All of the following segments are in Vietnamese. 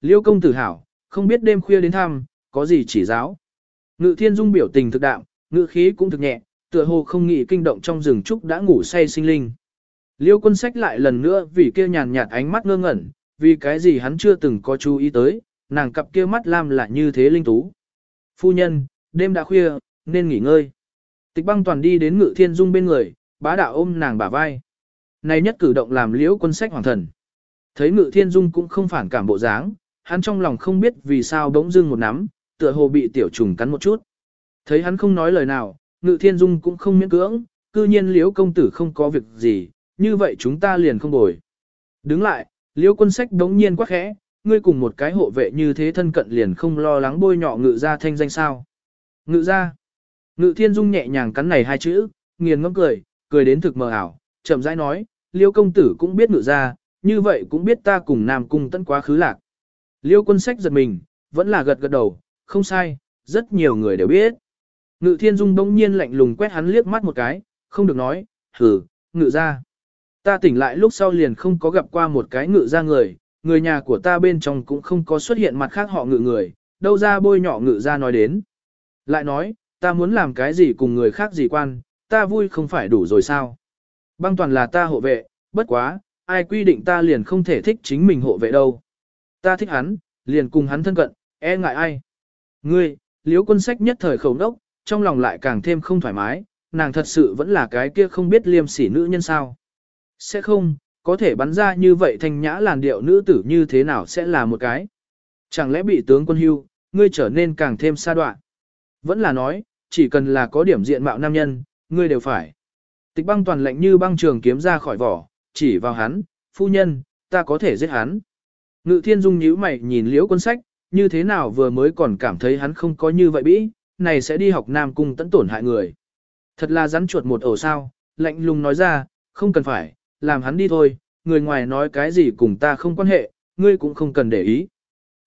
Liêu công tử hảo, không biết đêm khuya đến thăm, có gì chỉ giáo. Ngự thiên dung biểu tình thực đạm, ngự khí cũng thực nhẹ, tựa hồ không nghĩ kinh động trong rừng trúc đã ngủ say sinh linh. Liêu quân sách lại lần nữa vì kia nhàn nhạt ánh mắt ngơ ngẩn, vì cái gì hắn chưa từng có chú ý tới, nàng cặp kia mắt lam là như thế linh tú. Phu nhân, đêm đã khuya, nên nghỉ ngơi. Tịch băng toàn đi đến ngự thiên dung bên người, bá đạo ôm nàng bả vai. Này nhất cử động làm liễu quân sách hoàng thần. Thấy ngự thiên dung cũng không phản cảm bộ dáng, hắn trong lòng không biết vì sao bỗng dưng một nắm, tựa hồ bị tiểu trùng cắn một chút. Thấy hắn không nói lời nào, ngự thiên dung cũng không miễn cưỡng, cư nhiên liễu công tử không có việc gì, như vậy chúng ta liền không bồi. Đứng lại, liễu quân sách đống nhiên quá khẽ, ngươi cùng một cái hộ vệ như thế thân cận liền không lo lắng bôi nhọ ngự ra thanh danh sao. Ngự ra. Ngự thiên dung nhẹ nhàng cắn này hai chữ, nghiền ngẫm cười, cười đến thực mờ ảo, chậm rãi nói, Liễu công tử cũng biết ngự ra, như vậy cũng biết ta cùng nam cung tận quá khứ lạc. Liêu quân sách giật mình, vẫn là gật gật đầu, không sai, rất nhiều người đều biết. Ngự thiên dung đông nhiên lạnh lùng quét hắn liếc mắt một cái, không được nói, hử, ngự ra. Ta tỉnh lại lúc sau liền không có gặp qua một cái ngự ra người, người nhà của ta bên trong cũng không có xuất hiện mặt khác họ ngự người, đâu ra bôi nhọ ngự ra nói đến. Lại nói, ta muốn làm cái gì cùng người khác gì quan, ta vui không phải đủ rồi sao. Băng toàn là ta hộ vệ, bất quá, ai quy định ta liền không thể thích chính mình hộ vệ đâu. Ta thích hắn, liền cùng hắn thân cận, e ngại ai. Ngươi, liếu quân sách nhất thời khẩu đốc, trong lòng lại càng thêm không thoải mái, nàng thật sự vẫn là cái kia không biết liêm sỉ nữ nhân sao. Sẽ không, có thể bắn ra như vậy thanh nhã làn điệu nữ tử như thế nào sẽ là một cái. Chẳng lẽ bị tướng quân hưu, ngươi trở nên càng thêm xa đoạn. Vẫn là nói, chỉ cần là có điểm diện mạo nam nhân, ngươi đều phải. Tịch băng toàn lệnh như băng trường kiếm ra khỏi vỏ, chỉ vào hắn, phu nhân, ta có thể giết hắn. Ngự thiên dung nhíu mày nhìn liễu quân sách, như thế nào vừa mới còn cảm thấy hắn không có như vậy bĩ, này sẽ đi học nam cung tẫn tổn hại người. Thật là rắn chuột một ổ sao, lạnh lùng nói ra, không cần phải, làm hắn đi thôi, người ngoài nói cái gì cùng ta không quan hệ, ngươi cũng không cần để ý.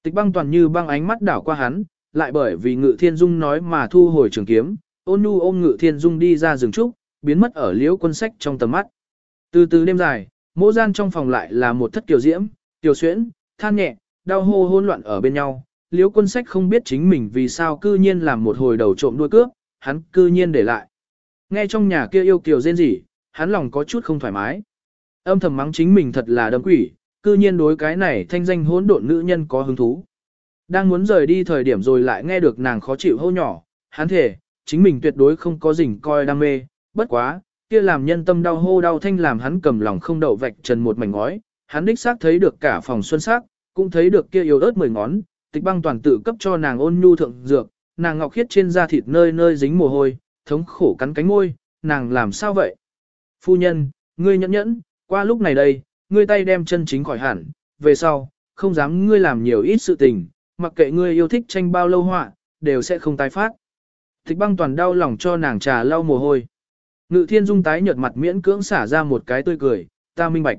Tịch băng toàn như băng ánh mắt đảo qua hắn, lại bởi vì ngự thiên dung nói mà thu hồi trường kiếm, ôn nhu ôm ngự thiên dung đi ra rừng trúc, biến mất ở liễu quân sách trong tầm mắt. Từ từ đêm dài, mỗ gian trong phòng lại là một thất tiểu diễm, tiểu xuyễn, than nhẹ, đau hô hỗn loạn ở bên nhau. Liễu quân sách không biết chính mình vì sao cư nhiên làm một hồi đầu trộm đuôi cướp, hắn cư nhiên để lại. Nghe trong nhà kia yêu kiều rên rỉ, hắn lòng có chút không thoải mái. Âm thầm mắng chính mình thật là đâm quỷ, cư nhiên đối cái này thanh danh hỗn độn nữ nhân có hứng thú. Đang muốn rời đi thời điểm rồi lại nghe được nàng khó chịu hô nhỏ, hắn thể, chính mình tuyệt đối không có rình coi đam mê, bất quá, kia làm nhân tâm đau hô đau thanh làm hắn cầm lòng không đậu vạch trần một mảnh ngói, hắn đích xác thấy được cả phòng xuân sắc, cũng thấy được kia yếu ớt mười ngón, tịch băng toàn tự cấp cho nàng ôn nhu thượng dược, nàng ngọc khiết trên da thịt nơi nơi dính mồ hôi, thống khổ cắn cánh môi, nàng làm sao vậy? Phu nhân, ngươi nhẫn nhẫn, qua lúc này đây, ngươi tay đem chân chính khỏi hẳn, về sau, không dám ngươi làm nhiều ít sự tình, mặc kệ ngươi yêu thích tranh bao lâu họa, đều sẽ không tái phát. Tịch băng toàn đau lòng cho nàng trà lau mồ hôi. Ngự thiên dung tái nhợt mặt miễn cưỡng xả ra một cái tươi cười, ta minh bạch.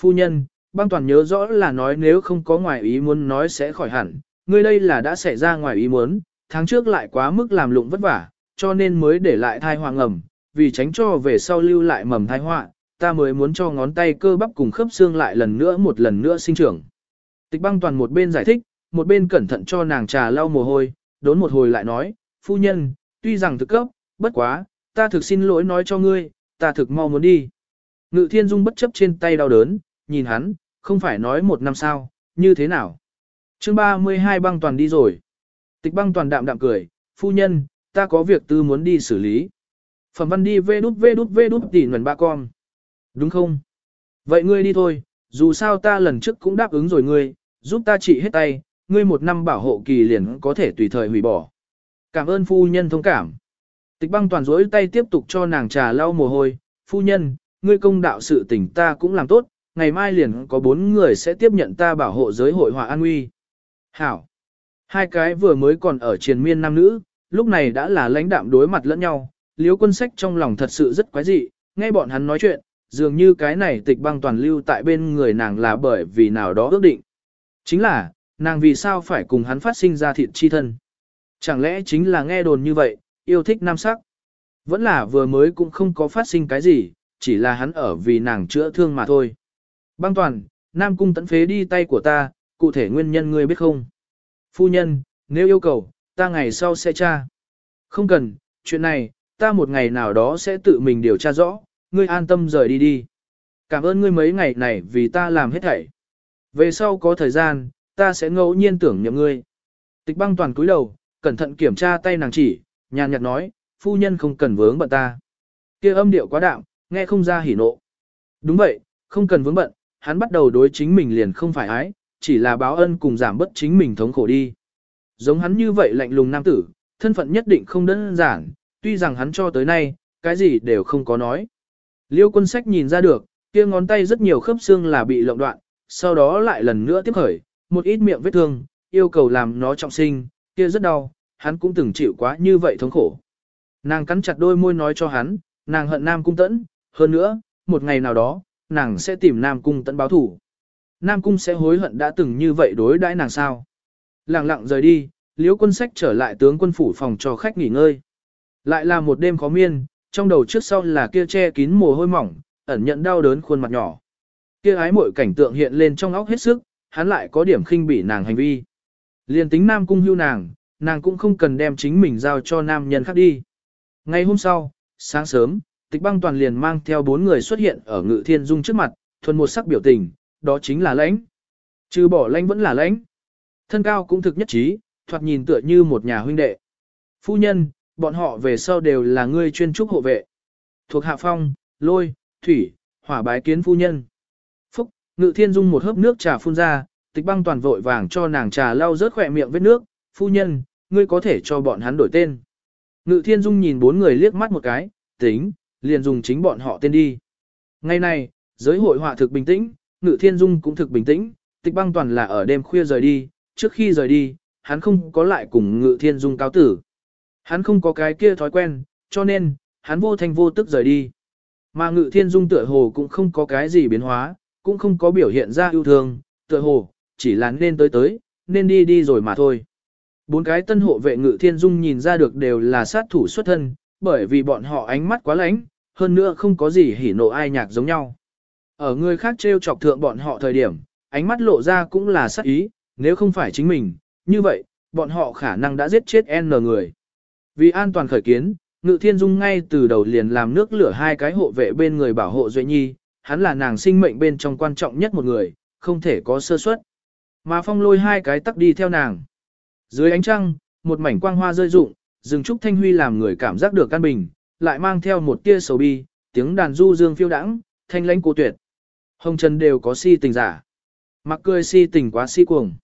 Phu nhân, băng toàn nhớ rõ là nói nếu không có ngoài ý muốn nói sẽ khỏi hẳn, ngươi đây là đã xảy ra ngoài ý muốn, tháng trước lại quá mức làm lụng vất vả, cho nên mới để lại thai hoàng ẩm, vì tránh cho về sau lưu lại mầm thai họa, ta mới muốn cho ngón tay cơ bắp cùng khớp xương lại lần nữa một lần nữa sinh trưởng. Tịch băng toàn một bên giải thích, một bên cẩn thận cho nàng trà lau mồ hôi, đốn một hồi lại nói, phu nhân, tuy rằng thực cấp, bất quá, ta thực xin lỗi nói cho ngươi, ta thực mau muốn đi. Ngự thiên dung bất chấp trên tay đau đớn, nhìn hắn, không phải nói một năm sao, như thế nào. chương 32 băng toàn đi rồi. Tịch băng toàn đạm đạm cười, phu nhân, ta có việc tư muốn đi xử lý. Phẩm văn đi vê đút vê đút vê đút tỉ nguồn ba con. Đúng không? Vậy ngươi đi thôi, dù sao ta lần trước cũng đáp ứng rồi ngươi, giúp ta trị hết tay, ngươi một năm bảo hộ kỳ liền có thể tùy thời hủy bỏ. Cảm ơn phu nhân thông cảm. Tịch băng toàn rỗi tay tiếp tục cho nàng trà lau mồ hôi, phu nhân, ngươi công đạo sự tình ta cũng làm tốt, ngày mai liền có bốn người sẽ tiếp nhận ta bảo hộ giới hội hòa an nguy. Hảo. Hai cái vừa mới còn ở triền miên nam nữ, lúc này đã là lãnh đạm đối mặt lẫn nhau, liếu quân sách trong lòng thật sự rất quái dị, nghe bọn hắn nói chuyện, dường như cái này tịch băng toàn lưu tại bên người nàng là bởi vì nào đó ước định. Chính là, nàng vì sao phải cùng hắn phát sinh ra thịt chi thân. Chẳng lẽ chính là nghe đồn như vậy, yêu thích nam sắc. Vẫn là vừa mới cũng không có phát sinh cái gì, chỉ là hắn ở vì nàng chữa thương mà thôi. Băng toàn, nam cung tấn phế đi tay của ta, cụ thể nguyên nhân ngươi biết không? Phu nhân, nếu yêu cầu, ta ngày sau sẽ tra. Không cần, chuyện này, ta một ngày nào đó sẽ tự mình điều tra rõ, ngươi an tâm rời đi đi. Cảm ơn ngươi mấy ngày này vì ta làm hết thảy. Về sau có thời gian, ta sẽ ngẫu nhiên tưởng nhậm ngươi. Tịch băng toàn cúi đầu, cẩn thận kiểm tra tay nàng chỉ, nhàn nhạt nói, phu nhân không cần vướng bận ta. kia âm điệu quá đạm, nghe không ra hỉ nộ. Đúng vậy, không cần vướng bận, hắn bắt đầu đối chính mình liền không phải ái, chỉ là báo ân cùng giảm bất chính mình thống khổ đi. Giống hắn như vậy lạnh lùng nam tử, thân phận nhất định không đơn giản, tuy rằng hắn cho tới nay, cái gì đều không có nói. Liêu quân sách nhìn ra được, kia ngón tay rất nhiều khớp xương là bị lộng đoạn, sau đó lại lần nữa tiếp khởi, một ít miệng vết thương, yêu cầu làm nó trọng sinh, kia rất đau, hắn cũng từng chịu quá như vậy thống khổ. Nàng cắn chặt đôi môi nói cho hắn, nàng hận Nam Cung Tẫn, hơn nữa, một ngày nào đó, nàng sẽ tìm Nam Cung tận báo thủ. Nam Cung sẽ hối hận đã từng như vậy đối đãi nàng sao. Lặng lặng rời đi, liễu quân sách trở lại tướng quân phủ phòng cho khách nghỉ ngơi. Lại là một đêm khó miên, trong đầu trước sau là kia che kín mồ hôi mỏng, ẩn nhận đau đớn khuôn mặt nhỏ. Kia ái mội cảnh tượng hiện lên trong óc hết sức, hắn lại có điểm khinh bỉ nàng hành vi. Liên tính nam cung hưu nàng, nàng cũng không cần đem chính mình giao cho nam nhân khác đi. Ngày hôm sau, sáng sớm, tịch băng toàn liền mang theo bốn người xuất hiện ở ngự thiên dung trước mặt, thuần một sắc biểu tình, đó chính là lãnh. Trừ bỏ lãnh vẫn là lãnh. Thân cao cũng thực nhất trí, thoạt nhìn tựa như một nhà huynh đệ. Phu nhân, bọn họ về sau đều là ngươi chuyên trúc hộ vệ. Thuộc hạ phong, lôi, thủy, hỏa bái kiến phu nhân. Phúc, ngự thiên dung một hớp nước trà phun ra, tịch băng toàn vội vàng cho nàng trà lau rớt khỏe miệng vết nước. Phu nhân, ngươi có thể cho bọn hắn đổi tên. Ngự thiên dung nhìn bốn người liếc mắt một cái, tính, liền dùng chính bọn họ tên đi. Ngày này, giới hội họa thực bình tĩnh, ngự thiên dung cũng thực bình tĩnh, tịch băng toàn là ở đêm khuya rời đi, trước khi rời đi, hắn không có lại cùng ngự thiên dung cáo tử. Hắn không có cái kia thói quen, cho nên, hắn vô thanh vô tức rời đi. Mà ngự thiên dung tựa hồ cũng không có cái gì biến hóa, cũng không có biểu hiện ra yêu thương, tựa hồ, chỉ là nên tới tới, nên đi đi rồi mà thôi. Bốn cái tân hộ vệ ngự thiên dung nhìn ra được đều là sát thủ xuất thân, bởi vì bọn họ ánh mắt quá lánh, hơn nữa không có gì hỉ nộ ai nhạc giống nhau. Ở người khác trêu chọc thượng bọn họ thời điểm, ánh mắt lộ ra cũng là sát ý, nếu không phải chính mình, như vậy, bọn họ khả năng đã giết chết N người. Vì an toàn khởi kiến, Ngự Thiên Dung ngay từ đầu liền làm nước lửa hai cái hộ vệ bên người bảo hộ Duệ Nhi, hắn là nàng sinh mệnh bên trong quan trọng nhất một người, không thể có sơ suất. Mà phong lôi hai cái tắc đi theo nàng. Dưới ánh trăng, một mảnh quang hoa rơi rụng, rừng trúc thanh huy làm người cảm giác được căn bình, lại mang theo một tia sầu bi, tiếng đàn du dương phiêu đãng, thanh lãnh cô tuyệt. Hồng trần đều có si tình giả. Mặc cười si tình quá si cuồng.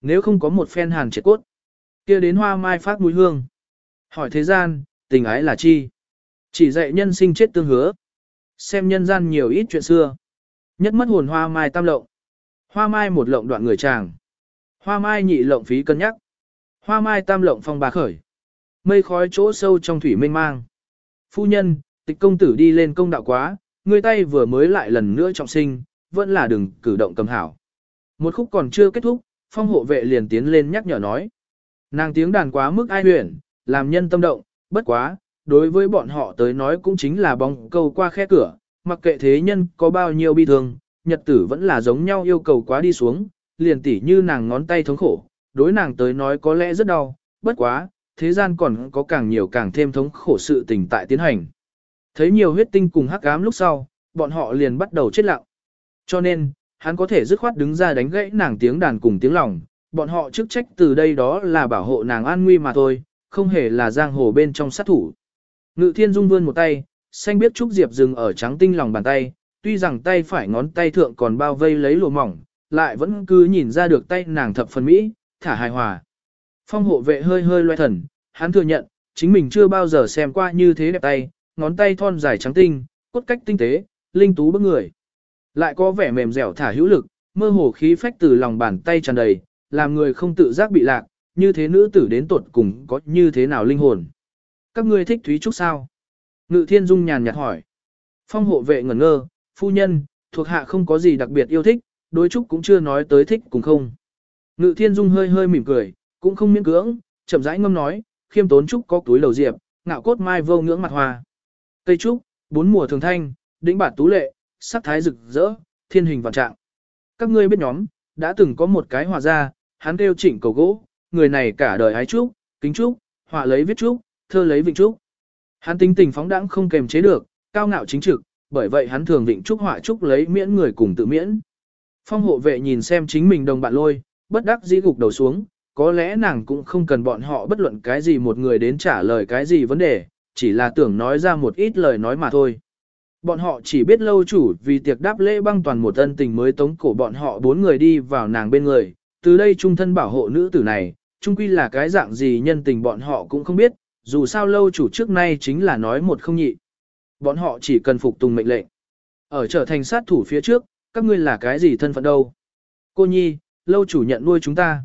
Nếu không có một phen hàn triệt cốt, kia đến hoa mai phát mũi hương. Hỏi thế gian, tình ái là chi? Chỉ dạy nhân sinh chết tương hứa. Xem nhân gian nhiều ít chuyện xưa. Nhất mất hồn hoa mai tam lộng. Hoa mai một lộng đoạn người chàng. Hoa mai nhị lộng phí cân nhắc. Hoa mai tam lộng phong bà khởi. Mây khói chỗ sâu trong thủy mênh mang. Phu nhân, tịch công tử đi lên công đạo quá, người tay vừa mới lại lần nữa trọng sinh, vẫn là đừng cử động cầm hảo. Một khúc còn chưa kết thúc, phong hộ vệ liền tiến lên nhắc nhở nói. Nàng tiếng đàn quá mức ai huyền, làm nhân tâm động, bất quá, đối với bọn họ tới nói cũng chính là bóng câu qua khe cửa, mặc kệ thế nhân có bao nhiêu bi thương, nhật tử vẫn là giống nhau yêu cầu quá đi xuống, liền tỉ như nàng ngón tay thống khổ, đối nàng tới nói có lẽ rất đau, bất quá, thế gian còn có càng nhiều càng thêm thống khổ sự tình tại tiến hành. Thấy nhiều huyết tinh cùng hắc ám lúc sau, bọn họ liền bắt đầu chết lặng. Cho nên, hắn có thể dứt khoát đứng ra đánh gãy nàng tiếng đàn cùng tiếng lòng, bọn họ chức trách từ đây đó là bảo hộ nàng an nguy mà thôi, không hề là giang hồ bên trong sát thủ. Ngự thiên dung vươn một tay, xanh biết trúc diệp dừng ở trắng tinh lòng bàn tay, tuy rằng tay phải ngón tay thượng còn bao vây lấy lụa mỏng, lại vẫn cứ nhìn ra được tay nàng thập phần mỹ, thả hài hòa. Phong hộ vệ hơi hơi loe thần, hắn thừa nhận, chính mình chưa bao giờ xem qua như thế đẹp tay, ngón tay thon dài trắng tinh, cốt cách tinh tế, linh tú bức người. Lại có vẻ mềm dẻo thả hữu lực, mơ hồ khí phách từ lòng bàn tay tràn đầy, làm người không tự giác bị lạc, như thế nữ tử đến tột cùng có như thế nào linh hồn. Các ngươi thích Thúy Trúc sao? Ngự thiên dung nhàn nhạt hỏi. Phong hộ vệ ngẩn ngơ, phu nhân, thuộc hạ không có gì đặc biệt yêu thích, đối Trúc cũng chưa nói tới thích cùng không. Ngự thiên dung hơi hơi mỉm cười, cũng không miễn cưỡng, chậm rãi ngâm nói, khiêm tốn Trúc có túi lầu diệp, ngạo cốt mai vô ngưỡng mặt hoa. Cây Trúc, bốn mùa thường thanh, đỉnh bản tú lệ, sắc thái rực rỡ, thiên hình vạn trạng. Các ngươi biết nhóm, đã từng có một cái hòa ra, hắn kêu chỉnh cầu gỗ, người này cả đời ái trúc, kính trúc, họa lấy viết trúc, thơ lấy vịnh trúc. Hắn tính tình phóng đãng không kềm chế được, cao ngạo chính trực, bởi vậy hắn thường vịnh trúc họa trúc lấy miễn người cùng tự miễn. Phong hộ vệ nhìn xem chính mình đồng bạn lôi, bất đắc dĩ gục đầu xuống, có lẽ nàng cũng không cần bọn họ bất luận cái gì một người đến trả lời cái gì vấn đề, chỉ là tưởng nói ra một ít lời nói mà thôi. Bọn họ chỉ biết lâu chủ vì tiệc đáp lễ băng toàn một ân tình mới tống cổ bọn họ bốn người đi vào nàng bên người, từ đây trung thân bảo hộ nữ tử này, trung quy là cái dạng gì nhân tình bọn họ cũng không biết, dù sao lâu chủ trước nay chính là nói một không nhị. Bọn họ chỉ cần phục tùng mệnh lệnh. Ở trở thành sát thủ phía trước, các ngươi là cái gì thân phận đâu? Cô Nhi, lâu chủ nhận nuôi chúng ta.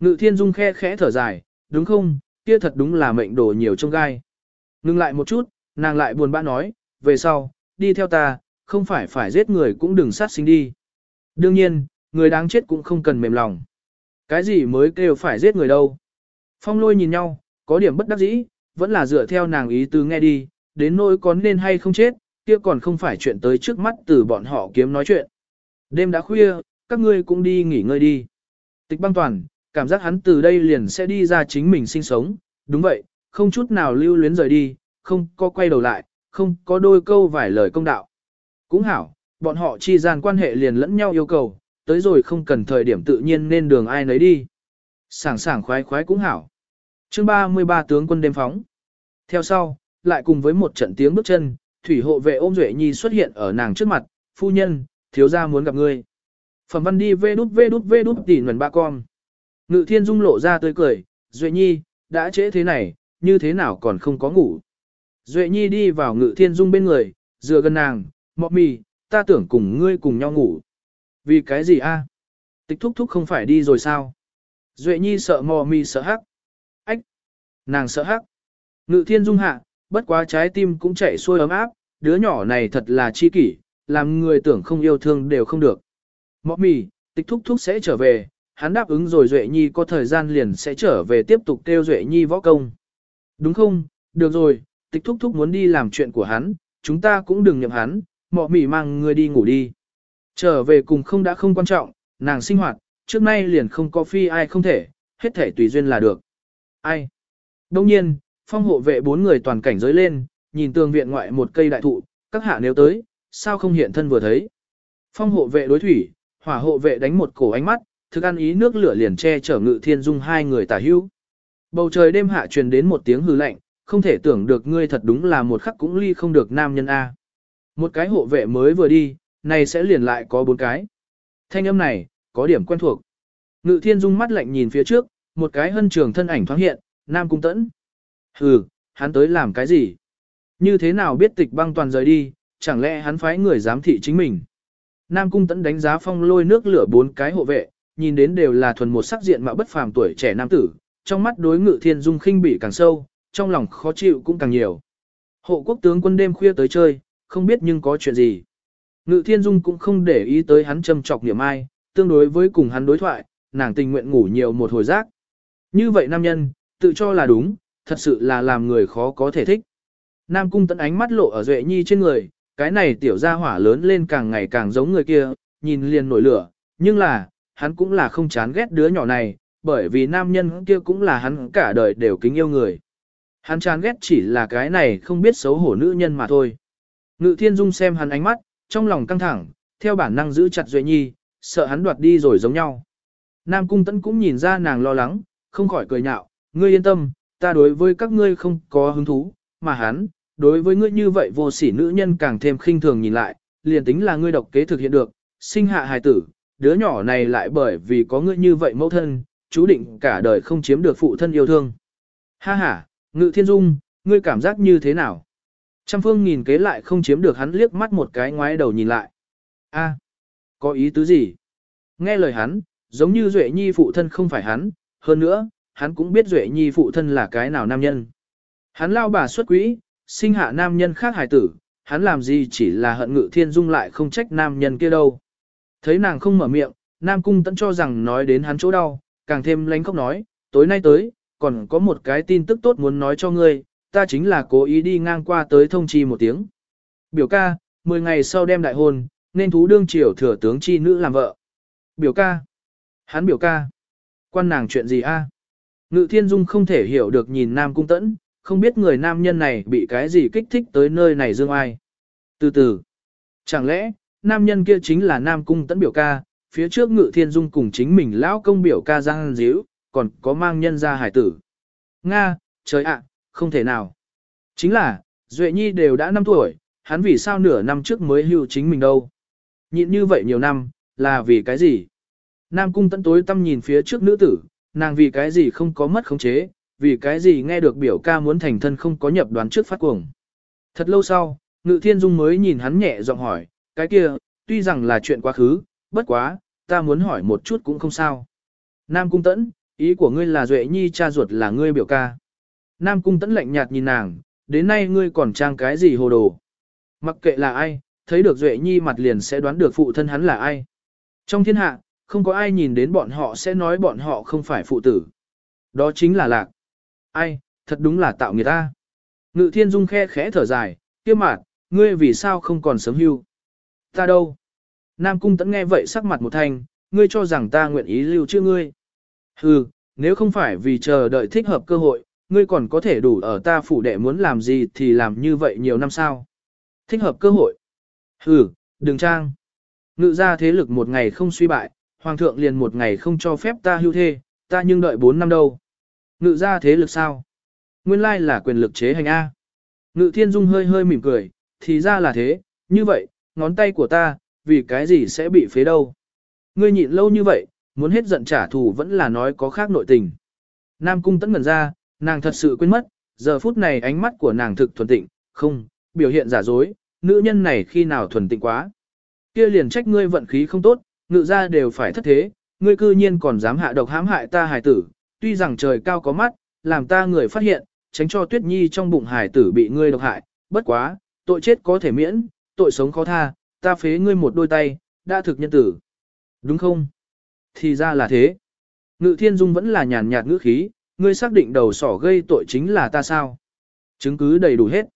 Ngự thiên dung khe khẽ thở dài, đúng không, kia thật đúng là mệnh đổ nhiều trong gai. Ngưng lại một chút, nàng lại buồn bã nói, về sau, đi theo ta, không phải phải giết người cũng đừng sát sinh đi. Đương nhiên, người đáng chết cũng không cần mềm lòng. Cái gì mới kêu phải giết người đâu. Phong lôi nhìn nhau, có điểm bất đắc dĩ, vẫn là dựa theo nàng ý tứ nghe đi, đến nỗi có nên hay không chết, kia còn không phải chuyện tới trước mắt từ bọn họ kiếm nói chuyện. Đêm đã khuya, các ngươi cũng đi nghỉ ngơi đi. Tịch băng toàn, cảm giác hắn từ đây liền sẽ đi ra chính mình sinh sống, đúng vậy, không chút nào lưu luyến rời đi, không có quay đầu lại, không có đôi câu vài lời công đạo. Cũng hảo, bọn họ chi gian quan hệ liền lẫn nhau yêu cầu, tới rồi không cần thời điểm tự nhiên nên đường ai nấy đi. Sảng sảng khoái khoái cũng hảo. chương 33 tướng quân đêm phóng. Theo sau, lại cùng với một trận tiếng bước chân, thủy hộ vệ ôm Duệ Nhi xuất hiện ở nàng trước mặt, phu nhân, thiếu gia muốn gặp ngươi. Phẩm văn đi vê đút vê đút vê đút tỉ nguồn ba con. Ngự thiên dung lộ ra tươi cười, Duệ Nhi, đã trễ thế này, như thế nào còn không có ngủ. Duệ Nhi đi vào ngự thiên dung bên người, dựa gần nàng, mọ mì, ta tưởng cùng ngươi cùng nhau ngủ. Vì cái gì a? Tịch thúc thúc không phải đi rồi sao? Duệ Nhi sợ mò mì sợ hắc. Ách! Nàng sợ hắc. Ngự thiên dung hạ, bất quá trái tim cũng chảy xuôi ấm áp, đứa nhỏ này thật là chi kỷ, làm người tưởng không yêu thương đều không được. Mọ mì, tịch thúc thúc sẽ trở về, hắn đáp ứng rồi Duệ Nhi có thời gian liền sẽ trở về tiếp tục kêu Duệ Nhi võ công. Đúng không? Được rồi, tịch thúc thúc muốn đi làm chuyện của hắn, chúng ta cũng đừng nhậm hắn, mọ mỉ mang người đi ngủ đi. Trở về cùng không đã không quan trọng, nàng sinh hoạt, trước nay liền không có phi ai không thể, hết thể tùy duyên là được. Ai? Đông nhiên, phong hộ vệ bốn người toàn cảnh giới lên, nhìn tường viện ngoại một cây đại thụ, các hạ nếu tới, sao không hiện thân vừa thấy. Phong hộ vệ đối thủy, hỏa hộ vệ đánh một cổ ánh mắt, thức ăn ý nước lửa liền che chở ngự thiên dung hai người tả hữu. Bầu trời đêm hạ truyền đến một tiếng hư lạnh, không thể tưởng được ngươi thật đúng là một khắc cũng ly không được nam nhân A. Một cái hộ vệ mới vừa đi, này sẽ liền lại có bốn cái. Thanh âm này, có điểm quen thuộc. Ngự thiên dung mắt lạnh nhìn phía trước, một cái hân trường thân ảnh thoáng hiện, nam cung tẫn. Hừ, hắn tới làm cái gì? Như thế nào biết tịch băng toàn rời đi, chẳng lẽ hắn phái người giám thị chính mình? Nam cung tẫn đánh giá phong lôi nước lửa bốn cái hộ vệ, nhìn đến đều là thuần một sắc diện mà bất phàm tuổi trẻ nam tử, trong mắt đối ngự thiên dung khinh bỉ càng sâu, trong lòng khó chịu cũng càng nhiều. Hộ quốc tướng quân đêm khuya tới chơi, không biết nhưng có chuyện gì. Ngự thiên dung cũng không để ý tới hắn châm chọc niệm ai, tương đối với cùng hắn đối thoại, nàng tình nguyện ngủ nhiều một hồi giác. Như vậy nam nhân, tự cho là đúng, thật sự là làm người khó có thể thích. Nam cung tận ánh mắt lộ ở Duệ Nhi trên người, cái này tiểu gia hỏa lớn lên càng ngày càng giống người kia, nhìn liền nổi lửa, nhưng là, hắn cũng là không chán ghét đứa nhỏ này, bởi vì nam nhân kia cũng là hắn cả đời đều kính yêu người. Hắn chán ghét chỉ là cái này không biết xấu hổ nữ nhân mà thôi. Ngự thiên dung xem hắn ánh mắt, trong lòng căng thẳng, theo bản năng giữ chặt Duệ Nhi, sợ hắn đoạt đi rồi giống nhau. Nam cung tẫn cũng nhìn ra nàng lo lắng, không khỏi cười nhạo, ngươi yên tâm, ta đối với các ngươi không có hứng thú, mà hắn, đối với ngươi như vậy vô sỉ nữ nhân càng thêm khinh thường nhìn lại, liền tính là ngươi độc kế thực hiện được, sinh hạ hài tử, đứa nhỏ này lại bởi vì có ngươi như vậy mẫu thân, chú định cả đời không chiếm được phụ thân yêu thương. Ha ha, ngự thiên dung, ngươi cảm giác như thế nào? Trăm phương nghìn kế lại không chiếm được hắn liếc mắt một cái ngoái đầu nhìn lại. a có ý tứ gì? Nghe lời hắn, giống như Duệ Nhi phụ thân không phải hắn, hơn nữa, hắn cũng biết Duệ Nhi phụ thân là cái nào nam nhân. Hắn lao bà xuất quỹ, sinh hạ nam nhân khác hài tử, hắn làm gì chỉ là hận ngự thiên dung lại không trách nam nhân kia đâu. Thấy nàng không mở miệng, nam cung tẫn cho rằng nói đến hắn chỗ đau, càng thêm lánh khóc nói, tối nay tới, còn có một cái tin tức tốt muốn nói cho ngươi, ta chính là cố ý đi ngang qua tới thông chi một tiếng. Biểu ca, 10 ngày sau đem đại hôn, nên thú đương triều thừa tướng chi nữ làm vợ. Biểu ca, Hắn biểu ca. Quan nàng chuyện gì a? Ngự thiên dung không thể hiểu được nhìn nam cung tẫn, không biết người nam nhân này bị cái gì kích thích tới nơi này dương ai. Từ từ. Chẳng lẽ, nam nhân kia chính là nam cung tẫn biểu ca, phía trước ngự thiên dung cùng chính mình lão công biểu ca giang díu, còn có mang nhân ra hải tử. Nga, trời ạ, không thể nào. Chính là, Duệ Nhi đều đã 5 tuổi, hắn vì sao nửa năm trước mới hưu chính mình đâu. Nhịn như vậy nhiều năm, là vì cái gì? Nam cung tận tối tâm nhìn phía trước nữ tử, nàng vì cái gì không có mất khống chế, vì cái gì nghe được biểu ca muốn thành thân không có nhập đoán trước phát cuồng. Thật lâu sau, Ngự Thiên Dung mới nhìn hắn nhẹ giọng hỏi, cái kia, tuy rằng là chuyện quá khứ, bất quá, ta muốn hỏi một chút cũng không sao. Nam Cung Tẫn, ý của ngươi là Duệ Nhi cha ruột là ngươi biểu ca. Nam Cung Tẫn lạnh nhạt nhìn nàng, đến nay ngươi còn trang cái gì hồ đồ. Mặc kệ là ai, thấy được Duệ Nhi mặt liền sẽ đoán được phụ thân hắn là ai. Trong thiên hạ, không có ai nhìn đến bọn họ sẽ nói bọn họ không phải phụ tử. Đó chính là lạc. Ai, thật đúng là tạo người ta. Ngự thiên dung khe khẽ thở dài, kia mạt, ngươi vì sao không còn sớm hưu? Ta đâu? Nam cung tẫn nghe vậy sắc mặt một thanh, ngươi cho rằng ta nguyện ý lưu chưa ngươi. Hừ, nếu không phải vì chờ đợi thích hợp cơ hội, ngươi còn có thể đủ ở ta phủ đệ muốn làm gì thì làm như vậy nhiều năm sao. Thích hợp cơ hội. Hừ, đừng trang. Ngự ra thế lực một ngày không suy bại, hoàng thượng liền một ngày không cho phép ta hưu thê, ta nhưng đợi bốn năm đâu. Ngự ra thế lực sao? Nguyên lai là quyền lực chế hành A. Ngự thiên dung hơi hơi mỉm cười, thì ra là thế, như vậy, ngón tay của ta, vì cái gì sẽ bị phế đâu. Ngươi nhịn lâu như vậy, muốn hết giận trả thù vẫn là nói có khác nội tình. Nam cung tẫn ngẩn ra, nàng thật sự quên mất, giờ phút này ánh mắt của nàng thực thuần tịnh, không, biểu hiện giả dối, nữ nhân này khi nào thuần tịnh quá. kia liền trách ngươi vận khí không tốt, ngự ra đều phải thất thế, ngươi cư nhiên còn dám hạ độc hãm hại ta hài tử, tuy rằng trời cao có mắt, làm ta người phát hiện, tránh cho tuyết nhi trong bụng hài tử bị ngươi độc hại, bất quá, tội chết có thể miễn, tội sống khó tha, ta phế ngươi một đôi tay, đã thực nhân tử. Đúng không? Thì ra là thế. Ngự thiên dung vẫn là nhàn nhạt ngữ khí, ngươi xác định đầu sỏ gây tội chính là ta sao? Chứng cứ đầy đủ hết.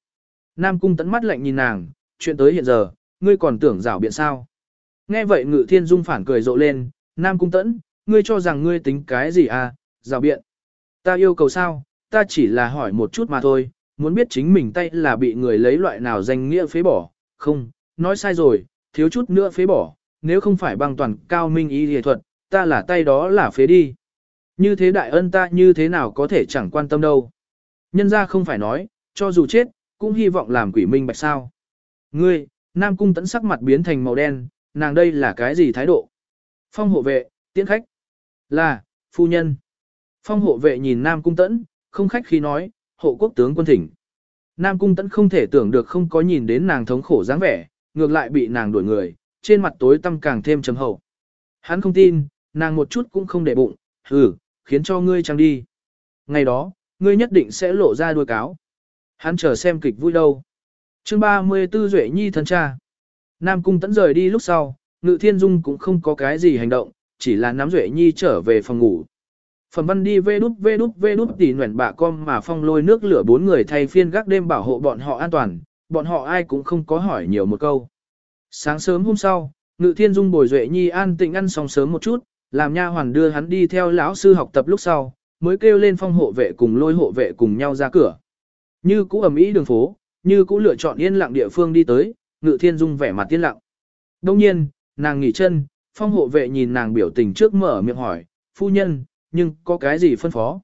Nam cung tấn mắt lạnh nhìn nàng, chuyện tới hiện giờ, ngươi còn tưởng rảo biện sao? Nghe vậy ngự thiên dung phản cười rộ lên, Nam cung tẫn, ngươi cho rằng ngươi tính cái gì à, rảo biện. Ta yêu cầu sao, ta chỉ là hỏi một chút mà thôi, muốn biết chính mình tay là bị người lấy loại nào danh nghĩa phế bỏ, không, nói sai rồi, thiếu chút nữa phế bỏ, nếu không phải bằng toàn cao minh y lý thuật, ta là tay đó là phế đi. Như thế đại ân ta như thế nào có thể chẳng quan tâm đâu. Nhân ra không phải nói, cho dù chết, cũng hy vọng làm quỷ minh bạch sao. Ngươi, Nam Cung tẫn sắc mặt biến thành màu đen, nàng đây là cái gì thái độ? Phong hộ vệ, tiễn khách. Là, phu nhân. Phong hộ vệ nhìn Nam Cung tẫn, không khách khi nói, hộ quốc tướng quân thỉnh. Nam Cung tẫn không thể tưởng được không có nhìn đến nàng thống khổ dáng vẻ, ngược lại bị nàng đuổi người, trên mặt tối tăm càng thêm trầm hậu. Hắn không tin, nàng một chút cũng không để bụng, hừ, khiến cho ngươi trăng đi. Ngày đó, ngươi nhất định sẽ lộ ra đuôi cáo. Hắn chờ xem kịch vui đâu. Chương 34 Duệ Nhi thân cha. Nam Cung tẫn rời đi lúc sau, Ngự Thiên Dung cũng không có cái gì hành động, chỉ là nắm Duệ Nhi trở về phòng ngủ. Phẩm văn đi vê đút vê đút vê đút tỉ nguyện bạ con mà phong lôi nước lửa bốn người thay phiên gác đêm bảo hộ bọn họ an toàn, bọn họ ai cũng không có hỏi nhiều một câu. Sáng sớm hôm sau, Ngự Thiên Dung bồi Duệ Nhi an tịnh ăn xong sớm một chút, làm nha hoàn đưa hắn đi theo lão sư học tập lúc sau, mới kêu lên phong hộ vệ cùng lôi hộ vệ cùng nhau ra cửa. Như cũ ẩm ý đường phố, như cũ lựa chọn yên lặng địa phương đi tới, Ngự Thiên Dung vẻ mặt yên lặng. Đông nhiên, nàng nghỉ chân, phong hộ vệ nhìn nàng biểu tình trước mở miệng hỏi, phu nhân, nhưng có cái gì phân phó?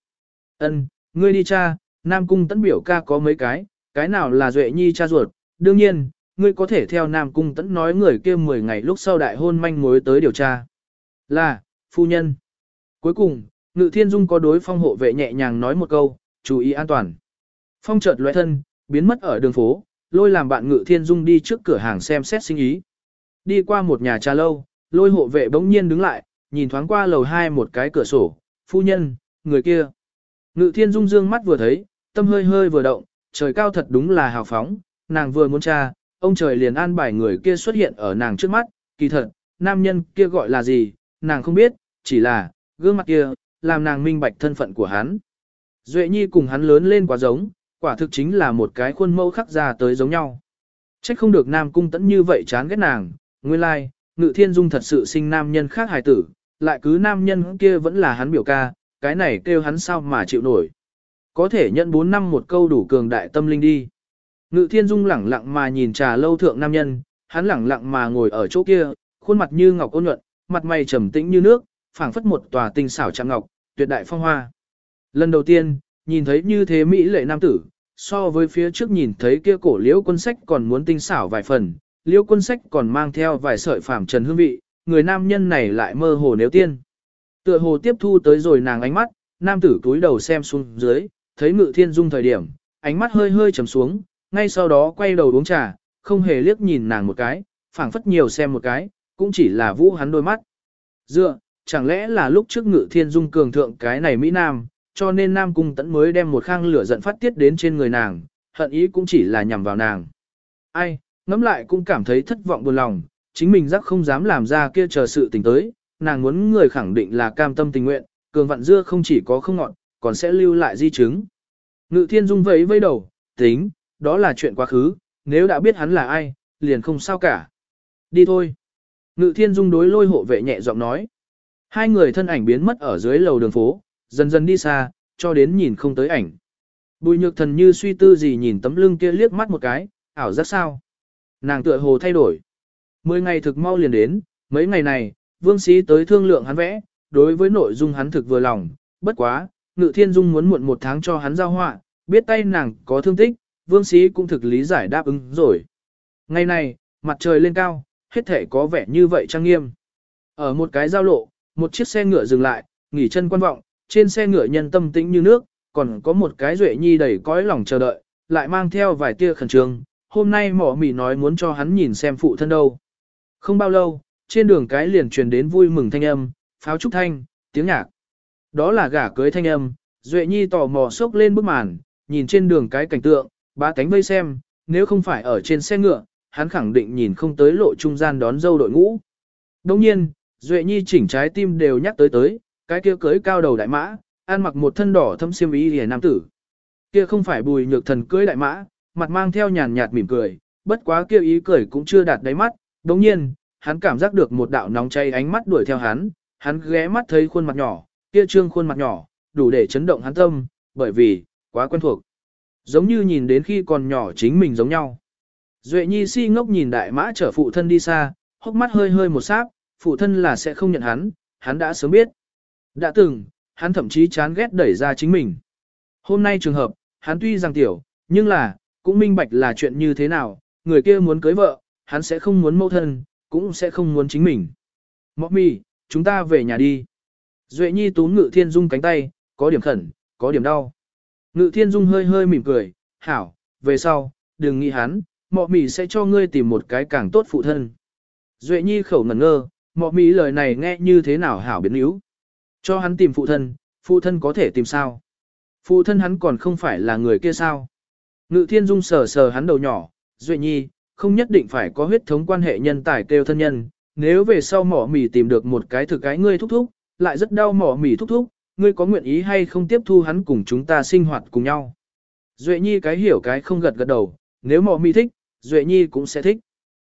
Ân, ngươi đi cha, Nam Cung tấn biểu ca có mấy cái, cái nào là Duệ Nhi cha ruột, đương nhiên, ngươi có thể theo Nam Cung tấn nói người kia 10 ngày lúc sau đại hôn manh mối tới điều tra. Là, phu nhân. Cuối cùng, Ngự Thiên Dung có đối phong hộ vệ nhẹ nhàng nói một câu, chú ý an toàn. Phong chợt lóe thân, biến mất ở đường phố, lôi làm bạn Ngự Thiên Dung đi trước cửa hàng xem xét sinh ý. Đi qua một nhà trà lâu, lôi hộ vệ bỗng nhiên đứng lại, nhìn thoáng qua lầu hai một cái cửa sổ, phu nhân, người kia. Ngự Thiên Dung dương mắt vừa thấy, tâm hơi hơi vừa động, trời cao thật đúng là hào phóng, nàng vừa muốn tra, ông trời liền an bài người kia xuất hiện ở nàng trước mắt, kỳ thật, nam nhân kia gọi là gì, nàng không biết, chỉ là, gương mặt kia, làm nàng minh bạch thân phận của hắn. Duệ Nhi cùng hắn lớn lên quá giống, quả thực chính là một cái khuôn mẫu khắc ra tới giống nhau. Trách không được Nam Cung Tẫn như vậy chán ghét nàng, nguyên lai, like, Ngự Thiên Dung thật sự sinh nam nhân khác hài tử, lại cứ nam nhân kia vẫn là hắn biểu ca, cái này kêu hắn sao mà chịu nổi. Có thể nhận 4 năm một câu đủ cường đại tâm linh đi. Ngự thiên dung lẳng lặng mà nhìn trà lâu thượng nam nhân, hắn lẳng lặng mà ngồi ở chỗ kia, khuôn mặt như ngọc ôn nhuận, mặt mày trầm tĩnh như nước, phảng phất một tòa tinh xảo trang ngọc, tuyệt đại phong hoa. Lần đầu tiên, nhìn thấy như thế mỹ lệ nam tử, so với phía trước nhìn thấy kia cổ liễu quân sách còn muốn tinh xảo vài phần, liễu quân sách còn mang theo vài sợi phàm trần hương vị, người nam nhân này lại mơ hồ nếu tiên. Tựa hồ tiếp thu tới rồi nàng ánh mắt, nam tử túi đầu xem xuống dưới, thấy ngự thiên dung thời điểm, ánh mắt hơi hơi trầm xuống, ngay sau đó quay đầu uống trà, không hề liếc nhìn nàng một cái, phảng phất nhiều xem một cái, cũng chỉ là vũ hắn đôi mắt. Dựa, chẳng lẽ là lúc trước ngự thiên dung cường thượng cái này Mỹ Nam, cho nên Nam Cung Tẫn mới đem một khang lửa giận phát tiết đến trên người nàng, hận ý cũng chỉ là nhằm vào nàng. Ai, ngẫm lại cũng cảm thấy thất vọng buồn lòng, chính mình rắc không dám làm ra kia chờ sự tình tới, nàng muốn người khẳng định là cam tâm tình nguyện, cường vạn dưa không chỉ có không ngọn, còn sẽ lưu lại di chứng. Ngự thiên dung vẫy vẫy đầu, tính, đó là chuyện quá khứ, nếu đã biết hắn là ai, liền không sao cả. Đi thôi. Ngự thiên dung đối lôi hộ vệ nhẹ giọng nói. Hai người thân ảnh biến mất ở dưới lầu đường phố, dần dần đi xa, cho đến nhìn không tới ảnh. Bùi nhược thần như suy tư gì nhìn tấm lưng kia liếc mắt một cái, ảo giác sao. Nàng tựa hồ thay đổi. Mười ngày thực mau liền đến, mấy ngày này, vương sĩ tới thương lượng hắn vẽ, đối với nội dung hắn thực vừa lòng, bất quá, ngự thiên dung muốn muộn một tháng cho hắn giao họa, biết tay nàng có thương tích, vương sĩ cũng thực lý giải đáp ứng rồi. Ngày này, mặt trời lên cao, hết thể có vẻ như vậy trang nghiêm. Ở một cái giao lộ, một chiếc xe ngựa dừng lại, nghỉ chân quan vọng, trên xe ngựa nhân tâm tĩnh như nước, còn có một cái duệ nhi đầy cõi lòng chờ đợi, lại mang theo vài tia khẩn trương. Hôm nay mỏ mỉ nói muốn cho hắn nhìn xem phụ thân đâu. Không bao lâu, trên đường cái liền truyền đến vui mừng thanh âm, pháo trúc thanh, tiếng nhạc. Đó là gả cưới thanh âm, Duệ Nhi tò mò sốc lên bức màn, nhìn trên đường cái cảnh tượng, ba cánh vây xem, nếu không phải ở trên xe ngựa, hắn khẳng định nhìn không tới lộ trung gian đón dâu đội ngũ. Đồng nhiên, Duệ Nhi chỉnh trái tim đều nhắc tới tới, cái kia cưới cao đầu đại mã, ăn mặc một thân đỏ thâm xiêm y hề nam tử. Kia không phải bùi nhược thần cưới đại mã, mặt mang theo nhàn nhạt mỉm cười, bất quá kia ý cười cũng chưa đạt đáy mắt, đồng nhiên, hắn cảm giác được một đạo nóng cháy ánh mắt đuổi theo hắn, hắn ghé mắt thấy khuôn mặt nhỏ, kia trương khuôn mặt nhỏ, đủ để chấn động hắn tâm, bởi vì, quá quen thuộc. Giống như nhìn đến khi còn nhỏ chính mình giống nhau. Duệ nhi si ngốc nhìn đại mã chở phụ thân đi xa, hốc mắt hơi hơi một sát, phụ thân là sẽ không nhận hắn, hắn đã sớm biết. Đã từng, hắn thậm chí chán ghét đẩy ra chính mình. Hôm nay trường hợp, hắn tuy rằng tiểu, nhưng là, cũng minh bạch là chuyện như thế nào, người kia muốn cưới vợ, hắn sẽ không muốn mẫu thân, cũng sẽ không muốn chính mình. Mọ mì, chúng ta về nhà đi. Duệ nhi túm ngự thiên dung cánh tay, có điểm khẩn, có điểm đau. Ngự thiên dung hơi hơi mỉm cười, hảo, về sau, đừng nghĩ hắn, mọ mì sẽ cho ngươi tìm một cái càng tốt phụ thân. Duệ nhi khẩu ngẩn ngơ, mọ mì lời này nghe như thế nào hảo biến yếu. Cho hắn tìm phụ thân, phụ thân có thể tìm sao? Phụ thân hắn còn không phải là người kia sao? Ngự thiên dung sờ sờ hắn đầu nhỏ, Duệ nhi, không nhất định phải có huyết thống quan hệ nhân tài kêu thân nhân, nếu về sau mỏ mì tìm được một cái thực cái ngươi thúc thúc, lại rất đau mỏ mì thúc thúc, ngươi có nguyện ý hay không tiếp thu hắn cùng chúng ta sinh hoạt cùng nhau. Duệ Nhi cái hiểu cái không gật gật đầu, nếu mỏ mì thích, Duệ Nhi cũng sẽ thích.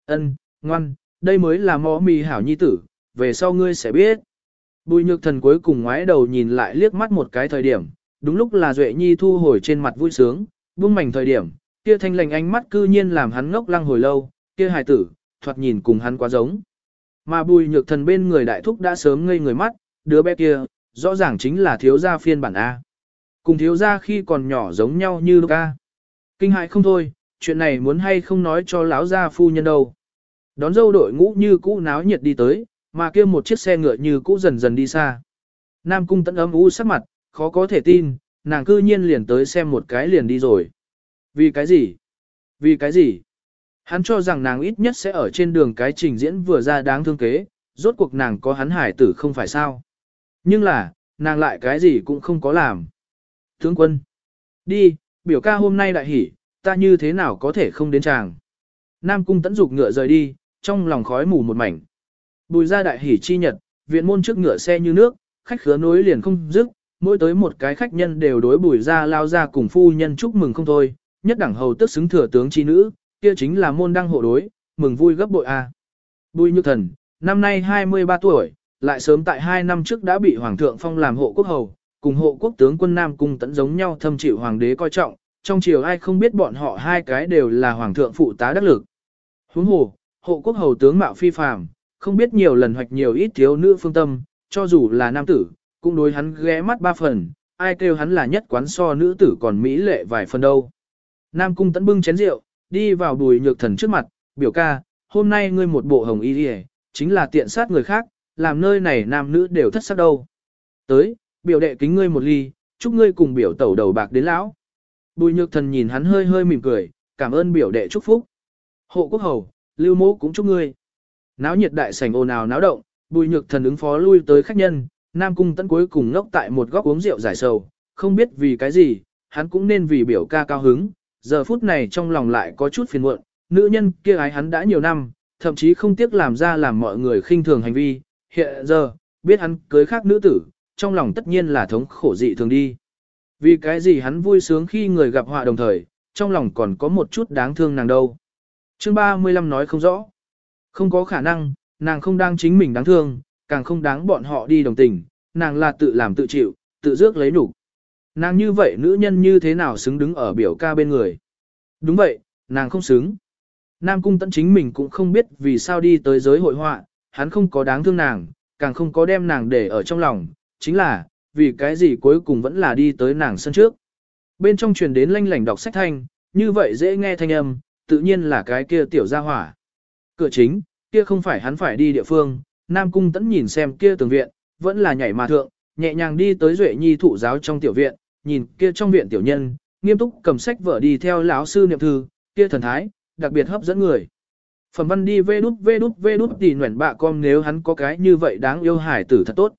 Ân, ngoan, đây mới là mỏ mì hảo nhi tử, về sau ngươi sẽ biết. Bùi nhược thần cuối cùng ngoái đầu nhìn lại liếc mắt một cái thời điểm, đúng lúc là Duệ Nhi thu hồi trên mặt vui sướng, buông mảnh thời điểm, kia thanh lành ánh mắt cư nhiên làm hắn ngốc lăng hồi lâu, kia hài tử, thoạt nhìn cùng hắn quá giống. Mà bùi nhược thần bên người đại thúc đã sớm ngây người mắt, đứa bé kia, rõ ràng chính là thiếu gia phiên bản A. Cùng thiếu gia khi còn nhỏ giống nhau như lúc A. Kinh hại không thôi, chuyện này muốn hay không nói cho lão gia phu nhân đâu. Đón dâu đội ngũ như cũ náo nhiệt đi tới, mà kia một chiếc xe ngựa như cũ dần dần đi xa. Nam cung tận ấm u sắc mặt, khó có thể tin, nàng cư nhiên liền tới xem một cái liền đi rồi. Vì cái gì? Vì cái gì? Hắn cho rằng nàng ít nhất sẽ ở trên đường cái trình diễn vừa ra đáng thương kế, rốt cuộc nàng có hắn hải tử không phải sao. Nhưng là, nàng lại cái gì cũng không có làm. Tướng quân, đi, biểu ca hôm nay đại hỉ, ta như thế nào có thể không đến chàng. Nam cung tẫn dục ngựa rời đi, trong lòng khói mù một mảnh. Bùi ra đại hỉ chi nhật, viện môn trước ngựa xe như nước, khách khứa nối liền không dứt, mỗi tới một cái khách nhân đều đối bùi ra lao ra cùng phu nhân chúc mừng không thôi, nhất đẳng hầu tức xứng thừa tướng chi nữ, kia chính là môn đăng hộ đối, mừng vui gấp bội a. Bùi Như Thần, năm nay 23 tuổi, lại sớm tại hai năm trước đã bị Hoàng thượng phong làm hộ quốc hầu, cùng hộ quốc tướng quân Nam Cung tấn giống nhau thâm chịu Hoàng đế coi trọng, trong triều ai không biết bọn họ hai cái đều là Hoàng thượng phụ tá đắc lực. Huống hồ, hộ quốc hầu tướng Mạo Phi Phàm, không biết nhiều lần hoạch nhiều ít thiếu nữ phương tâm, cho dù là nam tử, cũng đối hắn ghé mắt ba phần, ai kêu hắn là nhất quán so nữ tử còn mỹ lệ vài phần đâu. Nam cung tẫn bưng chén rượu, đi vào bùi nhược thần trước mặt, biểu ca, hôm nay ngươi một bộ hồng y đi chính là tiện sát người khác, làm nơi này nam nữ đều thất sắc đâu. Tới, biểu đệ kính ngươi một ly, chúc ngươi cùng biểu tẩu đầu bạc đến lão. Bùi nhược thần nhìn hắn hơi hơi mỉm cười, cảm ơn biểu đệ chúc phúc. Hộ quốc hầu, lưu mô cũng chúc ngươi. Náo nhiệt đại sảnh ồn ào náo động, bùi nhược thần ứng phó lui tới khách nhân, Nam Cung Tấn cuối cùng ngốc tại một góc uống rượu giải sầu, không biết vì cái gì, hắn cũng nên vì biểu ca cao hứng, giờ phút này trong lòng lại có chút phiền muộn, nữ nhân kia ái hắn đã nhiều năm, thậm chí không tiếc làm ra làm mọi người khinh thường hành vi, hiện giờ, biết hắn cưới khác nữ tử, trong lòng tất nhiên là thống khổ dị thường đi. Vì cái gì hắn vui sướng khi người gặp họa đồng thời, trong lòng còn có một chút đáng thương nàng đâu. Chương 35 nói không rõ. Không có khả năng, nàng không đang chính mình đáng thương, càng không đáng bọn họ đi đồng tình, nàng là tự làm tự chịu, tự dước lấy đủ. Nàng như vậy nữ nhân như thế nào xứng đứng ở biểu ca bên người. Đúng vậy, nàng không xứng. Nam cung tận chính mình cũng không biết vì sao đi tới giới hội họa, hắn không có đáng thương nàng, càng không có đem nàng để ở trong lòng, chính là, vì cái gì cuối cùng vẫn là đi tới nàng sân trước. Bên trong truyền đến lanh lảnh đọc sách thanh, như vậy dễ nghe thanh âm, tự nhiên là cái kia tiểu gia hỏa. Cửa chính, kia không phải hắn phải đi địa phương, Nam Cung Tẫn nhìn xem kia tường viện, vẫn là nhảy mà thượng, nhẹ nhàng đi tới Duệ Nhi thụ giáo trong tiểu viện, nhìn kia trong viện tiểu nhân, nghiêm túc cầm sách vở đi theo lão sư niệm thư, kia thần thái, đặc biệt hấp dẫn người. Phẩm văn đi vê đút vê đút vê đút tỉ nguyện bạ con nếu hắn có cái như vậy đáng yêu hải tử thật tốt.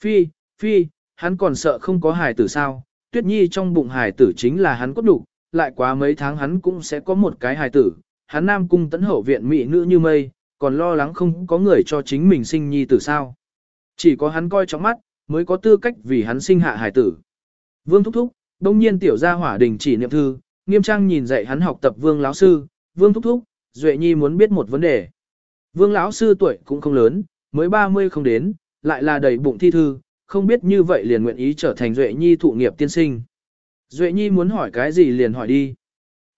Phi, phi, hắn còn sợ không có hải tử sao, tuyết nhi trong bụng hải tử chính là hắn cốt đủ, lại quá mấy tháng hắn cũng sẽ có một cái hải tử, hắn nam cung tấn hậu viện mỹ nữ như mây, còn lo lắng không có người cho chính mình sinh nhi tử sao. Chỉ có hắn coi trong mắt, mới có tư cách vì hắn sinh hạ hải tử. Vương Thúc Thúc, đông nhiên tiểu gia hỏa đình chỉ niệm thư, nghiêm trang nhìn dạy hắn học tập Vương lão sư, Vương Thúc Thúc, Duệ Nhi muốn biết một vấn đề. Vương lão sư tuổi cũng không lớn, mới 30 không đến, lại là đầy bụng thi thư, không biết như vậy liền nguyện ý trở thành Duệ Nhi thụ nghiệp tiên sinh. Duệ Nhi muốn hỏi cái gì liền hỏi đi.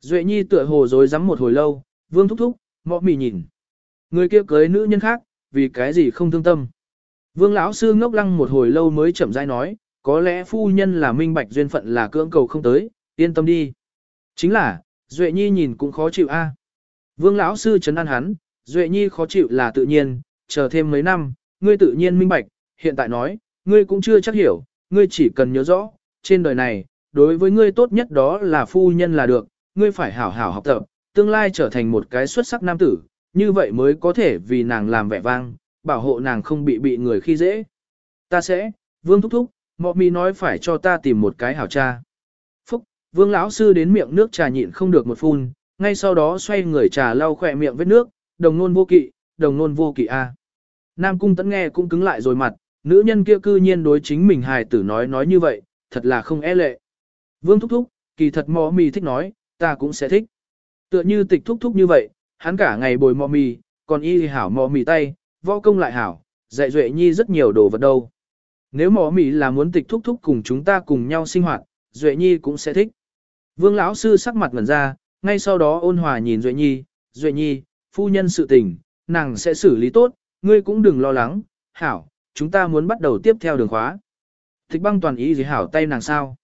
Duệ Nhi tựa hồ dối rắm một hồi lâu, Vương Thúc Thúc, mọ mì nhìn. Người kia cưới nữ nhân khác, vì cái gì không thương tâm. Vương lão sư ngốc lăng một hồi lâu mới chậm rãi nói, có lẽ phu nhân là minh bạch duyên phận là cưỡng cầu không tới, yên tâm đi. Chính là, Duệ Nhi nhìn cũng khó chịu a. Vương lão sư chấn an hắn, Duệ Nhi khó chịu là tự nhiên, chờ thêm mấy năm, ngươi tự nhiên minh bạch, hiện tại nói, ngươi cũng chưa chắc hiểu, ngươi chỉ cần nhớ rõ, trên đời này, đối với ngươi tốt nhất đó là phu nhân là được, ngươi phải hảo hảo học tập, tương lai trở thành một cái xuất sắc nam tử, như vậy mới có thể vì nàng làm vẻ vang, bảo hộ nàng không bị bị người khi dễ. Ta sẽ, vương thúc thúc, mọ mi nói phải cho ta tìm một cái hảo cha. Phúc, vương lão sư đến miệng nước trà nhịn không được một phun, ngay sau đó xoay người trà lau khỏe miệng vết nước, đồng nôn vô kỵ, đồng nôn vô kỵ a. Nam cung tẫn nghe cũng cứng lại rồi mặt, nữ nhân kia cư nhiên đối chính mình hài tử nói nói như vậy, thật là không e lệ. Vương thúc thúc, kỳ thật mò mì thích nói, ta cũng sẽ thích. Tựa như tịch thúc thúc như vậy, hắn cả ngày bồi mò mì, còn y hảo mò mì tay, võ công lại hảo, dạy duệ nhi rất nhiều đồ vật đâu. Nếu mỏ mì là muốn tịch thúc thúc cùng chúng ta cùng nhau sinh hoạt, duệ nhi cũng sẽ thích. Vương lão sư sắc mặt ngẩn ra, ngay sau đó ôn hòa nhìn duệ nhi, duệ nhi, phu nhân sự tình, nàng sẽ xử lý tốt, ngươi cũng đừng lo lắng, hảo, chúng ta muốn bắt đầu tiếp theo đường khóa. Tịch băng toàn ý gì hảo tay nàng sao?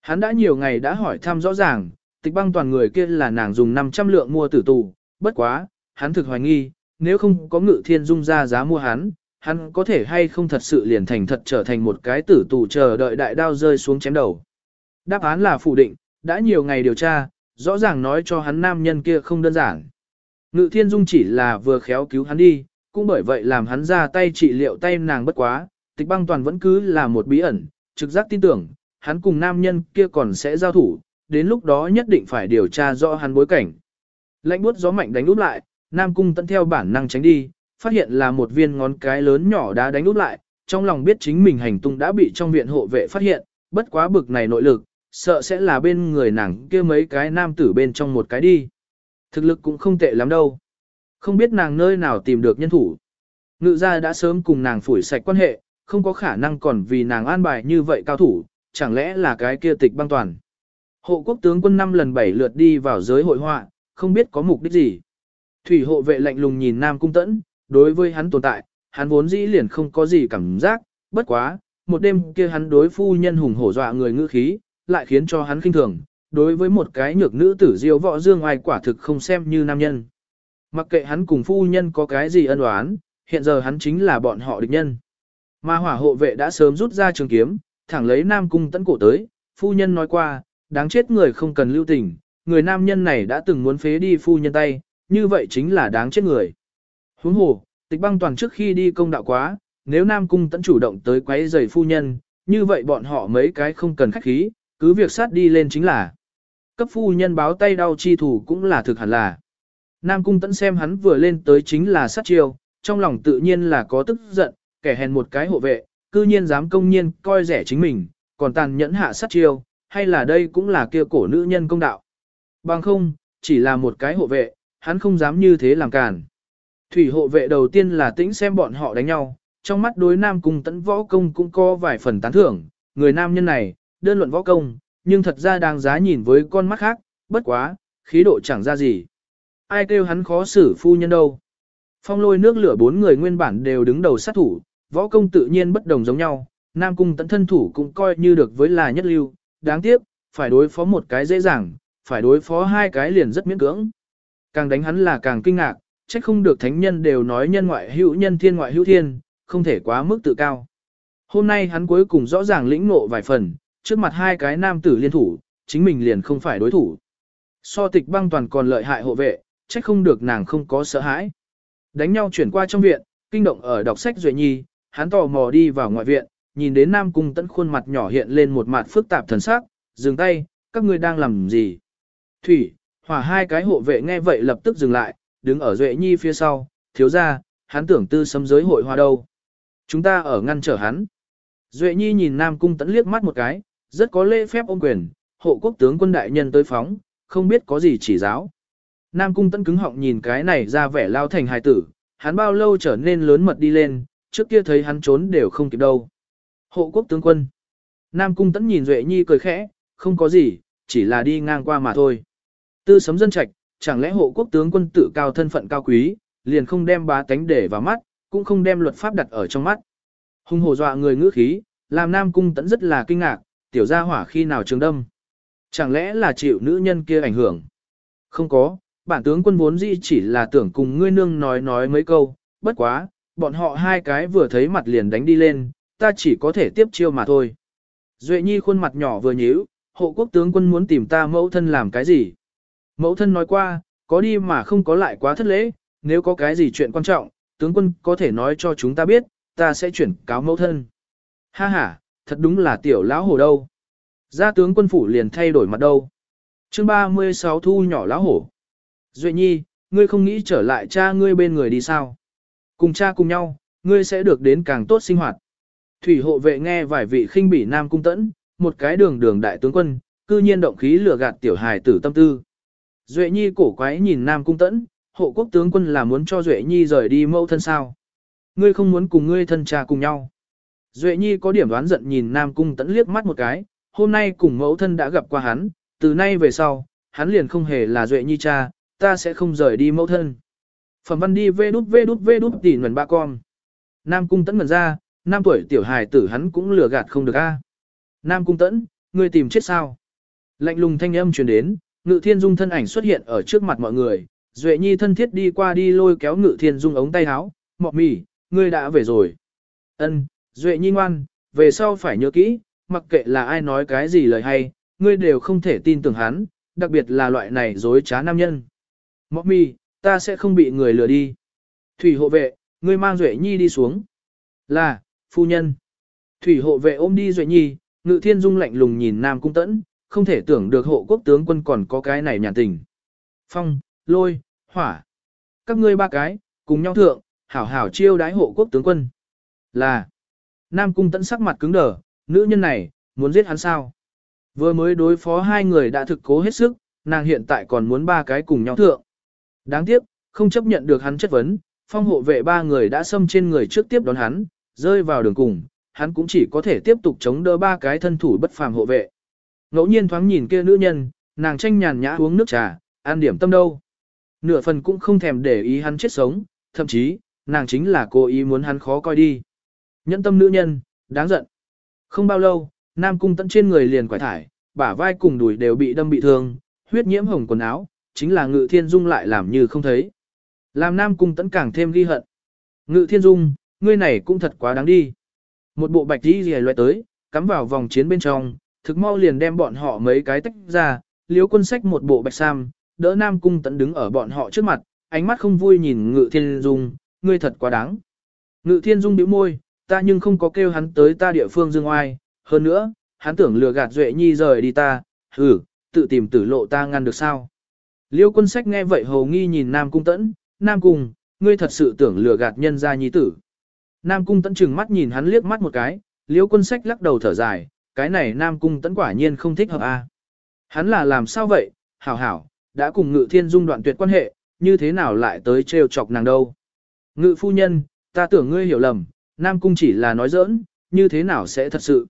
Hắn đã nhiều ngày đã hỏi thăm rõ ràng, tịch băng toàn người kia là nàng dùng 500 lượng mua tử tù, bất quá, hắn thực hoài nghi, nếu không có ngự thiên dung ra giá mua hắn, hắn có thể hay không thật sự liền thành thật trở thành một cái tử tù chờ đợi đại đao rơi xuống chém đầu. Đáp án là phủ định, đã nhiều ngày điều tra, rõ ràng nói cho hắn nam nhân kia không đơn giản. Ngự thiên dung chỉ là vừa khéo cứu hắn đi, cũng bởi vậy làm hắn ra tay trị liệu tay nàng bất quá, tịch băng toàn vẫn cứ là một bí ẩn, trực giác tin tưởng, hắn cùng nam nhân kia còn sẽ giao thủ, đến lúc đó nhất định phải điều tra rõ hắn bối cảnh. Lạnh buốt gió mạnh đánh úp lại, Nam Cung tận theo bản năng tránh đi, phát hiện là một viên ngón cái lớn nhỏ đá đánh úp lại, trong lòng biết chính mình hành tung đã bị trong viện hộ vệ phát hiện, bất quá bực này nội lực, sợ sẽ là bên người nàng kia mấy cái nam tử bên trong một cái đi. Thực lực cũng không tệ lắm đâu. Không biết nàng nơi nào tìm được nhân thủ. Ngự gia đã sớm cùng nàng phủi sạch quan hệ, không có khả năng còn vì nàng an bài như vậy cao thủ, chẳng lẽ là cái kia tịch băng toàn. Hộ quốc tướng quân năm lần bảy lượt đi vào giới hội họa, không biết có mục đích gì. Thủy hộ vệ lạnh lùng nhìn Nam Cung Tẫn, đối với hắn tồn tại, hắn vốn dĩ liền không có gì cảm giác, bất quá, một đêm kia hắn đối phu nhân hùng hổ dọa người ngữ khí, lại khiến cho hắn kinh thường, đối với một cái nhược nữ tử diêu võ dương ai quả thực không xem như nam nhân. Mặc kệ hắn cùng phu nhân có cái gì ân oán, hiện giờ hắn chính là bọn họ địch nhân. Mà hỏa hộ vệ đã sớm rút ra trường kiếm, thẳng lấy nam cung tấn cổ tới, phu nhân nói qua, đáng chết người không cần lưu tình, người nam nhân này đã từng muốn phế đi phu nhân tay, như vậy chính là đáng chết người. Huống hồ, tịch băng toàn trước khi đi công đạo quá, nếu nam cung tẫn chủ động tới quấy rầy phu nhân, như vậy bọn họ mấy cái không cần khách khí, cứ việc sát đi lên chính là. Cấp phu nhân báo tay đau chi thủ cũng là thực hẳn là. Nam cung tẫn xem hắn vừa lên tới chính là sát chiêu, trong lòng tự nhiên là có tức giận, kẻ hèn một cái hộ vệ, cư nhiên dám công nhiên coi rẻ chính mình, còn tàn nhẫn hạ sát chiêu, hay là đây cũng là kia cổ nữ nhân công đạo. Bằng không, chỉ là một cái hộ vệ, hắn không dám như thế làm cản. Thủy hộ vệ đầu tiên là tĩnh xem bọn họ đánh nhau, trong mắt đối nam cung tấn võ công cũng có vài phần tán thưởng, người nam nhân này, đơn luận võ công, nhưng thật ra đang giá nhìn với con mắt khác, bất quá, khí độ chẳng ra gì. Ai kêu hắn khó xử phu nhân đâu. Phong lôi nước lửa bốn người nguyên bản đều đứng đầu sát thủ, võ công tự nhiên bất đồng giống nhau, Nam Cung tấn thân thủ cũng coi như được với là nhất lưu, đáng tiếc, phải đối phó một cái dễ dàng, phải đối phó hai cái liền rất miễn cưỡng. Càng đánh hắn là càng kinh ngạc, trách không được thánh nhân đều nói nhân ngoại hữu nhân thiên ngoại hữu thiên, không thể quá mức tự cao. Hôm nay hắn cuối cùng rõ ràng lĩnh ngộ vài phần, trước mặt hai cái nam tử liên thủ, chính mình liền không phải đối thủ. So tịch băng toàn còn lợi hại hộ vệ, trách không được nàng không có sợ hãi. Đánh nhau chuyển qua trong viện, kinh động ở đọc sách Duệ Nhi, hắn tò mò đi vào ngoại viện, nhìn đến Nam Cung Tấn khuôn mặt nhỏ hiện lên một mặt phức tạp thần sắc, dừng tay, các ngươi đang làm gì? Thủy, hỏa hai cái hộ vệ nghe vậy lập tức dừng lại, đứng ở Duệ Nhi phía sau, thiếu ra, hắn tưởng tư sấm giới hội hoa đâu. Chúng ta ở ngăn trở hắn. Duệ Nhi nhìn Nam Cung Tấn liếc mắt một cái, rất có lễ phép ôm quyền, hộ quốc tướng quân đại nhân tới phóng, không biết có gì chỉ giáo. Nam Cung Tấn cứng họng nhìn cái này ra vẻ lao thành hài tử, hắn bao lâu trở nên lớn mật đi lên, trước kia thấy hắn trốn đều không kịp đâu. Hộ quốc tướng quân. Nam Cung Tấn nhìn Duệ Nhi cười khẽ, không có gì, chỉ là đi ngang qua mà thôi. Tư sấm dân trạch, chẳng lẽ hộ quốc tướng quân tự cao thân phận cao quý, liền không đem bá tánh để vào mắt, cũng không đem luật pháp đặt ở trong mắt. hung hổ dọa người ngữ khí, làm Nam Cung Tẫn rất là kinh ngạc, tiểu gia hỏa khi nào trường đâm. Chẳng lẽ là chịu nữ nhân kia ảnh hưởng? Không có, bản tướng quân vốn dĩ chỉ là tưởng cùng ngươi nương nói nói mấy câu, bất quá, bọn họ hai cái vừa thấy mặt liền đánh đi lên, ta chỉ có thể tiếp chiêu mà thôi. Duệ Nhi khuôn mặt nhỏ vừa nhíu, hộ quốc tướng quân muốn tìm ta mẫu thân làm cái gì? Mẫu thân nói qua, có đi mà không có lại quá thất lễ, nếu có cái gì chuyện quan trọng, tướng quân có thể nói cho chúng ta biết, ta sẽ chuyển cáo mẫu thân. Ha ha, thật đúng là tiểu lão hổ đâu. Gia tướng quân phủ liền thay đổi mặt đâu. chương 36 thu nhỏ lão hổ. Duệ nhi, ngươi không nghĩ trở lại cha ngươi bên người đi sao? Cùng cha cùng nhau, ngươi sẽ được đến càng tốt sinh hoạt. Thủy hộ vệ nghe vài vị khinh bỉ nam cung tẫn, một cái đường đường đại tướng quân, cư nhiên động khí lừa gạt tiểu hài tử tâm tư. Duệ nhi cổ quái nhìn nam cung tẫn, hộ quốc tướng quân là muốn cho Duệ nhi rời đi mẫu thân sao. Ngươi không muốn cùng ngươi thân cha cùng nhau. Duệ nhi có điểm đoán giận nhìn nam cung tẫn liếc mắt một cái, hôm nay cùng mẫu thân đã gặp qua hắn, từ nay về sau, hắn liền không hề là Duệ nhi cha, ta sẽ không rời đi mẫu thân. Phẩm văn đi vê đút vê đút vê đút tỉ nguồn ba con. Nam cung tẫn ngần ra, năm tuổi tiểu hài tử hắn cũng lừa gạt không được a. Nam cung tẫn, ngươi tìm chết sao? Lạnh lùng thanh âm truyền đến, ngự thiên dung thân ảnh xuất hiện ở trước mặt mọi người. Duệ nhi thân thiết đi qua đi lôi kéo ngự thiên dung ống tay áo, Mộc mì, ngươi đã về rồi. Ân, Duệ nhi ngoan, về sau phải nhớ kỹ, mặc kệ là ai nói cái gì lời hay, ngươi đều không thể tin tưởng hắn, đặc biệt là loại này dối trá nam nhân. Mộc mi, ta sẽ không bị người lừa đi. Thủy hộ vệ, ngươi mang Duệ Nhi đi xuống. Là, phu nhân. Thủy hộ vệ ôm đi Duệ Nhi, ngự thiên dung lạnh lùng nhìn Nam Cung Tẫn, không thể tưởng được hộ quốc tướng quân còn có cái này nhàn tình. Phong, lôi, hỏa. Các ngươi ba cái, cùng nhau thượng, hảo hảo chiêu đái hộ quốc tướng quân. Là, Nam Cung Tẫn sắc mặt cứng đờ, nữ nhân này, muốn giết hắn sao? Vừa mới đối phó hai người đã thực cố hết sức, nàng hiện tại còn muốn ba cái cùng nhau thượng. Đáng tiếc, không chấp nhận được hắn chất vấn, phong hộ vệ ba người đã xâm trên người trước tiếp đón hắn, rơi vào đường cùng, hắn cũng chỉ có thể tiếp tục chống đỡ ba cái thân thủ bất phàm hộ vệ. Ngẫu nhiên thoáng nhìn kia nữ nhân, nàng tranh nhàn nhã uống nước trà, an điểm tâm đâu. Nửa phần cũng không thèm để ý hắn chết sống, thậm chí, nàng chính là cố ý muốn hắn khó coi đi. Nhẫn tâm nữ nhân, đáng giận. Không bao lâu, Nam Cung Tẫn trên người liền quải thải, bả vai cùng đùi đều bị đâm bị thương, huyết nhiễm hồng quần áo, chính là Ngự Thiên Dung lại làm như không thấy. Làm Nam Cung Tẫn càng thêm ghi hận. Ngự Thiên Dung, ngươi này cũng thật quá đáng đi. Một bộ bạch đi rìa loại tới, cắm vào vòng chiến bên trong, thực mau liền đem bọn họ mấy cái tách ra, liếu quân sách một bộ bạch sam, đỡ Nam Cung tận đứng ở bọn họ trước mặt, ánh mắt không vui nhìn Ngự Thiên Dung, ngươi thật quá đáng. Ngự Thiên Dung bĩu môi, ta nhưng không có kêu hắn tới ta địa phương dương oai, hơn nữa, hắn tưởng lừa gạt Duệ Nhi rời đi ta, hử, tự tìm tử lộ ta ngăn được sao. Liêu quân sách nghe vậy hầu nghi nhìn Nam Cung Tẫn, Nam Cung, ngươi thật sự tưởng lừa gạt nhân gia nhi tử. Nam Cung Tẫn chừng mắt nhìn hắn liếc mắt một cái, Liêu quân sách lắc đầu thở dài, cái này Nam Cung Tẫn quả nhiên không thích hợp a. Hắn là làm sao vậy, hảo hảo, đã cùng Ngự Thiên Dung đoạn tuyệt quan hệ, như thế nào lại tới trêu chọc nàng đâu. Ngự phu nhân, ta tưởng ngươi hiểu lầm, Nam Cung chỉ là nói giỡn, như thế nào sẽ thật sự.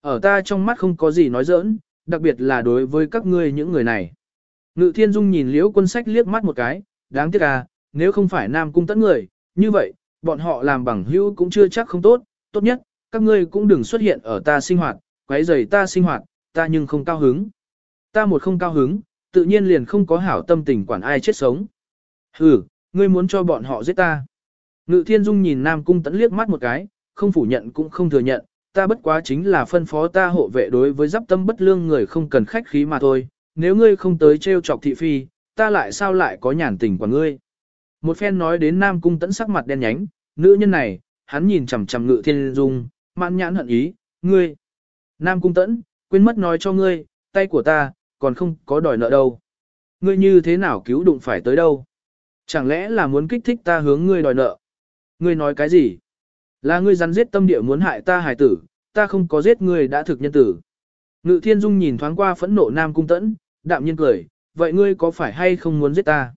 Ở ta trong mắt không có gì nói giỡn, đặc biệt là đối với các ngươi những người này. Ngự Thiên Dung nhìn Liễu Quân Sách liếc mắt một cái, đáng tiếc à, nếu không phải Nam Cung tẫn người, như vậy, bọn họ làm bằng hữu cũng chưa chắc không tốt, tốt nhất, các ngươi cũng đừng xuất hiện ở ta sinh hoạt, quấy rầy ta sinh hoạt, ta nhưng không cao hứng. Ta một không cao hứng, tự nhiên liền không có hảo tâm tình quản ai chết sống. Hừ, ngươi muốn cho bọn họ giết ta. Ngự Thiên Dung nhìn Nam Cung Tấn liếc mắt một cái, không phủ nhận cũng không thừa nhận, ta bất quá chính là phân phó ta hộ vệ đối với giáp tâm bất lương người không cần khách khí mà thôi, nếu ngươi không tới trêu chọc thị phi, ta lại sao lại có nhàn tình của ngươi. Một phen nói đến Nam Cung Tấn sắc mặt đen nhánh, nữ nhân này, hắn nhìn chằm chằm ngự thiên dung, mãn nhãn hận ý, ngươi. Nam Cung tẫn, quên mất nói cho ngươi, tay của ta, còn không có đòi nợ đâu. Ngươi như thế nào cứu đụng phải tới đâu? Chẳng lẽ là muốn kích thích ta hướng ngươi đòi nợ? Ngươi nói cái gì? Là ngươi rắn giết tâm địa muốn hại ta hài tử, ta không có giết ngươi đã thực nhân tử. Ngự thiên dung nhìn thoáng qua phẫn nộ Nam Cung Tẫn, đạm nhiên cười, vậy ngươi có phải hay không muốn giết ta?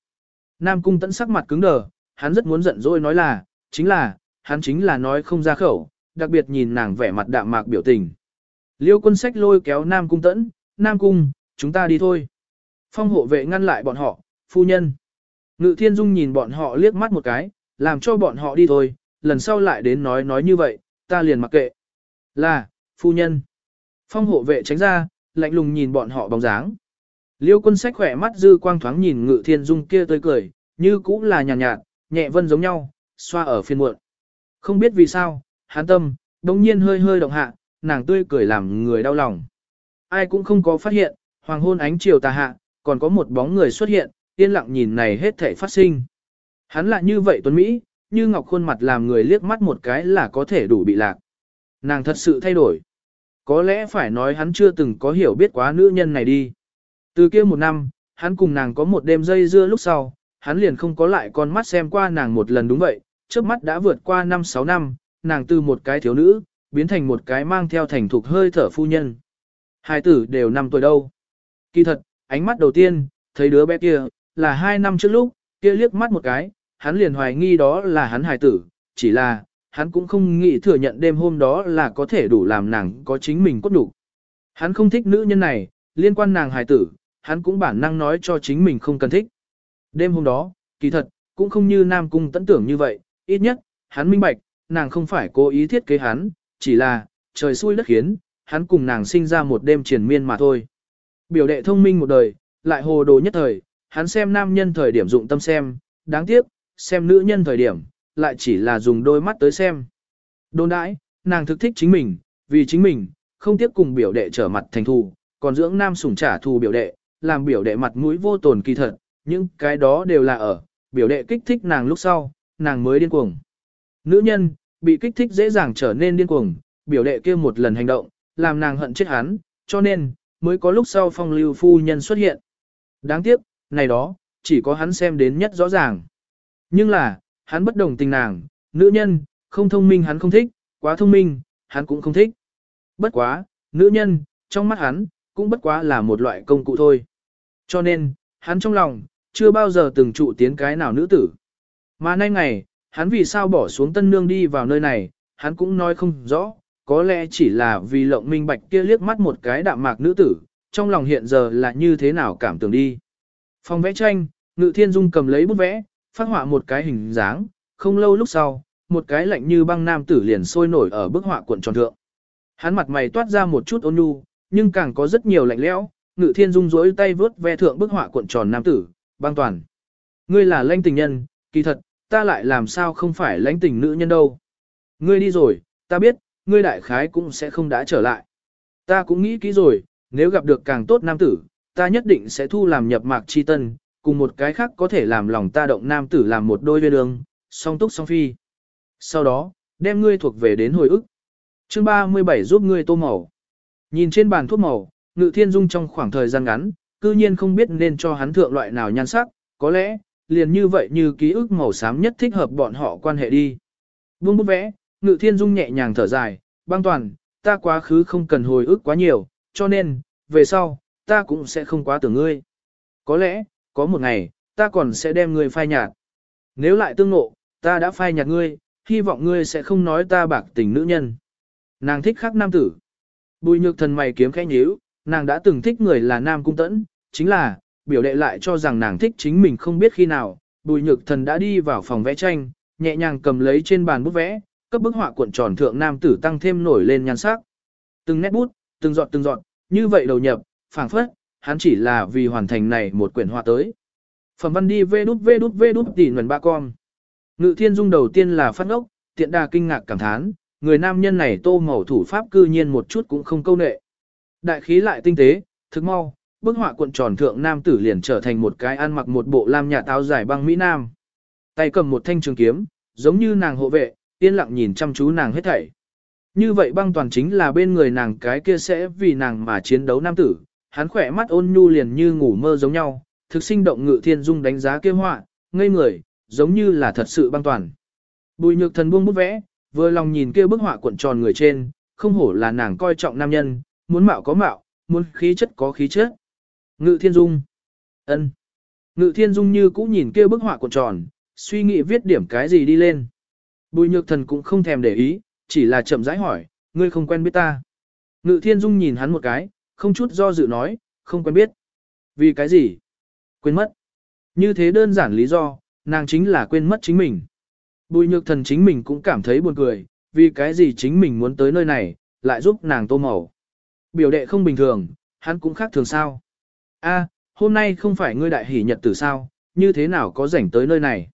Nam Cung Tẫn sắc mặt cứng đờ, hắn rất muốn giận dỗi nói là, chính là, hắn chính là nói không ra khẩu, đặc biệt nhìn nàng vẻ mặt đạm mạc biểu tình. Liêu quân sách lôi kéo Nam Cung Tẫn, Nam Cung, chúng ta đi thôi. Phong hộ vệ ngăn lại bọn họ, phu nhân. Ngự thiên dung nhìn bọn họ liếc mắt một cái, làm cho bọn họ đi thôi, lần sau lại đến nói nói như vậy, ta liền mặc kệ. Là, phu nhân. Phong hộ vệ tránh ra, lạnh lùng nhìn bọn họ bóng dáng. Liêu quân sách khỏe mắt dư quang thoáng nhìn ngự thiên dung kia tươi cười, như cũng là nhàn nhạt, nhạt, nhẹ vân giống nhau, xoa ở phiên muộn. Không biết vì sao, hán tâm, đồng nhiên hơi hơi động hạ, nàng tươi cười làm người đau lòng. Ai cũng không có phát hiện, hoàng hôn ánh chiều tà hạ, còn có một bóng người xuất hiện, yên lặng nhìn này hết thể phát sinh. Hắn là như vậy tuấn Mỹ, như ngọc khuôn mặt làm người liếc mắt một cái là có thể đủ bị lạc. Nàng thật sự thay đổi. Có lẽ phải nói hắn chưa từng có hiểu biết quá nữ nhân này đi. Từ kia một năm, hắn cùng nàng có một đêm dây dưa lúc sau, hắn liền không có lại con mắt xem qua nàng một lần đúng vậy, trước mắt đã vượt qua 5-6 năm, nàng từ một cái thiếu nữ, biến thành một cái mang theo thành thục hơi thở phu nhân. Hai tử đều năm tuổi đâu. Kỳ thật, ánh mắt đầu tiên, thấy đứa bé kia, là hai năm trước lúc, kia liếc mắt một cái, hắn liền hoài nghi đó là hắn hài tử, chỉ là, hắn cũng không nghĩ thừa nhận đêm hôm đó là có thể đủ làm nàng có chính mình cốt đủ. Hắn không thích nữ nhân này, liên quan nàng hài tử, hắn cũng bản năng nói cho chính mình không cần thích. Đêm hôm đó, kỳ thật, cũng không như Nam Cung tẫn tưởng như vậy, ít nhất, hắn minh bạch, nàng không phải cố ý thiết kế hắn, chỉ là, trời xui đất khiến, hắn cùng nàng sinh ra một đêm triền miên mà thôi. Biểu đệ thông minh một đời, lại hồ đồ nhất thời, hắn xem nam nhân thời điểm dụng tâm xem, đáng tiếc, xem nữ nhân thời điểm, lại chỉ là dùng đôi mắt tới xem. Đồn đãi, nàng thực thích chính mình, vì chính mình, không tiếc cùng biểu đệ trở mặt thành thù, còn dưỡng nam sủng trả thù biểu đệ, làm biểu đệ mặt mũi vô tồn kỳ thật, những cái đó đều là ở, biểu đệ kích thích nàng lúc sau, nàng mới điên cuồng. Nữ nhân, bị kích thích dễ dàng trở nên điên cuồng, biểu đệ kia một lần hành động, làm nàng hận chết hắn, cho nên, mới có lúc sau phong lưu phu nhân xuất hiện. Đáng tiếc, này đó, chỉ có hắn xem đến nhất rõ ràng. Nhưng là, hắn bất đồng tình nàng, nữ nhân, không thông minh hắn không thích, quá thông minh, hắn cũng không thích. Bất quá, nữ nhân, trong mắt hắn, cũng bất quá là một loại công cụ thôi. Cho nên, hắn trong lòng, chưa bao giờ từng trụ tiến cái nào nữ tử. Mà nay ngày, hắn vì sao bỏ xuống tân nương đi vào nơi này, hắn cũng nói không rõ, có lẽ chỉ là vì lộng minh bạch kia liếc mắt một cái đạm mạc nữ tử, trong lòng hiện giờ là như thế nào cảm tưởng đi. Phòng vẽ tranh, Ngự Thiên Dung cầm lấy bút vẽ, phát họa một cái hình dáng, không lâu lúc sau, một cái lạnh như băng nam tử liền sôi nổi ở bức họa cuộn tròn thượng. Hắn mặt mày toát ra một chút ôn nhu, nhưng càng có rất nhiều lạnh lẽo. Ngự Thiên Dung duỗi tay vớt ve thượng bức họa cuộn tròn nam tử, băng toàn. Ngươi là lanh tình nhân, kỳ thật, ta lại làm sao không phải lãnh tình nữ nhân đâu. Ngươi đi rồi, ta biết, ngươi đại khái cũng sẽ không đã trở lại. Ta cũng nghĩ kỹ rồi, nếu gặp được càng tốt nam tử, ta nhất định sẽ thu làm nhập mạc chi tân, cùng một cái khác có thể làm lòng ta động nam tử làm một đôi viên đường, song túc song phi. Sau đó, đem ngươi thuộc về đến hồi ức. Chương 37 giúp ngươi tô màu. Nhìn trên bàn thuốc màu, Ngự Thiên Dung trong khoảng thời gian ngắn, cư nhiên không biết nên cho hắn thượng loại nào nhan sắc, có lẽ, liền như vậy như ký ức màu xám nhất thích hợp bọn họ quan hệ đi. Vương bút vẽ, Ngự Thiên Dung nhẹ nhàng thở dài, băng toàn, ta quá khứ không cần hồi ức quá nhiều, cho nên, về sau, ta cũng sẽ không quá tưởng ngươi. Có lẽ, có một ngày, ta còn sẽ đem ngươi phai nhạt. Nếu lại tương ngộ, ta đã phai nhạt ngươi, hy vọng ngươi sẽ không nói ta bạc tình nữ nhân. Nàng thích khác nam tử. Bùi nhược thần mày kiếm khẽ nhíu, nàng đã từng thích người là nam cung tẫn, chính là, biểu đệ lại cho rằng nàng thích chính mình không biết khi nào. Bùi nhược thần đã đi vào phòng vẽ tranh, nhẹ nhàng cầm lấy trên bàn bút vẽ, cấp bức họa cuộn tròn thượng nam tử tăng thêm nổi lên nhan sắc. Từng nét bút, từng giọt từng giọt, như vậy đầu nhập, phảng phất, hắn chỉ là vì hoàn thành này một quyển họa tới. Phẩm văn đi vê đút vê đút vê đút tỉ nguồn ba con. Ngự thiên dung đầu tiên là phát ốc, tiện đà kinh ngạc cảm thán, người nam nhân này tô màu thủ pháp cư nhiên một chút cũng không câu nệ. Đại khí lại tinh tế, thực mau, bức họa cuộn tròn thượng nam tử liền trở thành một cái ăn mặc một bộ lam nhà táo dài băng Mỹ Nam. Tay cầm một thanh trường kiếm, giống như nàng hộ vệ, yên lặng nhìn chăm chú nàng hết thảy. Như vậy băng toàn chính là bên người nàng cái kia sẽ vì nàng mà chiến đấu nam tử, hắn khỏe mắt ôn nhu liền như ngủ mơ giống nhau, thực sinh động ngự thiên dung đánh giá kia họa, ngây người, giống như là thật sự băng toàn. Bùi nhược thần buông bút vẽ, vừa lòng nhìn kia bức họa cuộn tròn người trên, không hổ là nàng coi trọng nam nhân, muốn mạo có mạo, muốn khí chất có khí chất. Ngự thiên dung. ân. Ngự thiên dung như cũ nhìn kia bức họa cuộn tròn, suy nghĩ viết điểm cái gì đi lên. Bùi nhược thần cũng không thèm để ý, chỉ là chậm rãi hỏi, ngươi không quen biết ta. Ngự thiên dung nhìn hắn một cái, không chút do dự nói, không quen biết. Vì cái gì? Quên mất. Như thế đơn giản lý do, nàng chính là quên mất chính mình. Bùi nhược thần chính mình cũng cảm thấy buồn cười, vì cái gì chính mình muốn tới nơi này, lại giúp nàng tô màu. Biểu đệ không bình thường, hắn cũng khác thường sao. A, hôm nay không phải ngươi đại hỷ nhật tử sao, như thế nào có rảnh tới nơi này?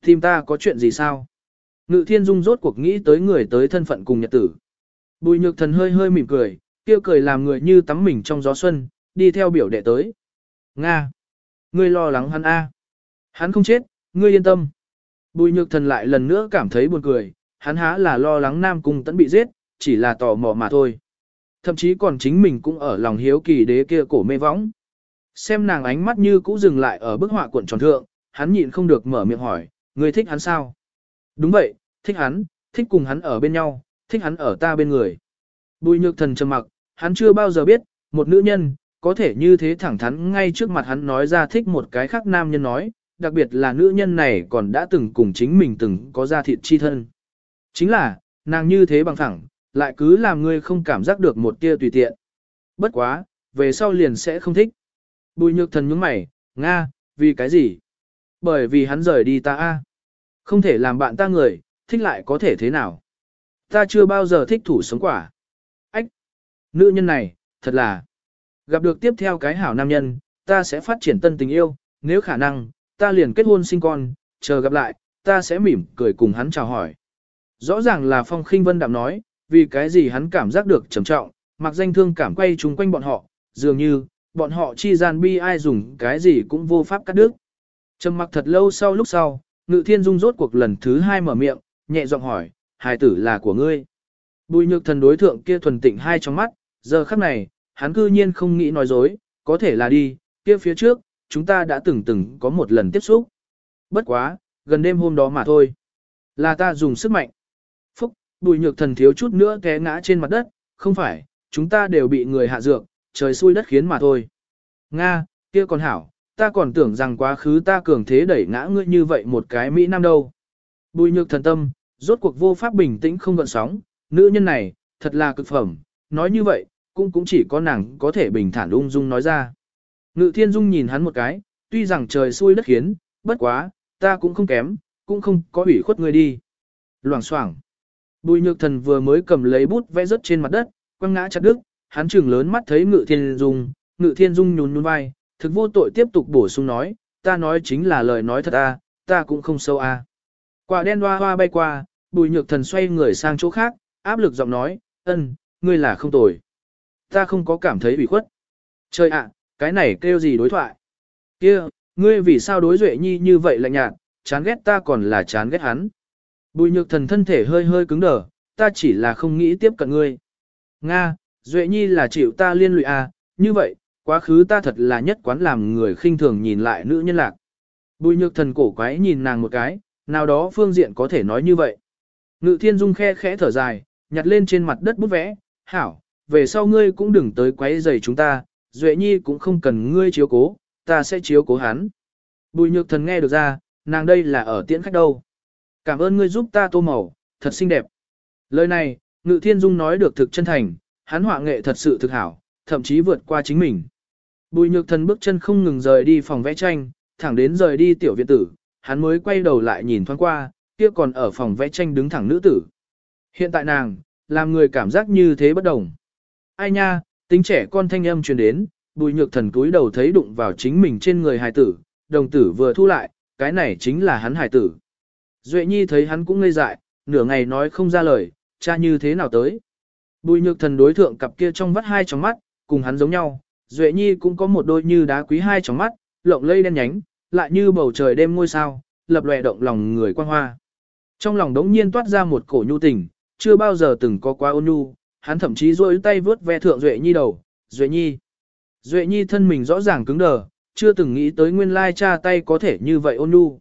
Tìm ta có chuyện gì sao? Ngự thiên dung rốt cuộc nghĩ tới người tới thân phận cùng nhật tử. Bùi nhược thần hơi hơi mỉm cười, kêu cười làm người như tắm mình trong gió xuân, đi theo biểu đệ tới. Nga! Ngươi lo lắng hắn A. Hắn không chết, ngươi yên tâm. Bùi nhược thần lại lần nữa cảm thấy buồn cười, hắn há là lo lắng Nam Cung tẫn bị giết, chỉ là tò mò mà thôi. Thậm chí còn chính mình cũng ở lòng hiếu kỳ đế kia cổ mê võng. Xem nàng ánh mắt như cũ dừng lại ở bức họa cuộn tròn thượng, hắn nhịn không được mở miệng hỏi, ngươi thích hắn sao? Đúng vậy, thích hắn, thích cùng hắn ở bên nhau, thích hắn ở ta bên người. Bùi nhược thần trầm mặc, hắn chưa bao giờ biết, một nữ nhân, có thể như thế thẳng thắn ngay trước mặt hắn nói ra thích một cái khác nam nhân nói, đặc biệt là nữ nhân này còn đã từng cùng chính mình từng có ra thịt chi thân. Chính là, nàng như thế bằng thẳng, lại cứ làm ngươi không cảm giác được một tia tùy tiện. Bất quá, về sau liền sẽ không thích. Bùi nhược thần nhướng mày, Nga, vì cái gì? Bởi vì hắn rời đi ta a Không thể làm bạn ta người, thích lại có thể thế nào? Ta chưa bao giờ thích thủ sống quả. Ách! Nữ nhân này, thật là... Gặp được tiếp theo cái hảo nam nhân, ta sẽ phát triển tân tình yêu, nếu khả năng, ta liền kết hôn sinh con, chờ gặp lại, ta sẽ mỉm cười cùng hắn chào hỏi. Rõ ràng là Phong Khinh Vân đạm nói, vì cái gì hắn cảm giác được trầm trọng, mặc danh thương cảm quay chung quanh bọn họ, dường như, bọn họ chi gian bi ai dùng cái gì cũng vô pháp cắt đứt. Trầm mặc thật lâu sau lúc sau, Ngự Thiên Dung rốt cuộc lần thứ hai mở miệng, nhẹ giọng hỏi, hài tử là của ngươi. Bùi nhược thần đối thượng kia thuần tịnh hai trong mắt, giờ khắc này, hắn cư nhiên không nghĩ nói dối, có thể là đi, kia phía trước, chúng ta đã từng từng có một lần tiếp xúc. Bất quá, gần đêm hôm đó mà thôi. Là ta dùng sức mạnh. Phúc, bùi nhược thần thiếu chút nữa té ngã trên mặt đất, không phải, chúng ta đều bị người hạ dược, trời xui đất khiến mà thôi. Nga, kia còn hảo, ta còn tưởng rằng quá khứ ta cường thế đẩy ngã ngươi như vậy một cái Mỹ Nam đâu. Bùi nhược thần tâm, rốt cuộc vô pháp bình tĩnh không gợn sóng, nữ nhân này, thật là cực phẩm, nói như vậy, cũng cũng chỉ có nàng có thể bình thản ung dung nói ra. Ngự thiên dung nhìn hắn một cái, tuy rằng trời xui đất khiến, bất quá, ta cũng không kém, cũng không có ủy khuất người đi. Loảng xoảng. Bùi nhược thần vừa mới cầm lấy bút vẽ rớt trên mặt đất, quăng ngã chặt đứt, hắn trừng lớn mắt thấy ngự thiên dung, ngự thiên dung nhún nhún vai, thực vô tội tiếp tục bổ sung nói, ta nói chính là lời nói thật a, ta cũng không sâu a. Quả đen hoa hoa bay qua, bùi nhược thần xoay người sang chỗ khác, áp lực giọng nói, ân, ngươi là không tồi. Ta không có cảm thấy bị khuất. Trời ạ, cái này kêu gì đối thoại? Kia, ngươi vì sao đối Duệ Nhi như vậy lạnh nhạt, chán ghét ta còn là chán ghét hắn. Bùi nhược thần thân thể hơi hơi cứng đờ, ta chỉ là không nghĩ tiếp cận ngươi. Nga, Duệ Nhi là chịu ta liên lụy à, như vậy, quá khứ ta thật là nhất quán làm người khinh thường nhìn lại nữ nhân lạc. Bùi nhược thần cổ quái nhìn nàng một cái, nào đó phương diện có thể nói như vậy. Ngự thiên dung khe khẽ thở dài, nhặt lên trên mặt đất bút vẽ, hảo, về sau ngươi cũng đừng tới quấy rầy chúng ta, Duệ Nhi cũng không cần ngươi chiếu cố, ta sẽ chiếu cố hắn. Bùi nhược thần nghe được ra, nàng đây là ở tiễn khách đâu. Cảm ơn ngươi giúp ta tô màu, thật xinh đẹp. Lời này, Ngự Thiên Dung nói được thực chân thành, hắn họa nghệ thật sự thực hảo, thậm chí vượt qua chính mình. Bùi nhược thần bước chân không ngừng rời đi phòng vẽ tranh, thẳng đến rời đi tiểu viện tử, hắn mới quay đầu lại nhìn thoáng qua, kia còn ở phòng vẽ tranh đứng thẳng nữ tử. Hiện tại nàng, làm người cảm giác như thế bất đồng. Ai nha, tính trẻ con thanh âm truyền đến, bùi nhược thần túi đầu thấy đụng vào chính mình trên người hài tử, đồng tử vừa thu lại, cái này chính là hắn hài tử. Duệ nhi thấy hắn cũng ngây dại, nửa ngày nói không ra lời, cha như thế nào tới. Bùi nhược thần đối thượng cặp kia trong vắt hai tròng mắt, cùng hắn giống nhau, Duệ nhi cũng có một đôi như đá quý hai tròng mắt, lộng lây đen nhánh, lại như bầu trời đêm ngôi sao, lập lòe động lòng người quan hoa. Trong lòng đống nhiên toát ra một cổ nhu tình, chưa bao giờ từng có quá ôn nhu, hắn thậm chí rôi tay vướt ve thượng Duệ Nhi đầu, Duệ Nhi. Duệ Nhi thân mình rõ ràng cứng đờ, chưa từng nghĩ tới nguyên lai cha tay có thể như vậy ôn nhu.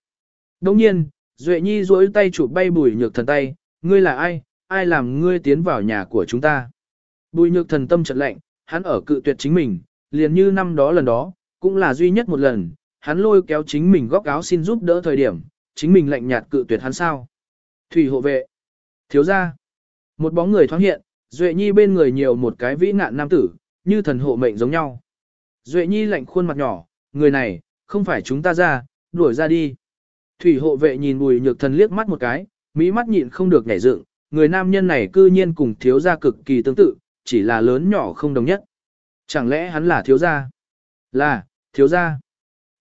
Đống nhiên, Duệ Nhi rôi tay chụp bay bùi nhược thần tay, ngươi là ai, ai làm ngươi tiến vào nhà của chúng ta. Bùi nhược thần tâm trận lạnh, hắn ở cự tuyệt chính mình, liền như năm đó lần đó, cũng là duy nhất một lần, hắn lôi kéo chính mình góc áo xin giúp đỡ thời điểm, chính mình lạnh nhạt cự tuyệt hắn sao. Thủy hộ vệ. Thiếu gia. Một bóng người thoáng hiện, Duệ Nhi bên người nhiều một cái vĩ nạn nam tử, như thần hộ mệnh giống nhau. Duệ Nhi lạnh khuôn mặt nhỏ, người này, không phải chúng ta ra, đuổi ra đi. Thủy hộ vệ nhìn bùi nhược thần liếc mắt một cái, mỹ mắt nhịn không được nhảy dựng, người nam nhân này cư nhiên cùng thiếu gia cực kỳ tương tự, chỉ là lớn nhỏ không đồng nhất. Chẳng lẽ hắn là thiếu gia? Là, thiếu gia.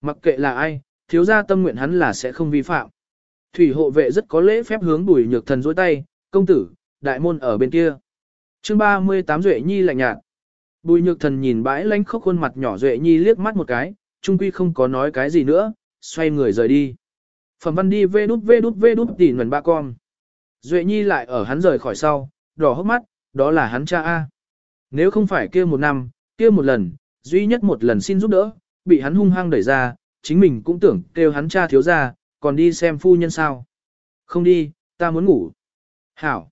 Mặc kệ là ai, thiếu gia tâm nguyện hắn là sẽ không vi phạm. Thủy hộ vệ rất có lễ phép hướng bùi nhược thần dối tay, công tử, đại môn ở bên kia. chương 38 Duệ Nhi lạnh nhạt. Bùi nhược thần nhìn bãi lánh khóc khuôn mặt nhỏ Duệ Nhi liếc mắt một cái, trung quy không có nói cái gì nữa, xoay người rời đi. Phẩm văn đi vê đút vê đút vê đút tỉ nguồn ba con. Duệ Nhi lại ở hắn rời khỏi sau, đỏ hốc mắt, đó là hắn cha A. Nếu không phải kia một năm, kia một lần, duy nhất một lần xin giúp đỡ, bị hắn hung hăng đẩy ra, chính mình cũng tưởng kêu hắn cha thiếu ra, còn đi xem phu nhân sao. Không đi, ta muốn ngủ. Hảo.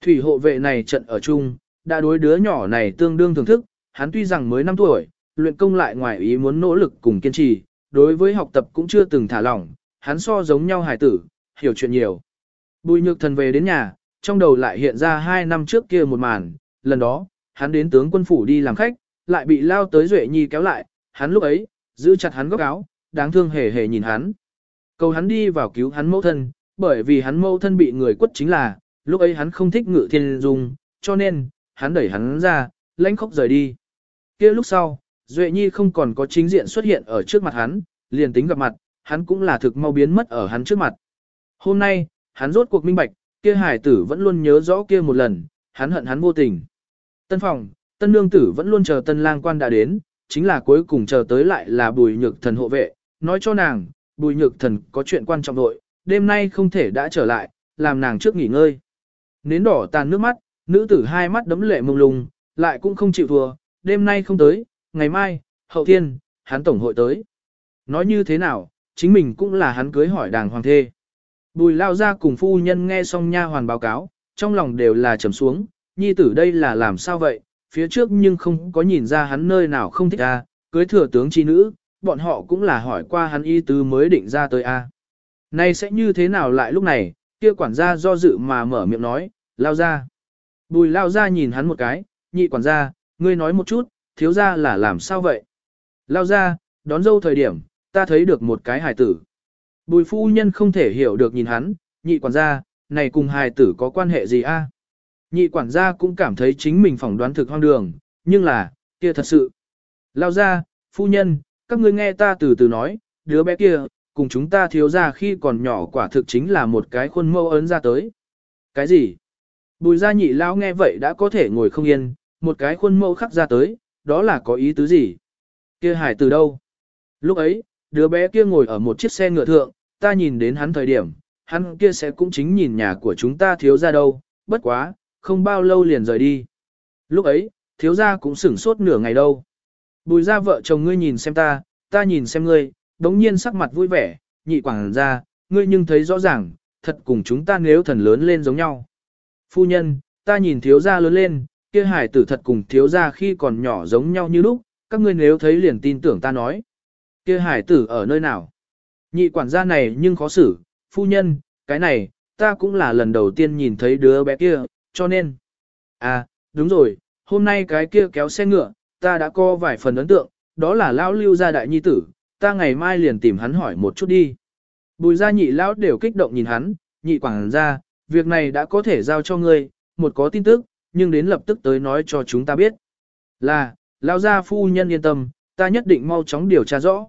Thủy hộ vệ này trận ở chung, đã đối đứa nhỏ này tương đương thưởng thức, hắn tuy rằng mới 5 tuổi, luyện công lại ngoài ý muốn nỗ lực cùng kiên trì, đối với học tập cũng chưa từng thả lỏng, hắn so giống nhau hài tử, hiểu chuyện nhiều. Bùi nhược thần về đến nhà, trong đầu lại hiện ra hai năm trước kia một màn, lần đó, hắn đến tướng quân phủ đi làm khách, lại bị lao tới Duệ Nhi kéo lại, hắn lúc ấy, giữ chặt hắn góc áo, đáng thương hề hề nhìn hắn. Cầu hắn đi vào cứu hắn mẫu thân, bởi vì hắn mẫu thân bị người quất chính là, lúc ấy hắn không thích ngự thiên dung, cho nên, hắn đẩy hắn ra, lãnh khóc rời đi. kia lúc sau, Duệ Nhi không còn có chính diện xuất hiện ở trước mặt hắn, liền tính gặp mặt, hắn cũng là thực mau biến mất ở hắn trước mặt. Hôm nay, hắn rốt cuộc minh bạch, kia hải tử vẫn luôn nhớ rõ kia một lần, hắn hận hắn vô tình. Tân phòng, tân nương tử vẫn luôn chờ tân lang quan đã đến, chính là cuối cùng chờ tới lại là bùi nhược thần hộ vệ, nói cho nàng, bùi nhược thần có chuyện quan trọng đội, đêm nay không thể đã trở lại, làm nàng trước nghỉ ngơi. Nến đỏ tàn nước mắt, nữ tử hai mắt đấm lệ mông lung, lại cũng không chịu thua, đêm nay không tới, ngày mai, hậu thiên, hắn tổng hội tới. Nói như thế nào, chính mình cũng là hắn cưới hỏi đàng hoàng thê. Bùi lao ra cùng phu nhân nghe xong nha hoàn báo cáo, trong lòng đều là trầm xuống, nhi tử đây là làm sao vậy, phía trước nhưng không có nhìn ra hắn nơi nào không thích a, cưới thừa tướng chi nữ, bọn họ cũng là hỏi qua hắn y tứ mới định ra tới a. Nay sẽ như thế nào lại lúc này, kia quản gia do dự mà mở miệng nói, lao ra. Bùi lao ra nhìn hắn một cái, nhị quản gia, ngươi nói một chút, thiếu ra là làm sao vậy? Lao ra, đón dâu thời điểm, ta thấy được một cái hài tử. Bùi phu nhân không thể hiểu được nhìn hắn, nhị quản gia, này cùng hài tử có quan hệ gì a? À? Nhị quản gia cũng cảm thấy chính mình phỏng đoán thực hoang đường, nhưng là, kia thật sự. Lao ra, phu nhân, các ngươi nghe ta từ từ nói, đứa bé kia, cùng chúng ta thiếu ra khi còn nhỏ quả thực chính là một cái khuôn mẫu ấn ra tới. Cái gì? Bùi gia nhị lao nghe vậy đã có thể ngồi không yên, một cái khuôn mẫu khắc ra tới, đó là có ý tứ gì? Kia hải từ đâu? Lúc ấy, đứa bé kia ngồi ở một chiếc xe ngựa thượng, ta nhìn đến hắn thời điểm, hắn kia sẽ cũng chính nhìn nhà của chúng ta thiếu ra đâu, bất quá, không bao lâu liền rời đi. Lúc ấy, thiếu gia cũng sửng sốt nửa ngày đâu. Bùi ra vợ chồng ngươi nhìn xem ta, ta nhìn xem ngươi, đống nhiên sắc mặt vui vẻ, nhị quảng ra, ngươi nhưng thấy rõ ràng, thật cùng chúng ta nếu thần lớn lên giống nhau. Phu nhân, ta nhìn thiếu gia lớn lên, kia hải tử thật cùng thiếu gia khi còn nhỏ giống nhau như lúc, các ngươi nếu thấy liền tin tưởng ta nói. Kia hải tử ở nơi nào? Nhị quản gia này nhưng khó xử, phu nhân, cái này, ta cũng là lần đầu tiên nhìn thấy đứa bé kia, cho nên. À, đúng rồi, hôm nay cái kia kéo xe ngựa, ta đã có vài phần ấn tượng, đó là lão lưu gia đại nhi tử, ta ngày mai liền tìm hắn hỏi một chút đi. Bùi gia nhị lão đều kích động nhìn hắn, nhị quản gia, việc này đã có thể giao cho ngươi, một có tin tức, nhưng đến lập tức tới nói cho chúng ta biết. Là, lão gia phu nhân yên tâm, ta nhất định mau chóng điều tra rõ.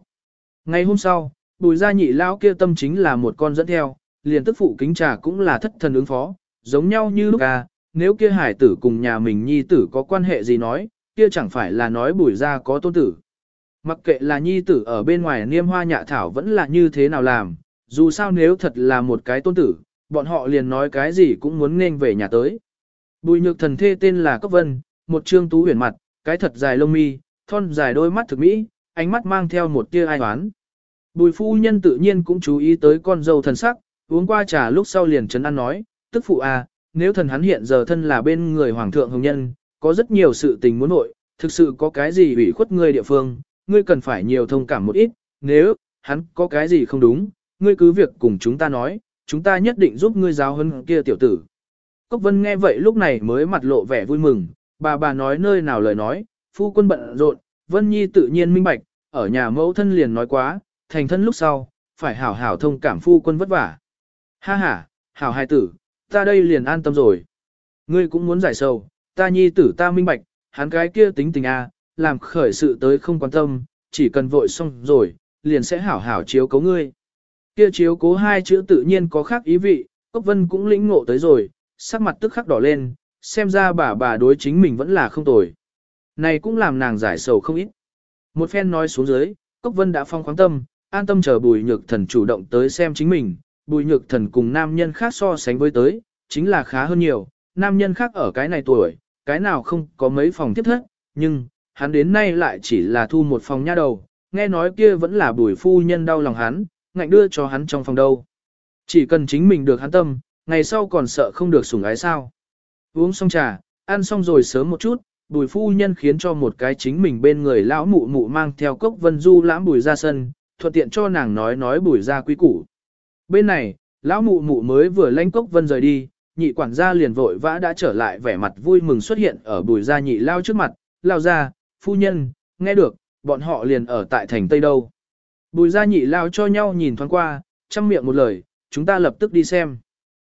Ngày hôm sau, bùi gia nhị lão kia tâm chính là một con dẫn theo, liền tức phụ kính trà cũng là thất thần ứng phó, giống nhau như lúc à, nếu kia hải tử cùng nhà mình nhi tử có quan hệ gì nói, kia chẳng phải là nói bùi gia có tôn tử. Mặc kệ là nhi tử ở bên ngoài niêm hoa nhạ thảo vẫn là như thế nào làm, dù sao nếu thật là một cái tôn tử, bọn họ liền nói cái gì cũng muốn nên về nhà tới. Bùi nhược thần thê tên là Cốc Vân, một trương tú huyền mặt, cái thật dài lông mi, thon dài đôi mắt thực mỹ, ánh mắt mang theo một tia ai oán. Bùi phu nhân tự nhiên cũng chú ý tới con dâu thần sắc, uống qua trà lúc sau liền chấn an nói, tức phụ à, nếu thần hắn hiện giờ thân là bên người hoàng thượng hồng nhân, có rất nhiều sự tình muốn nội, thực sự có cái gì ủy khuất ngươi địa phương, ngươi cần phải nhiều thông cảm một ít, nếu, hắn có cái gì không đúng, ngươi cứ việc cùng chúng ta nói, chúng ta nhất định giúp ngươi giáo hơn kia tiểu tử. Cốc Vân nghe vậy lúc này mới mặt lộ vẻ vui mừng, bà bà nói nơi nào lời nói, phu quân bận rộn, Vân Nhi tự nhiên minh bạch, ở nhà mẫu thân liền nói quá, thành thân lúc sau, phải hảo hảo thông cảm phu quân vất vả. Ha ha, hảo hài tử, ta đây liền an tâm rồi. Ngươi cũng muốn giải sầu, ta nhi tử ta minh bạch, hắn cái kia tính tình a, làm khởi sự tới không quan tâm, chỉ cần vội xong rồi, liền sẽ hảo hảo chiếu cố ngươi. Kia chiếu cố hai chữ tự nhiên có khác ý vị, Cốc Vân cũng lĩnh ngộ tới rồi, sắc mặt tức khắc đỏ lên, xem ra bà bà đối chính mình vẫn là không tồi. Này cũng làm nàng giải sầu không ít. Một phen nói xuống dưới, Cốc Vân đã phong khoáng tâm, an tâm chờ bùi nhược thần chủ động tới xem chính mình, bùi nhược thần cùng nam nhân khác so sánh với tới, chính là khá hơn nhiều, nam nhân khác ở cái này tuổi, cái nào không có mấy phòng tiếp thất, nhưng, hắn đến nay lại chỉ là thu một phòng nha đầu, nghe nói kia vẫn là bùi phu nhân đau lòng hắn, ngạnh đưa cho hắn trong phòng đâu. Chỉ cần chính mình được hắn tâm, ngày sau còn sợ không được sủng ái sao. Uống xong trà, ăn xong rồi sớm một chút, bùi phu nhân khiến cho một cái chính mình bên người lão mụ mụ mang theo cốc vân du lãm bùi ra sân, thuận tiện cho nàng nói nói bùi ra quý củ. Bên này, lão mụ mụ mới vừa lanh cốc vân rời đi, nhị quản gia liền vội vã đã trở lại vẻ mặt vui mừng xuất hiện ở bùi gia nhị lao trước mặt, lao ra, phu nhân, nghe được, bọn họ liền ở tại thành Tây đâu. Bùi gia nhị lao cho nhau nhìn thoáng qua, chăm miệng một lời, chúng ta lập tức đi xem.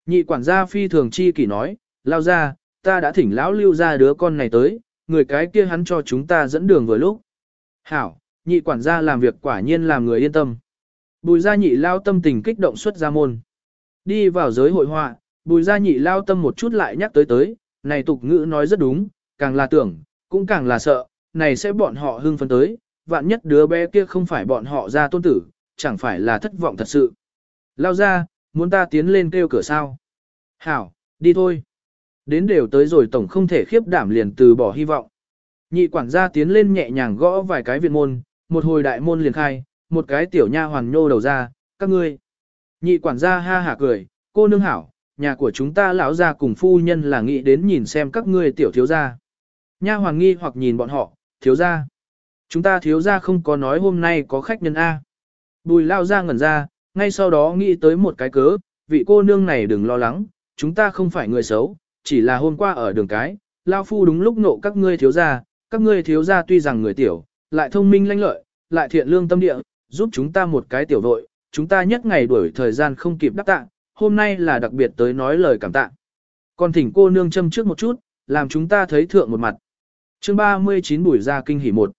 Nhị quản gia phi thường chi kỷ nói, lao ra, ta đã thỉnh lão lưu ra đứa con này tới, người cái kia hắn cho chúng ta dẫn đường vừa lúc. Hảo, nhị quản gia làm việc quả nhiên làm người yên tâm. Bùi gia nhị lao tâm tình kích động xuất ra môn. Đi vào giới hội họa, bùi gia nhị lao tâm một chút lại nhắc tới tới, này tục ngữ nói rất đúng, càng là tưởng, cũng càng là sợ, này sẽ bọn họ hưng phấn tới, vạn nhất đứa bé kia không phải bọn họ ra tôn tử, chẳng phải là thất vọng thật sự. Lao ra, muốn ta tiến lên kêu cửa sao? Hảo, đi thôi. Đến đều tới rồi tổng không thể khiếp đảm liền từ bỏ hy vọng. Nhị quản gia tiến lên nhẹ nhàng gõ vài cái viện môn, một hồi đại môn liền khai, một cái tiểu nha hoàn nhô đầu ra, các ngươi. Nhị quản gia ha hả cười, cô nương hảo, nhà của chúng ta lão gia cùng phu nhân là nghĩ đến nhìn xem các ngươi tiểu thiếu gia. Nha hoàn nghi hoặc nhìn bọn họ, thiếu gia. Chúng ta thiếu gia không có nói hôm nay có khách nhân A. Bùi lao ra ngẩn ra, ngay sau đó nghĩ tới một cái cớ, vị cô nương này đừng lo lắng, chúng ta không phải người xấu, chỉ là hôm qua ở đường cái, Lao Phu đúng lúc nộ các ngươi thiếu gia, các ngươi thiếu gia tuy rằng người tiểu, lại thông minh lanh lợi, lại thiện lương tâm địa, giúp chúng ta một cái tiểu vội, chúng ta nhất ngày đuổi thời gian không kịp đáp tạ, hôm nay là đặc biệt tới nói lời cảm tạ. Còn thỉnh cô nương châm trước một chút, làm chúng ta thấy thượng một mặt. chương 39 bùi ra kinh hỉ một.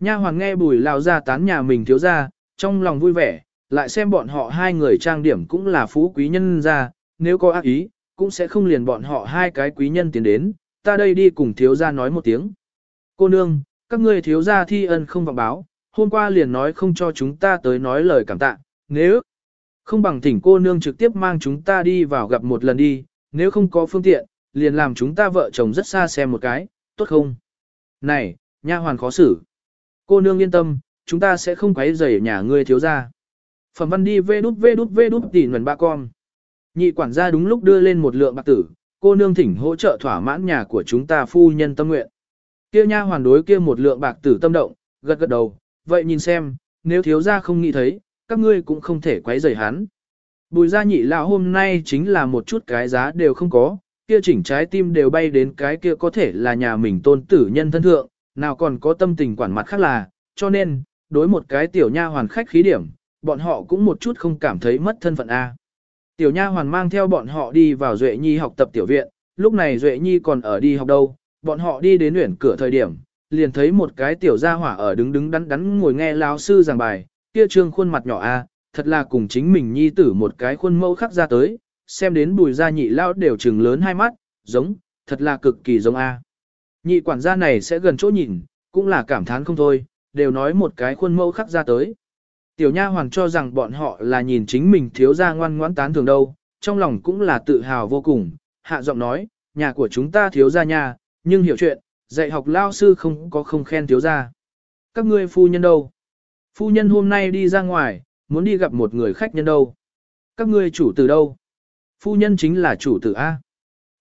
Nha hoàng nghe bùi lao ra tán nhà mình thiếu gia trong lòng vui vẻ, lại xem bọn họ hai người trang điểm cũng là phú quý nhân gia nếu có ác ý, cũng sẽ không liền bọn họ hai cái quý nhân tiến đến, ta đây đi cùng thiếu gia nói một tiếng. Cô nương, các ngươi thiếu gia thi ân không vọng báo, hôm qua liền nói không cho chúng ta tới nói lời cảm tạ, nếu không bằng thỉnh cô nương trực tiếp mang chúng ta đi vào gặp một lần đi, nếu không có phương tiện, liền làm chúng ta vợ chồng rất xa xem một cái, tốt không? Này, nha hoàn khó xử. Cô nương yên tâm, chúng ta sẽ không quấy rầy nhà ngươi thiếu gia Phẩm văn đi vê đút vê đút vê đút tỉ nguồn ba con. Nhị quản gia đúng lúc đưa lên một lượng bạc tử, cô nương thỉnh hỗ trợ thỏa mãn nhà của chúng ta phu nhân tâm nguyện. Kia nha hoàn đối kia một lượng bạc tử tâm động, gật gật đầu, vậy nhìn xem, nếu thiếu gia không nghĩ thấy, các ngươi cũng không thể quấy rầy hắn. Bùi gia nhị lão hôm nay chính là một chút cái giá đều không có, kia chỉnh trái tim đều bay đến cái kia có thể là nhà mình tôn tử nhân thân thượng, nào còn có tâm tình quản mặt khác là, cho nên, đối một cái tiểu nha hoàn khách khí điểm, bọn họ cũng một chút không cảm thấy mất thân phận A. Tiểu nha hoàn mang theo bọn họ đi vào Duệ Nhi học tập tiểu viện, lúc này Duệ Nhi còn ở đi học đâu, bọn họ đi đến uyển cửa thời điểm, liền thấy một cái tiểu gia hỏa ở đứng đứng đắn đắn ngồi nghe lão sư giảng bài, kia trương khuôn mặt nhỏ a, thật là cùng chính mình nhi tử một cái khuôn mẫu khắc ra tới, xem đến bùi gia nhị lao đều trừng lớn hai mắt, giống, thật là cực kỳ giống a. Nhị quản gia này sẽ gần chỗ nhìn, cũng là cảm thán không thôi, đều nói một cái khuôn mẫu khắc ra tới. Tiểu nha hoàng cho rằng bọn họ là nhìn chính mình thiếu gia ngoan ngoãn tán thường đâu, trong lòng cũng là tự hào vô cùng, hạ giọng nói, nhà của chúng ta thiếu gia nha, nhưng hiểu chuyện, dạy học lao sư không có không khen thiếu gia. Các ngươi phu nhân đâu? Phu nhân hôm nay đi ra ngoài, muốn đi gặp một người khách nhân đâu? Các ngươi chủ tử đâu? Phu nhân chính là chủ tử A.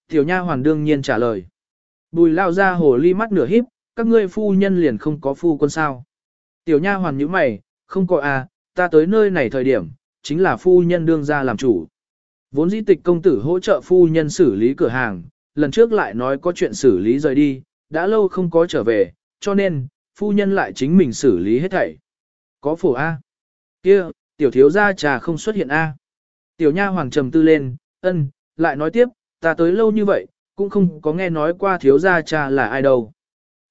Tiểu nha hoàn đương nhiên trả lời. Bùi lao ra hồ ly mắt nửa híp, các ngươi phu nhân liền không có phu quân sao. Tiểu nha hoàn nhíu mày, không có A, ta tới nơi này thời điểm, chính là phu nhân đương ra làm chủ. Vốn dĩ tịch công tử hỗ trợ phu nhân xử lý cửa hàng, lần trước lại nói có chuyện xử lý rời đi, đã lâu không có trở về, cho nên, phu nhân lại chính mình xử lý hết thảy. Có phổ A. kia tiểu thiếu gia trà không xuất hiện A. Tiểu nha hoàng trầm tư lên, ân, lại nói tiếp, ta tới lâu như vậy, cũng không có nghe nói qua thiếu gia cha là ai đâu.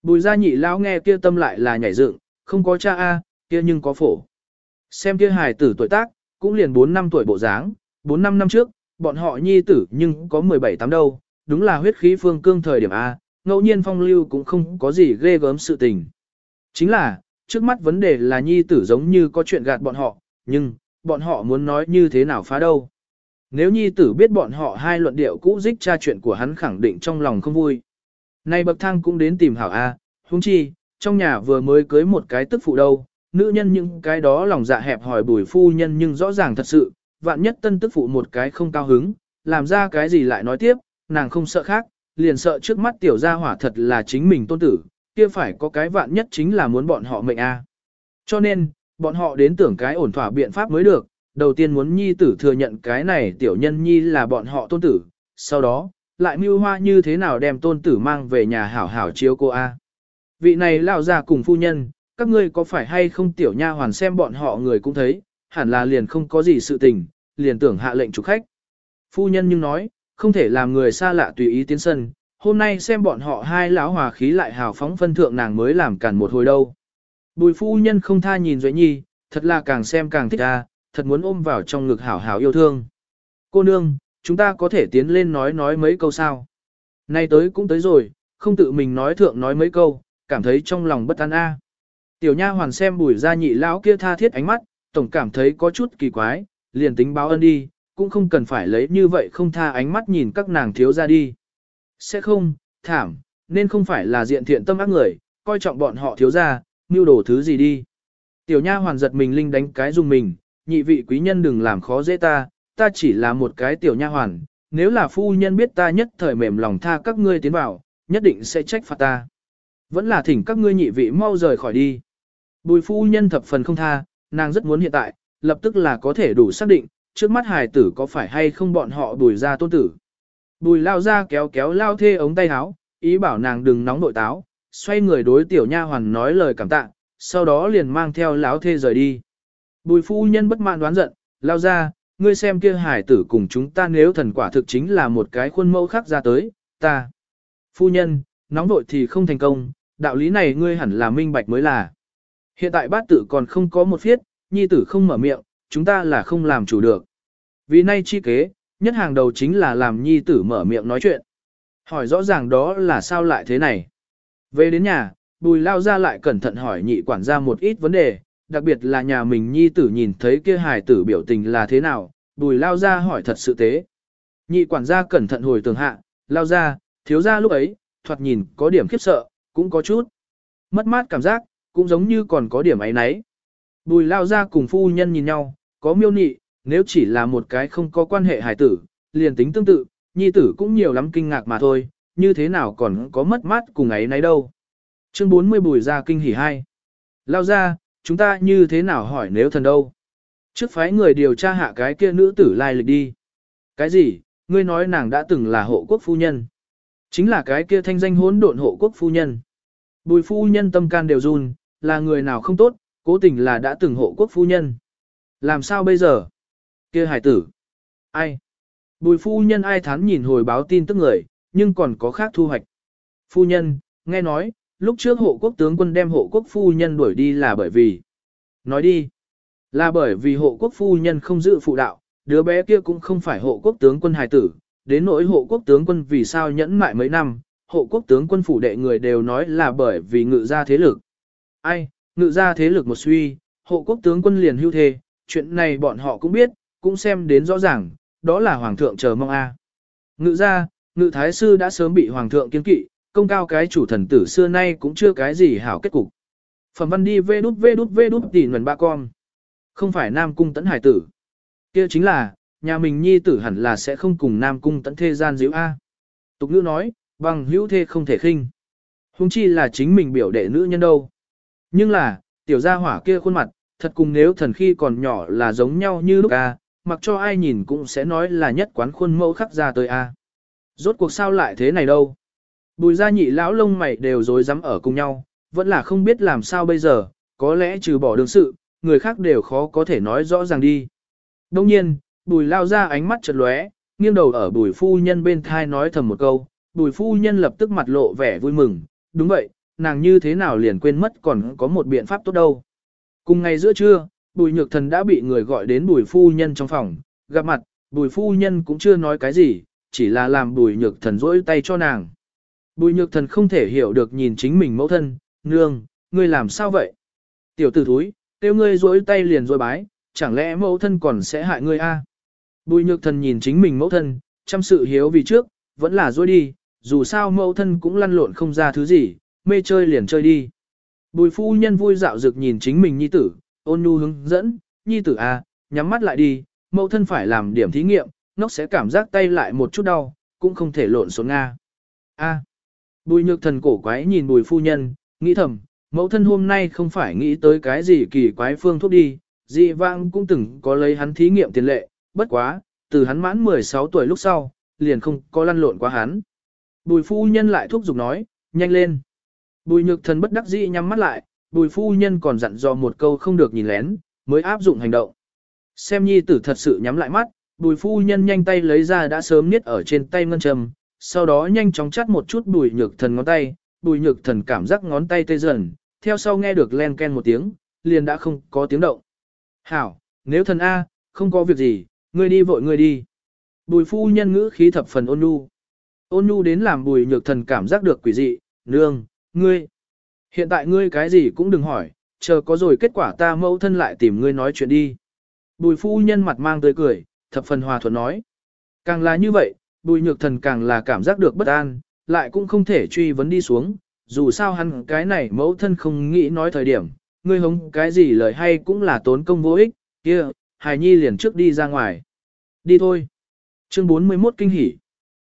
Bùi gia nhị lão nghe kia tâm lại là nhảy dựng, không có cha A, kia nhưng có phổ. Xem kia hài tử tuổi tác, cũng liền 4 năm tuổi bộ dáng, 4 năm năm trước, bọn họ nhi tử nhưng có 17 tám đâu, đúng là huyết khí phương cương thời điểm A, ngẫu nhiên phong lưu cũng không có gì ghê gớm sự tình. Chính là, trước mắt vấn đề là nhi tử giống như có chuyện gạt bọn họ, nhưng, bọn họ muốn nói như thế nào phá đâu. Nếu nhi tử biết bọn họ hai luận điệu cũ dích tra chuyện của hắn khẳng định trong lòng không vui. Nay bậc thang cũng đến tìm hảo A, huống chi, trong nhà vừa mới cưới một cái tức phụ đâu, nữ nhân những cái đó lòng dạ hẹp hỏi bùi phu nhân nhưng rõ ràng thật sự, vạn nhất tân tức phụ một cái không cao hứng, làm ra cái gì lại nói tiếp, nàng không sợ khác, liền sợ trước mắt tiểu gia hỏa thật là chính mình tôn tử, kia phải có cái vạn nhất chính là muốn bọn họ mệnh a. Cho nên, bọn họ đến tưởng cái ổn thỏa biện pháp mới được, đầu tiên muốn nhi tử thừa nhận cái này tiểu nhân nhi là bọn họ tôn tử, sau đó, lại mưu hoa như thế nào đem tôn tử mang về nhà hảo hảo chiếu cô a. Vị này lão già cùng phu nhân, các ngươi có phải hay không tiểu nha hoàn xem bọn họ người cũng thấy, hẳn là liền không có gì sự tình, liền tưởng hạ lệnh chủ khách. Phu nhân nhưng nói, không thể làm người xa lạ tùy ý tiến sân, hôm nay xem bọn họ hai lão hòa khí lại hào phóng phân thượng nàng mới làm cản một hồi đâu. Bùi phu nhân không tha nhìn Duệ Nhi, thật là càng xem càng thích a, thật muốn ôm vào trong ngực hảo hảo yêu thương. Cô nương, chúng ta có thể tiến lên nói nói mấy câu sao. Nay tới cũng tới rồi, không tự mình nói thượng nói mấy câu, cảm thấy trong lòng bất an a. Tiểu nha hoàn xem bùi gia nhị lão kia tha thiết ánh mắt, tổng cảm thấy có chút kỳ quái, liền tính báo ơn đi, cũng không cần phải lấy như vậy không tha ánh mắt nhìn các nàng thiếu ra đi. Sẽ không, thảm, nên không phải là diện thiện tâm ác người, coi trọng bọn họ thiếu ra, mưu đồ thứ gì đi. Tiểu nha hoàn giật mình linh đánh cái dùng mình, nhị vị quý nhân đừng làm khó dễ ta, ta chỉ là một cái tiểu nha hoàn, nếu là phu nhân biết ta nhất thời mềm lòng tha các ngươi tiến vào, nhất định sẽ trách phạt ta. Vẫn là thỉnh các ngươi nhị vị mau rời khỏi đi. Bùi phu nhân thập phần không tha, nàng rất muốn hiện tại, lập tức là có thể đủ xác định, trước mắt hài tử có phải hay không bọn họ bùi ra tôn tử. Bùi lao ra kéo kéo lao thê ống tay áo, ý bảo nàng đừng nóng nội táo, xoay người đối tiểu nha hoàn nói lời cảm tạ, sau đó liền mang theo lão thê rời đi. Bùi phu nhân bất mãn đoán giận, lao ra, ngươi xem kia hải tử cùng chúng ta nếu thần quả thực chính là một cái khuôn mẫu khác ra tới, ta. Phu nhân, nóng vội thì không thành công, đạo lý này ngươi hẳn là minh bạch mới là. Hiện tại bát tử còn không có một phiết, nhi tử không mở miệng, chúng ta là không làm chủ được. Vì nay chi kế, nhất hàng đầu chính là làm nhi tử mở miệng nói chuyện. Hỏi rõ ràng đó là sao lại thế này. Về đến nhà, bùi lao ra lại cẩn thận hỏi nhị quản gia một ít vấn đề, đặc biệt là nhà mình nhi tử nhìn thấy kia hài tử biểu tình là thế nào, bùi lao ra hỏi thật sự tế. Nhị quản gia cẩn thận hồi tường hạ, lao ra, thiếu ra lúc ấy, thoạt nhìn có điểm khiếp sợ, cũng có chút. Mất mát cảm giác, cũng giống như còn có điểm ấy nấy. Bùi lao ra cùng phu nhân nhìn nhau, có miêu nị, nếu chỉ là một cái không có quan hệ hài tử, liền tính tương tự, nhi tử cũng nhiều lắm kinh ngạc mà thôi, như thế nào còn có mất mát cùng ấy nấy đâu. Chương 40 bùi ra kinh hỉ hai. Lao ra, chúng ta như thế nào hỏi nếu thần đâu? Trước phái người điều tra hạ cái kia nữ tử lai lịch đi. Cái gì, ngươi nói nàng đã từng là hộ quốc phu nhân. Chính là cái kia thanh danh hỗn độn hộ quốc phu nhân. Bùi phu nhân tâm can đều run, là người nào không tốt, cố tình là đã từng hộ quốc phu nhân. Làm sao bây giờ? Kia hải tử. Ai? Bùi phu nhân ai thán nhìn hồi báo tin tức người, nhưng còn có khác thu hoạch. Phu nhân, nghe nói, lúc trước hộ quốc tướng quân đem hộ quốc phu nhân đuổi đi là bởi vì. Nói đi. Là bởi vì hộ quốc phu nhân không giữ phụ đạo, đứa bé kia cũng không phải hộ quốc tướng quân hài tử, đến nỗi hộ quốc tướng quân vì sao nhẫn mại mấy năm, hộ quốc tướng quân phủ đệ người đều nói là bởi vì ngự ra thế lực. Ai, ngự ra thế lực một suy, hộ quốc tướng quân liền hưu thề, chuyện này bọn họ cũng biết, cũng xem đến rõ ràng, đó là hoàng thượng chờ mong a. Ngự ra, ngự thái sư đã sớm bị hoàng thượng kiên kỵ, công cao cái chủ thần tử xưa nay cũng chưa cái gì hảo kết cục. Phẩm văn đi vê đút vê đút vê đút tỉ nguồn ba con. Không phải nam cung tấn hải tử. kia chính là, nhà mình nhi tử hẳn là sẽ không cùng nam cung tấn thê gian diễu A. Tục ngữ nói, bằng hữu thê không thể khinh. Hùng chi là chính mình biểu đệ nữ nhân đâu. Nhưng là, tiểu gia hỏa kia khuôn mặt, thật cùng nếu thần khi còn nhỏ là giống nhau như lúc A, mặc cho ai nhìn cũng sẽ nói là nhất quán khuôn mẫu khắc ra tới A. Rốt cuộc sao lại thế này đâu. Bùi gia nhị lão lông mày đều rối rắm ở cùng nhau, vẫn là không biết làm sao bây giờ, có lẽ trừ bỏ đường sự, người khác đều khó có thể nói rõ ràng đi. Đông nhiên, bùi lao ra ánh mắt chật lóe, nghiêng đầu ở bùi phu nhân bên thai nói thầm một câu, bùi phu nhân lập tức mặt lộ vẻ vui mừng, đúng vậy, nàng như thế nào liền quên mất còn có một biện pháp tốt đâu. Cùng ngày giữa trưa, bùi nhược thần đã bị người gọi đến bùi phu nhân trong phòng, gặp mặt, bùi phu nhân cũng chưa nói cái gì, chỉ là làm bùi nhược thần rỗi tay cho nàng. Bùi nhược thần không thể hiểu được nhìn chính mình mẫu thân, nương, ngươi làm sao vậy? Tiểu tử thúi, kêu ngươi rỗi tay liền rỗi bái, chẳng lẽ mẫu thân còn sẽ hại ngươi a? Bùi nhược thần nhìn chính mình mẫu thân, chăm sự hiếu vì trước, vẫn là rỗi đi, dù sao mẫu thân cũng lăn lộn không ra thứ gì, mê chơi liền chơi đi. Bùi phu nhân vui dạo dực nhìn chính mình nhi tử, ôn nhu hướng dẫn, nhi tử a, nhắm mắt lại đi, mẫu thân phải làm điểm thí nghiệm, nó sẽ cảm giác tay lại một chút đau, cũng không thể lộn xuống Nga. A. Bùi nhược thần cổ quái nhìn bùi phu nhân, nghĩ thầm, mẫu thân hôm nay không phải nghĩ tới cái gì kỳ quái phương thuốc đi, dị vãng cũng từng có lấy hắn thí nghiệm tiền lệ, bất quá, từ hắn mãn 16 tuổi lúc sau, liền không có lăn lộn qua hắn. Bùi phu nhân lại thúc giục nói, nhanh lên. Bùi nhược thần bất đắc dĩ nhắm mắt lại, bùi phu nhân còn dặn dò một câu không được nhìn lén, mới áp dụng hành động. Xem nhi tử thật sự nhắm lại mắt, bùi phu nhân nhanh tay lấy ra đã sớm niết ở trên tay ngân trầm, sau đó nhanh chóng chắt một chút bùi nhược thần ngón tay, bùi nhược thần cảm giác ngón tay tê dần, theo sau nghe được len ken một tiếng, liền đã không có tiếng động. Hảo, nếu thần A, không có việc gì, ngươi đi vội ngươi đi. Bùi phu nhân ngữ khí thập phần ôn nhu. Ôn nhu đến làm bùi nhược thần cảm giác được quỷ dị, nương, ngươi. Hiện tại ngươi cái gì cũng đừng hỏi, chờ có rồi kết quả ta mẫu thân lại tìm ngươi nói chuyện đi. Bùi phu nhân mặt mang tươi cười, thập phần hòa thuận nói. Càng là như vậy, bùi nhược thần càng là cảm giác được bất an, lại cũng không thể truy vấn đi xuống, dù sao hắn cái này mẫu thân không nghĩ nói thời điểm, ngươi hống cái gì lời hay cũng là tốn công vô ích, kia, hài nhi liền trước đi ra ngoài. Đi thôi. Chương 41 kinh hỉ.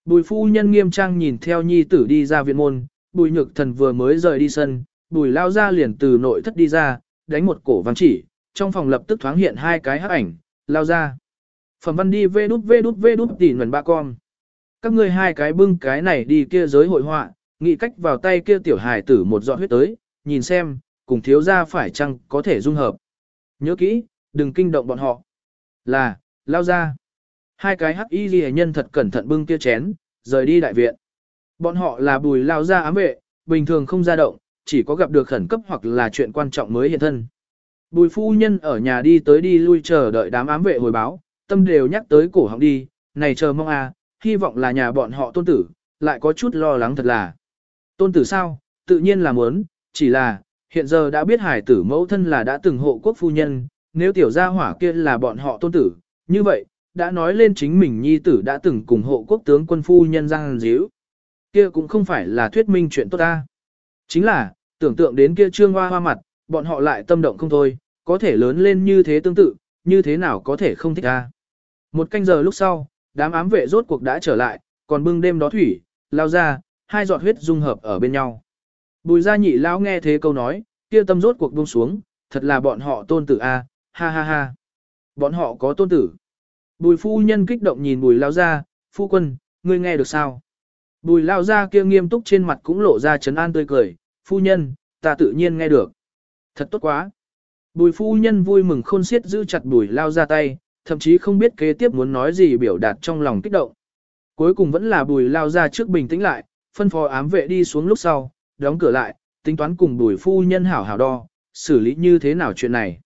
Bùi phu nhân nghiêm trang nhìn theo nhi tử đi ra viện môn, bùi nhược thần vừa mới rời đi sân, bùi lao ra liền từ nội thất đi ra, đánh một cổ văn chỉ, trong phòng lập tức thoáng hiện hai cái hắc ảnh, lao ra. Phẩm văn đi vê đút vê đút vê đút tỉ nguồn ba con. Các ngươi hai cái bưng cái này đi kia giới hội họa, nghĩ cách vào tay kia tiểu hài tử một giọt huyết tới, nhìn xem, cùng thiếu gia phải chăng có thể dung hợp. Nhớ kỹ, đừng kinh động bọn họ. Là, lao ra. Hai cái hắc y ghi nhân thật cẩn thận bưng kia chén, rời đi đại viện. Bọn họ là bùi lao ra ám vệ, bình thường không ra động, chỉ có gặp được khẩn cấp hoặc là chuyện quan trọng mới hiện thân. Bùi phu nhân ở nhà đi tới đi lui chờ đợi đám ám vệ hồi báo, tâm đều nhắc tới cổ họng đi, này chờ mong à, hy vọng là nhà bọn họ tôn tử, lại có chút lo lắng thật là. Tôn tử sao, tự nhiên là muốn, chỉ là, hiện giờ đã biết hải tử mẫu thân là đã từng hộ quốc phu nhân, nếu tiểu gia hỏa kia là bọn họ tôn tử, như vậy, đã nói lên chính mình nhi tử đã từng cùng hộ quốc tướng quân phu nhân giang díu. Kia cũng không phải là thuyết minh chuyện tốt ta. Chính là, tưởng tượng đến kia trương hoa hoa mặt, bọn họ lại tâm động không thôi, có thể lớn lên như thế tương tự, như thế nào có thể không thích ta. Một canh giờ lúc sau, đám ám vệ rốt cuộc đã trở lại, còn bưng đêm đó thủy, lao ra, hai giọt huyết dung hợp ở bên nhau. Bùi gia nhị lão nghe thế câu nói, kia tâm rốt cuộc buông xuống, thật là bọn họ tôn tử a, ha ha ha. Bọn họ có tôn tử. Bùi phu nhân kích động nhìn bùi lao ra, phu quân, ngươi nghe được sao? Bùi lao ra kia nghiêm túc trên mặt cũng lộ ra trấn an tươi cười, phu nhân, ta tự nhiên nghe được. Thật tốt quá. Bùi phu nhân vui mừng khôn xiết giữ chặt bùi lao ra tay, thậm chí không biết kế tiếp muốn nói gì biểu đạt trong lòng kích động. Cuối cùng vẫn là bùi lao ra trước bình tĩnh lại, phân phó ám vệ đi xuống lúc sau, đóng cửa lại, tính toán cùng bùi phu nhân hảo hảo đo, xử lý như thế nào chuyện này.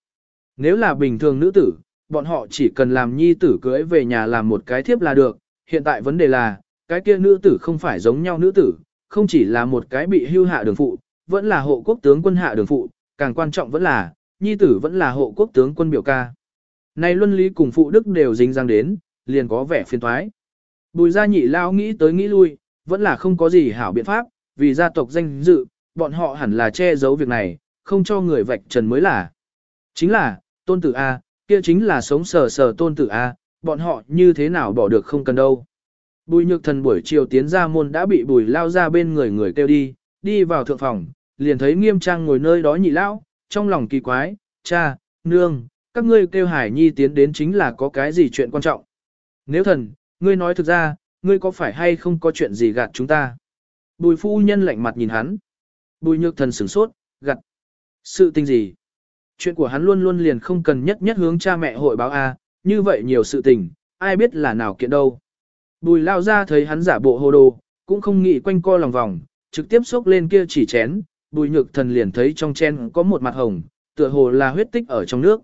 Nếu là bình thường nữ tử, bọn họ chỉ cần làm nhi tử cưới về nhà làm một cái thiếp là được, hiện tại vấn đề là, cái kia nữ tử không phải giống nhau nữ tử, không chỉ là một cái bị hưu hạ đường phụ, vẫn là hộ quốc tướng quân hạ đường phụ, càng quan trọng vẫn là, nhi tử vẫn là hộ quốc tướng quân biểu ca. Này luân lý cùng phụ đức đều dính răng đến, liền có vẻ phiền thoái. Bùi gia nhị lao nghĩ tới nghĩ lui, vẫn là không có gì hảo biện pháp, vì gia tộc danh dự, bọn họ hẳn là che giấu việc này, không cho người vạch trần mới là. Chính là, tôn tử A, kia chính là sống sờ sờ tôn tử A, bọn họ như thế nào bỏ được không cần đâu. Bùi nhược thần buổi chiều tiến ra môn đã bị bùi lao ra bên người người kêu đi, đi vào thượng phòng, liền thấy nghiêm trang ngồi nơi đó nhị lão, trong lòng kỳ quái, cha, nương, các ngươi kêu hải nhi tiến đến chính là có cái gì chuyện quan trọng. Nếu thần, ngươi nói thực ra, ngươi có phải hay không có chuyện gì gạt chúng ta? Bùi phu nhân lạnh mặt nhìn hắn. Bùi nhược thần sửng sốt, gạt. Sự tình gì? Chuyện của hắn luôn luôn liền không cần nhất nhất hướng cha mẹ hội báo A, như vậy nhiều sự tình, ai biết là nào kiện đâu. Bùi lao ra thấy hắn giả bộ hồ đồ, cũng không nghĩ quanh co lòng vòng, trực tiếp xốc lên kia chỉ chén, bùi nhược thần liền thấy trong chén có một mặt hồng, tựa hồ là huyết tích ở trong nước.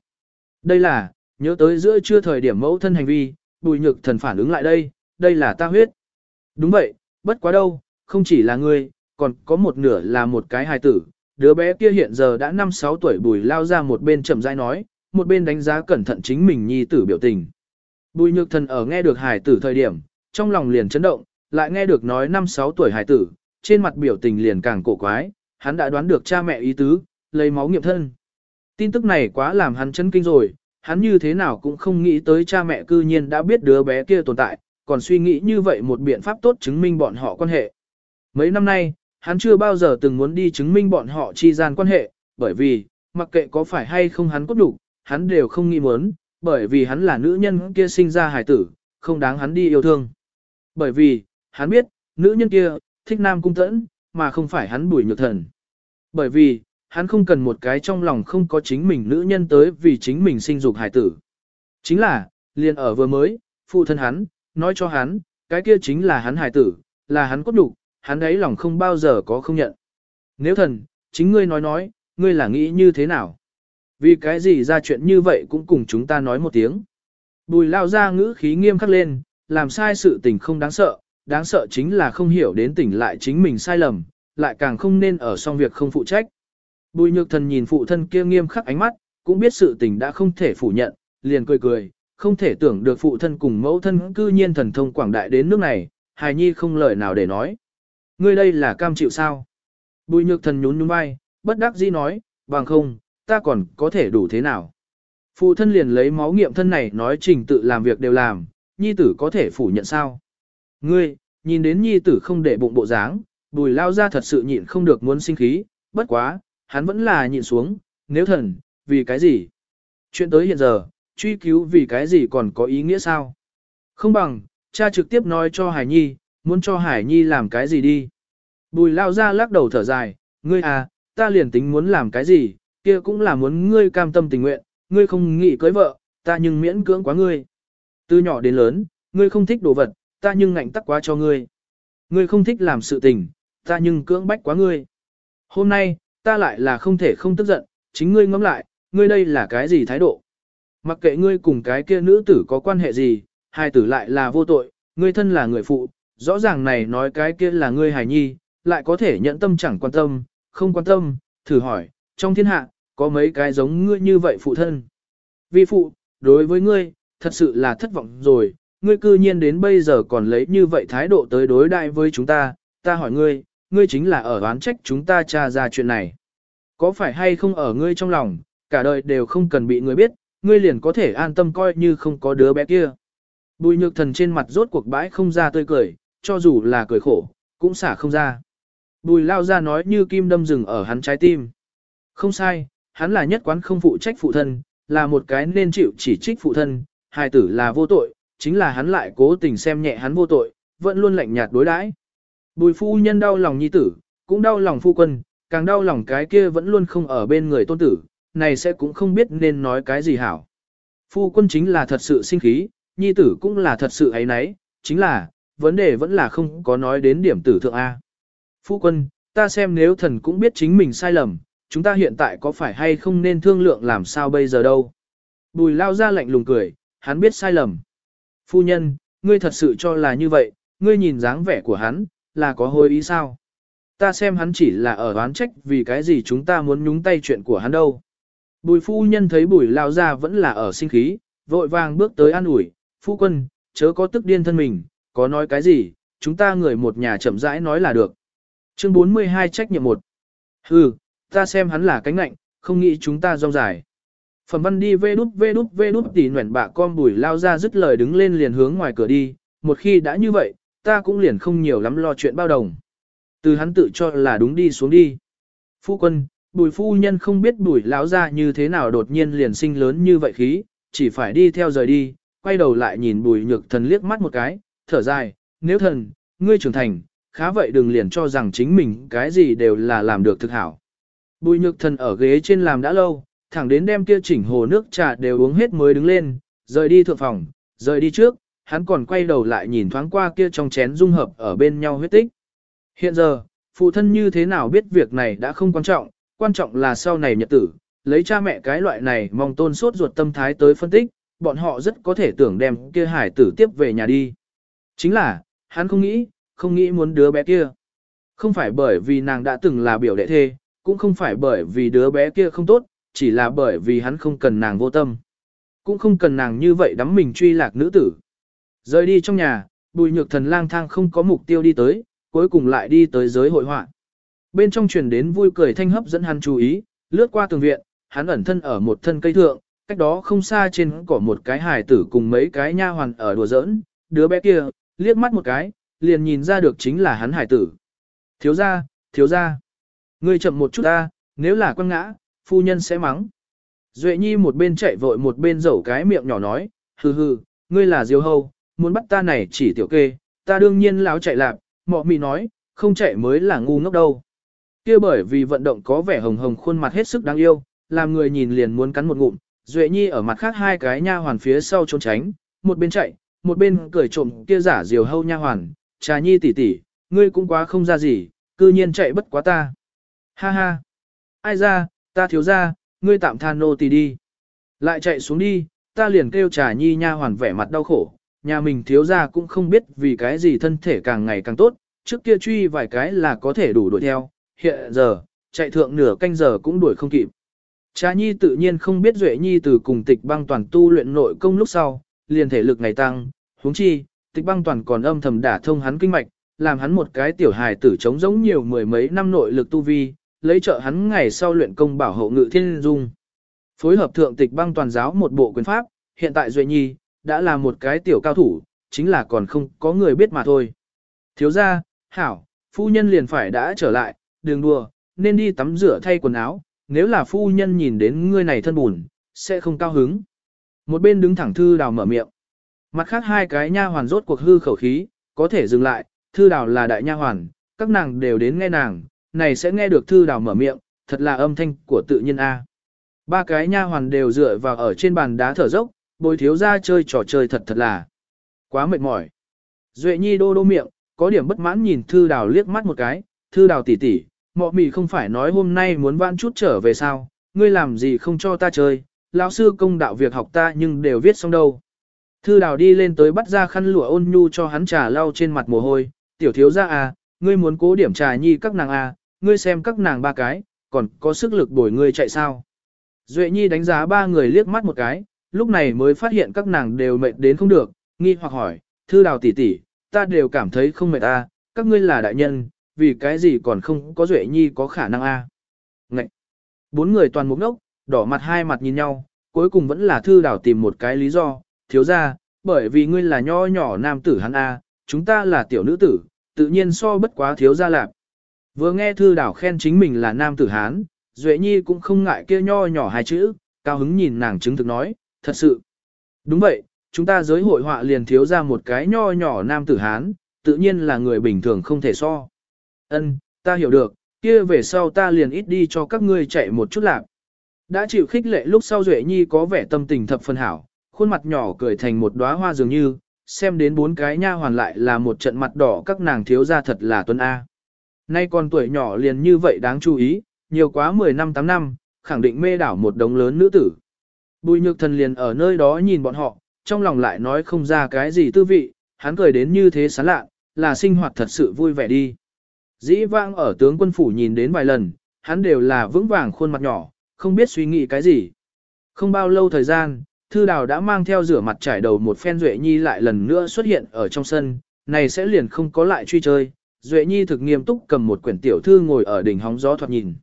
Đây là, nhớ tới giữa trưa thời điểm mẫu thân hành vi, bùi nhược thần phản ứng lại đây, đây là ta huyết. Đúng vậy, bất quá đâu, không chỉ là ngươi, còn có một nửa là một cái hài tử. Đứa bé kia hiện giờ đã 5-6 tuổi bùi lao ra một bên chậm rãi nói, một bên đánh giá cẩn thận chính mình nhi tử biểu tình. Bùi nhược thần ở nghe được hài tử thời điểm, trong lòng liền chấn động, lại nghe được nói 5-6 tuổi hải tử, trên mặt biểu tình liền càng cổ quái, hắn đã đoán được cha mẹ ý tứ, lấy máu nghiệm thân. Tin tức này quá làm hắn chấn kinh rồi, hắn như thế nào cũng không nghĩ tới cha mẹ cư nhiên đã biết đứa bé kia tồn tại, còn suy nghĩ như vậy một biện pháp tốt chứng minh bọn họ quan hệ. Mấy năm nay, hắn chưa bao giờ từng muốn đi chứng minh bọn họ chi gian quan hệ, bởi vì, mặc kệ có phải hay không hắn cốt đủ, hắn đều không nghĩ muốn, bởi vì hắn là nữ nhân kia sinh ra hài tử, không đáng hắn đi yêu thương. Bởi vì, hắn biết, nữ nhân kia, thích nam cung tẫn, mà không phải hắn bùi nhược thần. Bởi vì, hắn không cần một cái trong lòng không có chính mình nữ nhân tới vì chính mình sinh dục hài tử. Chính là, liền ở vừa mới, phụ thân hắn, nói cho hắn, cái kia chính là hắn hài tử, là hắn cốt đủ, hắn ấy lòng không bao giờ có không nhận. Nếu thần, chính ngươi nói nói, ngươi là nghĩ như thế nào? Vì cái gì ra chuyện như vậy cũng cùng chúng ta nói một tiếng. Bùi lao ra ngữ khí nghiêm khắc lên, làm sai sự tình không đáng sợ, đáng sợ chính là không hiểu đến tỉnh lại chính mình sai lầm, lại càng không nên ở xong việc không phụ trách. Bùi nhược thần nhìn phụ thân kia nghiêm khắc ánh mắt, cũng biết sự tình đã không thể phủ nhận, liền cười cười, không thể tưởng được phụ thân cùng mẫu thân cư nhiên thần thông quảng đại đến nước này, hài nhi không lời nào để nói. Ngươi đây là cam chịu sao? Bùi nhược thần nhún nhún vai, bất đắc dĩ nói, bằng không, ta còn có thể đủ thế nào? Phụ thân liền lấy máu nghiệm thân này nói trình tự làm việc đều làm, nhi tử có thể phủ nhận sao? Ngươi, nhìn đến nhi tử không để bụng bộ dáng, bùi lao ra thật sự nhịn không được muốn sinh khí, bất quá, hắn vẫn là nhịn xuống, nếu thần, vì cái gì? Chuyện tới hiện giờ, truy cứu vì cái gì còn có ý nghĩa sao? Không bằng, cha trực tiếp nói cho Hải Nhi, muốn cho Hải Nhi làm cái gì đi. Bùi lao ra lắc đầu thở dài, ngươi à, ta liền tính muốn làm cái gì, kia cũng là muốn ngươi cam tâm tình nguyện, ngươi không nghĩ cưới vợ, ta nhưng miễn cưỡng quá ngươi. Từ nhỏ đến lớn, ngươi không thích đồ vật, ta nhưng ngạnh tắc quá cho ngươi. Ngươi không thích làm sự tình, ta nhưng cưỡng bách quá ngươi. Hôm nay, ta lại là không thể không tức giận, chính ngươi ngẫm lại, ngươi đây là cái gì thái độ? Mặc kệ ngươi cùng cái kia nữ tử có quan hệ gì, hai tử lại là vô tội, ngươi thân là người phụ, rõ ràng này nói cái kia là ngươi hài nhi, lại có thể nhận tâm chẳng quan tâm, không quan tâm, thử hỏi, trong thiên hạ, có mấy cái giống ngươi như vậy phụ thân. Vi phụ, đối với ngươi, thật sự là thất vọng rồi, ngươi cư nhiên đến bây giờ còn lấy như vậy thái độ tới đối đại với chúng ta, ta hỏi ngươi, ngươi chính là ở oán trách chúng ta tra ra chuyện này. Có phải hay không ở ngươi trong lòng, cả đời đều không cần bị người biết, ngươi liền có thể an tâm coi như không có đứa bé kia. Bùi nhược thần trên mặt rốt cuộc bãi không ra tươi cười, cho dù là cười khổ, cũng xả không ra. Bùi lao ra nói như kim đâm rừng ở hắn trái tim. Không sai, hắn là nhất quán không phụ trách phụ thân, là một cái nên chịu chỉ trích phụ thân, hài tử là vô tội, chính là hắn lại cố tình xem nhẹ hắn vô tội, vẫn luôn lạnh nhạt đối đãi. Bùi phu nhân đau lòng nhi tử, cũng đau lòng phu quân, càng đau lòng cái kia vẫn luôn không ở bên người tôn tử, này sẽ cũng không biết nên nói cái gì hảo. Phu quân chính là thật sự sinh khí, nhi tử cũng là thật sự ấy nấy, chính là, vấn đề vẫn là không có nói đến điểm tử thượng A. Phu quân, ta xem nếu thần cũng biết chính mình sai lầm, chúng ta hiện tại có phải hay không nên thương lượng làm sao bây giờ đâu. Bùi lao ra lạnh lùng cười, hắn biết sai lầm. Phu nhân, ngươi thật sự cho là như vậy, ngươi nhìn dáng vẻ của hắn, là có hối ý sao? Ta xem hắn chỉ là ở oán trách vì cái gì chúng ta muốn nhúng tay chuyện của hắn đâu. Bùi phu nhân thấy bùi lao ra vẫn là ở sinh khí, vội vàng bước tới an ủi, phu quân, chớ có tức điên thân mình, có nói cái gì, chúng ta người một nhà chậm rãi nói là được. Chương 42 trách nhiệm một. Hừ, ta xem hắn là cánh lạnh, không nghĩ chúng ta rong dài. Phẩm văn đi vê đút vê đút vê đút tỉ nguyện bạ con bùi lao ra dứt lời đứng lên liền hướng ngoài cửa đi, một khi đã như vậy, ta cũng liền không nhiều lắm lo chuyện bao đồng. Từ hắn tự cho là đúng đi xuống đi. Phu quân, bùi phu nhân không biết bùi lão ra như thế nào đột nhiên liền sinh lớn như vậy khí, chỉ phải đi theo rời đi, quay đầu lại nhìn bùi nhược thần liếc mắt một cái, thở dài, nếu thần, ngươi trưởng thành, khá vậy đừng liền cho rằng chính mình cái gì đều là làm được thực hảo. Bùi nhược thần ở ghế trên làm đã lâu, thẳng đến đem kia chỉnh hồ nước trà đều uống hết mới đứng lên, rời đi thượng phòng, rời đi trước, hắn còn quay đầu lại nhìn thoáng qua kia trong chén dung hợp ở bên nhau huyết tích. Hiện giờ, phụ thân như thế nào biết việc này đã không quan trọng, quan trọng là sau này nhật tử, lấy cha mẹ cái loại này mong tôn suốt ruột tâm thái tới phân tích, bọn họ rất có thể tưởng đem kia hải tử tiếp về nhà đi. Chính là, hắn không nghĩ, không nghĩ muốn đứa bé kia. Không phải bởi vì nàng đã từng là biểu đệ thê, cũng không phải bởi vì đứa bé kia không tốt, chỉ là bởi vì hắn không cần nàng vô tâm. Cũng không cần nàng như vậy đắm mình truy lạc nữ tử. Rời đi trong nhà, bùi nhược thần lang thang không có mục tiêu đi tới, cuối cùng lại đi tới giới hội họa. Bên trong truyền đến vui cười thanh hấp dẫn hắn chú ý, lướt qua tường viện, hắn ẩn thân ở một thân cây thượng, cách đó không xa trên cỏ một cái hài tử cùng mấy cái nha hoàn ở đùa giỡn, đứa bé kia, liếc mắt một cái, liền nhìn ra được chính là hắn hài tử. Thiếu gia, thiếu gia, ngươi chậm một chút ta, nếu là quăng ngã, phu nhân sẽ mắng. Duệ Nhi một bên chạy vội một bên dẩu cái miệng nhỏ nói, hừ hừ, ngươi là diêu hâu, muốn bắt ta này chỉ tiểu kê, ta đương nhiên láo chạy lạp, mọ mị nói, không chạy mới là ngu ngốc đâu. kia bởi vì vận động có vẻ hồng hồng khuôn mặt hết sức đáng yêu, làm người nhìn liền muốn cắn một ngụm, Duệ Nhi ở mặt khác hai cái nha hoàn phía sau trốn tránh, một bên chạy, một bên cười trộm kia giả diều hâu nha hoàn, trà Nhi tỷ tỷ, ngươi cũng quá không ra gì, cư nhiên chạy bất quá ta. Ha ha, ai ra, ta thiếu ra, ngươi tạm than nô tỳ đi. Lại chạy xuống đi, ta liền kêu trà Nhi nha hoàn vẻ mặt đau khổ, nhà mình thiếu ra cũng không biết vì cái gì thân thể càng ngày càng tốt, trước kia truy vài cái là có thể đủ đuổi theo, hiện giờ, chạy thượng nửa canh giờ cũng đuổi không kịp. Trà Nhi tự nhiên không biết Duệ Nhi từ cùng tịch băng toàn tu luyện nội công lúc sau, liền thể lực ngày tăng, huống chi, tịch băng toàn còn âm thầm đả thông hắn kinh mạch, làm hắn một cái tiểu hài tử chống giống nhiều mười mấy năm nội lực tu vi, lấy trợ hắn ngày sau luyện công bảo hộ ngự thiên dung. Phối hợp thượng tịch băng toàn giáo một bộ quyền pháp, hiện tại Duệ Nhi, đã là một cái tiểu cao thủ, chính là còn không có người biết mà thôi. Thiếu ra, hảo, phu nhân liền phải đã trở lại, đường đùa, nên đi tắm rửa thay quần áo, nếu là phu nhân nhìn đến ngươi này thân buồn, sẽ không cao hứng. Một bên đứng thẳng thư đào mở miệng. Mặt khác hai cái nha hoàn rốt cuộc hư khẩu khí, có thể dừng lại, thư đào là đại nha hoàn, các nàng đều đến nghe nàng, này sẽ nghe được thư đào mở miệng, thật là âm thanh của tự nhiên A. Ba cái nha hoàn đều dựa vào ở trên bàn đá thở dốc, bồi thiếu ra chơi trò chơi thật thật là quá mệt mỏi. Duệ nhi đô đô miệng, có điểm bất mãn nhìn thư đào liếc mắt một cái, thư đào tỉ tỉ, mọ mì không phải nói hôm nay muốn vãn chút trở về sao, ngươi làm gì không cho ta chơi, lão sư công đạo việc học ta nhưng đều viết xong đâu. Thư đào đi lên tới bắt ra khăn lụa ôn nhu cho hắn trà lau trên mặt mồ hôi, tiểu thiếu ra à, ngươi muốn cố điểm trà nhi các nàng à, ngươi xem các nàng ba cái, còn có sức lực bồi ngươi chạy sao. Duệ nhi đánh giá ba người liếc mắt một cái, lúc này mới phát hiện các nàng đều mệt đến không được, nghi hoặc hỏi, thư đào tỷ tỷ, ta đều cảm thấy không mệt à, các ngươi là đại nhân, vì cái gì còn không có Duệ nhi có khả năng a à. Ngậy! Bốn người toàn mục đốc, đỏ mặt hai mặt nhìn nhau, cuối cùng vẫn là thư đào tìm một cái lý do, thiếu ra, bởi vì ngươi là nho nhỏ nam tử hắn A, chúng ta là tiểu nữ tử, tự nhiên so bất quá thiếu ra lạc. Vừa nghe thư đảo khen chính mình là nam tử hán, Duệ Nhi cũng không ngại kia nho nhỏ hai chữ, cao hứng nhìn nàng chứng thực nói, thật sự. Đúng vậy, chúng ta giới hội họa liền thiếu ra một cái nho nhỏ nam tử hán, tự nhiên là người bình thường không thể so. Ân, ta hiểu được, kia về sau ta liền ít đi cho các ngươi chạy một chút lạc. Đã chịu khích lệ lúc sau Duệ Nhi có vẻ tâm tình thập phân hảo, khuôn mặt nhỏ cười thành một đóa hoa dường như, xem đến bốn cái nha hoàn lại là một trận mặt đỏ các nàng thiếu ra thật là tuân A. Nay còn tuổi nhỏ liền như vậy đáng chú ý, nhiều quá 10 năm 8 năm, khẳng định mê đảo một đống lớn nữ tử. Bùi nhược thần liền ở nơi đó nhìn bọn họ, trong lòng lại nói không ra cái gì tư vị, hắn cười đến như thế sán lạ, là sinh hoạt thật sự vui vẻ đi. Dĩ vãng ở tướng quân phủ nhìn đến vài lần, hắn đều là vững vàng khuôn mặt nhỏ, không biết suy nghĩ cái gì. Không bao lâu thời gian, Thư Đào đã mang theo rửa mặt trải đầu một phen Duệ Nhi lại lần nữa xuất hiện ở trong sân, này sẽ liền không có lại truy chơi. Duệ Nhi thực nghiêm túc cầm một quyển tiểu thư ngồi ở đỉnh hóng gió thoạt nhìn.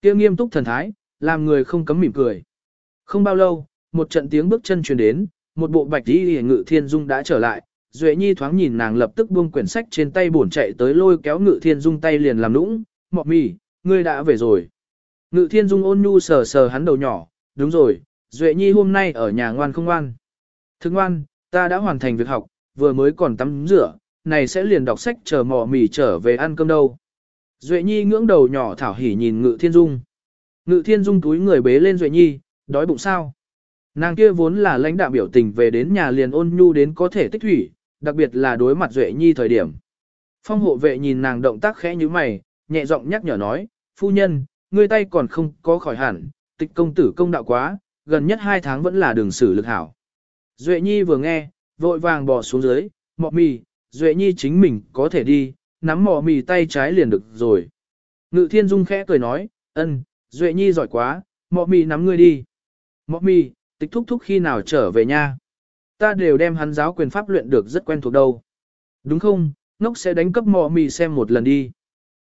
Kia nghiêm túc thần thái, làm người không cấm mỉm cười. Không bao lâu, một trận tiếng bước chân truyền đến, một bộ bạch y ngự thiên dung đã trở lại. Duệ Nhi thoáng nhìn nàng lập tức buông quyển sách trên tay bổn chạy tới lôi kéo ngự thiên dung tay liền làm nũng, mọ mì, ngươi đã về rồi. Ngự thiên dung ôn nhu sờ sờ hắn đầu nhỏ, đúng rồi, Duệ Nhi hôm nay ở nhà ngoan không ngoan. Thức ngoan, ta đã hoàn thành việc học, vừa mới còn tắm rửa, này sẽ liền đọc sách chờ mò mì trở về ăn cơm đâu. Duệ Nhi ngưỡng đầu nhỏ thảo hỉ nhìn Ngự Thiên Dung. Ngự Thiên Dung túi người bế lên Duệ Nhi, đói bụng sao. Nàng kia vốn là lãnh đạo biểu tình về đến nhà liền ôn nhu đến có thể tích thủy, đặc biệt là đối mặt Duệ Nhi thời điểm. Phong hộ vệ nhìn nàng động tác khẽ như mày, nhẹ giọng nhắc nhở nói, phu nhân, ngươi tay còn không có khỏi hẳn, tịch công tử công đạo quá, gần nhất hai tháng vẫn là đường xử lực hảo. Duệ Nhi vừa nghe, vội vàng bỏ xuống dưới, mọ mì, Duệ Nhi chính mình có thể đi, nắm mò mì tay trái liền được rồi. Ngự thiên dung khẽ cười nói, ân, Duệ Nhi giỏi quá, mọ mì nắm ngươi đi. Mọ mì, tịch thúc thúc khi nào trở về nha. Ta đều đem hắn giáo quyền pháp luyện được rất quen thuộc đâu. Đúng không, ngốc sẽ đánh cấp mọ mì xem một lần đi.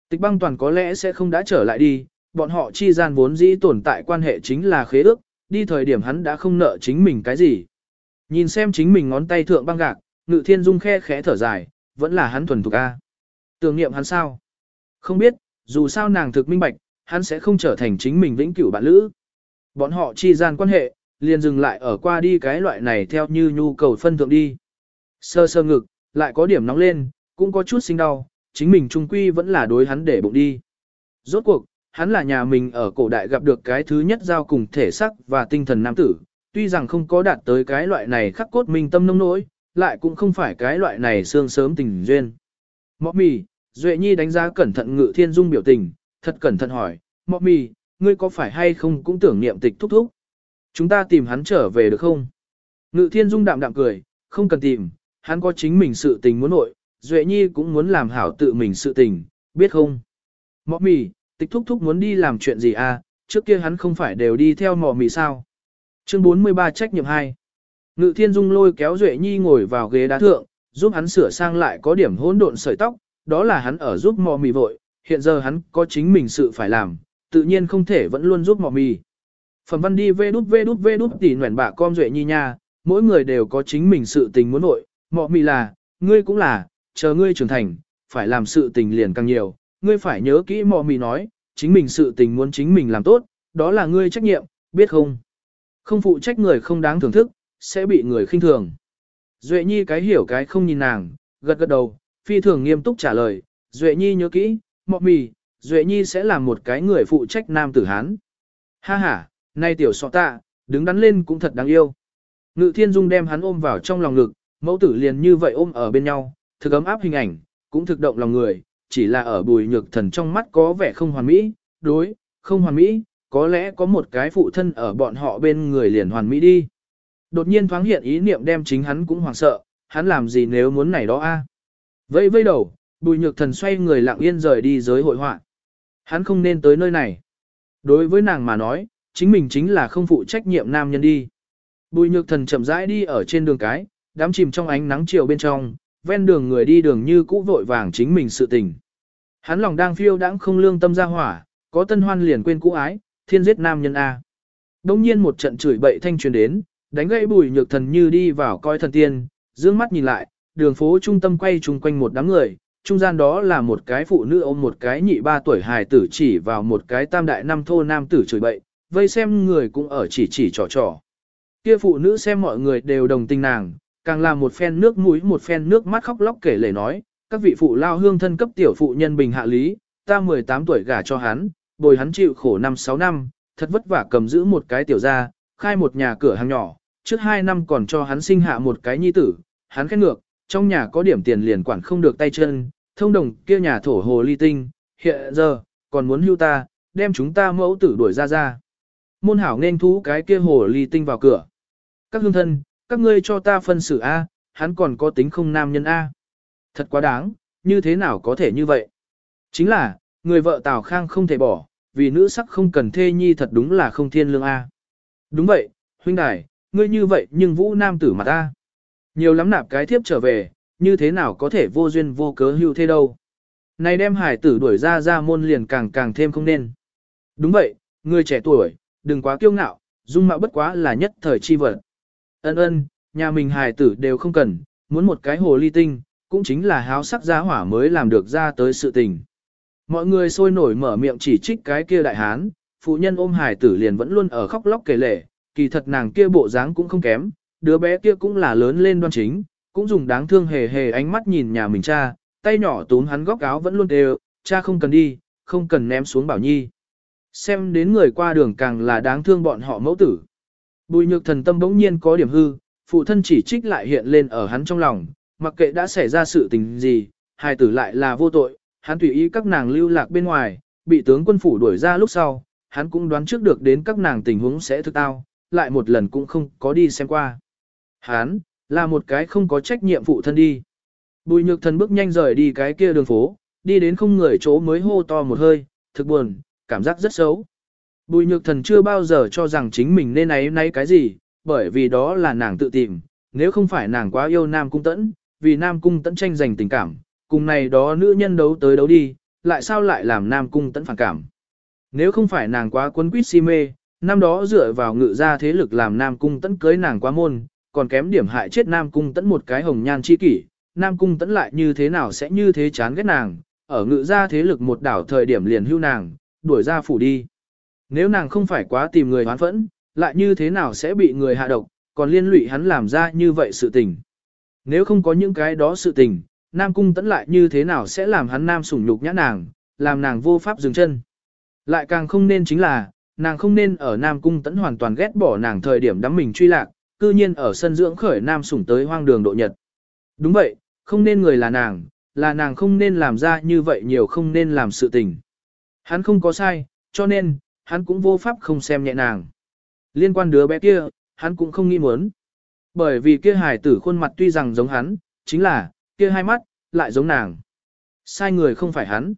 Tịch băng toàn có lẽ sẽ không đã trở lại đi, bọn họ chi gian vốn dĩ tồn tại quan hệ chính là khế ước, đi thời điểm hắn đã không nợ chính mình cái gì. Nhìn xem chính mình ngón tay thượng băng gạc, ngự thiên dung khe khẽ thở dài, vẫn là hắn thuần thục A. Tưởng niệm hắn sao? Không biết, dù sao nàng thực minh bạch, hắn sẽ không trở thành chính mình vĩnh cửu bạn lữ. Bọn họ chi gian quan hệ, liền dừng lại ở qua đi cái loại này theo như nhu cầu phân thượng đi. Sơ sơ ngực, lại có điểm nóng lên, cũng có chút sinh đau, chính mình trung quy vẫn là đối hắn để bụng đi. Rốt cuộc, hắn là nhà mình ở cổ đại gặp được cái thứ nhất giao cùng thể sắc và tinh thần nam tử, tuy rằng không có đạt tới cái loại này khắc cốt minh tâm nông nỗi, lại cũng không phải cái loại này xương sớm tình duyên. Mọ mì, Duệ Nhi đánh giá cẩn thận ngự thiên dung biểu tình, thật cẩn thận hỏi, Mọ mì, ngươi có phải hay không cũng tưởng niệm tịch thúc thúc? Chúng ta tìm hắn trở về được không? Ngự thiên dung đạm đạm cười, không cần tìm, hắn có chính mình sự tình muốn nội, Duệ Nhi cũng muốn làm hảo tự mình sự tình, biết không? Mọ mì, tịch thúc thúc muốn đi làm chuyện gì à, trước kia hắn không phải đều đi theo mọ mì sao. Chương 43 trách nhiệm 2 Ngự thiên dung lôi kéo Duệ Nhi ngồi vào ghế đá thượng, giúp hắn sửa sang lại có điểm hỗn độn sợi tóc, đó là hắn ở giúp mò mì vội, hiện giờ hắn có chính mình sự phải làm, tự nhiên không thể vẫn luôn giúp mò mì. Phẩm văn đi vê đút vê đút vê đút tỉ nguyện bạ con Duệ Nhi nha, mỗi người đều có chính mình sự tình muốn vội, mò mì là, ngươi cũng là, chờ ngươi trưởng thành, phải làm sự tình liền càng nhiều, ngươi phải nhớ kỹ mò mì nói, chính mình sự tình muốn chính mình làm tốt, đó là ngươi trách nhiệm, biết không? Không phụ trách người không đáng thưởng thức, sẽ bị người khinh thường. Duệ Nhi cái hiểu cái không nhìn nàng, gật gật đầu, phi thường nghiêm túc trả lời, Duệ Nhi nhớ kỹ, mọ mì, Duệ Nhi sẽ là một cái người phụ trách nam tử Hán. Ha ha, nay tiểu sọ tạ, đứng đắn lên cũng thật đáng yêu. Ngự thiên dung đem hắn ôm vào trong lòng ngực, mẫu tử liền như vậy ôm ở bên nhau, thực ấm áp hình ảnh, cũng thực động lòng người, chỉ là ở bùi nhược thần trong mắt có vẻ không hoàn mỹ, đối, không hoàn mỹ, có lẽ có một cái phụ thân ở bọn họ bên người liền hoàn mỹ đi. Đột nhiên thoáng hiện ý niệm đem chính hắn cũng hoảng sợ, hắn làm gì nếu muốn này đó a? Vây vây đầu, bùi nhược thần xoay người lặng yên rời đi giới hội họa. Hắn không nên tới nơi này. Đối với nàng mà nói, chính mình chính là không phụ trách nhiệm nam nhân đi. Bùi nhược thần chậm rãi đi ở trên đường cái, đám chìm trong ánh nắng chiều bên trong, ven đường người đi đường như cũ vội vàng chính mình sự tình. Hắn lòng đang phiêu đãng không lương tâm ra hỏa, có tân hoan liền quên cũ ái, thiên giết nam nhân A. Đông nhiên một trận chửi bậy thanh truyền đến, đánh gãy bùi nhược thần như đi vào coi thần tiên, dương mắt nhìn lại, đường phố trung tâm quay chung quanh một đám người, trung gian đó là một cái phụ nữ ôm một cái nhị ba tuổi hài tử chỉ vào một cái tam đại năm thô nam tử chửi bậy, vây xem người cũng ở chỉ chỉ trò trò. Kia phụ nữ xem mọi người đều đồng tình nàng, càng là một phen nước mũi một phen nước mắt khóc lóc kể lể nói, các vị phụ lao hương thân cấp tiểu phụ nhân bình hạ lý, ta 18 tuổi gả cho hắn, bồi hắn chịu khổ năm 6 năm, thật vất vả cầm giữ một cái tiểu gia, khai một nhà cửa hàng nhỏ, trước hai năm còn cho hắn sinh hạ một cái nhi tử, hắn khét ngược, trong nhà có điểm tiền liền quản không được tay chân, thông đồng kia nhà thổ hồ ly tinh, hiện giờ, còn muốn hưu ta, đem chúng ta mẫu tử đuổi ra ra. Môn hảo nên thú cái kia hồ ly tinh vào cửa. Các hương thân, các ngươi cho ta phân xử A, hắn còn có tính không nam nhân A. Thật quá đáng, như thế nào có thể như vậy? Chính là, người vợ Tào Khang không thể bỏ, vì nữ sắc không cần thê nhi thật đúng là không thiên lương A. Đúng vậy, huynh đài, ngươi như vậy nhưng vũ nam tử mà ta. Nhiều lắm nạp cái thiếp trở về, như thế nào có thể vô duyên vô cớ hưu thế đâu. Này đem hải tử đuổi ra ra môn liền càng càng thêm không nên. Đúng vậy, người trẻ tuổi, đừng quá kiêu ngạo, dung mạo bất quá là nhất thời chi vật. Ân ân, nhà mình hài tử đều không cần, muốn một cái hồ ly tinh, cũng chính là háo sắc giá hỏa mới làm được ra tới sự tình. Mọi người sôi nổi mở miệng chỉ trích cái kia đại hán, phụ nhân ôm Hải tử liền vẫn luôn ở khóc lóc kể lể, kỳ thật nàng kia bộ dáng cũng không kém, đứa bé kia cũng là lớn lên đoan chính, cũng dùng đáng thương hề hề ánh mắt nhìn nhà mình cha, tay nhỏ túm hắn góc áo vẫn luôn đều, cha không cần đi, không cần ném xuống bảo nhi. Xem đến người qua đường càng là đáng thương bọn họ mẫu tử. Bùi nhược thần tâm bỗng nhiên có điểm hư, phụ thân chỉ trích lại hiện lên ở hắn trong lòng, mặc kệ đã xảy ra sự tình gì, hài tử lại là vô tội, hắn tùy ý các nàng lưu lạc bên ngoài, bị tướng quân phủ đuổi ra lúc sau, hắn cũng đoán trước được đến các nàng tình huống sẽ thực tao, lại một lần cũng không có đi xem qua. Hắn, là một cái không có trách nhiệm phụ thân đi. Bùi nhược thần bước nhanh rời đi cái kia đường phố, đi đến không người chỗ mới hô to một hơi, thực buồn, cảm giác rất xấu. Bùi nhược thần chưa bao giờ cho rằng chính mình nên ấy nay cái gì, bởi vì đó là nàng tự tìm, nếu không phải nàng quá yêu Nam Cung Tẫn, vì Nam Cung Tẫn tranh giành tình cảm, cùng này đó nữ nhân đấu tới đấu đi, lại sao lại làm Nam Cung Tẫn phản cảm. Nếu không phải nàng quá quấn quýt si mê, năm đó dựa vào ngự ra thế lực làm Nam Cung tấn cưới nàng quá môn, còn kém điểm hại chết Nam Cung tấn một cái hồng nhan chi kỷ, Nam Cung tấn lại như thế nào sẽ như thế chán ghét nàng, ở ngự ra thế lực một đảo thời điểm liền hưu nàng, đuổi ra phủ đi. Nếu nàng không phải quá tìm người hoán phẫn, lại như thế nào sẽ bị người hạ độc, còn liên lụy hắn làm ra như vậy sự tình. Nếu không có những cái đó sự tình, Nam Cung tấn lại như thế nào sẽ làm hắn Nam sủng nhục nhã nàng, làm nàng vô pháp dừng chân. Lại càng không nên chính là, nàng không nên ở Nam Cung Tấn hoàn toàn ghét bỏ nàng thời điểm đắm mình truy lạc, cư nhiên ở sân dưỡng khởi Nam sủng tới hoang đường độ nhật. Đúng vậy, không nên người là nàng, là nàng không nên làm ra như vậy nhiều không nên làm sự tình. Hắn không có sai, cho nên, hắn cũng vô pháp không xem nhẹ nàng. Liên quan đứa bé kia, hắn cũng không nghĩ muốn. Bởi vì kia hài tử khuôn mặt tuy rằng giống hắn, chính là, kia hai mắt, lại giống nàng. Sai người không phải hắn.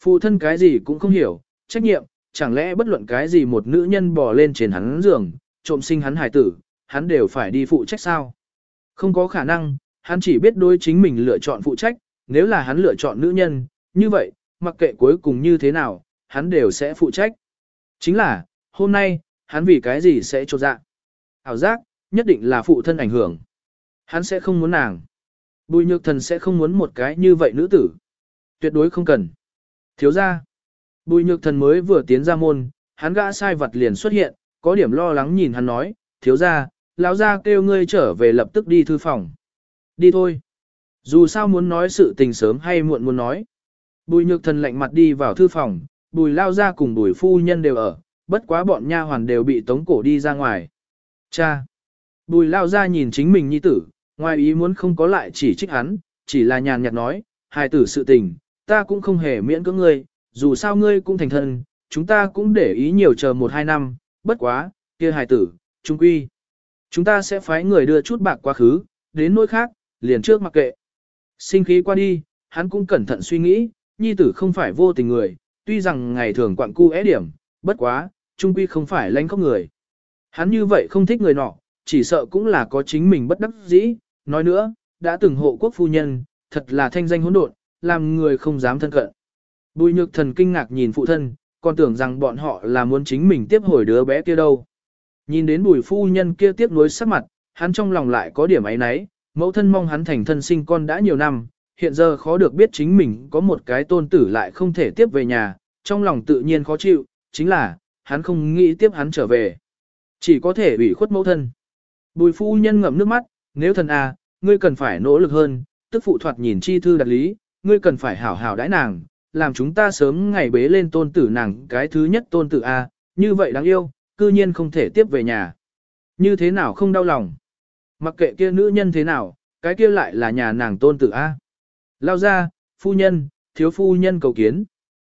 Phụ thân cái gì cũng không hiểu, trách nhiệm, chẳng lẽ bất luận cái gì một nữ nhân bò lên trên hắn giường, trộm sinh hắn hài tử, hắn đều phải đi phụ trách sao? Không có khả năng, hắn chỉ biết đối chính mình lựa chọn phụ trách, nếu là hắn lựa chọn nữ nhân, như vậy, mặc kệ cuối cùng như thế nào, hắn đều sẽ phụ trách. Chính là, hôm nay, hắn vì cái gì sẽ trột dạ. Ảo giác, nhất định là phụ thân ảnh hưởng. Hắn sẽ không muốn nàng. Bùi nhược thần sẽ không muốn một cái như vậy nữ tử. Tuyệt đối không cần. Thiếu ra. Bùi nhược thần mới vừa tiến ra môn, hắn gã sai vật liền xuất hiện, có điểm lo lắng nhìn hắn nói, thiếu ra, lão gia kêu ngươi trở về lập tức đi thư phòng. Đi thôi. Dù sao muốn nói sự tình sớm hay muộn muốn nói. Bùi nhược thần lạnh mặt đi vào thư phòng, bùi lao ra cùng bùi phu nhân đều ở, bất quá bọn nha hoàn đều bị tống cổ đi ra ngoài. Cha! Bùi lao ra nhìn chính mình nhi tử, ngoài ý muốn không có lại chỉ trích hắn, chỉ là nhàn nhạt nói, hài tử sự tình, ta cũng không hề miễn cưỡng ngươi, dù sao ngươi cũng thành thân, chúng ta cũng để ý nhiều chờ một hai năm, bất quá, kia hài tử, trung quy. Chúng ta sẽ phái người đưa chút bạc quá khứ, đến nỗi khác, liền trước mặc kệ. Sinh khí qua đi, hắn cũng cẩn thận suy nghĩ, nhi tử không phải vô tình người, tuy rằng ngày thường quặng cu é điểm, bất quá, trung quy không phải lánh khóc người. Hắn như vậy không thích người nọ, chỉ sợ cũng là có chính mình bất đắc dĩ, nói nữa, đã từng hộ quốc phu nhân, thật là thanh danh hỗn độn, làm người không dám thân cận. Bùi nhược thần kinh ngạc nhìn phụ thân, còn tưởng rằng bọn họ là muốn chính mình tiếp hồi đứa bé kia đâu. Nhìn đến bùi phu nhân kia tiếp nối sắc mặt, hắn trong lòng lại có điểm ấy nấy, mẫu thân mong hắn thành thân sinh con đã nhiều năm, hiện giờ khó được biết chính mình có một cái tôn tử lại không thể tiếp về nhà, trong lòng tự nhiên khó chịu, chính là, hắn không nghĩ tiếp hắn trở về. Chỉ có thể ủy khuất mẫu thân. Bùi phu nhân ngậm nước mắt, nếu thần à, ngươi cần phải nỗ lực hơn, tức phụ thoạt nhìn chi thư đặt lý, ngươi cần phải hảo hảo đãi nàng, làm chúng ta sớm ngày bế lên tôn tử nàng cái thứ nhất tôn tử A, như vậy đáng yêu, cư nhiên không thể tiếp về nhà. Như thế nào không đau lòng. Mặc kệ kia nữ nhân thế nào, cái kia lại là nhà nàng tôn tử A. Lao ra, phu nhân, thiếu phu nhân cầu kiến.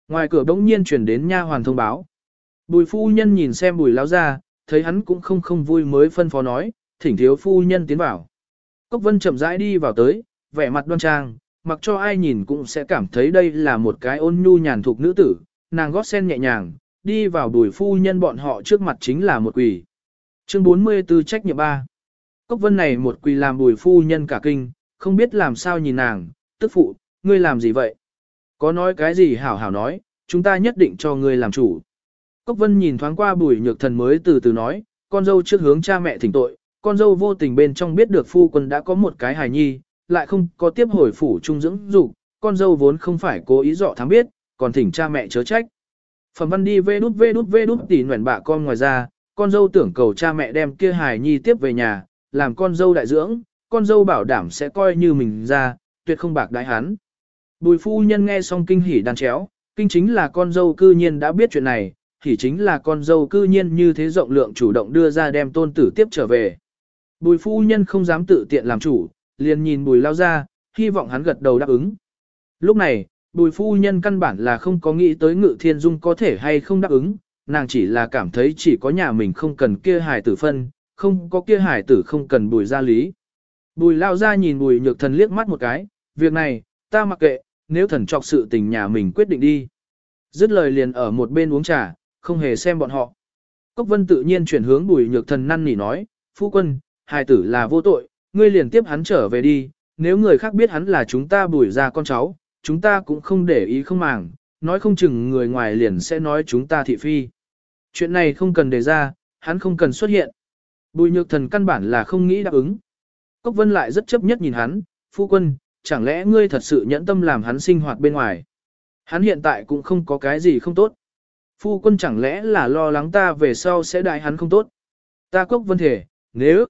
Ngoài cửa bỗng nhiên chuyển đến nha hoàn thông báo. Bùi phu nhân nhìn xem bùi lao ra, thấy hắn cũng không không vui mới phân phó nói, thỉnh thiếu phu nhân tiến vào. Cốc vân chậm rãi đi vào tới, vẻ mặt đoan trang, mặc cho ai nhìn cũng sẽ cảm thấy đây là một cái ôn nhu nhàn thục nữ tử, nàng gót sen nhẹ nhàng, đi vào bùi phu nhân bọn họ trước mặt chính là một quỷ. Chương 44 trách nhiệm ba. Cốc vân này một quỳ làm bùi phu nhân cả kinh, không biết làm sao nhìn nàng, tức phụ, ngươi làm gì vậy? Có nói cái gì hảo hảo nói, chúng ta nhất định cho ngươi làm chủ. Cốc vân nhìn thoáng qua bùi nhược thần mới từ từ nói, con dâu trước hướng cha mẹ thỉnh tội, con dâu vô tình bên trong biết được phu quân đã có một cái hài nhi, lại không có tiếp hồi phủ trung dưỡng dục, con dâu vốn không phải cố ý dọ thám biết, còn thỉnh cha mẹ chớ trách. Phẩm văn đi vê đút vê đút vê đút tỉ nguyện bạ con ngoài ra, con dâu tưởng cầu cha mẹ đem kia hài nhi tiếp về nhà, làm con dâu đại dưỡng, con dâu bảo đảm sẽ coi như mình ra, tuyệt không bạc đại hắn. Bùi phu nhân nghe xong kinh hỉ đàn chéo, kinh chính là con dâu cư nhiên đã biết chuyện này, thì chính là con dâu cư nhiên như thế rộng lượng chủ động đưa ra đem tôn tử tiếp trở về. Bùi phu nhân không dám tự tiện làm chủ, liền nhìn bùi lao ra, hy vọng hắn gật đầu đáp ứng. Lúc này, bùi phu nhân căn bản là không có nghĩ tới ngự thiên dung có thể hay không đáp ứng, nàng chỉ là cảm thấy chỉ có nhà mình không cần kia hài tử phân, không có kia hài tử không cần bùi gia lý. Bùi lao ra nhìn bùi nhược thần liếc mắt một cái, việc này, ta mặc kệ, nếu thần trọc sự tình nhà mình quyết định đi. Dứt lời liền ở một bên uống trà, không hề xem bọn họ. Cốc vân tự nhiên chuyển hướng bùi nhược thần năn nỉ nói, phu quân, hài tử là vô tội, ngươi liền tiếp hắn trở về đi, nếu người khác biết hắn là chúng ta bùi ra con cháu, chúng ta cũng không để ý không màng, nói không chừng người ngoài liền sẽ nói chúng ta thị phi. Chuyện này không cần đề ra, hắn không cần xuất hiện. Bùi nhược thần căn bản là không nghĩ đáp ứng. Cốc vân lại rất chấp nhất nhìn hắn, phu quân, chẳng lẽ ngươi thật sự nhẫn tâm làm hắn sinh hoạt bên ngoài. Hắn hiện tại cũng không có cái gì không tốt. Phu quân chẳng lẽ là lo lắng ta về sau sẽ đại hắn không tốt. Ta cốc vân thể, nếu...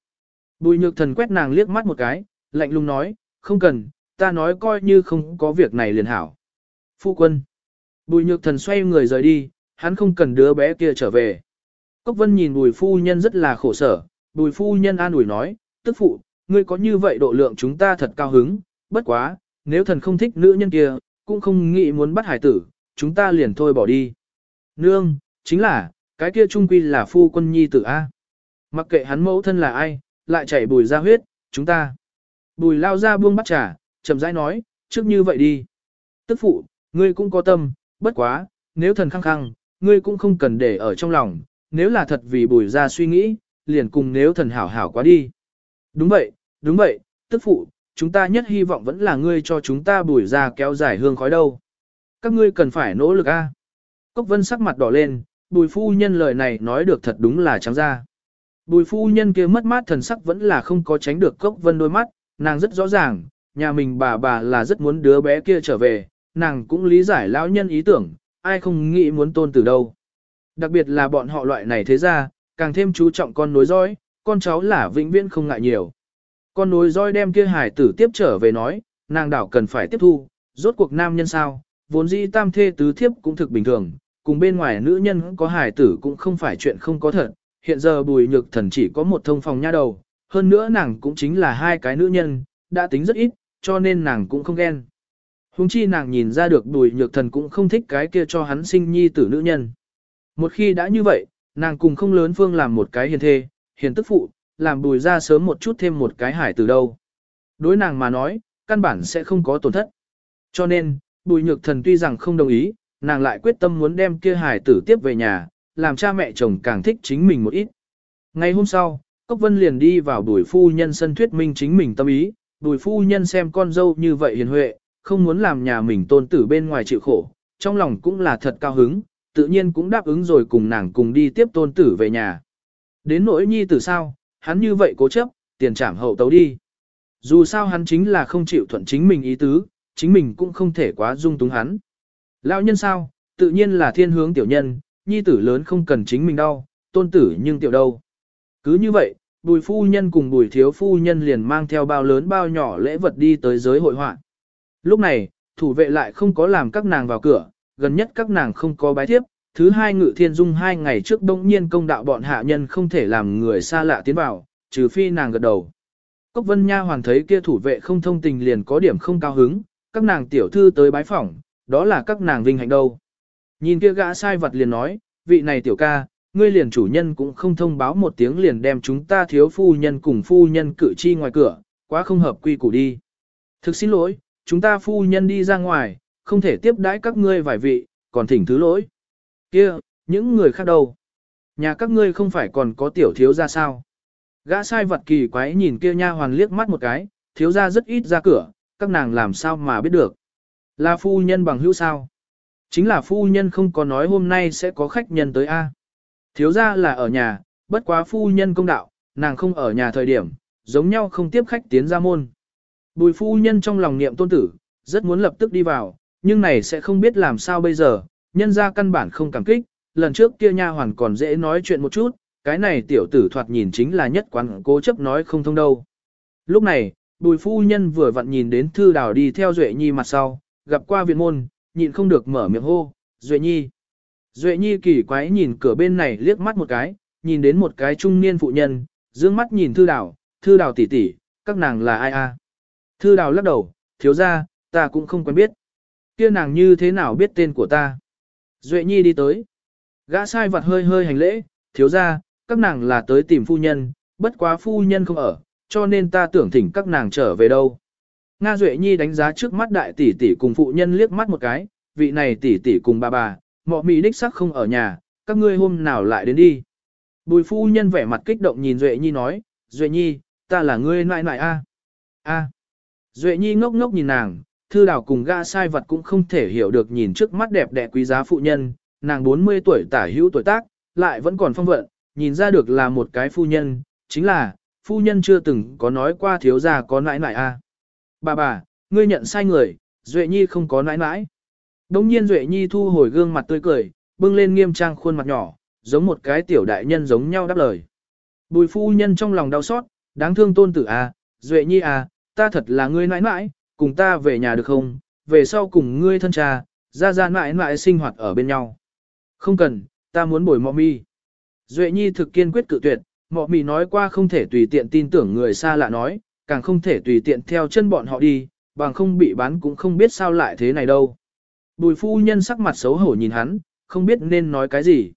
Bùi nhược thần quét nàng liếc mắt một cái, lạnh lùng nói, không cần, ta nói coi như không có việc này liền hảo. Phu quân. Bùi nhược thần xoay người rời đi, hắn không cần đứa bé kia trở về. Cốc vân nhìn bùi phu nhân rất là khổ sở, bùi phu nhân an ủi nói, tức phụ, ngươi có như vậy độ lượng chúng ta thật cao hứng, bất quá, nếu thần không thích nữ nhân kia, cũng không nghĩ muốn bắt hải tử, chúng ta liền thôi bỏ đi. Nương, chính là, cái kia trung quy là phu quân nhi tử A. Mặc kệ hắn mẫu thân là ai, lại chảy bùi ra huyết, chúng ta. Bùi lao ra buông bắt trà, chậm rãi nói, trước như vậy đi. Tức phụ, ngươi cũng có tâm, bất quá, nếu thần khăng khăng, ngươi cũng không cần để ở trong lòng, nếu là thật vì bùi ra suy nghĩ, liền cùng nếu thần hảo hảo quá đi. Đúng vậy, đúng vậy, tức phụ, chúng ta nhất hy vọng vẫn là ngươi cho chúng ta bùi ra kéo dài hương khói đâu. Các ngươi cần phải nỗ lực a. Cốc vân sắc mặt đỏ lên, bùi phu nhân lời này nói được thật đúng là trắng ra. Bùi phu nhân kia mất mát thần sắc vẫn là không có tránh được cốc vân đôi mắt, nàng rất rõ ràng, nhà mình bà bà là rất muốn đứa bé kia trở về, nàng cũng lý giải lão nhân ý tưởng, ai không nghĩ muốn tôn từ đâu. Đặc biệt là bọn họ loại này thế ra, càng thêm chú trọng con nối dõi, con cháu là vĩnh viễn không ngại nhiều. Con nối dõi đem kia hải tử tiếp trở về nói, nàng đảo cần phải tiếp thu, rốt cuộc nam nhân sao, vốn dĩ tam thê tứ thiếp cũng thực bình thường, cùng bên ngoài nữ nhân có hải tử cũng không phải chuyện không có thật, hiện giờ bùi nhược thần chỉ có một thông phòng nha đầu, hơn nữa nàng cũng chính là hai cái nữ nhân, đã tính rất ít, cho nên nàng cũng không ghen. Hùng chi nàng nhìn ra được bùi nhược thần cũng không thích cái kia cho hắn sinh nhi tử nữ nhân. Một khi đã như vậy, nàng cùng không lớn phương làm một cái hiền thê, hiền tức phụ, làm bùi ra sớm một chút thêm một cái hải từ đâu. Đối nàng mà nói, căn bản sẽ không có tổn thất. Cho nên, bùi nhược thần tuy rằng không đồng ý, nàng lại quyết tâm muốn đem kia hải tử tiếp về nhà, làm cha mẹ chồng càng thích chính mình một ít. Ngày hôm sau, Cốc Vân liền đi vào đuổi phu nhân sân thuyết minh chính mình tâm ý, Đuổi phu nhân xem con dâu như vậy hiền huệ, không muốn làm nhà mình tôn tử bên ngoài chịu khổ, trong lòng cũng là thật cao hứng, tự nhiên cũng đáp ứng rồi cùng nàng cùng đi tiếp tôn tử về nhà. Đến nỗi nhi tử sao, hắn như vậy cố chấp, tiền trảm hậu tấu đi. Dù sao hắn chính là không chịu thuận chính mình ý tứ, chính mình cũng không thể quá dung túng hắn. Lão nhân sao, tự nhiên là thiên hướng tiểu nhân, nhi tử lớn không cần chính mình đau, tôn tử nhưng tiểu đâu. Cứ như vậy, bùi phu nhân cùng bùi thiếu phu nhân liền mang theo bao lớn bao nhỏ lễ vật đi tới giới hội họa. Lúc này, thủ vệ lại không có làm các nàng vào cửa, gần nhất các nàng không có bái tiếp thứ hai ngự thiên dung hai ngày trước đông nhiên công đạo bọn hạ nhân không thể làm người xa lạ tiến vào, trừ phi nàng gật đầu. Cốc vân nha hoàng thấy kia thủ vệ không thông tình liền có điểm không cao hứng, các nàng tiểu thư tới bái phỏng, đó là các nàng vinh hạnh đâu. Nhìn kia gã sai vật liền nói, vị này tiểu ca, ngươi liền chủ nhân cũng không thông báo một tiếng liền đem chúng ta thiếu phu nhân cùng phu nhân cử chi ngoài cửa, quá không hợp quy củ đi. Thực xin lỗi, chúng ta phu nhân đi ra ngoài, không thể tiếp đãi các ngươi vài vị, còn thỉnh thứ lỗi. Kia, những người khác đâu? Nhà các ngươi không phải còn có tiểu thiếu ra sao? Gã sai vật kỳ quái nhìn kia nha hoàn liếc mắt một cái, thiếu ra rất ít ra cửa, các nàng làm sao mà biết được. Là phu nhân bằng hữu sao? Chính là phu nhân không có nói hôm nay sẽ có khách nhân tới A. Thiếu ra là ở nhà, bất quá phu nhân công đạo, nàng không ở nhà thời điểm, giống nhau không tiếp khách tiến ra môn. Bùi phu nhân trong lòng niệm tôn tử, rất muốn lập tức đi vào, nhưng này sẽ không biết làm sao bây giờ, nhân ra căn bản không cảm kích, lần trước kia nha hoàn còn dễ nói chuyện một chút, cái này tiểu tử thoạt nhìn chính là nhất quán cố chấp nói không thông đâu. Lúc này, bùi phu nhân vừa vặn nhìn đến thư đào đi theo Duệ Nhi mặt sau, gặp qua viện môn, nhịn không được mở miệng hô, Duệ Nhi. Duệ Nhi kỳ quái nhìn cửa bên này liếc mắt một cái, nhìn đến một cái trung niên phụ nhân, dương mắt nhìn thư đào, thư đào tỷ tỷ, các nàng là ai a? Thư đào lắc đầu, thiếu ra, ta cũng không quen biết. Kia nàng như thế nào biết tên của ta? Duệ Nhi đi tới. Gã sai vặt hơi hơi hành lễ, thiếu ra, các nàng là tới tìm phu nhân, bất quá phu nhân không ở, cho nên ta tưởng thỉnh các nàng trở về đâu. Nga Duệ Nhi đánh giá trước mắt đại tỷ tỷ cùng phụ nhân liếc mắt một cái, vị này tỷ tỷ cùng bà bà, mọ mì đích sắc không ở nhà, các ngươi hôm nào lại đến đi. Bùi phu nhân vẻ mặt kích động nhìn Duệ Nhi nói, Duệ Nhi, ta là ngươi nại nại a. A. Duệ Nhi ngốc ngốc nhìn nàng, thư đào cùng ga sai vật cũng không thể hiểu được nhìn trước mắt đẹp đẽ quý giá phụ nhân, nàng 40 tuổi tả hữu tuổi tác, lại vẫn còn phong vận, nhìn ra được là một cái phu nhân, chính là, phu nhân chưa từng có nói qua thiếu gia có nãi nãi a. Bà bà, ngươi nhận sai người, Duệ Nhi không có nãi nãi. Đống nhiên Duệ Nhi thu hồi gương mặt tươi cười, bưng lên nghiêm trang khuôn mặt nhỏ, giống một cái tiểu đại nhân giống nhau đáp lời. Bùi phu nhân trong lòng đau xót, đáng thương tôn tử à, Duệ Nhi à, ta thật là ngươi nãi nãi, cùng ta về nhà được không, về sau cùng ngươi thân cha, ra ra nãi nãi sinh hoạt ở bên nhau. Không cần, ta muốn bồi mọ mi. Duệ Nhi thực kiên quyết cự tuyệt, mọ mi nói qua không thể tùy tiện tin tưởng người xa lạ nói, càng không thể tùy tiện theo chân bọn họ đi, bằng không bị bán cũng không biết sao lại thế này đâu. Bùi phu nhân sắc mặt xấu hổ nhìn hắn, không biết nên nói cái gì.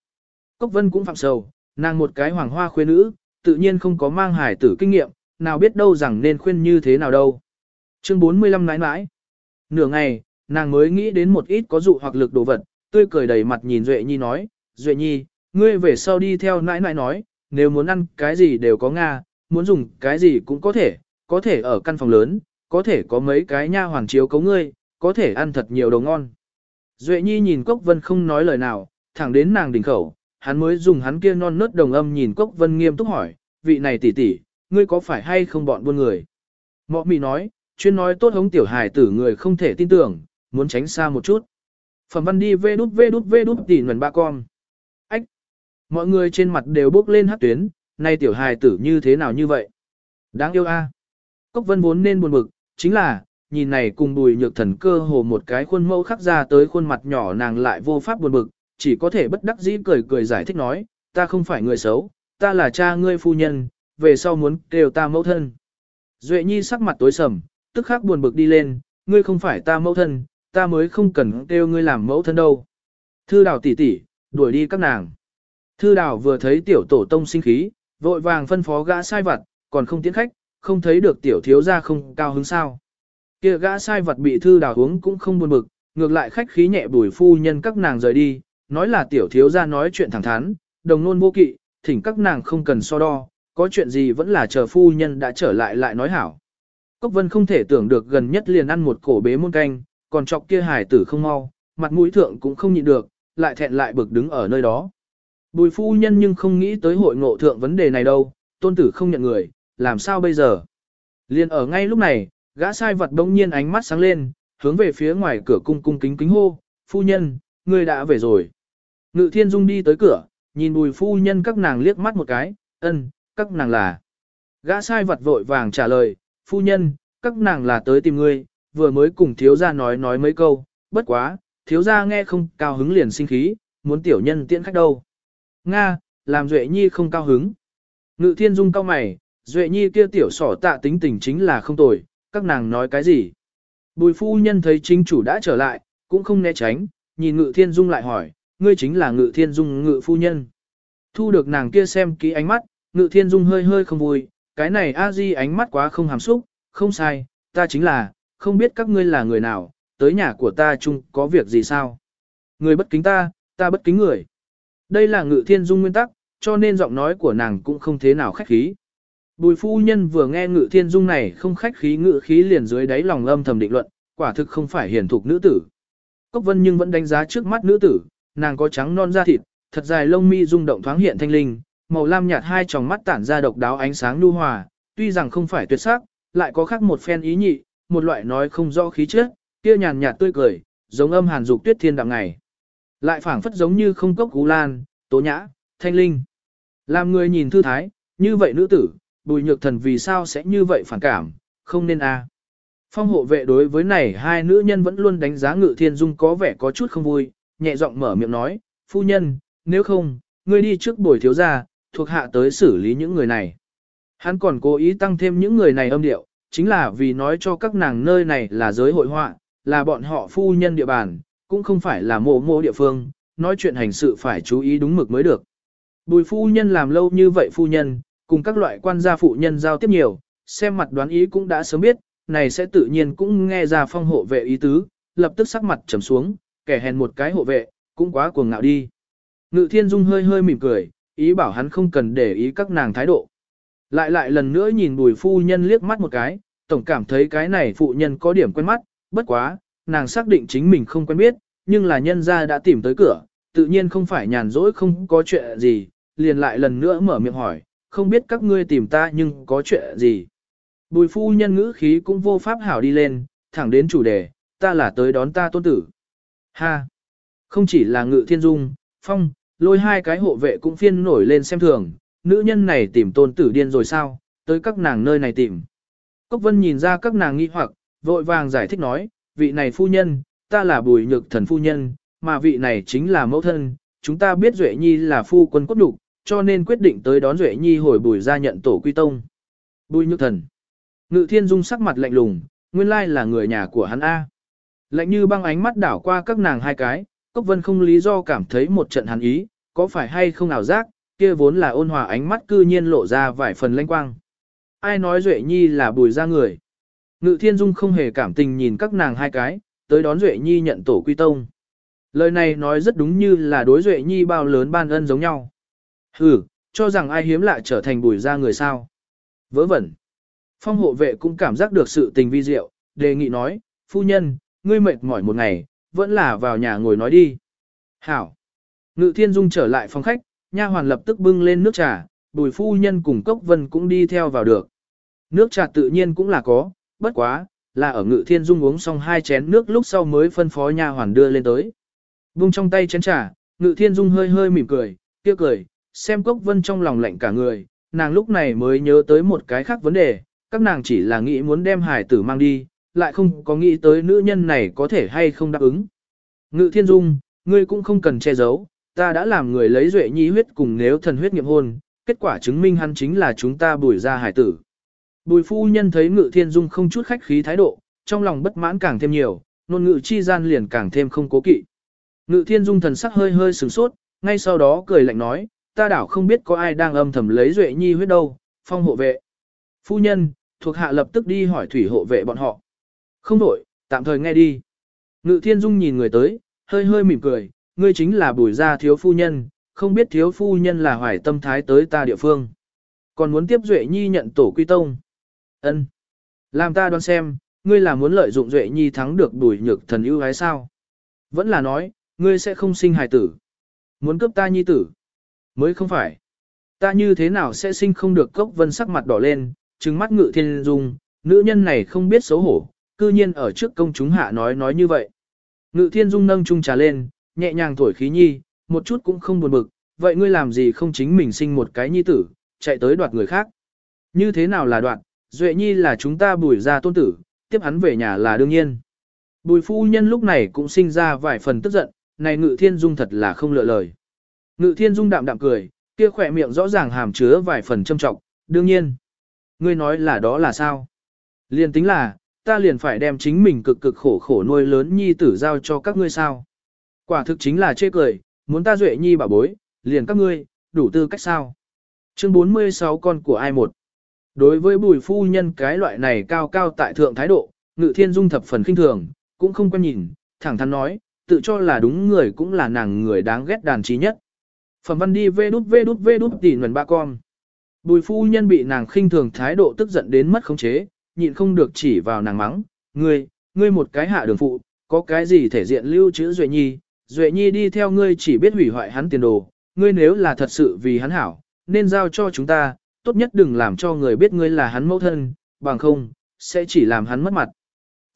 Cốc vân cũng phạm sầu, nàng một cái hoàng hoa khuê nữ, tự nhiên không có mang hải tử kinh nghiệm, nào biết đâu rằng nên khuyên như thế nào đâu. Chương 45 nãi nãi. Nửa ngày, nàng mới nghĩ đến một ít có dụ hoặc lực đồ vật, tươi cười đầy mặt nhìn Duệ Nhi nói, Duệ Nhi, ngươi về sau đi theo nãi nãi nói, nếu muốn ăn cái gì đều có Nga, muốn dùng cái gì cũng có thể, có thể ở căn phòng lớn, có thể có mấy cái nha hoàng chiếu cấu ngươi, có thể ăn thật nhiều đồ ngon. Duệ Nhi nhìn Cốc Vân không nói lời nào, thẳng đến nàng đỉnh khẩu, hắn mới dùng hắn kia non nớt đồng âm nhìn Cốc Vân nghiêm túc hỏi, vị này tỷ tỷ, ngươi có phải hay không bọn buôn người? Mọ Mị nói, chuyên nói tốt hống tiểu hài tử người không thể tin tưởng, muốn tránh xa một chút. Phẩm văn đi vê đút vê đút vê đút tỉ nguồn ba con. Ách! Mọi người trên mặt đều bước lên hát tuyến, nay tiểu hài tử như thế nào như vậy? Đáng yêu a. Cốc vân vốn nên buồn bực, chính là, nhìn này cùng bùi nhược thần cơ hồ một cái khuôn mẫu khắc ra tới khuôn mặt nhỏ nàng lại vô pháp buồn bực, chỉ có thể bất đắc dĩ cười cười giải thích nói, ta không phải người xấu, ta là cha ngươi phu nhân, về sau muốn kêu ta mẫu thân. Duệ nhi sắc mặt tối sầm, tức khắc buồn bực đi lên, ngươi không phải ta mẫu thân, ta mới không cần kêu ngươi làm mẫu thân đâu. Thư đào tỷ tỷ, đuổi đi các nàng. Thư đào vừa thấy tiểu tổ tông sinh khí, vội vàng phân phó gã sai vặt, còn không tiến khách, không thấy được tiểu thiếu gia không cao hứng sao. Kia gã sai vật bị thư đào uống cũng không buồn bực, ngược lại khách khí nhẹ bùi phu nhân các nàng rời đi, nói là tiểu thiếu gia nói chuyện thẳng thắn, đồng nôn vô kỵ, thỉnh các nàng không cần so đo, có chuyện gì vẫn là chờ phu nhân đã trở lại lại nói hảo. Cốc vân không thể tưởng được gần nhất liền ăn một cổ bế muôn canh, còn chọc kia hải tử không mau, mặt mũi thượng cũng không nhịn được, lại thẹn lại bực đứng ở nơi đó. Bùi phu nhân nhưng không nghĩ tới hội ngộ thượng vấn đề này đâu, tôn tử không nhận người, làm sao bây giờ? Liên ở ngay lúc này, gã sai vật đông nhiên ánh mắt sáng lên, hướng về phía ngoài cửa cung cung kính kính hô, phu nhân, người đã về rồi. Ngự thiên dung đi tới cửa, nhìn bùi phu nhân các nàng liếc mắt một cái, ân, các nàng là. Gã sai vật vội vàng trả lời, phu nhân, các nàng là tới tìm ngươi, vừa mới cùng thiếu gia nói nói mấy câu, bất quá, thiếu gia nghe không cao hứng liền sinh khí, muốn tiểu nhân tiễn khách đâu. Nga, làm Duệ Nhi không cao hứng. Ngự thiên dung cao mày, Duệ Nhi kia tiểu sỏ tạ tính tình chính là không tồi, các nàng nói cái gì. Bùi phu nhân thấy chính chủ đã trở lại, cũng không né tránh, nhìn ngự thiên dung lại hỏi, ngươi chính là ngự thiên dung ngự phu nhân. Thu được nàng kia xem kỹ ánh mắt, ngự thiên dung hơi hơi không vui, cái này a di ánh mắt quá không hàm xúc, không sai, ta chính là, không biết các ngươi là người nào, tới nhà của ta chung có việc gì sao. Người bất kính ta, ta bất kính người. Đây là ngự thiên dung nguyên tắc, cho nên giọng nói của nàng cũng không thế nào khách khí. Bùi phu nhân vừa nghe ngự thiên dung này không khách khí ngự khí liền dưới đáy lòng âm thầm định luận, quả thực không phải hiền thục nữ tử. Cốc vân nhưng vẫn đánh giá trước mắt nữ tử, nàng có trắng non da thịt, thật dài lông mi rung động thoáng hiện thanh linh, màu lam nhạt hai tròng mắt tản ra độc đáo ánh sáng nhu hòa, tuy rằng không phải tuyệt sắc, lại có khác một phen ý nhị, một loại nói không rõ khí chất, kia nhàn nhạt tươi cười, giống âm hàn dục tuyết thiên đạm ngày. Lại phảng phất giống như không cốc cú lan, tố nhã, thanh linh. Làm người nhìn thư thái, như vậy nữ tử, bùi nhược thần vì sao sẽ như vậy phản cảm, không nên a. À. Phong hộ vệ đối với này hai nữ nhân vẫn luôn đánh giá ngự thiên dung có vẻ có chút không vui, nhẹ giọng mở miệng nói, phu nhân, nếu không, ngươi đi trước bồi thiếu gia, thuộc hạ tới xử lý những người này. Hắn còn cố ý tăng thêm những người này âm điệu, chính là vì nói cho các nàng nơi này là giới hội họa, là bọn họ phu nhân địa bàn, cũng không phải là mộ mộ địa phương, nói chuyện hành sự phải chú ý đúng mực mới được. Bùi phu nhân làm lâu như vậy phu nhân, cùng các loại quan gia phụ nhân giao tiếp nhiều, xem mặt đoán ý cũng đã sớm biết, này sẽ tự nhiên cũng nghe ra phong hộ vệ ý tứ, lập tức sắc mặt trầm xuống, kẻ hèn một cái hộ vệ, cũng quá cuồng ngạo đi. Ngự thiên dung hơi hơi mỉm cười, ý bảo hắn không cần để ý các nàng thái độ. Lại lại lần nữa nhìn bùi phu nhân liếc mắt một cái, tổng cảm thấy cái này phụ nhân có điểm quen mắt, bất quá, nàng xác định chính mình không quen biết, nhưng là nhân gia đã tìm tới cửa, tự nhiên không phải nhàn rỗi không có chuyện gì, liền lại lần nữa mở miệng hỏi, không biết các ngươi tìm ta nhưng có chuyện gì. Bùi phu nhân ngữ khí cũng vô pháp hảo đi lên, thẳng đến chủ đề, ta là tới đón ta tôn tử. Ha! Không chỉ là ngự thiên dung, phong, lôi hai cái hộ vệ cũng phiên nổi lên xem thường, nữ nhân này tìm tôn tử điên rồi sao, tới các nàng nơi này tìm. Cốc vân nhìn ra các nàng nghi hoặc, vội vàng giải thích nói, vị này phu nhân, ta là bùi nhược thần phu nhân, mà vị này chính là mẫu thân, chúng ta biết Duệ Nhi là phu quân cốt đục, cho nên quyết định tới đón Duệ Nhi hồi bùi ra nhận tổ quy tông. Bùi nhược thần. Ngự thiên dung sắc mặt lạnh lùng, nguyên lai là người nhà của hắn A. Lạnh như băng ánh mắt đảo qua các nàng hai cái, Cốc Vân không lý do cảm thấy một trận hắn ý, có phải hay không ảo giác, kia vốn là ôn hòa ánh mắt cư nhiên lộ ra vài phần lanh quang. Ai nói Duệ Nhi là bùi ra người. Ngự thiên dung không hề cảm tình nhìn các nàng hai cái, tới đón Duệ Nhi nhận tổ quy tông. Lời này nói rất đúng như là đối Duệ Nhi bao lớn ban ân giống nhau. Hừ, cho rằng ai hiếm lạ trở thành bùi ra người sao. Vớ vẩn. Phong hộ vệ cũng cảm giác được sự tình vi diệu, đề nghị nói, phu nhân, ngươi mệt mỏi một ngày, vẫn là vào nhà ngồi nói đi. Hảo. Ngự thiên dung trở lại phòng khách, nha hoàn lập tức bưng lên nước trà, bùi phu nhân cùng cốc vân cũng đi theo vào được. Nước trà tự nhiên cũng là có, bất quá, là ở ngự thiên dung uống xong hai chén nước lúc sau mới phân phó nha hoàn đưa lên tới. Bung trong tay chén trà, ngự thiên dung hơi hơi mỉm cười, kia cười, xem cốc vân trong lòng lạnh cả người, nàng lúc này mới nhớ tới một cái khác vấn đề, các nàng chỉ là nghĩ muốn đem hải tử mang đi, lại không có nghĩ tới nữ nhân này có thể hay không đáp ứng. Ngự thiên dung, ngươi cũng không cần che giấu, ta đã làm người lấy duệ nhi huyết cùng nếu thần huyết nghiệm hôn, kết quả chứng minh hắn chính là chúng ta bùi ra hải tử. Bùi phu nhân thấy ngự thiên dung không chút khách khí thái độ, trong lòng bất mãn càng thêm nhiều, nôn ngự chi gian liền càng thêm không cố kỵ. Ngự thiên dung thần sắc hơi hơi sửng sốt, ngay sau đó cười lạnh nói, ta đảo không biết có ai đang âm thầm lấy duệ nhi huyết đâu, phong hộ vệ. Phu nhân, thuộc hạ lập tức đi hỏi thủy hộ vệ bọn họ. Không đổi, tạm thời nghe đi. Ngự thiên dung nhìn người tới, hơi hơi mỉm cười, ngươi chính là bùi gia thiếu phu nhân, không biết thiếu phu nhân là hoài tâm thái tới ta địa phương. Còn muốn tiếp Duệ Nhi nhận tổ quy tông. ân Làm ta đoán xem, ngươi là muốn lợi dụng Duệ Nhi thắng được đuổi nhược thần ưu hay sao? Vẫn là nói, ngươi sẽ không sinh hài tử. Muốn cướp ta nhi tử. Mới không phải. Ta như thế nào sẽ sinh không được cốc vân sắc mặt đỏ lên, trừng mắt ngự thiên dung, nữ nhân này không biết xấu hổ, cư nhiên ở trước công chúng hạ nói nói như vậy. Ngự thiên dung nâng chung trà lên, nhẹ nhàng thổi khí nhi, một chút cũng không buồn bực, vậy ngươi làm gì không chính mình sinh một cái nhi tử, chạy tới đoạt người khác. Như thế nào là đoạt, Duệ Nhi là chúng ta bùi ra tôn tử, tiếp hắn về nhà là đương nhiên. Bùi phu nhân lúc này cũng sinh ra vài phần tức giận, này ngự thiên dung thật là không lựa lời. Ngự thiên dung đạm đạm cười, kia khỏe miệng rõ ràng hàm chứa vài phần châm trọng, đương nhiên. Ngươi nói là đó là sao? Liên tính là, ta liền phải đem chính mình cực cực khổ khổ nuôi lớn nhi tử giao cho các ngươi sao? Quả thực chính là chê cười, muốn ta duệ nhi bảo bối, liền các ngươi, đủ tư cách sao? Chương 46 con của ai một? Đối với bùi phu nhân cái loại này cao cao tại thượng thái độ, ngự thiên dung thập phần khinh thường, cũng không quan nhìn, thẳng thắn nói, tự cho là đúng người cũng là nàng người đáng ghét đàn trí nhất. Phẩm văn đi vê đút vê đút vê đút tỉ nguồn ba con. Bùi phu nhân bị nàng khinh thường thái độ tức giận đến mất khống chế, nhịn không được chỉ vào nàng mắng, ngươi, ngươi một cái hạ đường phụ, có cái gì thể diện lưu chữ Duệ Nhi, Duệ Nhi đi theo ngươi chỉ biết hủy hoại hắn tiền đồ, ngươi nếu là thật sự vì hắn hảo, nên giao cho chúng ta, tốt nhất đừng làm cho người biết ngươi là hắn mẫu thân, bằng không, sẽ chỉ làm hắn mất mặt.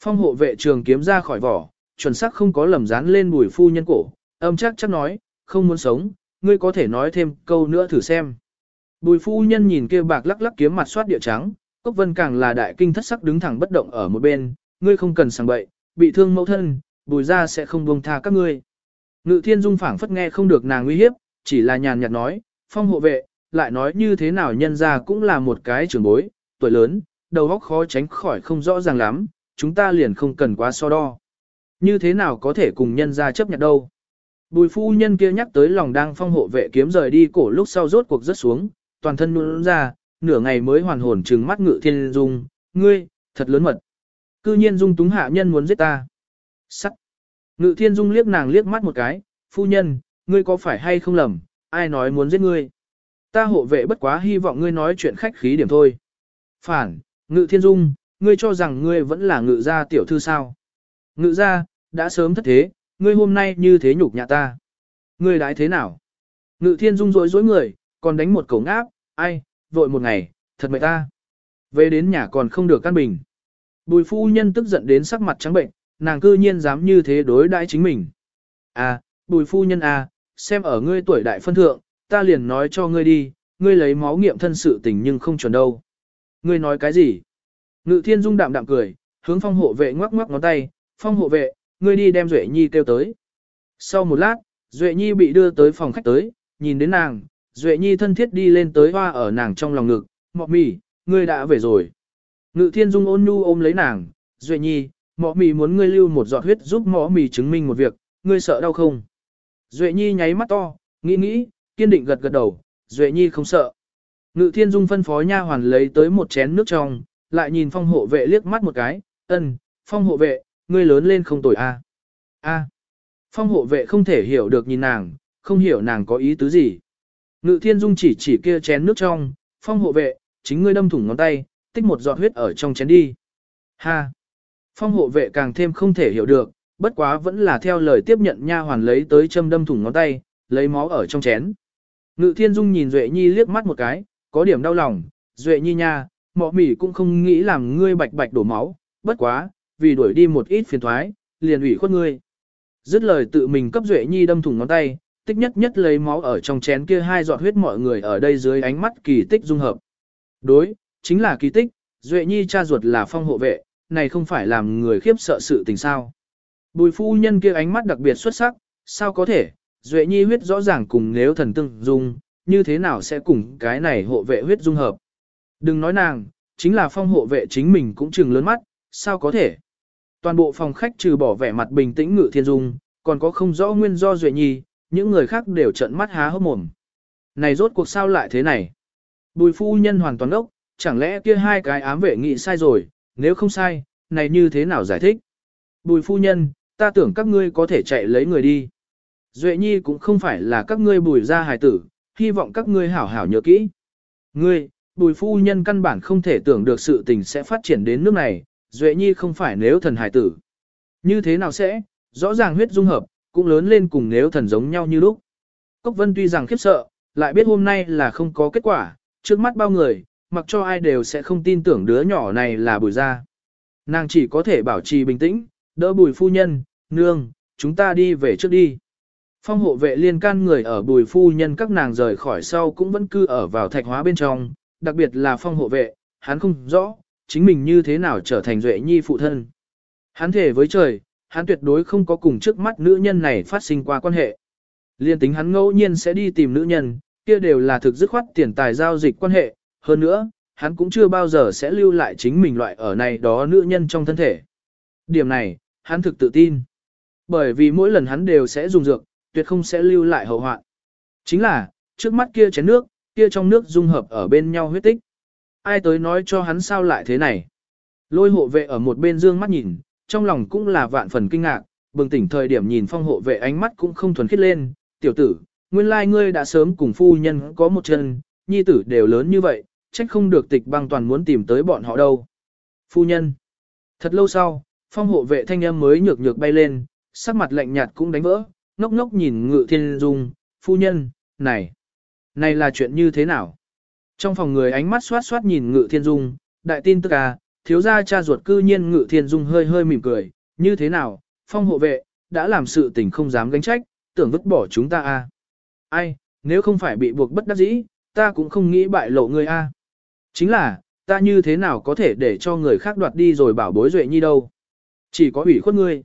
Phong hộ vệ trường kiếm ra khỏi vỏ, chuẩn xác không có lầm dán lên bùi phu nhân cổ, âm chắc chắc nói, không muốn sống, ngươi có thể nói thêm câu nữa thử xem. Bùi phu nhân nhìn kia bạc lắc lắc kiếm mặt soát địa trắng, Cốc Vân càng là đại kinh thất sắc đứng thẳng bất động ở một bên, ngươi không cần sảng bậy, bị thương mẫu thân, bùi ra sẽ không buông tha các ngươi. Ngự thiên dung phảng phất nghe không được nàng uy hiếp, chỉ là nhàn nhạt nói, phong hộ vệ, lại nói như thế nào nhân ra cũng là một cái trưởng bối, tuổi lớn, đầu óc khó tránh khỏi không rõ ràng lắm, chúng ta liền không cần quá so đo. Như thế nào có thể cùng nhân ra chấp nhận đâu. Bùi phu nhân kia nhắc tới lòng đang phong hộ vệ kiếm rời đi cổ lúc sau rốt cuộc rất xuống, toàn thân nuôn ra, nửa ngày mới hoàn hồn trừng mắt ngự thiên dung, ngươi, thật lớn mật. Cư nhiên dung túng hạ nhân muốn giết ta. Sắc. Ngự thiên dung liếc nàng liếc mắt một cái, phu nhân, ngươi có phải hay không lầm, ai nói muốn giết ngươi. Ta hộ vệ bất quá hy vọng ngươi nói chuyện khách khí điểm thôi. Phản, ngự thiên dung, ngươi cho rằng ngươi vẫn là ngự gia tiểu thư sao. Ngự gia, đã sớm thất thế, ngươi hôm nay như thế nhục nhã ta. Ngươi đái thế nào? Ngự thiên dung rối rối người, còn đánh một cổng áp, ai, vội một ngày, thật mệt ta. Về đến nhà còn không được căn bình. Bùi phu nhân tức giận đến sắc mặt trắng bệnh, nàng cư nhiên dám như thế đối đãi chính mình. À, bùi phu nhân à, xem ở ngươi tuổi đại phân thượng, ta liền nói cho ngươi đi, ngươi lấy máu nghiệm thân sự tình nhưng không chuẩn đâu. Ngươi nói cái gì? Ngự thiên dung đạm đạm cười, hướng phong hộ vệ ngoắc ngoắc ngón tay, phong hộ vệ, ngươi đi đem Duệ Nhi kêu tới. Sau một lát, Duệ Nhi bị đưa tới phòng khách tới, nhìn đến nàng, Duệ Nhi thân thiết đi lên tới hoa ở nàng trong lòng ngực, mọ mì, ngươi đã về rồi. Ngự thiên dung ôn nhu ôm lấy nàng, Duệ Nhi, mọ mì muốn ngươi lưu một giọt huyết giúp mọ mì chứng minh một việc, ngươi sợ đau không? Duệ Nhi nháy mắt to, nghĩ nghĩ, kiên định gật gật đầu, Duệ Nhi không sợ. Ngự thiên dung phân phó nha hoàn lấy tới một chén nước trong, lại nhìn phong hộ vệ liếc mắt một cái, ân, phong hộ vệ, ngươi lớn lên không tội a. À? A. Phong hộ vệ không thể hiểu được nhìn nàng, không hiểu nàng có ý tứ gì. Ngự thiên dung chỉ chỉ kia chén nước trong, phong hộ vệ, chính ngươi đâm thủng ngón tay, tích một giọt huyết ở trong chén đi. Ha! Phong hộ vệ càng thêm không thể hiểu được, bất quá vẫn là theo lời tiếp nhận nha hoàn lấy tới châm đâm thủng ngón tay, lấy máu ở trong chén. Ngự thiên dung nhìn Duệ Nhi liếc mắt một cái, có điểm đau lòng, Duệ Nhi nha, mọ mỉ cũng không nghĩ làm ngươi bạch bạch đổ máu, bất quá, vì đuổi đi một ít phiền thoái, liền ủy khuất ngươi. Dứt lời tự mình cấp Duệ Nhi đâm thủng ngón tay, tích nhất nhất lấy máu ở trong chén kia hai giọt huyết mọi người ở đây dưới ánh mắt kỳ tích dung hợp. Đối, chính là kỳ tích, Duệ Nhi cha ruột là phong hộ vệ, này không phải làm người khiếp sợ sự tình sao. Bùi phu nhân kia ánh mắt đặc biệt xuất sắc, sao có thể, Duệ Nhi huyết rõ ràng cùng nếu thần tương dung, như thế nào sẽ cùng cái này hộ vệ huyết dung hợp. Đừng nói nàng, chính là phong hộ vệ chính mình cũng chừng lớn mắt, sao có thể. Toàn bộ phòng khách trừ bỏ vẻ mặt bình tĩnh ngự thiên dung, còn có không rõ nguyên do Duệ Nhi, những người khác đều trợn mắt há hốc mồm. Này rốt cuộc sao lại thế này? Bùi phu nhân hoàn toàn ốc, chẳng lẽ kia hai cái ám vệ nghị sai rồi, nếu không sai, này như thế nào giải thích? Bùi phu nhân, ta tưởng các ngươi có thể chạy lấy người đi. Duệ nhi cũng không phải là các ngươi bùi ra hài tử, hy vọng các ngươi hảo hảo nhớ kỹ. Ngươi, bùi phu nhân căn bản không thể tưởng được sự tình sẽ phát triển đến nước này, Duệ nhi không phải nếu thần hải tử. Như thế nào sẽ, rõ ràng huyết dung hợp, cũng lớn lên cùng nếu thần giống nhau như lúc. Cốc vân tuy rằng khiếp sợ, lại biết hôm nay là không có kết quả, trước mắt bao người, mặc cho ai đều sẽ không tin tưởng đứa nhỏ này là bùi ra. Nàng chỉ có thể bảo trì bình tĩnh, đỡ bùi phu nhân, nương, chúng ta đi về trước đi. Phong hộ vệ liên can người ở bùi phu nhân các nàng rời khỏi sau cũng vẫn cư ở vào thạch hóa bên trong, đặc biệt là phong hộ vệ, hắn không rõ, chính mình như thế nào trở thành duệ nhi phụ thân. Hắn thể với trời, hắn tuyệt đối không có cùng trước mắt nữ nhân này phát sinh qua quan hệ. Liên tính hắn ngẫu nhiên sẽ đi tìm nữ nhân, kia đều là thực dứt khoát tiền tài giao dịch quan hệ, hơn nữa, hắn cũng chưa bao giờ sẽ lưu lại chính mình loại ở này đó nữ nhân trong thân thể. Điểm này, hắn thực tự tin. Bởi vì mỗi lần hắn đều sẽ dùng dược, tuyệt không sẽ lưu lại hậu hoạn. Chính là, trước mắt kia chén nước, kia trong nước dung hợp ở bên nhau huyết tích. Ai tới nói cho hắn sao lại thế này? Lôi hộ vệ ở một bên dương mắt nhìn, trong lòng cũng là vạn phần kinh ngạc, bừng tỉnh thời điểm nhìn phong hộ vệ ánh mắt cũng không thuần khiết lên, tiểu tử, nguyên lai ngươi đã sớm cùng phu nhân có một chân, nhi tử đều lớn như vậy, trách không được tịch băng toàn muốn tìm tới bọn họ đâu. Phu nhân. Thật lâu sau, phong hộ vệ thanh âm mới nhược nhược bay lên, sắc mặt lạnh nhạt cũng đánh vỡ, ngốc ngốc nhìn ngự thiên dung, phu nhân, này, này là chuyện như thế nào? Trong phòng người ánh mắt xoát xoát nhìn ngự thiên dung, đại tin tức à, thiếu gia cha ruột cư nhiên ngự thiên dung hơi hơi mỉm cười, như thế nào, phong hộ vệ, đã làm sự tình không dám gánh trách, tưởng vứt bỏ chúng ta à. Ai, nếu không phải bị buộc bất đắc dĩ, ta cũng không nghĩ bại lộ ngươi a. À. Chính là, ta như thế nào có thể để cho người khác đoạt đi rồi bảo bối duệ nhi đâu. Chỉ có ủy khuất ngươi.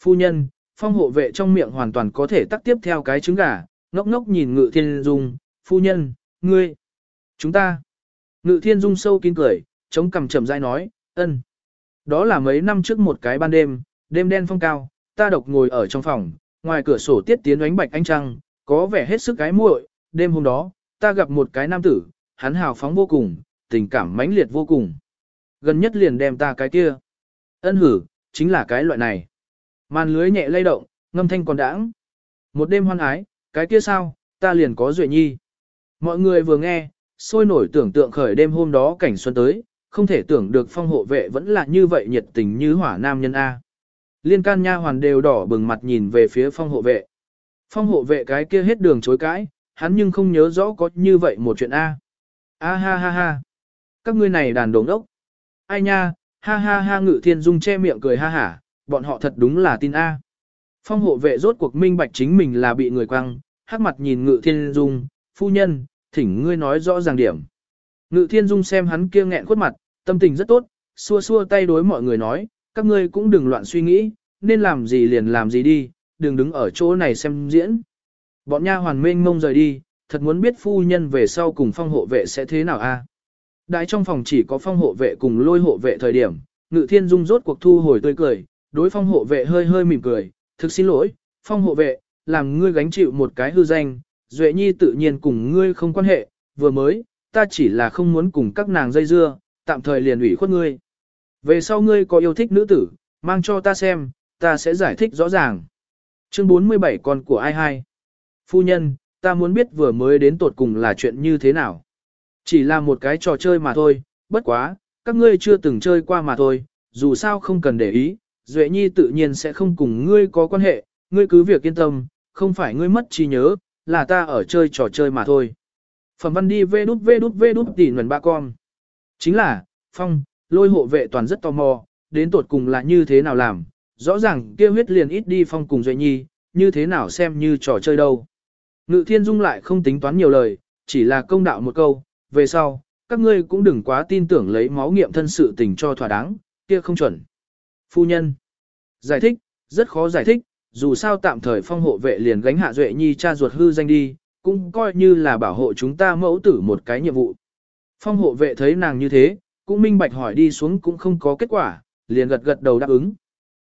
Phu nhân, phong hộ vệ trong miệng hoàn toàn có thể tắt tiếp theo cái trứng gà, ngốc ngốc nhìn ngự thiên dung, phu nhân, ngươi, chúng ta. Ngự thiên dung sâu kín cười, chống cằm chậm rãi nói, ân. Đó là mấy năm trước một cái ban đêm, đêm đen phong cao, ta độc ngồi ở trong phòng, ngoài cửa sổ tiết tiến ánh bạch ánh trăng, có vẻ hết sức cái muội. Đêm hôm đó, ta gặp một cái nam tử, hắn hào phóng vô cùng, tình cảm mãnh liệt vô cùng. Gần nhất liền đem ta cái kia. Ân hử, chính là cái loại này. Màn lưới nhẹ lay động, ngâm thanh còn đãng. Một đêm hoan ái, cái kia sao, ta liền có duệ nhi. Mọi người vừa nghe, sôi nổi tưởng tượng khởi đêm hôm đó cảnh xuân tới, không thể tưởng được phong hộ vệ vẫn là như vậy nhiệt tình như hỏa nam nhân A. Liên can nha hoàn đều đỏ bừng mặt nhìn về phía phong hộ vệ. Phong hộ vệ cái kia hết đường chối cãi, hắn nhưng không nhớ rõ có như vậy một chuyện A. A ha ha ha. Các ngươi này đàn đống ốc. Ai nha, ha ha ha ngự thiên dung che miệng cười ha hả, bọn họ thật đúng là tin A. Phong hộ vệ rốt cuộc minh bạch chính mình là bị người quăng, hắc mặt nhìn ngự thiên dung, phu nhân, thỉnh ngươi nói rõ ràng điểm. Ngự thiên dung xem hắn kia nghẹn khuất mặt, tâm tình rất tốt, xua xua tay đối mọi người nói, các ngươi cũng đừng loạn suy nghĩ, nên làm gì liền làm gì đi, đừng đứng ở chỗ này xem diễn. Bọn nha hoàn mênh mông rời đi, thật muốn biết phu nhân về sau cùng phong hộ vệ sẽ thế nào a. Đại trong phòng chỉ có phong hộ vệ cùng lôi hộ vệ thời điểm, ngự thiên dung rốt cuộc thu hồi tươi cười, đối phong hộ vệ hơi hơi mỉm cười, thực xin lỗi, phong hộ vệ, làm ngươi gánh chịu một cái hư danh, duệ nhi tự nhiên cùng ngươi không quan hệ, vừa mới, ta chỉ là không muốn cùng các nàng dây dưa, tạm thời liền ủy khuất ngươi. Về sau ngươi có yêu thích nữ tử, mang cho ta xem, ta sẽ giải thích rõ ràng. Chương 47 con của ai hai? Phu nhân, ta muốn biết vừa mới đến tột cùng là chuyện như thế nào. Chỉ là một cái trò chơi mà thôi, bất quá, các ngươi chưa từng chơi qua mà thôi, dù sao không cần để ý, Duệ Nhi tự nhiên sẽ không cùng ngươi có quan hệ, ngươi cứ việc yên tâm, không phải ngươi mất trí nhớ, là ta ở chơi trò chơi mà thôi. Phẩm văn đi vê đút vê đút vê đút tỉ nguồn ba con. Chính là, Phong, lôi hộ vệ toàn rất tò mò, đến tột cùng là như thế nào làm, rõ ràng kia huyết liền ít đi Phong cùng Duệ Nhi, như thế nào xem như trò chơi đâu. Ngự thiên dung lại không tính toán nhiều lời, chỉ là công đạo một câu, về sau, các ngươi cũng đừng quá tin tưởng lấy máu nghiệm thân sự tình cho thỏa đáng, kia không chuẩn. Phu nhân. Giải thích, rất khó giải thích, dù sao tạm thời phong hộ vệ liền gánh hạ duệ nhi cha ruột hư danh đi, cũng coi như là bảo hộ chúng ta mẫu tử một cái nhiệm vụ. Phong hộ vệ thấy nàng như thế, cũng minh bạch hỏi đi xuống cũng không có kết quả, liền gật gật đầu đáp ứng.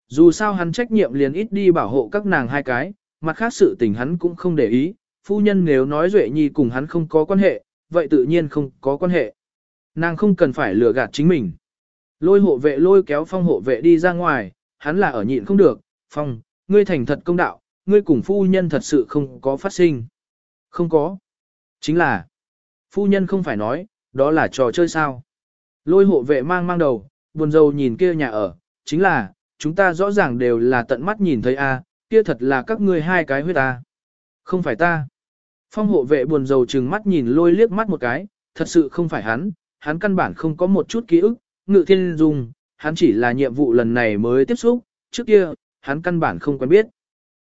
Dù sao hắn trách nhiệm liền ít đi bảo hộ các nàng hai cái, mặt khác sự tình hắn cũng không để ý, phu nhân nếu nói Duệ Nhi cùng hắn không có quan hệ, vậy tự nhiên không có quan hệ. Nàng không cần phải lừa gạt chính mình. Lôi hộ vệ lôi kéo phong hộ vệ đi ra ngoài, hắn là ở nhịn không được, phong, ngươi thành thật công đạo, ngươi cùng phu nhân thật sự không có phát sinh. Không có. Chính là, phu nhân không phải nói, đó là trò chơi sao. Lôi hộ vệ mang mang đầu, buồn rầu nhìn kia nhà ở, chính là, chúng ta rõ ràng đều là tận mắt nhìn thấy a, kia thật là các ngươi hai cái huyết ta. Không phải ta. Phong hộ vệ buồn rầu trừng mắt nhìn lôi liếc mắt một cái, thật sự không phải hắn, hắn căn bản không có một chút ký ức, ngự thiên dung, hắn chỉ là nhiệm vụ lần này mới tiếp xúc, trước kia, hắn căn bản không quen biết.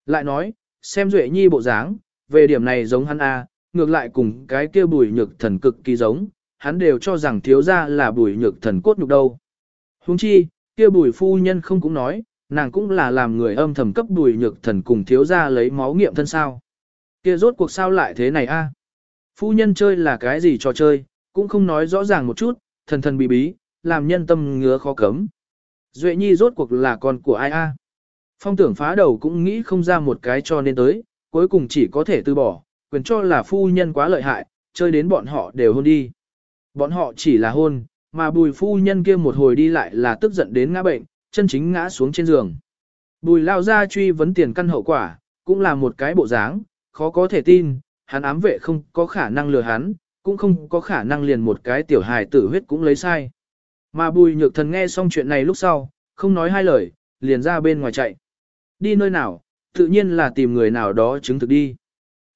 Lại nói, xem Duệ Nhi bộ dáng, về điểm này giống hắn A, ngược lại cùng cái kia bùi nhược thần cực kỳ giống, hắn đều cho rằng thiếu gia là bùi nhược thần cốt nhục đâu. Huống chi, kia bùi phu nhân không cũng nói, nàng cũng là làm người âm thầm cấp bùi nhược thần cùng thiếu gia lấy máu nghiệm thân sao. Kia rốt cuộc sao lại thế này a? Phu nhân chơi là cái gì trò chơi, cũng không nói rõ ràng một chút, thần thần bí bí, làm nhân tâm ngứa khó cấm. Duệ nhi rốt cuộc là con của ai a? Phong tưởng phá đầu cũng nghĩ không ra một cái cho nên tới, cuối cùng chỉ có thể từ bỏ, quyền cho là phu nhân quá lợi hại, chơi đến bọn họ đều hôn đi. Bọn họ chỉ là hôn, mà bùi phu nhân kia một hồi đi lại là tức giận đến ngã bệnh, chân chính ngã xuống trên giường. Bùi lao ra truy vấn tiền căn hậu quả, cũng là một cái bộ dáng, khó có thể tin, hắn ám vệ không có khả năng lừa hắn, cũng không có khả năng liền một cái tiểu hài tử huyết cũng lấy sai. Mà bùi nhược thần nghe xong chuyện này lúc sau, không nói hai lời, liền ra bên ngoài chạy. Đi nơi nào, tự nhiên là tìm người nào đó chứng thực đi.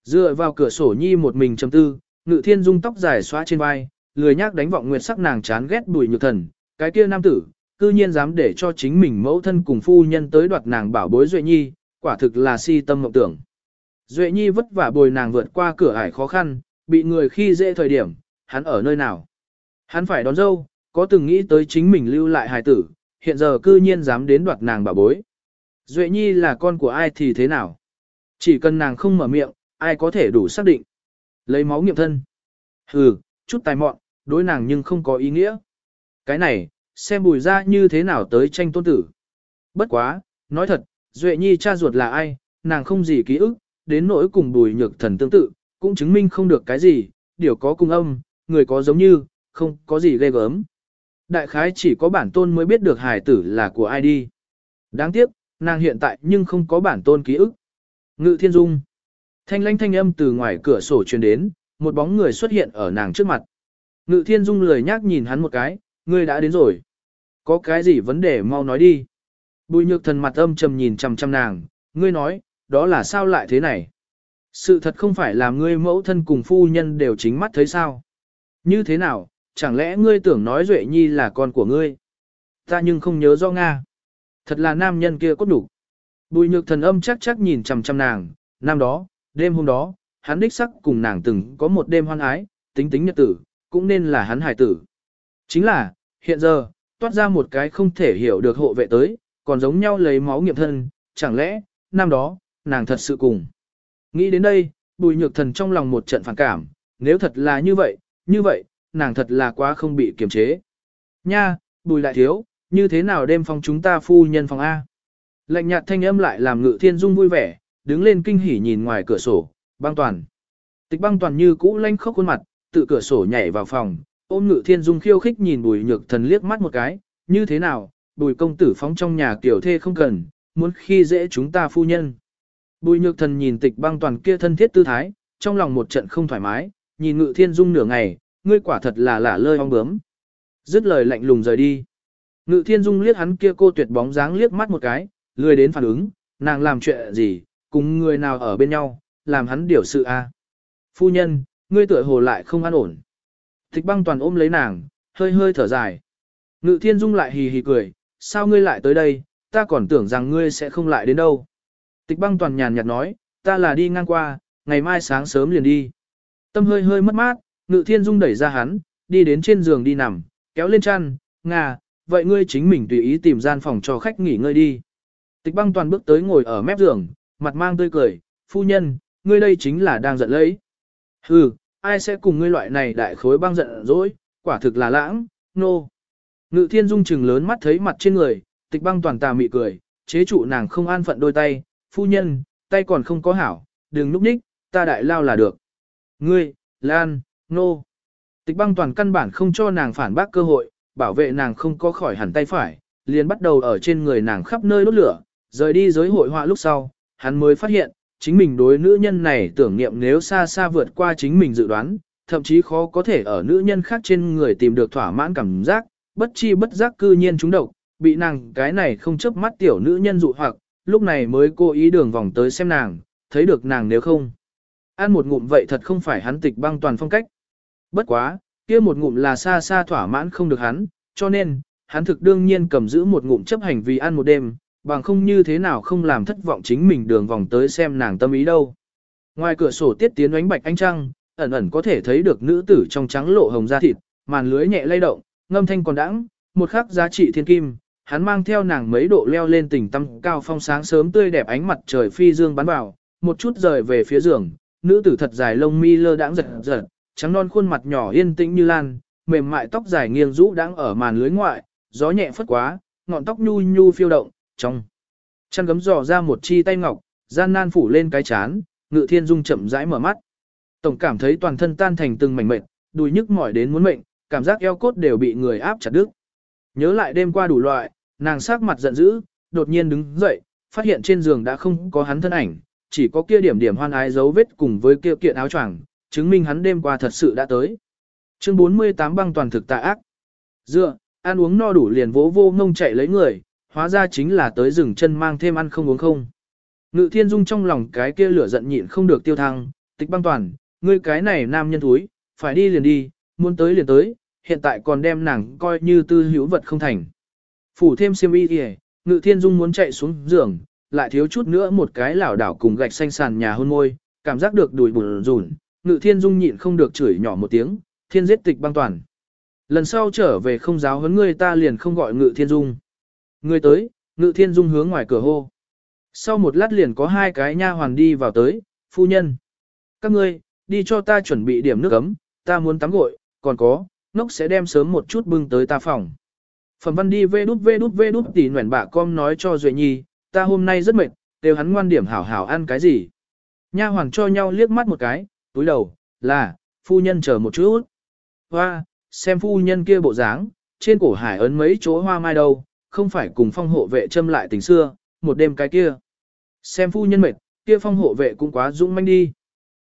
Dựa vào cửa sổ nhi một mình trầm tư, ngự thiên dung tóc dài xóa trên vai, lười nhác đánh vọng nguyệt sắc nàng chán ghét bùi nhược thần, cái kia nam tử, cư nhiên dám để cho chính mình mẫu thân cùng phu nhân tới đoạt nàng bảo bối Duệ Nhi, quả thực là si tâm mộng tưởng. Duệ Nhi vất vả bồi nàng vượt qua cửa ải khó khăn, bị người khi dễ thời điểm, hắn ở nơi nào? Hắn phải đón dâu, có từng nghĩ tới chính mình lưu lại hài tử, hiện giờ cư nhiên dám đến đoạt nàng bảo bối. Duệ Nhi là con của ai thì thế nào? Chỉ cần nàng không mở miệng, ai có thể đủ xác định. Lấy máu nghiệm thân. Hừ, chút tài mọn, đối nàng nhưng không có ý nghĩa. Cái này, xem bùi ra như thế nào tới tranh tôn tử. Bất quá, nói thật, Duệ Nhi cha ruột là ai, nàng không gì ký ức, đến nỗi cùng bùi nhược thần tương tự, cũng chứng minh không được cái gì, điều có cung âm, người có giống như, không có gì ghê gớm. Đại khái chỉ có bản tôn mới biết được hài tử là của ai đi. Đáng tiếc, nàng hiện tại nhưng không có bản tôn ký ức. Ngự thiên dung. Thanh lanh thanh âm từ ngoài cửa sổ truyền đến, một bóng người xuất hiện ở nàng trước mặt. Ngự thiên dung lười nhác nhìn hắn một cái, ngươi đã đến rồi. Có cái gì vấn đề mau nói đi. Bùi nhược thần mặt âm trầm nhìn chằm chằm nàng, ngươi nói, đó là sao lại thế này? Sự thật không phải là ngươi mẫu thân cùng phu nhân đều chính mắt thấy sao? Như thế nào, chẳng lẽ ngươi tưởng nói Duệ Nhi là con của ngươi? Ta nhưng không nhớ do Nga. Thật là nam nhân kia cốt đủ. Bùi nhược thần âm chắc chắc nhìn chằm chằm nàng, năm đó, đêm hôm đó, hắn đích sắc cùng nàng từng có một đêm hoan ái, tính tính nhật tử, cũng nên là hắn hải tử. Chính là, hiện giờ, toát ra một cái không thể hiểu được hộ vệ tới, còn giống nhau lấy máu nghiệm thân, chẳng lẽ, năm đó, nàng thật sự cùng. Nghĩ đến đây, bùi nhược thần trong lòng một trận phản cảm, nếu thật là như vậy, như vậy, nàng thật là quá không bị kiềm chế. Nha, bùi lại thiếu, như thế nào đêm phòng chúng ta phu nhân phòng A. Lạnh nhạt thanh âm lại làm ngự thiên dung vui vẻ, đứng lên kinh hỉ nhìn ngoài cửa sổ, băng toàn. Tịch băng toàn như cũ lanh khóc khuôn mặt, tự cửa sổ nhảy vào phòng, ôm ngự thiên dung khiêu khích nhìn bùi nhược thần liếc mắt một cái, như thế nào, bùi công tử phóng trong nhà tiểu thê không cần, muốn khi dễ chúng ta phu nhân. Bùi nhược thần nhìn tịch băng toàn kia thân thiết tư thái, trong lòng một trận không thoải mái, nhìn ngự thiên dung nửa ngày, ngươi quả thật là lả lơi ong bướm. Dứt lời lạnh lùng rời đi. Ngự thiên dung liếc hắn kia cô tuyệt bóng dáng liếc mắt một cái, lười đến phản ứng, nàng làm chuyện gì, cùng người nào ở bên nhau, làm hắn điều sự a. Phu nhân, ngươi tựa hồ lại không an ổn. Thích băng toàn ôm lấy nàng, hơi hơi thở dài. Ngự thiên dung lại hì hì cười, sao ngươi lại tới đây, ta còn tưởng rằng ngươi sẽ không lại đến đâu. Tịch băng toàn nhàn nhạt nói, ta là đi ngang qua, ngày mai sáng sớm liền đi. Tâm hơi hơi mất mát, ngự thiên dung đẩy ra hắn, đi đến trên giường đi nằm, kéo lên chăn, ngà, vậy ngươi chính mình tùy ý tìm gian phòng cho khách nghỉ ngơi đi. Tịch băng toàn bước tới ngồi ở mép giường, mặt mang tươi cười, phu nhân, ngươi đây chính là đang giận lấy. Hừ, ai sẽ cùng ngươi loại này đại khối băng giận dỗi, quả thực là lãng, nô. No. Ngự thiên dung chừng lớn mắt thấy mặt trên người, tịch băng toàn tà mị cười, chế trụ nàng không an phận đôi tay, phu nhân, tay còn không có hảo, đừng núp ních, ta đại lao là được. Ngươi, Lan, nô. No. Tịch băng toàn căn bản không cho nàng phản bác cơ hội, bảo vệ nàng không có khỏi hẳn tay phải, liền bắt đầu ở trên người nàng khắp nơi đốt lửa, rời đi giới hội họa lúc sau, hắn mới phát hiện, chính mình đối nữ nhân này tưởng niệm nếu xa xa vượt qua chính mình dự đoán, thậm chí khó có thể ở nữ nhân khác trên người tìm được thỏa mãn cảm giác, bất chi bất giác cư nhiên chúng độc, bị nàng cái này không chấp mắt tiểu nữ nhân dụ hoặc, lúc này mới cố ý đường vòng tới xem nàng, thấy được nàng nếu không. Ăn một ngụm vậy thật không phải hắn tịch băng toàn phong cách. Bất quá, kia một ngụm là xa xa thỏa mãn không được hắn, cho nên, hắn thực đương nhiên cầm giữ một ngụm chấp hành vì ăn một đêm, bằng không như thế nào không làm thất vọng chính mình đường vòng tới xem nàng tâm ý đâu. Ngoài cửa sổ tiết tiến ánh bạch ánh trăng, ẩn ẩn có thể thấy được nữ tử trong trắng lộ hồng da thịt, màn lưới nhẹ lay động, ngâm thanh còn đãng, một khắc giá trị thiên kim, hắn mang theo nàng mấy độ leo lên tỉnh tâm cao phong sáng sớm tươi đẹp ánh mặt trời phi dương bắn vào, một chút rời về phía giường, nữ tử thật dài lông mi lơ đãng giật giật, trắng non khuôn mặt nhỏ yên tĩnh như lan, mềm mại tóc dài nghiêng rũ đang ở màn lưới ngoại, gió nhẹ phất quá, ngọn tóc nhu nhu phiêu động, trong chăn gấm dò ra một chi tay ngọc, gian nan phủ lên cái chán, ngự thiên dung chậm rãi mở mắt. Tổng cảm thấy toàn thân tan thành từng mảnh mệt, đùi nhức mỏi đến muốn mệnh, cảm giác eo cốt đều bị người áp chặt đứt. Nhớ lại đêm qua đủ loại, nàng sắc mặt giận dữ, đột nhiên đứng dậy, phát hiện trên giường đã không có hắn thân ảnh, chỉ có kia điểm điểm hoan ái dấu vết cùng với kia kiện áo choàng, chứng minh hắn đêm qua thật sự đã tới. Chương 48 băng toàn thực tà ác. Dựa, ăn uống no đủ liền vỗ vô ngông chạy lấy người, hóa ra chính là tới rừng chân mang thêm ăn không uống không. Ngự thiên dung trong lòng cái kia lửa giận nhịn không được tiêu thăng, tịch băng toàn, ngươi cái này nam nhân thúi, phải đi liền đi, muốn tới liền tới, hiện tại còn đem nàng coi như tư hữu vật không thành. Phủ thêm xiêm y kìa, ngự thiên dung muốn chạy xuống giường, lại thiếu chút nữa một cái lảo đảo cùng gạch xanh sàn nhà hôn môi, cảm giác được đùi bùn rùn, ngự thiên dung nhịn không được chửi nhỏ một tiếng, thiên giết tịch băng toàn. Lần sau trở về không giáo huấn ngươi ta liền không gọi ngự thiên dung. Ngươi tới, ngự thiên dung hướng ngoài cửa hô. Sau một lát liền có hai cái nha hoàn đi vào tới, phu nhân. Các ngươi, đi cho ta chuẩn bị điểm nước ấm, ta muốn tắm gội, còn có, nóc sẽ đem sớm một chút bưng tới ta phòng. Phẩm văn đi vê đút vê đút vê đút tỉ nguyện bạ com nói cho Duệ Nhi, ta hôm nay rất mệt, đều hắn ngoan điểm hảo hảo ăn cái gì. Nha hoàng cho nhau liếc mắt một cái, túi đầu, là, phu nhân chờ một chút. Hoa, xem phu nhân kia bộ dáng, trên cổ hải ấn mấy chỗ hoa mai đâu, không phải cùng phong hộ vệ châm lại tình xưa, một đêm cái kia. Xem phu nhân mệt, kia phong hộ vệ cũng quá dũng manh đi.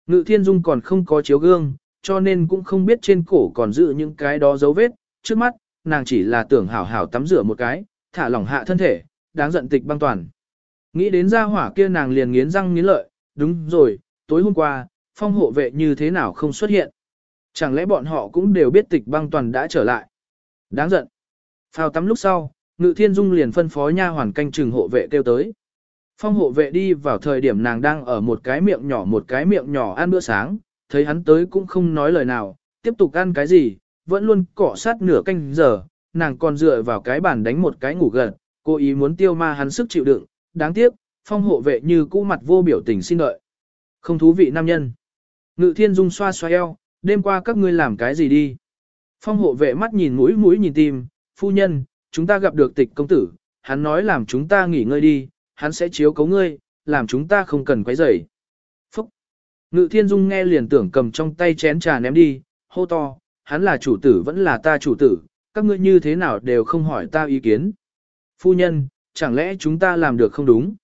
Ngự thiên dung còn không có chiếu gương, cho nên cũng không biết trên cổ còn giữ những cái đó dấu vết, trước mắt, nàng chỉ là tưởng hảo hảo tắm rửa một cái, thả lỏng hạ thân thể, đáng giận tịch băng toàn. Nghĩ đến gia hỏa kia nàng liền nghiến răng nghiến lợi, đúng rồi, tối hôm qua, phong hộ vệ như thế nào không xuất hiện. Chẳng lẽ bọn họ cũng đều biết tịch băng toàn đã trở lại. Đáng giận. Phao tắm lúc sau, ngự thiên dung liền phân phó nha hoàn canh trừng hộ vệ kêu tới. Phong hộ vệ đi vào thời điểm nàng đang ở một cái miệng nhỏ một cái miệng nhỏ ăn bữa sáng, thấy hắn tới cũng không nói lời nào, tiếp tục ăn cái gì, vẫn luôn cọ sát nửa canh giờ, nàng còn dựa vào cái bàn đánh một cái ngủ gần, cố ý muốn tiêu ma hắn sức chịu đựng, đáng tiếc, phong hộ vệ như cũ mặt vô biểu tình xin đợi. Không thú vị nam nhân. Ngự thiên dung xoa xoa eo, đêm qua các ngươi làm cái gì đi. Phong hộ vệ mắt nhìn mũi mũi nhìn tim, phu nhân, chúng ta gặp được tịch công tử, hắn nói làm chúng ta nghỉ ngơi đi, hắn sẽ chiếu cấu ngươi, làm chúng ta không cần quấy rầy. Phúc! Ngự thiên dung nghe liền tưởng cầm trong tay chén trà ném đi, hô to, hắn là chủ tử vẫn là ta chủ tử, các ngươi như thế nào đều không hỏi ta ý kiến. Phu nhân, chẳng lẽ chúng ta làm được không đúng?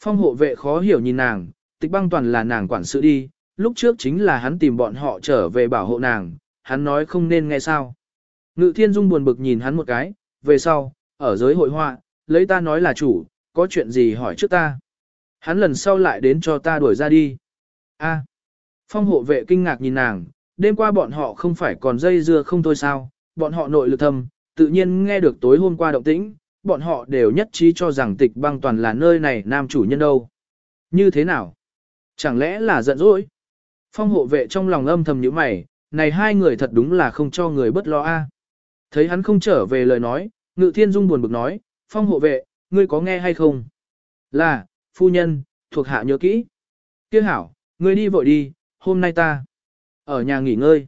Phong hộ vệ khó hiểu nhìn nàng, tịch băng toàn là nàng quản sự đi, lúc trước chính là hắn tìm bọn họ trở về bảo hộ nàng, hắn nói không nên nghe sao. Ngự thiên dung buồn bực nhìn hắn một cái, về sau, ở giới hội họa, lấy ta nói là chủ, có chuyện gì hỏi trước ta. Hắn lần sau lại đến cho ta đuổi ra đi. A. Phong hộ vệ kinh ngạc nhìn nàng, đêm qua bọn họ không phải còn dây dưa không thôi sao, bọn họ nội lực thâm, tự nhiên nghe được tối hôm qua động tĩnh, bọn họ đều nhất trí cho rằng tịch băng toàn là nơi này nam chủ nhân đâu. Như thế nào? Chẳng lẽ là giận dỗi? Phong hộ vệ trong lòng âm thầm như mày, này hai người thật đúng là không cho người bất lo a. Thấy hắn không trở về lời nói, ngự thiên dung buồn bực nói, phong hộ vệ, ngươi có nghe hay không? Là, phu nhân, thuộc hạ nhớ kỹ. Kiếc hảo, ngươi đi vội đi, hôm nay ta ở nhà nghỉ ngơi.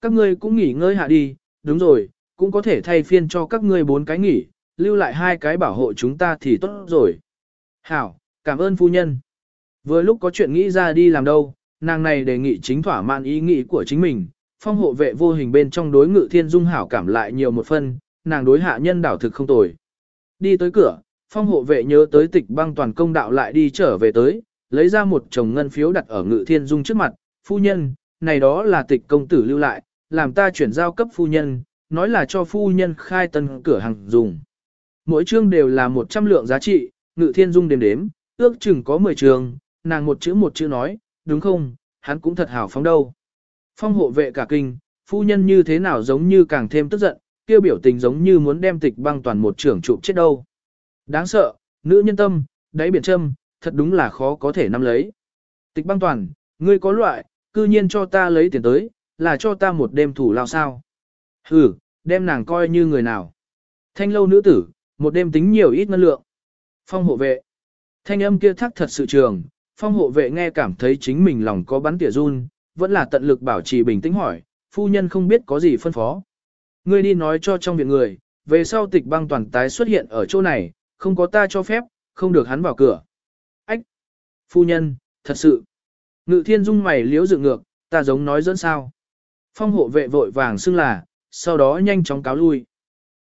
Các ngươi cũng nghỉ ngơi hạ đi, đúng rồi, cũng có thể thay phiên cho các ngươi bốn cái nghỉ, lưu lại hai cái bảo hộ chúng ta thì tốt rồi. Hảo, cảm ơn phu nhân. Vừa lúc có chuyện nghĩ ra đi làm đâu, nàng này đề nghị chính thỏa mãn ý nghĩ của chính mình, phong hộ vệ vô hình bên trong đối ngự thiên dung hảo cảm lại nhiều một phân, nàng đối hạ nhân đảo thực không tồi. Đi tới cửa, phong hộ vệ nhớ tới tịch băng toàn công đạo lại đi trở về tới, lấy ra một chồng ngân phiếu đặt ở ngự thiên dung trước mặt, phu nhân, này đó là tịch công tử lưu lại, làm ta chuyển giao cấp phu nhân, nói là cho phu nhân khai tân cửa hàng dùng. Mỗi chương đều là 100 lượng giá trị, ngự thiên dung đếm đếm, ước chừng có 10 trường, nàng một chữ một chữ nói, đúng không, hắn cũng thật hào phóng đâu. Phong hộ vệ cả kinh, phu nhân như thế nào giống như càng thêm tức giận, kêu biểu tình giống như muốn đem tịch băng toàn một trưởng trụ chết đâu. Đáng sợ, nữ nhân tâm, đáy biển châm, thật đúng là khó có thể nắm lấy. Tịch băng toàn, ngươi có loại, cư nhiên cho ta lấy tiền tới, là cho ta một đêm thủ lao sao. Hừ, đem nàng coi như người nào. Thanh lâu nữ tử, một đêm tính nhiều ít ngân lượng. Phong hộ vệ. Thanh âm kia thắc thật sự trường, phong hộ vệ nghe cảm thấy chính mình lòng có bắn tỉa run, vẫn là tận lực bảo trì bình tĩnh hỏi, phu nhân không biết có gì phân phó. Ngươi đi nói cho trong viện người, về sau tịch băng toàn tái xuất hiện ở chỗ này, không có ta cho phép, không được hắn vào cửa. Ách! Phu nhân, thật sự! Ngự thiên dung mày liếu dựng ngược, ta giống nói dẫn sao. Phong hộ vệ vội vàng xưng là, sau đó nhanh chóng cáo lui.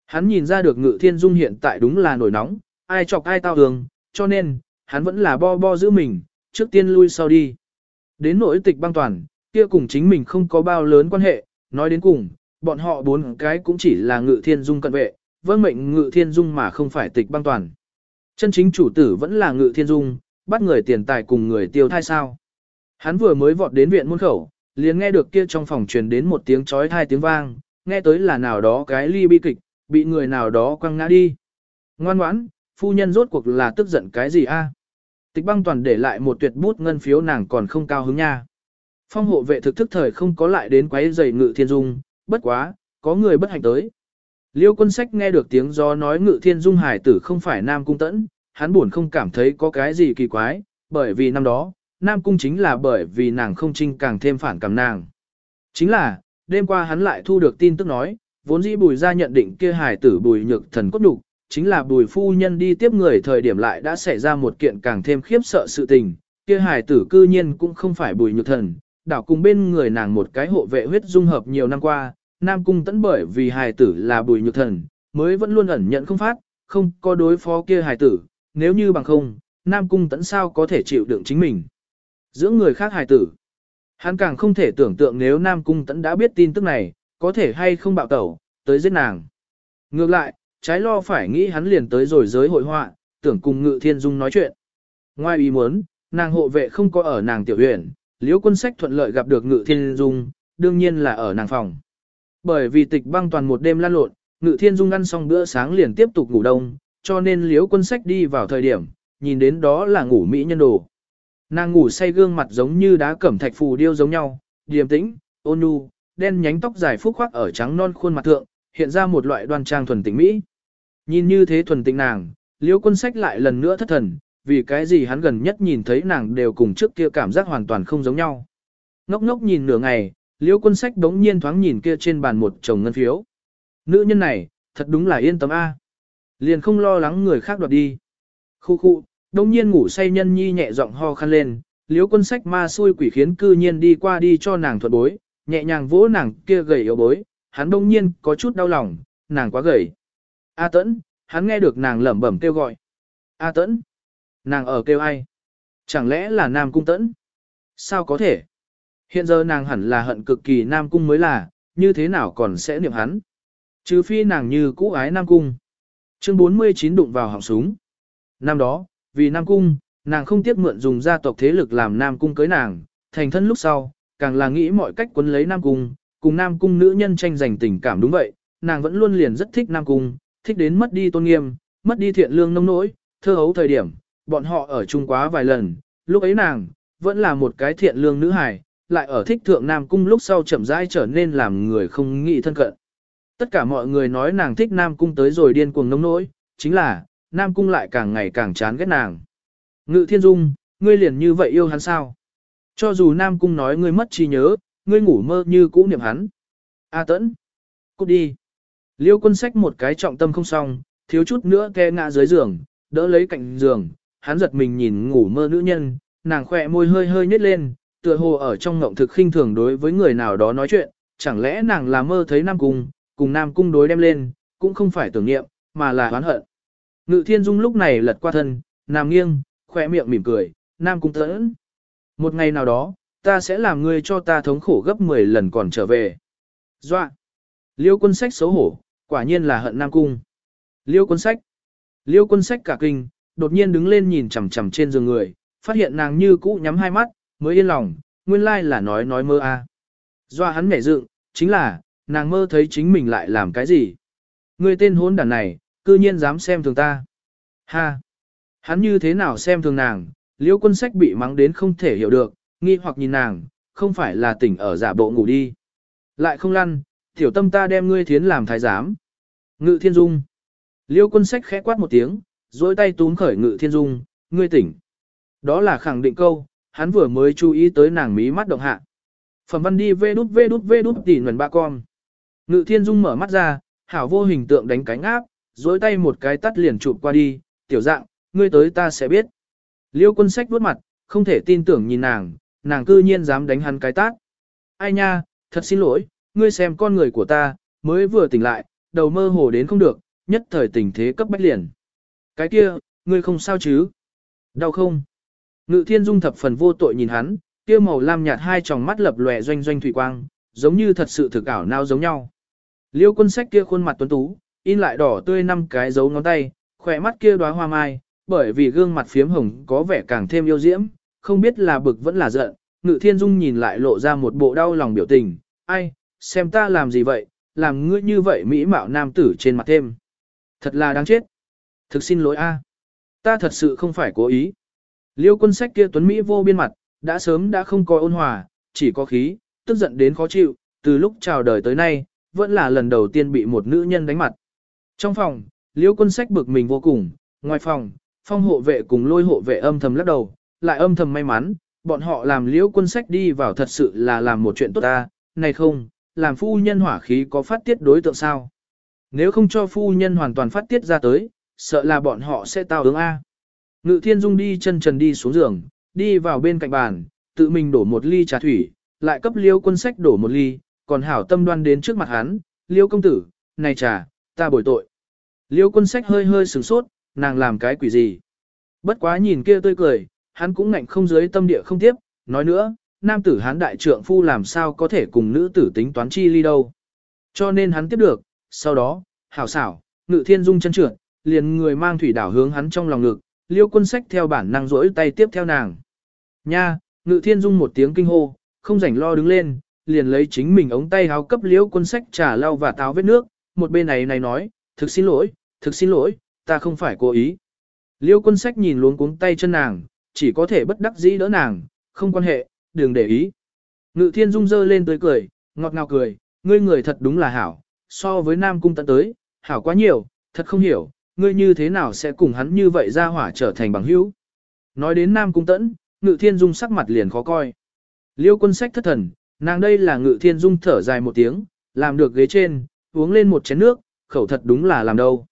Hắn nhìn ra được ngự thiên dung hiện tại đúng là nổi nóng, ai chọc ai tao thường, cho nên, hắn vẫn là bo bo giữ mình, trước tiên lui sau đi. Đến nỗi tịch băng toàn, kia cùng chính mình không có bao lớn quan hệ, nói đến cùng, bọn họ bốn cái cũng chỉ là ngự thiên dung cận vệ, vâng mệnh ngự thiên dung mà không phải tịch băng toàn. Chân chính chủ tử vẫn là ngự thiên dung, bắt người tiền tài cùng người tiêu thai sao. Hắn vừa mới vọt đến viện môn khẩu, liền nghe được kia trong phòng truyền đến một tiếng chói hai tiếng vang, nghe tới là nào đó cái ly bi kịch, bị người nào đó quăng ngã đi. Ngoan ngoãn, phu nhân rốt cuộc là tức giận cái gì a? Tịch băng toàn để lại một tuyệt bút ngân phiếu nàng còn không cao hứng nha. Phong hộ vệ thực thức thời không có lại đến quấy giày ngự thiên dung, bất quá, có người bất hạnh tới. Liêu quân sách nghe được tiếng gió nói ngự thiên dung hải tử không phải nam cung tẫn, hắn buồn không cảm thấy có cái gì kỳ quái, bởi vì năm đó, nam cung chính là bởi vì nàng không trinh càng thêm phản cảm nàng. Chính là, đêm qua hắn lại thu được tin tức nói, vốn dĩ bùi ra nhận định kia hải tử bùi nhược thần cốt đục, chính là bùi phu nhân đi tiếp người thời điểm lại đã xảy ra một kiện càng thêm khiếp sợ sự tình, kia hải tử cư nhiên cũng không phải bùi nhược thần, đảo cùng bên người nàng một cái hộ vệ huyết dung hợp nhiều năm qua, Nam Cung tẫn bởi vì hài tử là bùi nhược thần, mới vẫn luôn ẩn nhận không phát, không có đối phó kia hài tử, nếu như bằng không, Nam Cung tẫn sao có thể chịu đựng chính mình. Giữa người khác hài tử, hắn càng không thể tưởng tượng nếu Nam Cung tẫn đã biết tin tức này, có thể hay không bạo tẩu, tới giết nàng. Ngược lại, trái lo phải nghĩ hắn liền tới rồi giới hội họa, tưởng cùng Ngự Thiên Dung nói chuyện. Ngoài ý muốn, nàng hộ vệ không có ở nàng tiểu huyện, liễu quân sách thuận lợi gặp được Ngự Thiên Dung, đương nhiên là ở nàng phòng. Bởi vì tịch băng toàn một đêm lan lộn, ngự thiên dung ăn xong bữa sáng liền tiếp tục ngủ đông, cho nên liễu quân sách đi vào thời điểm, nhìn đến đó là ngủ mỹ nhân đồ. Nàng ngủ say gương mặt giống như đá cẩm thạch phù điêu giống nhau, điềm tĩnh, ôn nhu, đen nhánh tóc dài phúc khoác ở trắng non khuôn mặt thượng, hiện ra một loại đoan trang thuần tĩnh mỹ. Nhìn như thế thuần tịnh nàng, liễu quân sách lại lần nữa thất thần, vì cái gì hắn gần nhất nhìn thấy nàng đều cùng trước kia cảm giác hoàn toàn không giống nhau. Ngốc ngốc nhìn nửa ngày, Liễu quân sách đống nhiên thoáng nhìn kia trên bàn một chồng ngân phiếu. Nữ nhân này, thật đúng là yên tâm A. Liền không lo lắng người khác đoạt đi. Khu khu, đống nhiên ngủ say nhân nhi nhẹ giọng ho khăn lên, liễu quân sách ma xui quỷ khiến cư nhiên đi qua đi cho nàng thuật bối, nhẹ nhàng vỗ nàng kia gầy yếu bối, hắn đống nhiên có chút đau lòng, nàng quá gầy. A tẫn, hắn nghe được nàng lẩm bẩm kêu gọi. A tẫn, nàng ở kêu ai? Chẳng lẽ là nam cung tẫn? Sao có thể? Hiện giờ nàng hẳn là hận cực kỳ Nam Cung mới là, như thế nào còn sẽ niệm hắn. Trừ phi nàng như cũ ái Nam Cung. Chương 49 đụng vào họng súng. Năm đó, vì Nam Cung, nàng không tiếc mượn dùng gia tộc thế lực làm Nam Cung cưới nàng, thành thân lúc sau, càng là nghĩ mọi cách quấn lấy Nam Cung, cùng Nam Cung nữ nhân tranh giành tình cảm đúng vậy, nàng vẫn luôn liền rất thích Nam Cung, thích đến mất đi tôn nghiêm, mất đi thiện lương nông nỗi, thơ hấu thời điểm, bọn họ ở chung quá vài lần, lúc ấy nàng, vẫn là một cái thiện lương nữ hài, lại ở thích thượng Nam Cung lúc sau chậm rãi trở nên làm người không nghĩ thân cận. Tất cả mọi người nói nàng thích Nam Cung tới rồi điên cuồng nông nỗi, chính là, Nam Cung lại càng ngày càng chán ghét nàng. Ngự Thiên Dung, ngươi liền như vậy yêu hắn sao? Cho dù Nam Cung nói ngươi mất trí nhớ, ngươi ngủ mơ như cũ niệm hắn. A tẫn, cút đi. Liêu quân sách một cái trọng tâm không xong, thiếu chút nữa ke ngã dưới giường, đỡ lấy cạnh giường, hắn giật mình nhìn ngủ mơ nữ nhân, nàng khỏe môi hơi hơi nhếch lên, tựa hồ ở trong ngộng thực khinh thường đối với người nào đó nói chuyện, chẳng lẽ nàng là mơ thấy Nam Cung, cùng Nam Cung đối đem lên, cũng không phải tưởng niệm, mà là oán hận. Ngự Thiên Dung lúc này lật qua thân, nằm nghiêng, khỏe miệng mỉm cười, Nam Cung tẫn. Một ngày nào đó, ta sẽ làm ngươi cho ta thống khổ gấp 10 lần còn trở về. Doa! Liêu quân sách xấu hổ, quả nhiên là hận Nam Cung. Liêu quân sách! Liêu quân sách cả kinh, đột nhiên đứng lên nhìn chằm chằm trên giường người, phát hiện nàng như cũ nhắm hai mắt, mới yên lòng, nguyên lai là nói nói mơ a. À. Doa hắn nhảy dựng, chính là, nàng mơ thấy chính mình lại làm cái gì. Người tên hôn đàn này, cư nhiên dám xem thường ta. Ha! Hắn như thế nào xem thường nàng, liêu quân sách bị mắng đến không thể hiểu được, nghi hoặc nhìn nàng, không phải là tỉnh ở giả bộ ngủ đi. Lại không lăn, tiểu tâm ta đem ngươi thiến làm thái giám. Ngự thiên dung. Liêu quân sách khẽ quát một tiếng, dối tay túm khởi ngự thiên dung, ngươi tỉnh. Đó là khẳng định câu, hắn vừa mới chú ý tới nàng mí mắt động hạ. Phẩm văn đi vê đút vê đút vê đút tỉ nguồn ba con. Ngự thiên dung mở mắt ra, hảo vô hình tượng đánh cánh áp, dối tay một cái tắt liền chụp qua đi, tiểu dạng, ngươi tới ta sẽ biết. Liêu quân sách vuốt mặt, không thể tin tưởng nhìn nàng, nàng cư nhiên dám đánh hắn cái tát. Ai nha, thật xin lỗi, ngươi xem con người của ta, mới vừa tỉnh lại, đầu mơ hồ đến không được, nhất thời tình thế cấp bách liền. Cái kia, ngươi không sao chứ? Đau không? Ngự thiên dung thập phần vô tội nhìn hắn, kia màu lam nhạt hai tròng mắt lập lòe doanh doanh thủy quang, giống như thật sự thực ảo nao giống nhau. Liêu quân sách kia khuôn mặt tuấn tú, in lại đỏ tươi năm cái dấu ngón tay, khỏe mắt kia đóa hoa mai, bởi vì gương mặt phiếm hồng có vẻ càng thêm yêu diễm, không biết là bực vẫn là giận, ngự thiên dung nhìn lại lộ ra một bộ đau lòng biểu tình, ai, xem ta làm gì vậy, làm ngươi như vậy mỹ mạo nam tử trên mặt thêm. Thật là đáng chết. Thực xin lỗi a, Ta thật sự không phải cố ý. Liêu quân sách kia tuấn Mỹ vô biên mặt, đã sớm đã không có ôn hòa, chỉ có khí, tức giận đến khó chịu, từ lúc chào đời tới nay, vẫn là lần đầu tiên bị một nữ nhân đánh mặt. Trong phòng, liêu quân sách bực mình vô cùng, ngoài phòng, phong hộ vệ cùng lôi hộ vệ âm thầm lắc đầu, lại âm thầm may mắn, bọn họ làm liễu quân sách đi vào thật sự là làm một chuyện tốt ta, này không, làm phu nhân hỏa khí có phát tiết đối tượng sao. Nếu không cho phu nhân hoàn toàn phát tiết ra tới, sợ là bọn họ sẽ tao ứng A. Ngự thiên dung đi chân trần đi xuống giường, đi vào bên cạnh bàn, tự mình đổ một ly trà thủy, lại cấp liêu quân sách đổ một ly, còn hảo tâm đoan đến trước mặt hắn, liêu công tử, này trà, ta bồi tội. Liêu quân sách hơi hơi sửng sốt, nàng làm cái quỷ gì. Bất quá nhìn kia tươi cười, hắn cũng ngạnh không dưới tâm địa không tiếp, nói nữa, nam tử hán đại trượng phu làm sao có thể cùng nữ tử tính toán chi ly đâu. Cho nên hắn tiếp được, sau đó, hảo xảo, ngự thiên dung chân trượt, liền người mang thủy đảo hướng hắn trong lòng ngực, liêu quân sách theo bản năng rỗi tay tiếp theo nàng. Nha, ngự thiên dung một tiếng kinh hô, không rảnh lo đứng lên, liền lấy chính mình ống tay háo cấp liêu quân sách trả lau và táo vết nước, một bên này này nói, thực xin lỗi, thực xin lỗi, ta không phải cố ý. Liêu quân sách nhìn luống cuống tay chân nàng, chỉ có thể bất đắc dĩ đỡ nàng, không quan hệ, đừng để ý. Ngự thiên dung dơ lên tới cười, ngọt ngào cười, ngươi người thật đúng là hảo, so với nam cung tận tới, hảo quá nhiều, thật không hiểu, ngươi như thế nào sẽ cùng hắn như vậy ra hỏa trở thành bằng hữu. Nói đến nam cung tẫn, ngự thiên dung sắc mặt liền khó coi. Liêu quân sách thất thần, nàng đây là ngự thiên dung thở dài một tiếng, làm được ghế trên, uống lên một chén nước, khẩu thật đúng là làm đâu.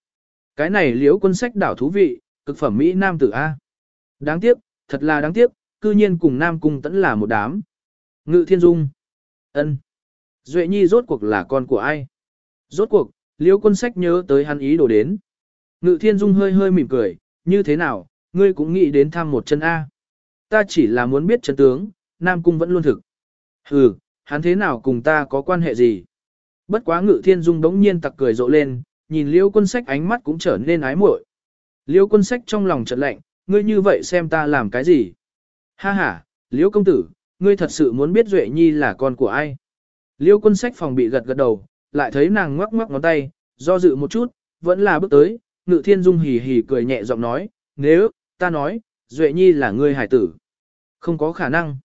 Cái này liễu quân sách đảo thú vị, cực phẩm Mỹ Nam tử A. Đáng tiếc, thật là đáng tiếc, cư nhiên cùng Nam Cung tẫn là một đám. Ngự Thiên Dung. ân Duệ Nhi rốt cuộc là con của ai? Rốt cuộc, liễu quân sách nhớ tới hắn ý đồ đến. Ngự Thiên Dung hơi hơi mỉm cười, như thế nào, ngươi cũng nghĩ đến thăm một chân A. Ta chỉ là muốn biết chân tướng, Nam Cung vẫn luôn thực. Hừ, hắn thế nào cùng ta có quan hệ gì? Bất quá Ngự Thiên Dung đống nhiên tặc cười rộ lên, nhìn liễu quân sách ánh mắt cũng trở nên ái muội. liễu quân sách trong lòng chợt lạnh, ngươi như vậy xem ta làm cái gì? Ha ha, Liễu công tử, ngươi thật sự muốn biết Duệ Nhi là con của ai? Liễu quân sách phòng bị gật gật đầu, lại thấy nàng ngoắc ngoắc ngón tay, do dự một chút, vẫn là bước tới, ngự thiên dung hì hì cười nhẹ giọng nói, nếu, ta nói, Duệ Nhi là ngươi hải tử. Không có khả năng.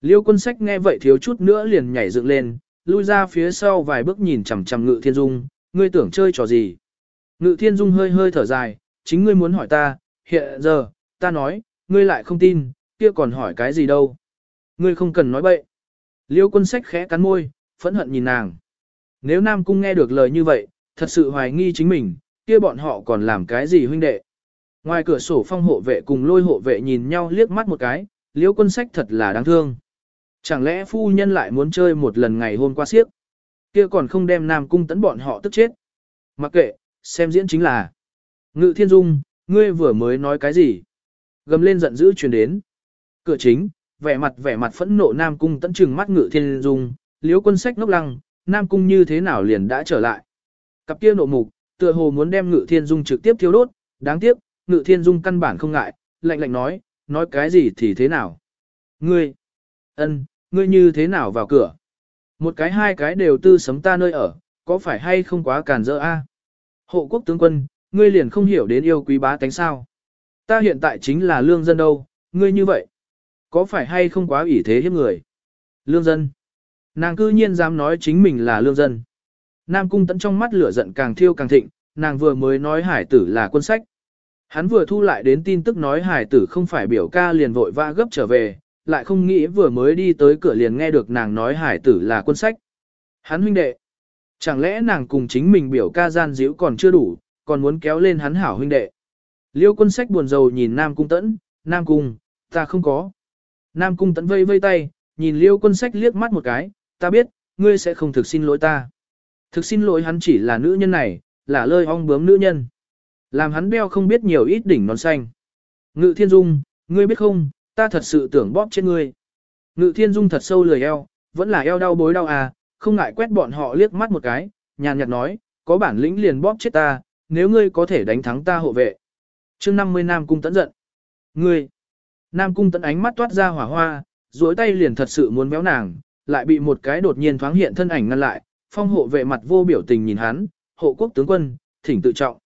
Liêu quân sách nghe vậy thiếu chút nữa liền nhảy dựng lên, lui ra phía sau vài bước nhìn chằm chằm ngự thiên dung, ngươi tưởng chơi trò gì. Ngự thiên dung hơi hơi thở dài, chính ngươi muốn hỏi ta, hiện giờ, ta nói, ngươi lại không tin, kia còn hỏi cái gì đâu. Ngươi không cần nói bậy. Liêu quân sách khẽ cắn môi, phẫn hận nhìn nàng. Nếu Nam Cung nghe được lời như vậy, thật sự hoài nghi chính mình, kia bọn họ còn làm cái gì huynh đệ. Ngoài cửa sổ phong hộ vệ cùng lôi hộ vệ nhìn nhau liếc mắt một cái, liêu quân sách thật là đáng thương. Chẳng lẽ phu nhân lại muốn chơi một lần ngày hôm qua siếc? Kia còn không đem Nam Cung tấn bọn họ tức chết. Mặc kệ, xem diễn chính là. Ngự thiên dung, ngươi vừa mới nói cái gì? Gầm lên giận dữ truyền đến. Cửa chính, vẻ mặt vẻ mặt phẫn nộ Nam Cung tấn trừng mắt ngự thiên dung, liếu quân sách ngốc lăng, Nam Cung như thế nào liền đã trở lại. Cặp kia nộ mục, tựa hồ muốn đem ngự thiên dung trực tiếp thiêu đốt, đáng tiếc, ngự thiên dung căn bản không ngại, lạnh lạnh nói, nói cái gì thì thế nào. Ngươi, ân, ngươi như thế nào vào cửa? Một cái hai cái đều tư sấm ta nơi ở, có phải hay không quá càn dỡ a? Hộ quốc tướng quân, ngươi liền không hiểu đến yêu quý bá tánh sao. Ta hiện tại chính là lương dân đâu, ngươi như vậy. Có phải hay không quá ủy thế hiếp người? Lương dân. Nàng cư nhiên dám nói chính mình là lương dân. Nam cung tẫn trong mắt lửa giận càng thiêu càng thịnh, nàng vừa mới nói hải tử là quân sách. Hắn vừa thu lại đến tin tức nói hải tử không phải biểu ca liền vội vã gấp trở về, lại không nghĩ vừa mới đi tới cửa liền nghe được nàng nói hải tử là quân sách. Hắn huynh đệ. Chẳng lẽ nàng cùng chính mình biểu ca gian díu còn chưa đủ, còn muốn kéo lên hắn hảo huynh đệ. Liêu quân sách buồn rầu nhìn Nam Cung Tẫn, Nam Cung, ta không có. Nam Cung Tẫn vây vây tay, nhìn Liêu quân sách liếc mắt một cái, ta biết, ngươi sẽ không thực xin lỗi ta. Thực xin lỗi hắn chỉ là nữ nhân này, là lơi ong bướm nữ nhân. Làm hắn đeo không biết nhiều ít đỉnh non xanh. Ngự thiên dung, ngươi biết không, ta thật sự tưởng bóp chết ngươi. Ngự thiên dung thật sâu lười eo, vẫn là eo đau bối đau à, không ngại quét bọn họ liếc mắt một cái, nhàn nhạt nói, có bản lĩnh liền bóp chết ta, nếu ngươi có thể đánh thắng ta hộ vệ. chương 50 Nam Cung tẫn giận. Ngươi! Nam Cung tận ánh mắt toát ra hỏa hoa, duỗi tay liền thật sự muốn béo nàng, lại bị một cái đột nhiên thoáng hiện thân ảnh ngăn lại, phong hộ vệ mặt vô biểu tình nhìn hắn, hộ quốc tướng quân, thỉnh tự trọng.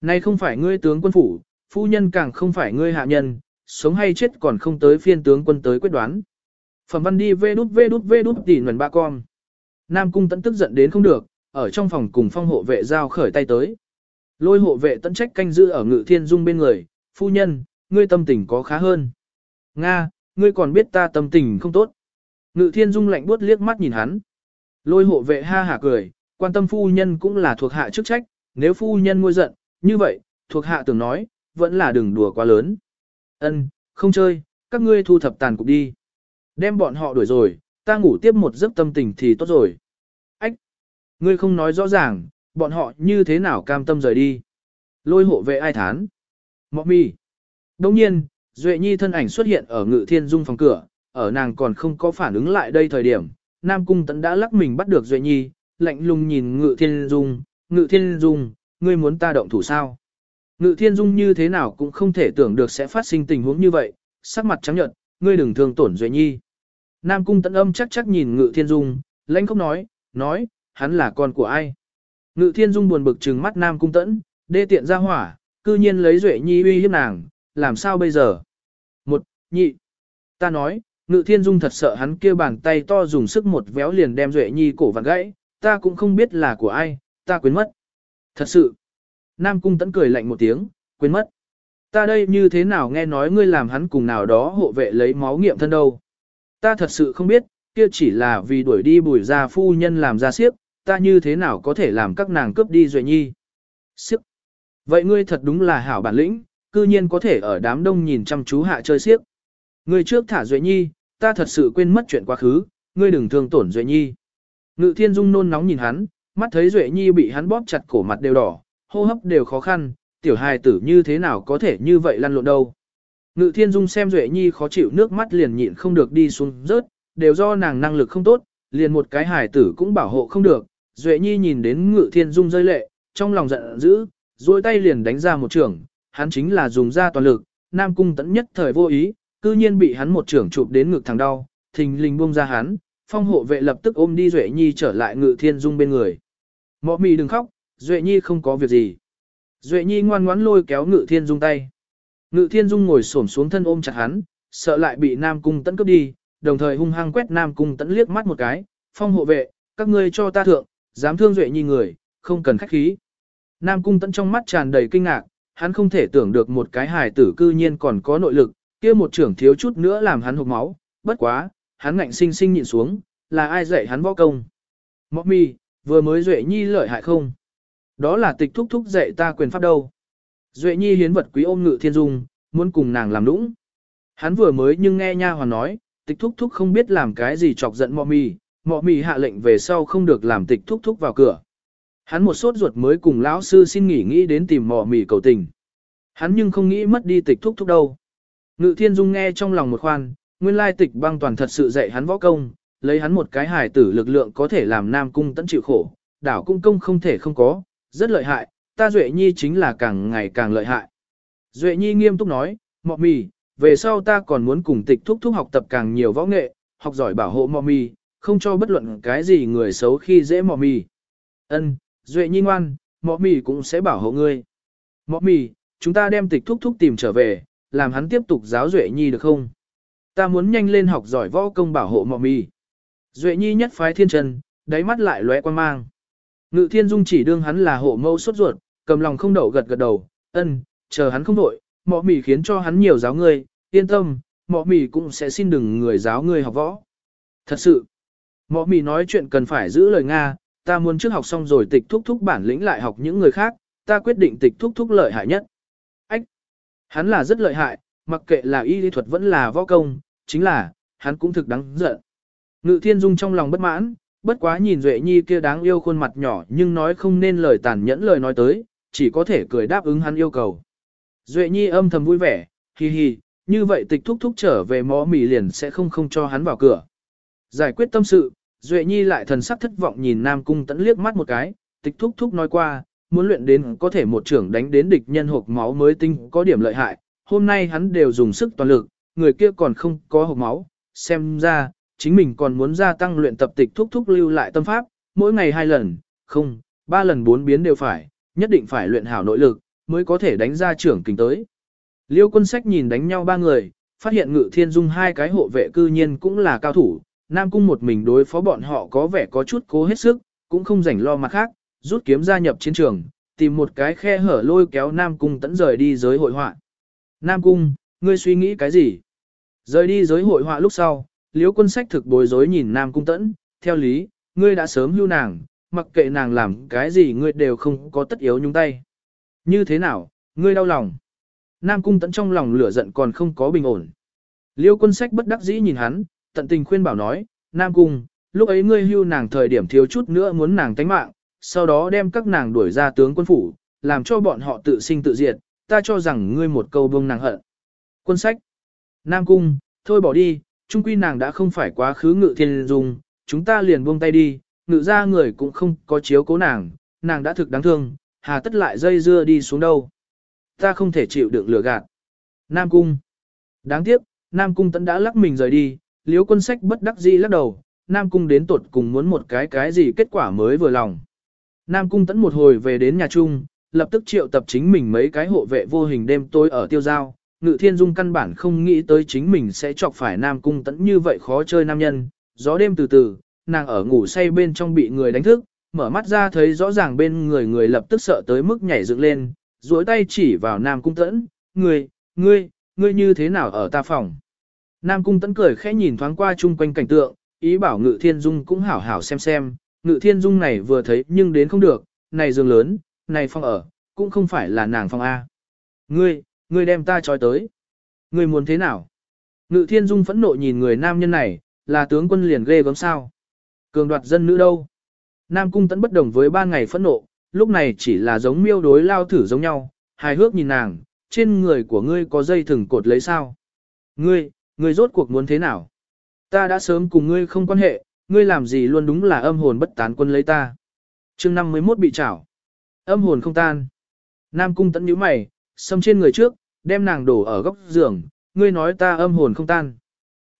Nay không phải ngươi tướng quân phủ, phu nhân càng không phải ngươi hạ nhân, sống hay chết còn không tới phiên tướng quân tới quyết đoán. Phẩm văn đi vê đút vê đút vê đút tỉ nguồn ba con. Nam cung tận tức giận đến không được, ở trong phòng cùng phong hộ vệ giao khởi tay tới. Lôi hộ vệ tận trách canh giữ ở ngự thiên dung bên người, phu nhân, ngươi tâm tình có khá hơn. Nga, ngươi còn biết ta tâm tình không tốt. Ngự thiên dung lạnh buốt liếc mắt nhìn hắn. Lôi hộ vệ ha hả cười, quan tâm phu nhân cũng là thuộc hạ chức trách, nếu phu nhân ngôi giận, như vậy, thuộc hạ tưởng nói, vẫn là đừng đùa quá lớn. Ân, không chơi, các ngươi thu thập tàn cục đi. Đem bọn họ đuổi rồi, ta ngủ tiếp một giấc tâm tình thì tốt rồi. Ách, ngươi không nói rõ ràng, bọn họ như thế nào cam tâm rời đi. Lôi hộ vệ ai thán. Mọ mi. Đồng nhiên, Duệ Nhi thân ảnh xuất hiện ở ngự thiên dung phòng cửa, ở nàng còn không có phản ứng lại đây thời điểm. Nam Cung Tấn đã lắc mình bắt được Duệ Nhi, lạnh lùng nhìn ngự thiên dung, ngự thiên dung, ngươi muốn ta động thủ sao? Ngự thiên dung như thế nào cũng không thể tưởng được sẽ phát sinh tình huống như vậy, sắc mặt trắng nhợt, ngươi đừng thương tổn Duệ Nhi. Nam cung Tấn âm chắc chắc nhìn ngự thiên dung, lãnh không nói, nói, hắn là con của ai. Ngự thiên dung buồn bực trừng mắt Nam cung tẫn, đê tiện ra hỏa, cư nhiên lấy Duệ Nhi uy hiếp nàng, làm sao bây giờ? Một, nhị, ta nói, ngự thiên dung thật sợ hắn kia bàn tay to dùng sức một véo liền đem Duệ Nhi cổ vặn gãy, ta cũng không biết là của ai, ta quên mất. Thật sự, Nam cung tẫn cười lạnh một tiếng, quên mất. Ta đây như thế nào nghe nói ngươi làm hắn cùng nào đó hộ vệ lấy máu nghiệm thân đâu. Ta thật sự không biết, kia chỉ là vì đuổi đi bùi gia phu nhân làm ra siếp, ta như thế nào có thể làm các nàng cướp đi Duệ Nhi. Siếp. Vậy ngươi thật đúng là hảo bản lĩnh, cư nhiên có thể ở đám đông nhìn chăm chú hạ chơi xiếc. Ngươi trước thả Duệ Nhi, ta thật sự quên mất chuyện quá khứ, ngươi đừng thương tổn Duệ Nhi. Ngự thiên dung nôn nóng nhìn hắn, mắt thấy Duệ Nhi bị hắn bóp chặt cổ mặt đều đỏ, hô hấp đều khó khăn, tiểu hài tử như thế nào có thể như vậy lăn lộn đâu. Ngự thiên dung xem Duệ Nhi khó chịu nước mắt liền nhịn không được đi xuống rớt, đều do nàng năng lực không tốt, liền một cái hài tử cũng bảo hộ không được. Duệ Nhi nhìn đến ngự thiên dung rơi lệ, trong lòng giận dữ, duỗi tay liền đánh ra một trường, hắn chính là dùng ra toàn lực, Nam Cung tẫn nhất thời vô ý, cư nhiên bị hắn một trưởng chụp đến ngực thẳng đau, thình lình buông ra hắn, phong hộ vệ lập tức ôm đi Duệ Nhi trở lại ngự thiên dung bên người. Mọ mì đừng khóc, Duệ Nhi không có việc gì. Duệ Nhi ngoan ngoãn lôi kéo ngự thiên dung tay. Ngự thiên dung ngồi xổm xuống thân ôm chặt hắn, sợ lại bị Nam Cung Tẫn cướp đi, đồng thời hung hăng quét Nam Cung Tẫn liếc mắt một cái, phong hộ vệ, các ngươi cho ta thượng, dám thương duệ nhi người, không cần khách khí. Nam Cung Tẫn trong mắt tràn đầy kinh ngạc, hắn không thể tưởng được một cái hài tử cư nhiên còn có nội lực, kia một trưởng thiếu chút nữa làm hắn hụt máu, bất quá, hắn ngạnh sinh sinh nhịn xuống, là ai dạy hắn võ công. Mọc mi, vừa mới Duệ Nhi lợi hại không? Đó là tịch thúc thúc dạy ta quyền pháp đâu. Duệ Nhi hiến vật quý ôm ngự thiên dung, muốn cùng nàng làm nũng. Hắn vừa mới nhưng nghe nha hoàn nói, tịch thúc thúc không biết làm cái gì chọc giận mọ mì, mọ mì hạ lệnh về sau không được làm tịch thúc thúc vào cửa. Hắn một sốt ruột mới cùng lão sư xin nghỉ nghĩ đến tìm mò mì cầu tình. Hắn nhưng không nghĩ mất đi tịch thúc thúc đâu. Ngự thiên dung nghe trong lòng một khoan, nguyên lai tịch băng toàn thật sự dạy hắn võ công, lấy hắn một cái hài tử lực lượng có thể làm nam cung tận chịu khổ, đảo cung công không thể không có, rất lợi hại, ta Duệ Nhi chính là càng ngày càng lợi hại. Duệ Nhi nghiêm túc nói, mọ mì, về sau ta còn muốn cùng tịch thúc thúc học tập càng nhiều võ nghệ, học giỏi bảo hộ mọ mì, không cho bất luận cái gì người xấu khi dễ mọ mì. Ân, Duệ Nhi ngoan, mọ mì cũng sẽ bảo hộ ngươi. Mọ mì, chúng ta đem tịch thúc thúc tìm trở về, làm hắn tiếp tục giáo Duệ Nhi được không? Ta muốn nhanh lên học giỏi võ công bảo hộ mọ mì. Duệ Nhi nhất phái thiên trần, đáy mắt lại lóe quan mang. Ngự thiên dung chỉ đương hắn là hộ mâu sốt ruột, cầm lòng không đậu gật gật đầu, ân, chờ hắn không đổi, mọ mì khiến cho hắn nhiều giáo ngươi, yên tâm, mọ mì cũng sẽ xin đừng người giáo ngươi học võ. Thật sự, mọ mì nói chuyện cần phải giữ lời Nga, ta muốn trước học xong rồi tịch thúc thúc bản lĩnh lại học những người khác, ta quyết định tịch thúc thúc lợi hại nhất. Ách, hắn là rất lợi hại, mặc kệ là y lý thuật vẫn là võ công, chính là, hắn cũng thực đáng giận. Ngự thiên dung trong lòng bất mãn, bất quá nhìn Duệ Nhi kia đáng yêu khuôn mặt nhỏ nhưng nói không nên lời tàn nhẫn lời nói tới, chỉ có thể cười đáp ứng hắn yêu cầu. Duệ Nhi âm thầm vui vẻ, hi hi, như vậy tịch thúc thúc trở về mó mì liền sẽ không không cho hắn vào cửa. Giải quyết tâm sự, Duệ Nhi lại thần sắc thất vọng nhìn Nam Cung Tẫn liếc mắt một cái, tịch thúc thúc nói qua, muốn luyện đến có thể một trưởng đánh đến địch nhân hộp máu mới tinh có điểm lợi hại, hôm nay hắn đều dùng sức toàn lực, người kia còn không có hộp máu, xem ra, chính mình còn muốn gia tăng luyện tập tịch thúc thúc lưu lại tâm pháp, mỗi ngày hai lần, không, ba lần bốn biến đều phải, nhất định phải luyện hảo nội lực, mới có thể đánh ra trưởng kinh tới. Liêu quân sách nhìn đánh nhau ba người, phát hiện ngự thiên dung hai cái hộ vệ cư nhiên cũng là cao thủ, Nam Cung một mình đối phó bọn họ có vẻ có chút cố hết sức, cũng không rảnh lo mặt khác, rút kiếm gia nhập chiến trường, tìm một cái khe hở lôi kéo Nam Cung tẫn rời đi giới hội họa. Nam Cung, ngươi suy nghĩ cái gì? Rời đi giới hội họa lúc sau, liếu quân sách thực bối rối nhìn Nam Cung tẫn, theo lý, ngươi đã sớm hưu nàng, mặc kệ nàng làm cái gì ngươi đều không có tất yếu nhúng tay. Như thế nào, ngươi đau lòng. Nam cung tẫn trong lòng lửa giận còn không có bình ổn. Liêu quân sách bất đắc dĩ nhìn hắn, tận tình khuyên bảo nói, Nam cung, lúc ấy ngươi hưu nàng thời điểm thiếu chút nữa muốn nàng tánh mạng, sau đó đem các nàng đuổi ra tướng quân phủ, làm cho bọn họ tự sinh tự diệt, ta cho rằng ngươi một câu bông nàng hận. Quân sách, Nam cung, thôi bỏ đi, trung quy nàng đã không phải quá khứ ngự thiên dung, chúng ta liền buông tay đi, ngự ra người cũng không có chiếu cố nàng, nàng đã thực đáng thương, hà tất lại dây dưa đi xuống đâu. Ta không thể chịu đựng lừa gạt. Nam Cung. Đáng tiếc, Nam Cung tẫn đã lắc mình rời đi, liếu quân sách bất đắc dĩ lắc đầu, Nam Cung đến tuột cùng muốn một cái cái gì kết quả mới vừa lòng. Nam Cung tẫn một hồi về đến nhà chung, lập tức triệu tập chính mình mấy cái hộ vệ vô hình đêm tối ở tiêu giao. Ngự thiên dung căn bản không nghĩ tới chính mình sẽ chọc phải Nam Cung tẫn như vậy khó chơi nam nhân. Gió đêm từ từ, nàng ở ngủ say bên trong bị người đánh thức, mở mắt ra thấy rõ ràng bên người người lập tức sợ tới mức nhảy dựng lên, duỗi tay chỉ vào Nam Cung Tẫn, ngươi, ngươi, ngươi như thế nào ở ta phòng. Nam Cung Tẫn cười khẽ nhìn thoáng qua chung quanh cảnh tượng, ý bảo Ngự Thiên Dung cũng hảo hảo xem xem, Ngự Thiên Dung này vừa thấy nhưng đến không được, này giường lớn, này phòng ở, cũng không phải là nàng phòng A. Ngươi, ngươi đem ta trói tới. Ngươi muốn thế nào? Ngự Thiên Dung phẫn nộ nhìn người nam nhân này, là tướng quân liền ghê gớm sao. Cường đoạt dân nữ đâu? Nam Cung Tẫn bất đồng với ba ngày phẫn nộ, lúc này chỉ là giống miêu đối lao thử giống nhau, hài hước nhìn nàng, trên người của ngươi có dây thừng cột lấy sao? Ngươi, ngươi rốt cuộc muốn thế nào? Ta đã sớm cùng ngươi không quan hệ, ngươi làm gì luôn đúng là âm hồn bất tán quân lấy ta. chương 51 bị trảo. Âm hồn không tan. Nam Cung Tẫn nhíu mày, xâm trên người trước, đem nàng đổ ở góc giường, ngươi nói ta âm hồn không tan.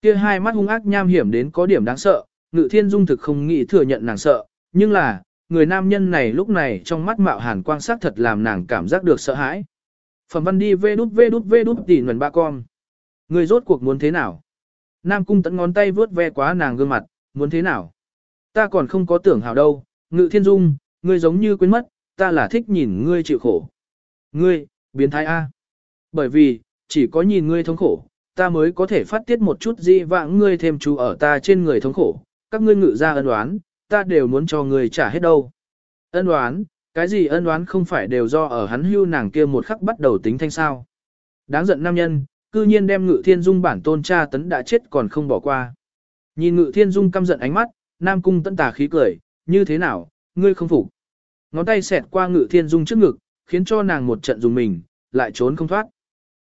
Kia hai mắt hung ác nham hiểm đến có điểm đáng sợ, Ngự Thiên Dung thực không nghĩ thừa nhận nàng sợ, nhưng là, người nam nhân này lúc này trong mắt mạo hàn quang sắc thật làm nàng cảm giác được sợ hãi. Phẩm văn đi vê đút vê đút vê đút tỉ nguồn ba con. Ngươi rốt cuộc muốn thế nào? Nam cung tẫn ngón tay vướt ve quá nàng gương mặt, muốn thế nào? Ta còn không có tưởng hảo đâu, ngự thiên dung, ngươi giống như quên mất, ta là thích nhìn ngươi chịu khổ. Ngươi, biến thái A. Bởi vì, chỉ có nhìn ngươi thống khổ, ta mới có thể phát tiết một chút di vãng ngươi thêm chú ở ta trên người thống khổ, các ngươi ngự ra ân oán, ta đều muốn cho ngươi trả hết đâu. Ân oán, cái gì ân oán không phải đều do ở hắn hưu nàng kia một khắc bắt đầu tính thanh sao. Đáng giận nam nhân, cư nhiên đem ngự thiên dung bản tôn cha tấn đã chết còn không bỏ qua. Nhìn ngự thiên dung căm giận ánh mắt, nam cung tấn tà khí cười, như thế nào, ngươi không phục. Ngón tay xẹt qua ngự thiên dung trước ngực, khiến cho nàng một trận dùng mình, lại trốn không thoát.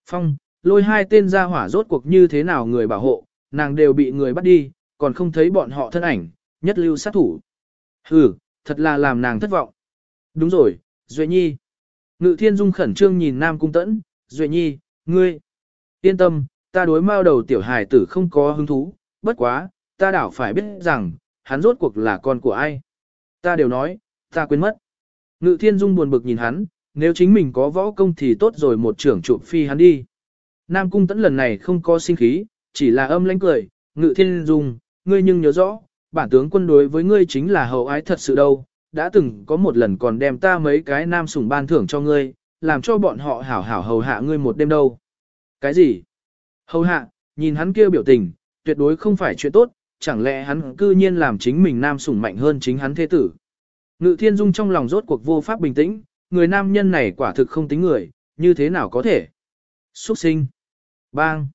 Phong, lôi hai tên ra hỏa rốt cuộc như thế nào người bảo hộ, nàng đều bị người bắt đi, còn không thấy bọn họ thân ảnh, nhất lưu sát thủ. Hừ, thật là làm nàng thất vọng. Đúng rồi, Duệ Nhi. Ngự thiên dung khẩn trương nhìn Nam Cung Tẫn, Duệ Nhi, ngươi. Yên tâm, ta đối mao đầu tiểu hài tử không có hứng thú, bất quá, ta đảo phải biết rằng, hắn rốt cuộc là con của ai. Ta đều nói, ta quên mất. Ngự thiên dung buồn bực nhìn hắn, nếu chính mình có võ công thì tốt rồi một trưởng trụ phi hắn đi. Nam cung tẫn lần này không có sinh khí, chỉ là âm lãnh cười, ngự thiên dung, ngươi nhưng nhớ rõ, bản tướng quân đối với ngươi chính là hậu ái thật sự đâu, đã từng có một lần còn đem ta mấy cái nam sủng ban thưởng cho ngươi, làm cho bọn họ hảo hảo hầu hạ ngươi một đêm đâu. Cái gì? Hầu hạ, nhìn hắn kia biểu tình, tuyệt đối không phải chuyện tốt, chẳng lẽ hắn cư nhiên làm chính mình nam sủng mạnh hơn chính hắn thế tử. Ngự thiên dung trong lòng rốt cuộc vô pháp bình tĩnh, người nam nhân này quả thực không tính người, như thế nào có thể? Xuất sinh. Bang.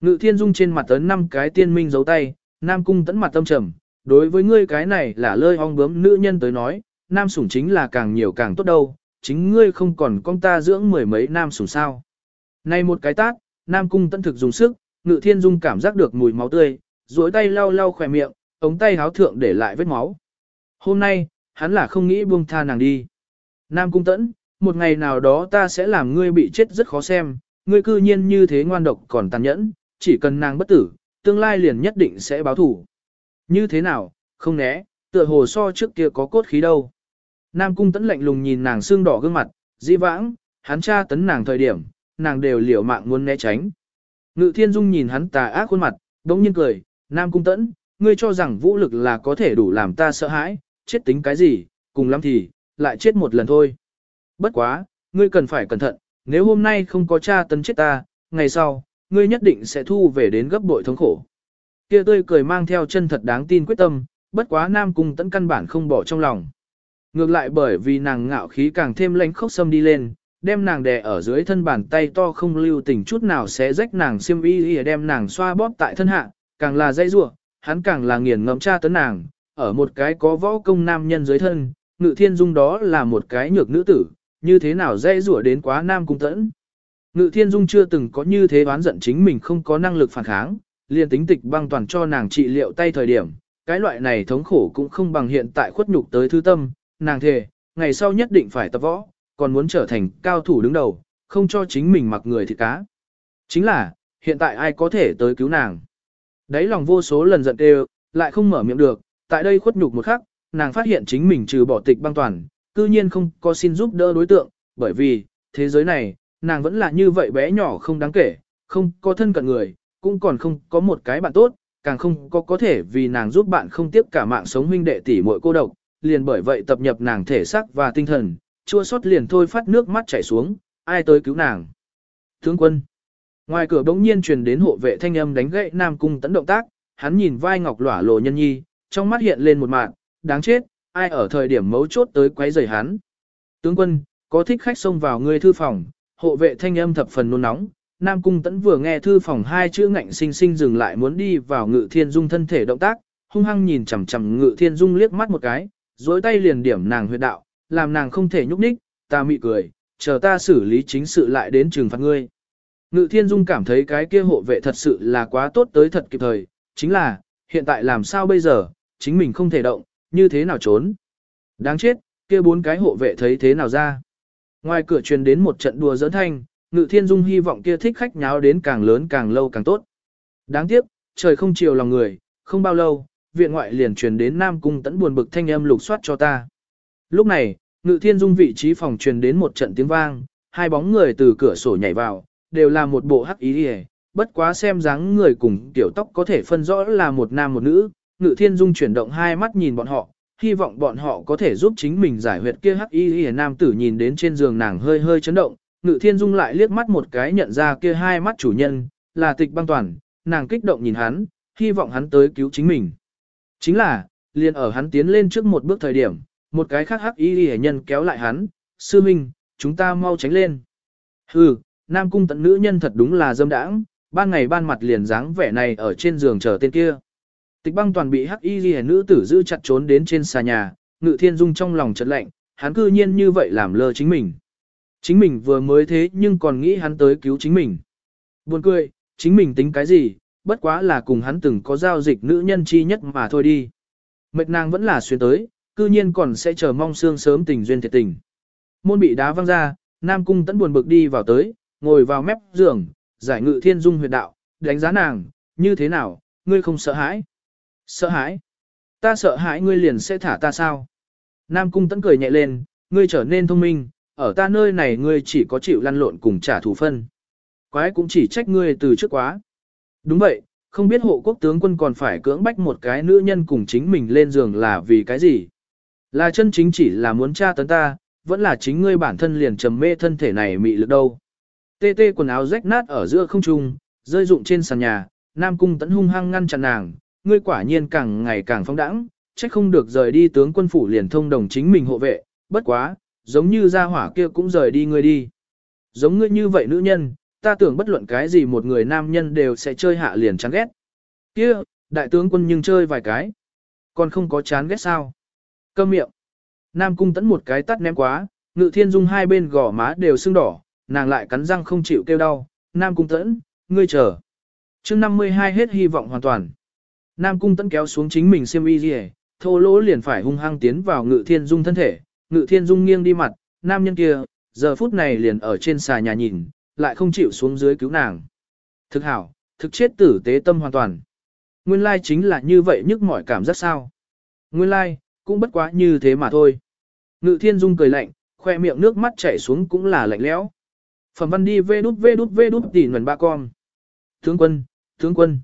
Ngự thiên dung trên mặt ấn năm cái tiên minh giấu tay, nam cung tẫn mặt tâm trầm. Đối với ngươi cái này là lơi ong bướm nữ nhân tới nói, nam sủng chính là càng nhiều càng tốt đâu, chính ngươi không còn con ta dưỡng mười mấy nam sủng sao. Này một cái tát, nam cung tân thực dùng sức, ngự thiên dung cảm giác được mùi máu tươi, duỗi tay lau lau khỏe miệng, ống tay háo thượng để lại vết máu. Hôm nay, hắn là không nghĩ buông tha nàng đi. Nam cung tẫn, một ngày nào đó ta sẽ làm ngươi bị chết rất khó xem, ngươi cư nhiên như thế ngoan độc còn tàn nhẫn, chỉ cần nàng bất tử, tương lai liền nhất định sẽ báo thủ. Như thế nào, không né, tựa hồ so trước kia có cốt khí đâu. Nam cung tẫn lạnh lùng nhìn nàng xương đỏ gương mặt, dĩ vãng, hắn tra tấn nàng thời điểm, nàng đều liều mạng muốn né tránh. Ngự thiên dung nhìn hắn tà ác khuôn mặt, đống nhiên cười, Nam cung tẫn, ngươi cho rằng vũ lực là có thể đủ làm ta sợ hãi, chết tính cái gì, cùng lắm thì, lại chết một lần thôi. Bất quá, ngươi cần phải cẩn thận, nếu hôm nay không có cha tấn chết ta, ngày sau, ngươi nhất định sẽ thu về đến gấp bội thống khổ. Kia tươi cười mang theo chân thật đáng tin quyết tâm, bất quá Nam Cung Tẫn căn bản không bỏ trong lòng. Ngược lại bởi vì nàng ngạo khí càng thêm lãnh khốc xâm đi lên, đem nàng đè ở dưới thân bàn tay to không lưu tình chút nào sẽ rách nàng xiêm y y đem nàng xoa bóp tại thân hạ, càng là dây rủa, hắn càng là nghiền ngẫm tra tấn nàng, ở một cái có võ công nam nhân dưới thân, ngự thiên dung đó là một cái nhược nữ tử, như thế nào dây rủa đến quá nam cung tẫn. Ngự thiên dung chưa từng có như thế oán giận chính mình không có năng lực phản kháng, liền tính tịch băng toàn cho nàng trị liệu tay thời điểm, cái loại này thống khổ cũng không bằng hiện tại khuất nhục tới thư tâm, nàng thề, ngày sau nhất định phải tập võ, còn muốn trở thành cao thủ đứng đầu, không cho chính mình mặc người thịt cá. Chính là, hiện tại ai có thể tới cứu nàng. Đấy lòng vô số lần giận đều, lại không mở miệng được, tại đây khuất nhục một khắc, nàng phát hiện chính mình trừ bỏ tịch băng toàn, cư nhiên không có xin giúp đỡ đối tượng, bởi vì, thế giới này, nàng vẫn là như vậy bé nhỏ không đáng kể, không có thân cận người, cũng còn không có một cái bạn tốt, càng không có có thể vì nàng giúp bạn không tiếp cả mạng sống huynh đệ tỷ muội cô độc, liền bởi vậy tập nhập nàng thể xác và tinh thần, chua xót liền thôi phát nước mắt chảy xuống, ai tới cứu nàng. Tướng quân, ngoài cửa bỗng nhiên truyền đến hộ vệ thanh âm đánh gậy Nam Cung tấn động tác, hắn nhìn vai ngọc lỏa lộ nhân nhi, trong mắt hiện lên một mạng, đáng chết, ai ở thời điểm mấu chốt tới quấy rầy hắn. Tướng quân, có thích khách xông vào ngươi thư phòng, hộ vệ thanh âm thập phần nôn nóng. Nam Cung tấn vừa nghe thư phòng hai chữ ngạnh sinh sinh dừng lại muốn đi vào Ngự Thiên Dung thân thể động tác, hung hăng nhìn chằm chằm Ngự Thiên Dung liếc mắt một cái, duỗi tay liền điểm nàng huyệt đạo, làm nàng không thể nhúc nhích, ta mị cười, chờ ta xử lý chính sự lại đến trừng phạt ngươi. Ngự Thiên Dung cảm thấy cái kia hộ vệ thật sự là quá tốt tới thật kịp thời, chính là, hiện tại làm sao bây giờ, chính mình không thể động, như thế nào trốn. Đáng chết, kia bốn cái hộ vệ thấy thế nào ra. Ngoài cửa truyền đến một trận đùa giỡn thanh, Ngự Thiên Dung hy vọng kia thích khách nháo đến càng lớn càng lâu càng tốt. Đáng tiếc, trời không chiều lòng người, không bao lâu, viện ngoại liền truyền đến Nam Cung tẫn buồn bực thanh âm lục soát cho ta. Lúc này, Ngự Thiên Dung vị trí phòng truyền đến một trận tiếng vang, hai bóng người từ cửa sổ nhảy vào, đều là một bộ hắc ý hề, bất quá xem dáng người cùng tiểu tóc có thể phân rõ là một nam một nữ, ngự thiên dung chuyển động hai mắt nhìn bọn họ, hy vọng bọn họ có thể giúp chính mình giải huyệt kia hắc y y nam tử nhìn đến trên giường nàng hơi hơi chấn động, ngự thiên dung lại liếc mắt một cái nhận ra kia hai mắt chủ nhân, là tịch băng toàn, nàng kích động nhìn hắn, hy vọng hắn tới cứu chính mình. Chính là, liền ở hắn tiến lên trước một bước thời điểm, một cái khác hắc y y nhân kéo lại hắn, sư minh, chúng ta mau tránh lên. Hừ, nam cung tận nữ nhân thật đúng là dâm đãng, ban ngày ban mặt liền dáng vẻ này ở trên giường chờ tên kia. Tịch băng toàn bị hắc y ghi nữ tử giữ chặt trốn đến trên xà nhà, ngự thiên dung trong lòng chật lạnh, hắn cư nhiên như vậy làm lơ chính mình. Chính mình vừa mới thế nhưng còn nghĩ hắn tới cứu chính mình. Buồn cười, chính mình tính cái gì, bất quá là cùng hắn từng có giao dịch nữ nhân chi nhất mà thôi đi. Mệt nàng vẫn là xuyên tới, cư nhiên còn sẽ chờ mong xương sớm tình duyên thiệt tình. Môn bị đá văng ra, Nam Cung tẫn buồn bực đi vào tới, ngồi vào mép giường, giải ngự thiên dung huyệt đạo, đánh giá nàng, như thế nào, ngươi không sợ hãi. Sợ hãi? Ta sợ hãi ngươi liền sẽ thả ta sao? Nam cung tấn cười nhẹ lên, ngươi trở nên thông minh, ở ta nơi này ngươi chỉ có chịu lăn lộn cùng trả thù phân. Quái cũng chỉ trách ngươi từ trước quá. Đúng vậy, không biết hộ quốc tướng quân còn phải cưỡng bách một cái nữ nhân cùng chính mình lên giường là vì cái gì? Là chân chính chỉ là muốn tra tấn ta, vẫn là chính ngươi bản thân liền trầm mê thân thể này mị lực đâu. Tê tê quần áo rách nát ở giữa không trung, rơi rụng trên sàn nhà, Nam Cung tấn hung hăng ngăn chặn nàng, ngươi quả nhiên càng ngày càng phóng đãng, trách không được rời đi tướng quân phủ liền thông đồng chính mình hộ vệ, bất quá, giống như gia hỏa kia cũng rời đi ngươi đi. Giống ngươi như vậy nữ nhân, ta tưởng bất luận cái gì một người nam nhân đều sẽ chơi hạ liền chán ghét. Kia, đại tướng quân nhưng chơi vài cái. Còn không có chán ghét sao? Câm miệng. Nam cung tẫn một cái tắt ném quá, ngự thiên dung hai bên gò má đều sưng đỏ, nàng lại cắn răng không chịu kêu đau. Nam cung tẫn, ngươi chờ. chương 52 hết hy vọng hoàn toàn. Nam cung tẫn kéo xuống chính mình xiêm y gì thô lỗ liền phải hung hăng tiến vào ngự thiên dung thân thể, ngự thiên dung nghiêng đi mặt, nam nhân kia, giờ phút này liền ở trên xà nhà nhìn, lại không chịu xuống dưới cứu nàng. Thực hảo, thực chết tử tế tâm hoàn toàn. Nguyên lai chính là như vậy nhức mỏi cảm giác sao. Nguyên lai, cũng bất quá như thế mà thôi. Ngự thiên dung cười lạnh, khoe miệng nước mắt chảy xuống cũng là lạnh lẽo. Phẩm văn đi vê đút vê đút vê đút tỉ nguồn ba con. Tướng quân, tướng quân.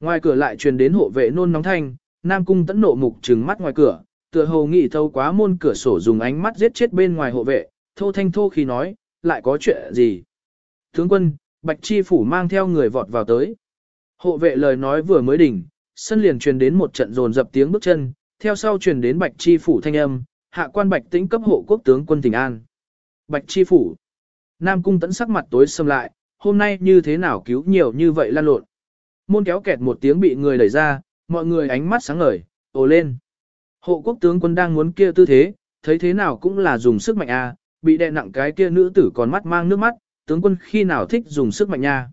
Ngoài cửa lại truyền đến hộ vệ nôn nóng thanh, Nam Cung tẫn nộ mục trừng mắt ngoài cửa, tựa hồ nghĩ thâu quá môn cửa sổ dùng ánh mắt giết chết bên ngoài hộ vệ, thô thanh thô khi nói, lại có chuyện gì. Tướng quân, Bạch Chi Phủ mang theo người vọt vào tới. Hộ vệ lời nói vừa mới đỉnh, sân liền truyền đến một trận rồn dập tiếng bước chân, theo sau truyền đến Bạch Chi Phủ thanh âm, hạ quan Bạch tĩnh cấp hộ quốc tướng quân tỉnh An. Bạch Chi Phủ. Nam Cung tẫn sắc mặt tối xâm lại, hôm nay như thế nào cứu nhiều như vậy lan lộn. Môn kéo kẹt một tiếng bị người đẩy ra, mọi người ánh mắt sáng ngời, ồ lên. Hộ quốc tướng quân đang muốn kia tư thế, thấy thế nào cũng là dùng sức mạnh a, à, bị đè nặng cái kia nữ tử còn mắt mang nước mắt, tướng quân khi nào thích dùng sức mạnh nha.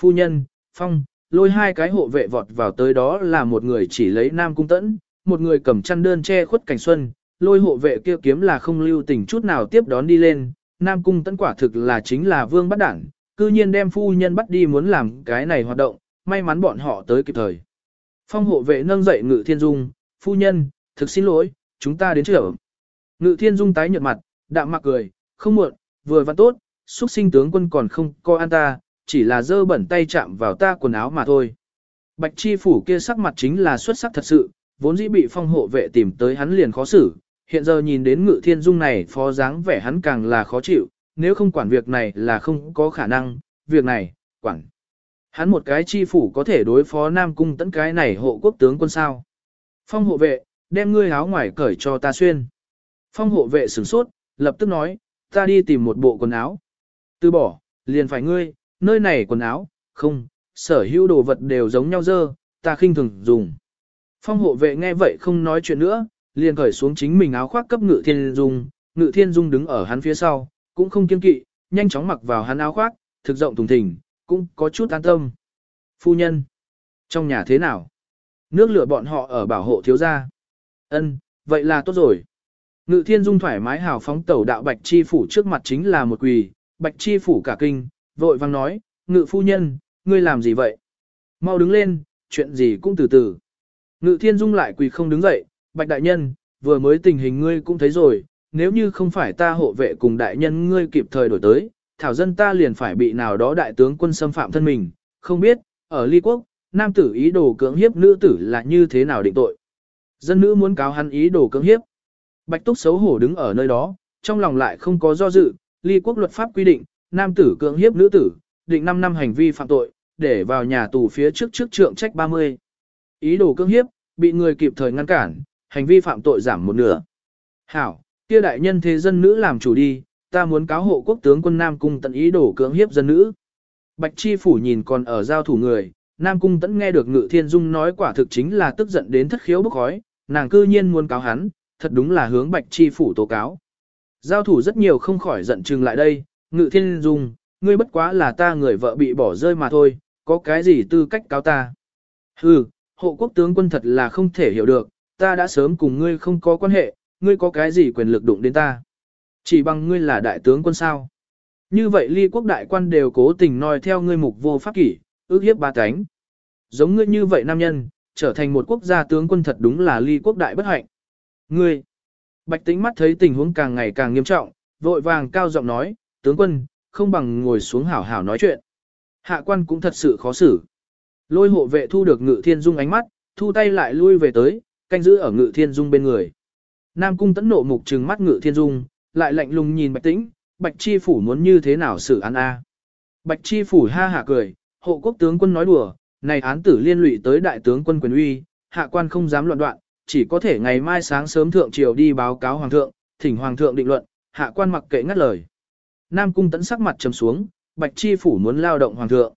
Phu nhân, phong, lôi hai cái hộ vệ vọt vào tới đó là một người chỉ lấy nam cung tẫn, một người cầm chăn đơn che khuất cảnh xuân, lôi hộ vệ kia kiếm là không lưu tình chút nào tiếp đón đi lên, nam cung tấn quả thực là chính là vương bắt đảng, cư nhiên đem phu nhân bắt đi muốn làm cái này hoạt động, may mắn bọn họ tới kịp thời. Phong hộ vệ nâng dậy ngự thiên dung, phu nhân, thực xin lỗi, chúng ta đến trở. Ngự thiên dung tái nhợt mặt, đạm mặc cười, không muộn, vừa văn tốt, xuất sinh tướng quân còn không coi an ta, chỉ là dơ bẩn tay chạm vào ta quần áo mà thôi. Bạch chi phủ kia sắc mặt chính là xuất sắc thật sự, vốn dĩ bị phong hộ vệ tìm tới hắn liền khó xử, hiện giờ nhìn đến ngự thiên dung này phó dáng vẻ hắn càng là khó chịu, nếu không quản việc này là không có khả năng, việc này, quản. Hắn một cái chi phủ có thể đối phó Nam Cung tấn cái này hộ quốc tướng quân sao. Phong hộ vệ, đem ngươi áo ngoài cởi cho ta xuyên. Phong hộ vệ sửng sốt, lập tức nói, ta đi tìm một bộ quần áo. Từ bỏ, liền phải ngươi, nơi này quần áo, không, sở hữu đồ vật đều giống nhau dơ, ta khinh thường dùng. Phong hộ vệ nghe vậy không nói chuyện nữa, liền cởi xuống chính mình áo khoác cấp ngự thiên dung, ngự thiên dung đứng ở hắn phía sau, cũng không kiên kỵ, nhanh chóng mặc vào hắn áo khoác, thực rộng thùng thình, cũng có chút an tâm. Phu nhân, trong nhà thế nào? Nước lửa bọn họ ở bảo hộ thiếu gia. Ân, vậy là tốt rồi. Ngự thiên dung thoải mái hào phóng tẩu đạo bạch chi phủ trước mặt chính là một quỳ, bạch chi phủ cả kinh, vội vang nói, ngự phu nhân, ngươi làm gì vậy? Mau đứng lên, chuyện gì cũng từ từ. Ngự thiên dung lại quỳ không đứng dậy, bạch đại nhân, vừa mới tình hình ngươi cũng thấy rồi, nếu như không phải ta hộ vệ cùng đại nhân ngươi kịp thời đổi tới, thảo dân ta liền phải bị nào đó đại tướng quân xâm phạm thân mình, không biết, ở ly quốc, nam tử ý đồ cưỡng hiếp nữ tử là như thế nào định tội. Dân nữ muốn cáo hắn ý đồ cưỡng hiếp. Bạch Túc xấu hổ đứng ở nơi đó, trong lòng lại không có do dự, ly quốc luật pháp quy định, nam tử cưỡng hiếp nữ tử, định 5 năm hành vi phạm tội, để vào nhà tù phía trước trước trượng trách 30. Ý đồ cưỡng hiếp, bị người kịp thời ngăn cản, hành vi phạm tội giảm một nửa. Hảo, kia đại nhân thế dân nữ làm chủ đi, ta muốn cáo hộ quốc tướng quân Nam Cung tận ý đồ cưỡng hiếp dân nữ. Bạch Chi Phủ nhìn còn ở giao thủ người, Nam Cung tẫn nghe được Ngự Thiên Dung nói quả thực chính là tức giận đến thất khiếu bức khói, nàng cư nhiên muốn cáo hắn, thật đúng là hướng Bạch Chi Phủ tố cáo. Giao thủ rất nhiều không khỏi giận chừng lại đây, Ngự Thiên Dung, ngươi bất quá là ta người vợ bị bỏ rơi mà thôi, có cái gì tư cách cáo ta. Hừ, hộ quốc tướng quân thật là không thể hiểu được, ta đã sớm cùng ngươi không có quan hệ, ngươi có cái gì quyền lực đụng đến ta. Chỉ bằng ngươi là đại tướng quân sao. Như vậy ly quốc đại quan đều cố tình nói theo ngươi mục vô pháp kỷ, ước hiếp ba cánh. Giống ngươi như vậy nam nhân, trở thành một quốc gia tướng quân thật đúng là ly quốc đại bất hạnh. Ngươi, bạch tính mắt thấy tình huống càng ngày càng nghiêm trọng, vội vàng cao giọng nói, tướng quân, không bằng ngồi xuống hảo hảo nói chuyện. Hạ quan cũng thật sự khó xử. Lôi hộ vệ thu được ngự thiên dung ánh mắt, thu tay lại lui về tới, canh giữ ở ngự thiên dung bên người. Nam cung tấn nộ mục trừng mắt ngự thiên dung, lại lạnh lùng nhìn bạch tĩnh, bạch chi phủ muốn như thế nào xử án a Bạch chi phủ ha hả cười, hộ quốc tướng quân nói đùa, này án tử liên lụy tới đại tướng quân quyền uy, hạ quan không dám loạn đoạn, chỉ có thể ngày mai sáng sớm thượng triều đi báo cáo hoàng thượng, thỉnh hoàng thượng định luận, hạ quan mặc kệ ngắt lời. Nam cung tấn sắc mặt trầm xuống, bạch chi phủ muốn lao động hoàng thượng.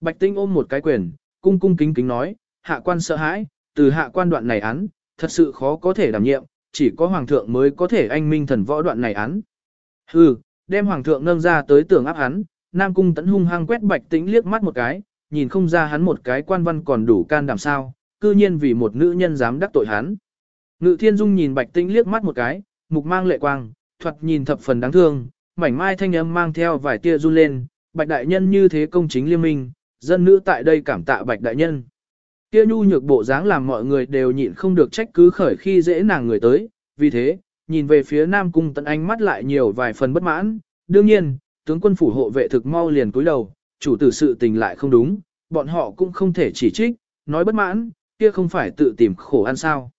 Bạch tinh ôm một cái quyền, cung cung kính kính nói, hạ quan sợ hãi, từ hạ quan đoạn này án, thật sự khó có thể đảm nhiệm, chỉ có hoàng thượng mới có thể anh minh thần võ đoạn này án. Hừ, đem hoàng thượng nâng ra tới tưởng áp hắn, Nam cung tấn hung hăng quét bạch tĩnh liếc mắt một cái, nhìn không ra hắn một cái quan văn còn đủ can đảm sao, cư nhiên vì một nữ nhân dám đắc tội hắn. Ngự thiên dung nhìn bạch tĩnh liếc mắt một cái, mục mang lệ quang, thuật nhìn thập phần đáng thương, mảnh mai thanh âm mang theo vài tia run lên, bạch đại nhân như thế công chính liên minh, dân nữ tại đây cảm tạ bạch đại nhân. Kia nhu nhược bộ dáng làm mọi người đều nhịn không được trách cứ khởi khi dễ nàng người tới, vì thế, nhìn về phía Nam Cung tận ánh mắt lại nhiều vài phần bất mãn, đương nhiên, tướng quân phủ hộ vệ thực mau liền cúi đầu, chủ tử sự tình lại không đúng, bọn họ cũng không thể chỉ trích, nói bất mãn, kia không phải tự tìm khổ ăn sao.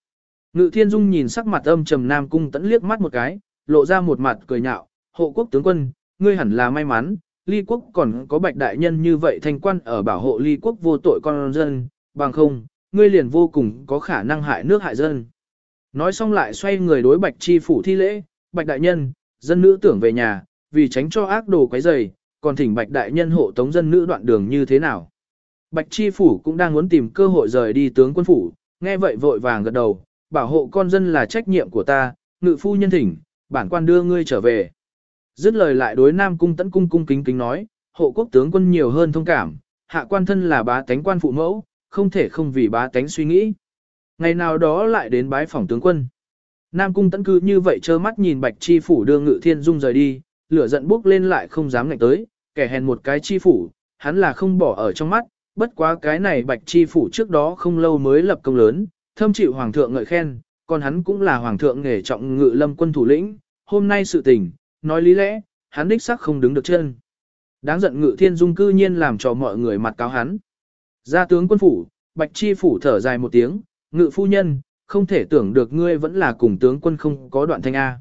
Ngự thiên dung nhìn sắc mặt âm trầm Nam Cung Tấn liếc mắt một cái, lộ ra một mặt cười nhạo, hộ quốc tướng quân, ngươi hẳn là may mắn, ly quốc còn có bạch đại nhân như vậy thanh quan ở bảo hộ ly quốc vô tội con dân, bằng không, ngươi liền vô cùng có khả năng hại nước hại dân. Nói xong lại xoay người đối bạch chi phủ thi lễ, bạch đại nhân, dân nữ tưởng về nhà, vì tránh cho ác đồ quấy rầy, còn thỉnh bạch đại nhân hộ tống dân nữ đoạn đường như thế nào. Bạch chi phủ cũng đang muốn tìm cơ hội rời đi tướng quân phủ, nghe vậy vội vàng gật đầu, bảo hộ con dân là trách nhiệm của ta, ngự phu nhân thỉnh, bản quan đưa ngươi trở về. Dứt lời lại đối Nam Cung Tấn Cung cung kính kính nói, hộ quốc tướng quân nhiều hơn thông cảm, hạ quan thân là bá tánh quan phụ mẫu, không thể không vì bá tánh suy nghĩ. Ngày nào đó lại đến bái phòng tướng quân. Nam Cung Tấn cư như vậy trơ mắt nhìn Bạch Chi Phủ đưa Ngự Thiên Dung rời đi, lửa giận bốc lên lại không dám ngạnh tới, kẻ hèn một cái Chi Phủ, hắn là không bỏ ở trong mắt, bất quá cái này Bạch Chi Phủ trước đó không lâu mới lập công lớn, thâm chịu Hoàng thượng ngợi khen, còn hắn cũng là Hoàng thượng nghề trọng ngự lâm quân thủ lĩnh, hôm nay sự tình, nói lý lẽ, hắn đích xác không đứng được chân. Đáng giận ngự thiên dung cư nhiên làm cho mọi người mặt cáo hắn. gia tướng quân phủ, bạch chi phủ thở dài một tiếng, ngự phu nhân, không thể tưởng được ngươi vẫn là cùng tướng quân không có đoạn thanh A.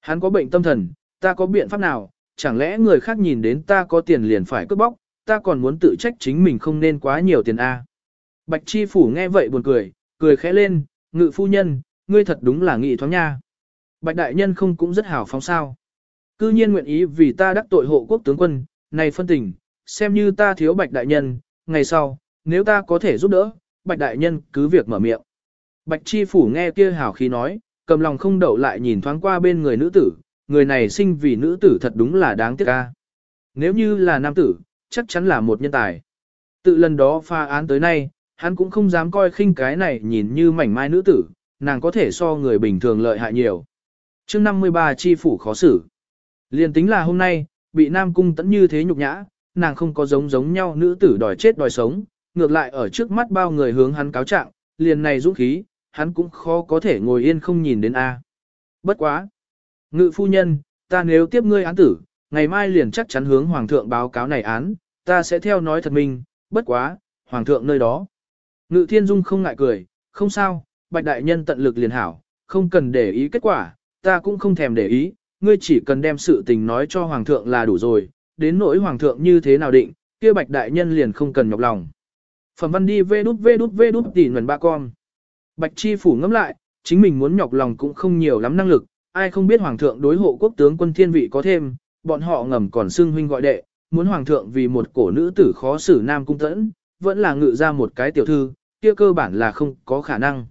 Hắn có bệnh tâm thần, ta có biện pháp nào, chẳng lẽ người khác nhìn đến ta có tiền liền phải cướp bóc, ta còn muốn tự trách chính mình không nên quá nhiều tiền A. Bạch chi phủ nghe vậy buồn cười, cười khẽ lên, ngự phu nhân, ngươi thật đúng là nghị thoáng nha. Bạch đại nhân không cũng rất hào phóng sao. Cư nhiên nguyện ý vì ta đắc tội hộ quốc tướng quân, này phân tình, xem như ta thiếu bạch đại nhân, ngày sau, nếu ta có thể giúp đỡ, bạch đại nhân cứ việc mở miệng. Bạch chi phủ nghe kia hào khí nói, cầm lòng không đậu lại nhìn thoáng qua bên người nữ tử, người này sinh vì nữ tử thật đúng là đáng tiếc ca. Nếu như là nam tử, chắc chắn là một nhân tài. Tự lần đó pha án tới nay, hắn cũng không dám coi khinh cái này nhìn như mảnh mai nữ tử, nàng có thể so người bình thường lợi hại nhiều. chương 53 chi phủ khó xử. Liên tính là hôm nay, bị Nam Cung tẫn như thế nhục nhã, nàng không có giống giống nhau nữ tử đòi chết đòi sống, ngược lại ở trước mắt bao người hướng hắn cáo trạng, liền này dũng khí, hắn cũng khó có thể ngồi yên không nhìn đến A. Bất quá. Ngự phu nhân, ta nếu tiếp ngươi án tử, ngày mai liền chắc chắn hướng Hoàng thượng báo cáo này án, ta sẽ theo nói thật mình, bất quá, hoàng thượng nơi đó. Ngự thiên dung không ngại cười, không sao, bạch đại nhân tận lực liền hảo, không cần để ý kết quả, ta cũng không thèm để ý, ngươi chỉ cần đem sự tình nói cho hoàng thượng là đủ rồi, đến nỗi hoàng thượng như thế nào định, kia bạch đại nhân liền không cần nhọc lòng. Phẩm văn đi vê đút vê đút vê đút tỉ nguồn ba con. Bạch chi phủ ngẫm lại, chính mình muốn nhọc lòng cũng không nhiều lắm năng lực, ai không biết hoàng thượng đối hộ quốc tướng quân thiên vị có thêm, bọn họ ngầm còn xưng huynh gọi đệ, muốn hoàng thượng vì một cổ nữ tử khó xử nam cung tẫn, vẫn là ngự ra một cái tiểu thư, kia cơ bản là không có khả năng.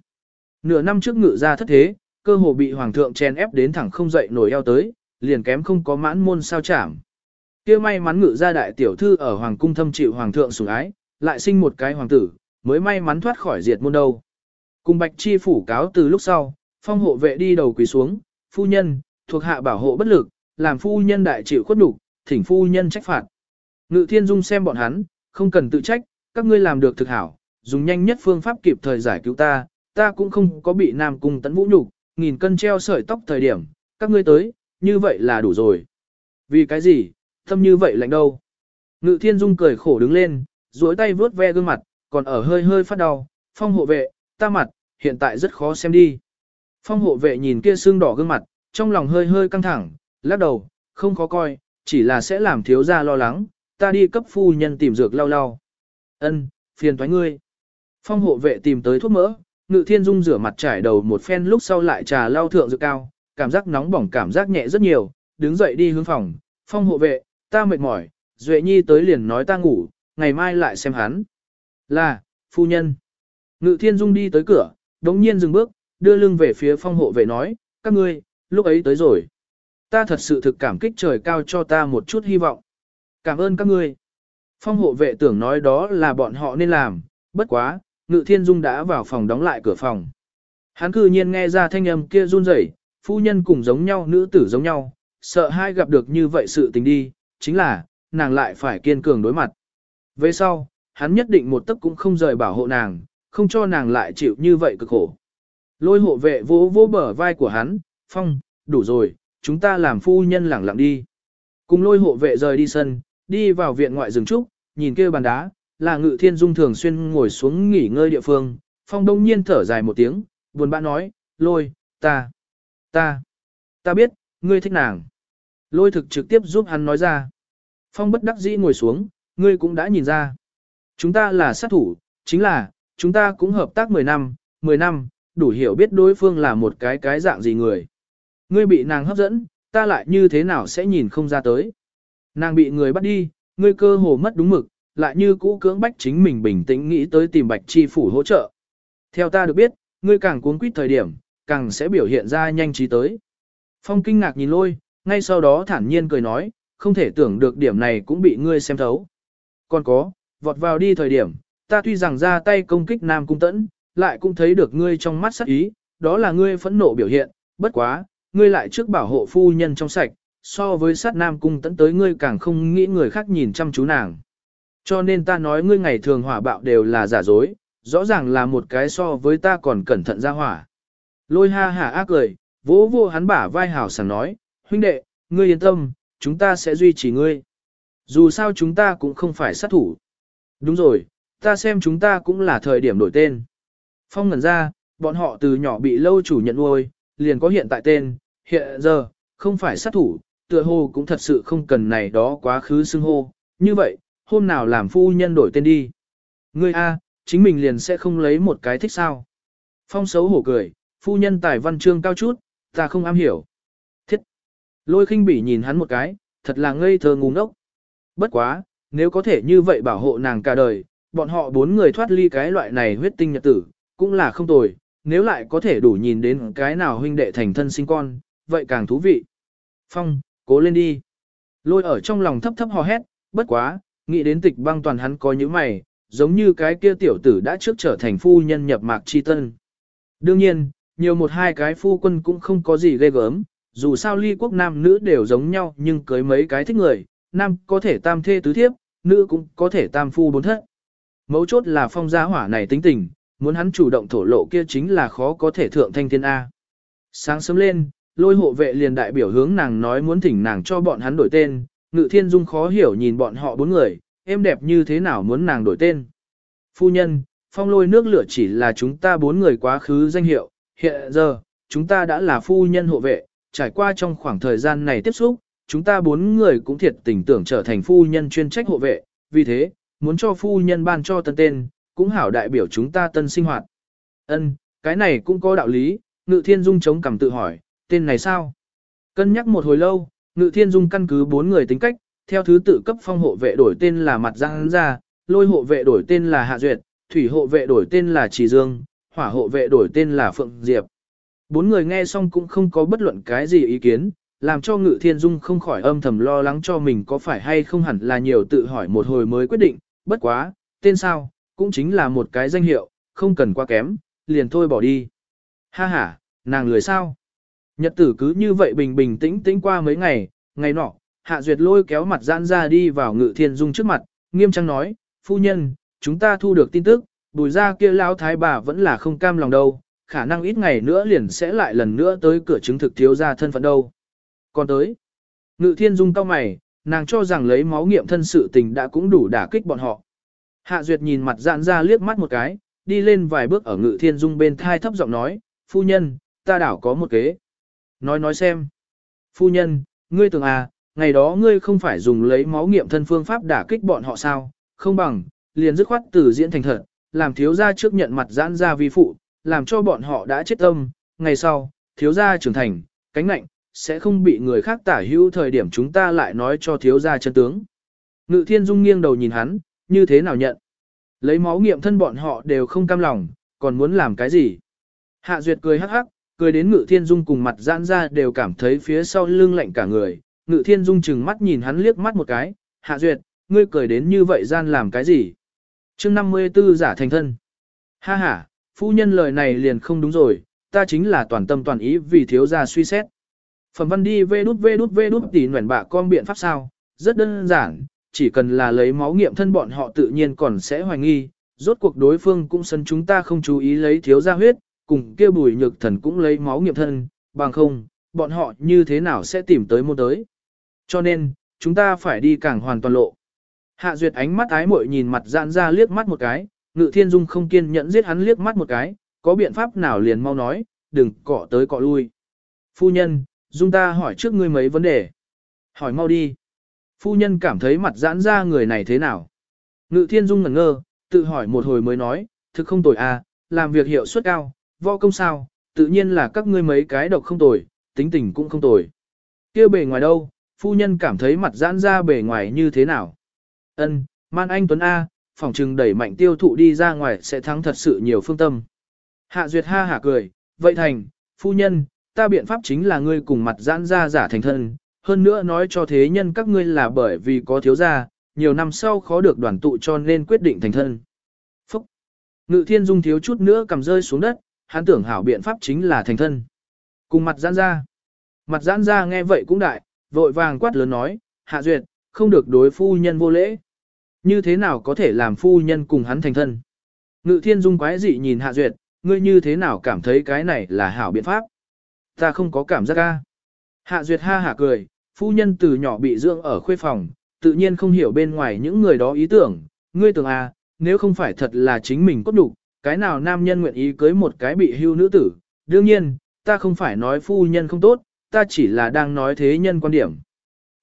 Nửa năm trước ngự ra thất thế, cơ hồ bị hoàng thượng chen ép đến thẳng không dậy nổi eo tới, liền kém không có mãn môn sao chảm. Kia may mắn ngự ra đại tiểu thư ở hoàng cung thâm chịu hoàng thượng sủng ái, lại sinh một cái hoàng tử, mới may mắn thoát khỏi diệt môn đâu. Cùng bạch chi phủ cáo từ lúc sau, phong hộ vệ đi đầu quỳ xuống, phu nhân, thuộc hạ bảo hộ bất lực, làm phu nhân đại chịu khuất nhục, thỉnh phu nhân trách phạt. Ngự thiên dung xem bọn hắn, không cần tự trách, các ngươi làm được thực hảo, dùng nhanh nhất phương pháp kịp thời giải cứu ta, ta cũng không có bị nam cung tấn vũ nhục, nghìn cân treo sợi tóc thời điểm, các ngươi tới, như vậy là đủ rồi. Vì cái gì, tâm như vậy lạnh đâu. Ngự thiên dung cười khổ đứng lên, duỗi tay vuốt ve gương mặt, còn ở hơi hơi phát đau, phong hộ vệ, ta mặt, hiện tại rất khó xem đi. Phong hộ vệ nhìn kia xương đỏ gương mặt, trong lòng hơi hơi căng thẳng, lắc đầu, không khó coi, chỉ là sẽ làm thiếu gia lo lắng, ta đi cấp phu nhân tìm dược lau lau. Ân, phiền toái ngươi. Phong hộ vệ tìm tới thuốc mỡ, ngự thiên dung rửa mặt trải đầu một phen lúc sau lại trà lau thượng dược cao, cảm giác nóng bỏng cảm giác nhẹ rất nhiều, đứng dậy đi hướng phòng, phong hộ vệ, ta mệt mỏi, Duệ Nhi tới liền nói ta ngủ, ngày mai lại xem hắn. Là, phu nhân. Ngự thiên dung đi tới cửa, đống nhiên dừng bước, đưa lưng về phía phong hộ vệ nói, các ngươi, lúc ấy tới rồi. Ta thật sự thực cảm kích trời cao cho ta một chút hy vọng. Cảm ơn các ngươi. Phong hộ vệ tưởng nói đó là bọn họ nên làm, bất quá, ngự thiên dung đã vào phòng đóng lại cửa phòng. Hắn cư nhiên nghe ra thanh âm kia run rẩy, phu nhân cùng giống nhau nữ tử giống nhau, sợ hai gặp được như vậy sự tình đi, chính là, nàng lại phải kiên cường đối mặt. Về sau, hắn nhất định một tấc cũng không rời bảo hộ nàng, không cho nàng lại chịu như vậy cực khổ. Lôi hộ vệ vỗ vỗ bờ vai của hắn, phong, đủ rồi, chúng ta làm phu nhân lẳng lặng đi. Cùng lôi hộ vệ rời đi sân, đi vào viện ngoại rừng trúc, nhìn kia bàn đá, là ngự thiên dung thường xuyên ngồi xuống nghỉ ngơi địa phương, phong đông nhiên thở dài một tiếng, buồn bã nói, lôi, ta, ta, ta biết, ngươi thích nàng. Lôi thực trực tiếp giúp hắn nói ra. Phong bất đắc dĩ ngồi xuống, ngươi cũng đã nhìn ra. Chúng ta là sát thủ, chính là, chúng ta cũng hợp tác 10 năm, 10 năm, đủ hiểu biết đối phương là một cái cái dạng gì người. Ngươi bị nàng hấp dẫn, ta lại như thế nào sẽ nhìn không ra tới. Nàng bị người bắt đi, ngươi cơ hồ mất đúng mực, lại như cũ cưỡng bách chính mình bình tĩnh nghĩ tới tìm bạch chi phủ hỗ trợ. Theo ta được biết, ngươi càng cuốn quýt thời điểm, càng sẽ biểu hiện ra nhanh trí tới. Phong kinh ngạc nhìn lôi, ngay sau đó thản nhiên cười nói, không thể tưởng được điểm này cũng bị ngươi xem thấu. Còn có, vọt vào đi thời điểm, ta tuy rằng ra tay công kích Nam Cung Tẫn, lại cũng thấy được ngươi trong mắt sắc ý, đó là ngươi phẫn nộ biểu hiện, bất quá, ngươi lại trước bảo hộ phu nhân trong sạch, so với sát Nam Cung Tẫn tới ngươi càng không nghĩ người khác nhìn chăm chú nàng. Cho nên ta nói ngươi ngày thường hỏa bạo đều là giả dối, rõ ràng là một cái so với ta còn cẩn thận ra hỏa. Lôi ha hả ác cười, vỗ vô hắn bả vai hảo sảng nói, huynh đệ, ngươi yên tâm, chúng ta sẽ duy trì ngươi. Dù sao chúng ta cũng không phải sát thủ. Đúng rồi, ta xem chúng ta cũng là thời điểm đổi tên. Phong ngẩn ra, bọn họ từ nhỏ bị lâu chủ nhận nuôi, liền có hiện tại tên, hiện giờ, không phải sát thủ, tựa hồ cũng thật sự không cần này đó quá khứ xưng hô. Như vậy, hôm nào làm phu nhân đổi tên đi. Ngươi A, chính mình liền sẽ không lấy một cái thích sao. Phong xấu hổ cười, phu nhân tài văn chương cao chút, ta không am hiểu. Thiết. Lôi khinh bỉ nhìn hắn một cái, thật là ngây thơ ngu ngốc. Bất quá, nếu có thể như vậy bảo hộ nàng cả đời, bọn họ bốn người thoát ly cái loại này huyết tinh nhật tử, cũng là không tồi, nếu lại có thể đủ nhìn đến cái nào huynh đệ thành thân sinh con, vậy càng thú vị. Phong, cố lên đi. Lôi ở trong lòng thấp thấp hò hét, bất quá, nghĩ đến tịch băng toàn hắn có những mày, giống như cái kia tiểu tử đã trước trở thành phu nhân nhập mạc chi tân. Đương nhiên, nhiều một hai cái phu quân cũng không có gì ghê gớm, dù sao ly quốc nam nữ đều giống nhau nhưng cưới mấy cái thích người, nam có thể tam thê tứ thiếp, nữ cũng có thể tam phu bốn thất. Mấu chốt là phong gia hỏa này tính tình, muốn hắn chủ động thổ lộ kia chính là khó có thể thượng thanh thiên A. Sáng sớm lên, lôi hộ vệ liền đại biểu hướng nàng nói muốn thỉnh nàng cho bọn hắn đổi tên, ngự thiên dung khó hiểu nhìn bọn họ bốn người, em đẹp như thế nào muốn nàng đổi tên. Phu nhân, phong lôi nước lửa chỉ là chúng ta bốn người quá khứ danh hiệu, hiện giờ, chúng ta đã là phu nhân hộ vệ, trải qua trong khoảng thời gian này tiếp xúc, chúng ta bốn người cũng thiệt tình tưởng trở thành phu nhân chuyên trách hộ vệ, vì thế, muốn cho phu nhân ban cho tân tên, cũng hảo đại biểu chúng ta tân sinh hoạt. Ân, cái này cũng có đạo lý, Ngự Thiên Dung chống cằm tự hỏi, tên này sao? Cân nhắc một hồi lâu, Ngự Thiên Dung căn cứ bốn người tính cách, theo thứ tự cấp phong hộ vệ đổi tên là Mặt Giang Gia, lôi hộ vệ đổi tên là Hạ Duyệt, thủy hộ vệ đổi tên là Trì Dương, hỏa hộ vệ đổi tên là Phượng Diệp. Bốn người nghe xong cũng không có bất luận cái gì ý kiến, làm cho Ngự Thiên Dung không khỏi âm thầm lo lắng cho mình có phải hay không hẳn là nhiều tự hỏi một hồi mới quyết định, bất quá, tên sao, cũng chính là một cái danh hiệu, không cần quá kém, liền thôi bỏ đi. Ha ha, nàng lười sao? Nhật tử cứ như vậy bình bình tĩnh tĩnh qua mấy ngày, ngày nọ, Hạ Duyệt lôi kéo mặt giãn ra đi vào Ngự Thiên Dung trước mặt, nghiêm trang nói, phu nhân, chúng ta thu được tin tức, bùi ra kia lão thái bà vẫn là không cam lòng đâu, khả năng ít ngày nữa liền sẽ lại lần nữa tới cửa chứng thực thiếu ra thân phận đâu. Còn tới, ngự thiên dung cao mày, nàng cho rằng lấy máu nghiệm thân sự tình đã cũng đủ đả kích bọn họ. Hạ Duyệt nhìn mặt giãn ra liếc mắt một cái, đi lên vài bước ở ngự thiên dung bên thai thấp giọng nói, phu nhân, ta đảo có một kế. Nói nói xem. Phu nhân, ngươi tưởng à, ngày đó ngươi không phải dùng lấy máu nghiệm thân phương pháp đả kích bọn họ sao, không bằng, liền dứt khoát từ diễn thành thật, làm thiếu gia trước nhận mặt giãn ra vi phụ, làm cho bọn họ đã chết tâm, ngày sau, thiếu gia trưởng thành, cánh nạnh sẽ không bị người khác tả hữu thời điểm chúng ta lại nói cho thiếu gia chân tướng. Ngự thiên dung nghiêng đầu nhìn hắn, như thế nào nhận. Lấy máu nghiệm thân bọn họ đều không cam lòng, còn muốn làm cái gì. Hạ duyệt cười hắc hắc, cười đến ngự thiên dung cùng mặt giãn ra đều cảm thấy phía sau lưng lạnh cả người. Ngự thiên dung chừng mắt nhìn hắn liếc mắt một cái, hạ duyệt, ngươi cười đến như vậy gian làm cái gì chương 54 giả thành thân. Ha ha, phu nhân lời này liền không đúng rồi, ta chính là toàn tâm toàn ý vì thiếu gia suy xét. Phẩm văn đi vê đút vê đút vê đút tỉ nguyện bạ con biện pháp sao, rất đơn giản, chỉ cần là lấy máu nghiệm thân bọn họ tự nhiên còn sẽ hoài nghi, rốt cuộc đối phương cũng sân chúng ta không chú ý lấy thiếu gia huyết, cùng kia bùi nhược thần cũng lấy máu nghiệm thân, bằng không, bọn họ như thế nào sẽ tìm tới môn tới. Cho nên, chúng ta phải đi càng hoàn toàn lộ. Hạ Duyệt ánh mắt ái muội nhìn mặt giãn ra liếc mắt một cái, Ngự Thiên Dung không kiên nhẫn giết hắn liếc mắt một cái, có biện pháp nào liền mau nói, đừng cọ tới cọ lui. Phu nhân, Dung ta hỏi trước ngươi mấy vấn đề. Hỏi mau đi. Phu nhân cảm thấy mặt giãn ra người này thế nào? Ngự Thiên Dung ngẩn ngơ, tự hỏi một hồi mới nói, thực không tồi à, làm việc hiệu suất cao, võ công sao, tự nhiên là các ngươi mấy cái độc không tồi, tính tình cũng không tồi. kia bề ngoài đâu, phu nhân cảm thấy mặt giãn ra bề ngoài như thế nào? Ân, Man Anh Tuấn A, phòng trừng đẩy mạnh tiêu thụ đi ra ngoài sẽ thắng thật sự nhiều phương tâm. Hạ Duyệt ha hả cười, vậy thành, phu nhân, ta biện pháp chính là ngươi cùng mặt giãn ra giả thành thân, hơn nữa nói cho thế nhân các ngươi là bởi vì có thiếu gia, nhiều năm sau khó được đoàn tụ cho nên quyết định thành thân. Phúc! Ngự thiên dung thiếu chút nữa cầm rơi xuống đất, hắn tưởng hảo biện pháp chính là thành thân. Cùng mặt giãn ra. Mặt giãn ra nghe vậy cũng đại, vội vàng quát lớn nói, Hạ Duyệt, không được đối phu nhân vô lễ. Như thế nào có thể làm phu nhân cùng hắn thành thân? Ngự thiên dung quái dị nhìn hạ duyệt, ngươi như thế nào cảm thấy cái này là hảo biện pháp? Ta không có cảm giác ca. Hạ duyệt ha hạ cười, phu nhân từ nhỏ bị dưỡng ở khuê phòng, tự nhiên không hiểu bên ngoài những người đó ý tưởng. Ngươi tưởng à, nếu không phải thật là chính mình cốt đủ, cái nào nam nhân nguyện ý cưới một cái bị hưu nữ tử. Đương nhiên, ta không phải nói phu nhân không tốt, ta chỉ là đang nói thế nhân quan điểm.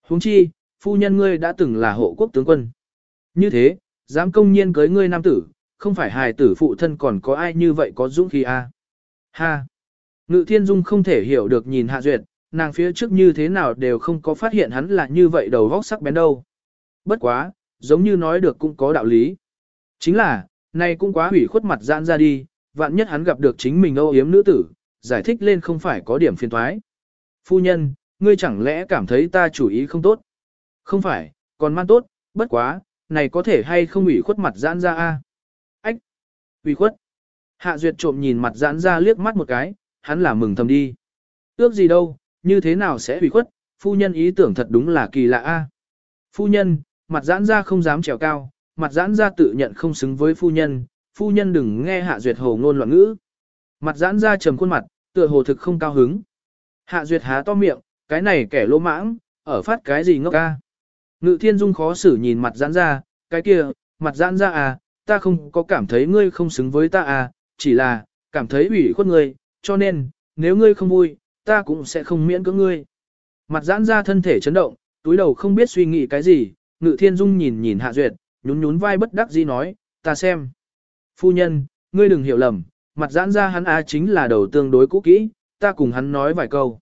huống chi, phu nhân ngươi đã từng là hộ quốc tướng quân. Như thế, dám công nhiên cưới ngươi nam tử, không phải hài tử phụ thân còn có ai như vậy có dũng khí a? À? Ha! Ngự thiên dung không thể hiểu được nhìn hạ duyệt, nàng phía trước như thế nào đều không có phát hiện hắn là như vậy đầu vóc sắc bén đâu. Bất quá, giống như nói được cũng có đạo lý. Chính là, này cũng quá hủy khuất mặt giãn ra đi, vạn nhất hắn gặp được chính mình âu yếm nữ tử, giải thích lên không phải có điểm phiền thoái. Phu nhân, ngươi chẳng lẽ cảm thấy ta chủ ý không tốt? Không phải, còn man tốt, bất quá, này có thể hay không ủy khuất mặt giãn ra a? Ách! ủy khuất! Hạ Duyệt trộm nhìn mặt giãn ra liếc mắt một cái, hắn là mừng thầm đi. Ước gì đâu, như thế nào sẽ ủy khuất, phu nhân ý tưởng thật đúng là kỳ lạ a. Phu nhân, mặt giãn ra không dám trèo cao, mặt giãn ra tự nhận không xứng với phu nhân, phu nhân đừng nghe Hạ Duyệt hồ ngôn loạn ngữ. Mặt giãn ra trầm khuôn mặt, tựa hồ thực không cao hứng. Hạ Duyệt há to miệng, cái này kẻ lỗ mãng, ở phát cái gì ngốc ca. Ngự thiên dung khó xử nhìn mặt giãn ra, cái kia, mặt giãn ra à, ta không có cảm thấy ngươi không xứng với ta à, chỉ là, cảm thấy ủy khuất ngươi, cho nên, nếu ngươi không vui, ta cũng sẽ không miễn cưỡng ngươi. Mặt giãn ra thân thể chấn động, túi đầu không biết suy nghĩ cái gì, ngự thiên dung nhìn nhìn hạ duyệt, nhún nhún vai bất đắc dĩ nói, ta xem. Phu nhân, ngươi đừng hiểu lầm, mặt giãn ra hắn á chính là đầu tương đối cũ kỹ, ta cùng hắn nói vài câu.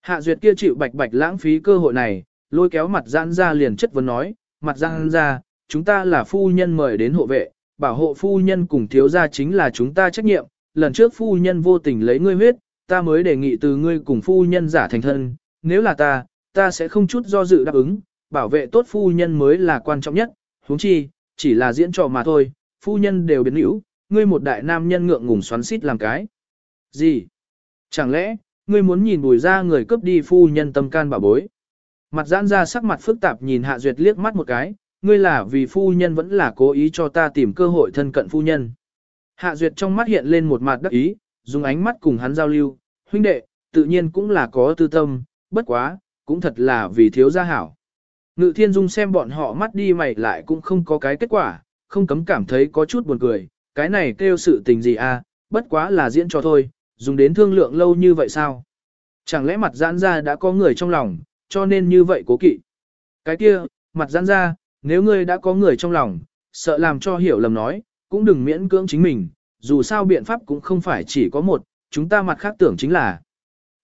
Hạ duyệt kia chịu bạch bạch lãng phí cơ hội này, lôi kéo mặt giãn ra liền chất vấn nói, mặt giãn ra, chúng ta là phu nhân mời đến hộ vệ, bảo hộ phu nhân cùng thiếu gia chính là chúng ta trách nhiệm, lần trước phu nhân vô tình lấy ngươi huyết, ta mới đề nghị từ ngươi cùng phu nhân giả thành thân, nếu là ta, ta sẽ không chút do dự đáp ứng, bảo vệ tốt phu nhân mới là quan trọng nhất, huống chi, chỉ là diễn trò mà thôi, phu nhân đều biến hữu, ngươi một đại nam nhân ngượng ngùng xoắn xít làm cái. Gì? Chẳng lẽ, ngươi muốn nhìn bùi ra người cướp đi phu nhân tâm can bảo bối? Mặt giãn ra sắc mặt phức tạp nhìn Hạ Duyệt liếc mắt một cái, ngươi là vì phu nhân vẫn là cố ý cho ta tìm cơ hội thân cận phu nhân. Hạ Duyệt trong mắt hiện lên một mặt đắc ý, dùng ánh mắt cùng hắn giao lưu, huynh đệ, tự nhiên cũng là có tư tâm, bất quá, cũng thật là vì thiếu gia hảo. Ngự thiên dung xem bọn họ mắt đi mày lại cũng không có cái kết quả, không cấm cảm thấy có chút buồn cười, cái này kêu sự tình gì à, bất quá là diễn cho thôi, dùng đến thương lượng lâu như vậy sao? Chẳng lẽ mặt giãn ra đã có người trong lòng, cho nên như vậy cố kỵ. Cái kia, mặt giãn ra, nếu ngươi đã có người trong lòng, sợ làm cho hiểu lầm nói, cũng đừng miễn cưỡng chính mình, dù sao biện pháp cũng không phải chỉ có một, chúng ta mặt khác tưởng chính là.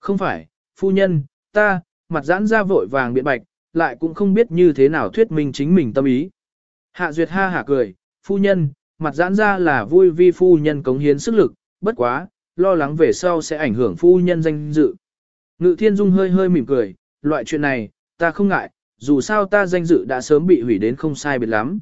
Không phải, phu nhân, ta, mặt giãn ra vội vàng biện bạch, lại cũng không biết như thế nào thuyết minh chính mình tâm ý. Hạ Duyệt ha hả cười, phu nhân, mặt giãn ra là vui vì phu nhân cống hiến sức lực, bất quá, lo lắng về sau sẽ ảnh hưởng phu nhân danh dự. Ngự thiên dung hơi hơi mỉm cười, loại chuyện này, ta không ngại, dù sao ta danh dự đã sớm bị hủy đến không sai biệt lắm.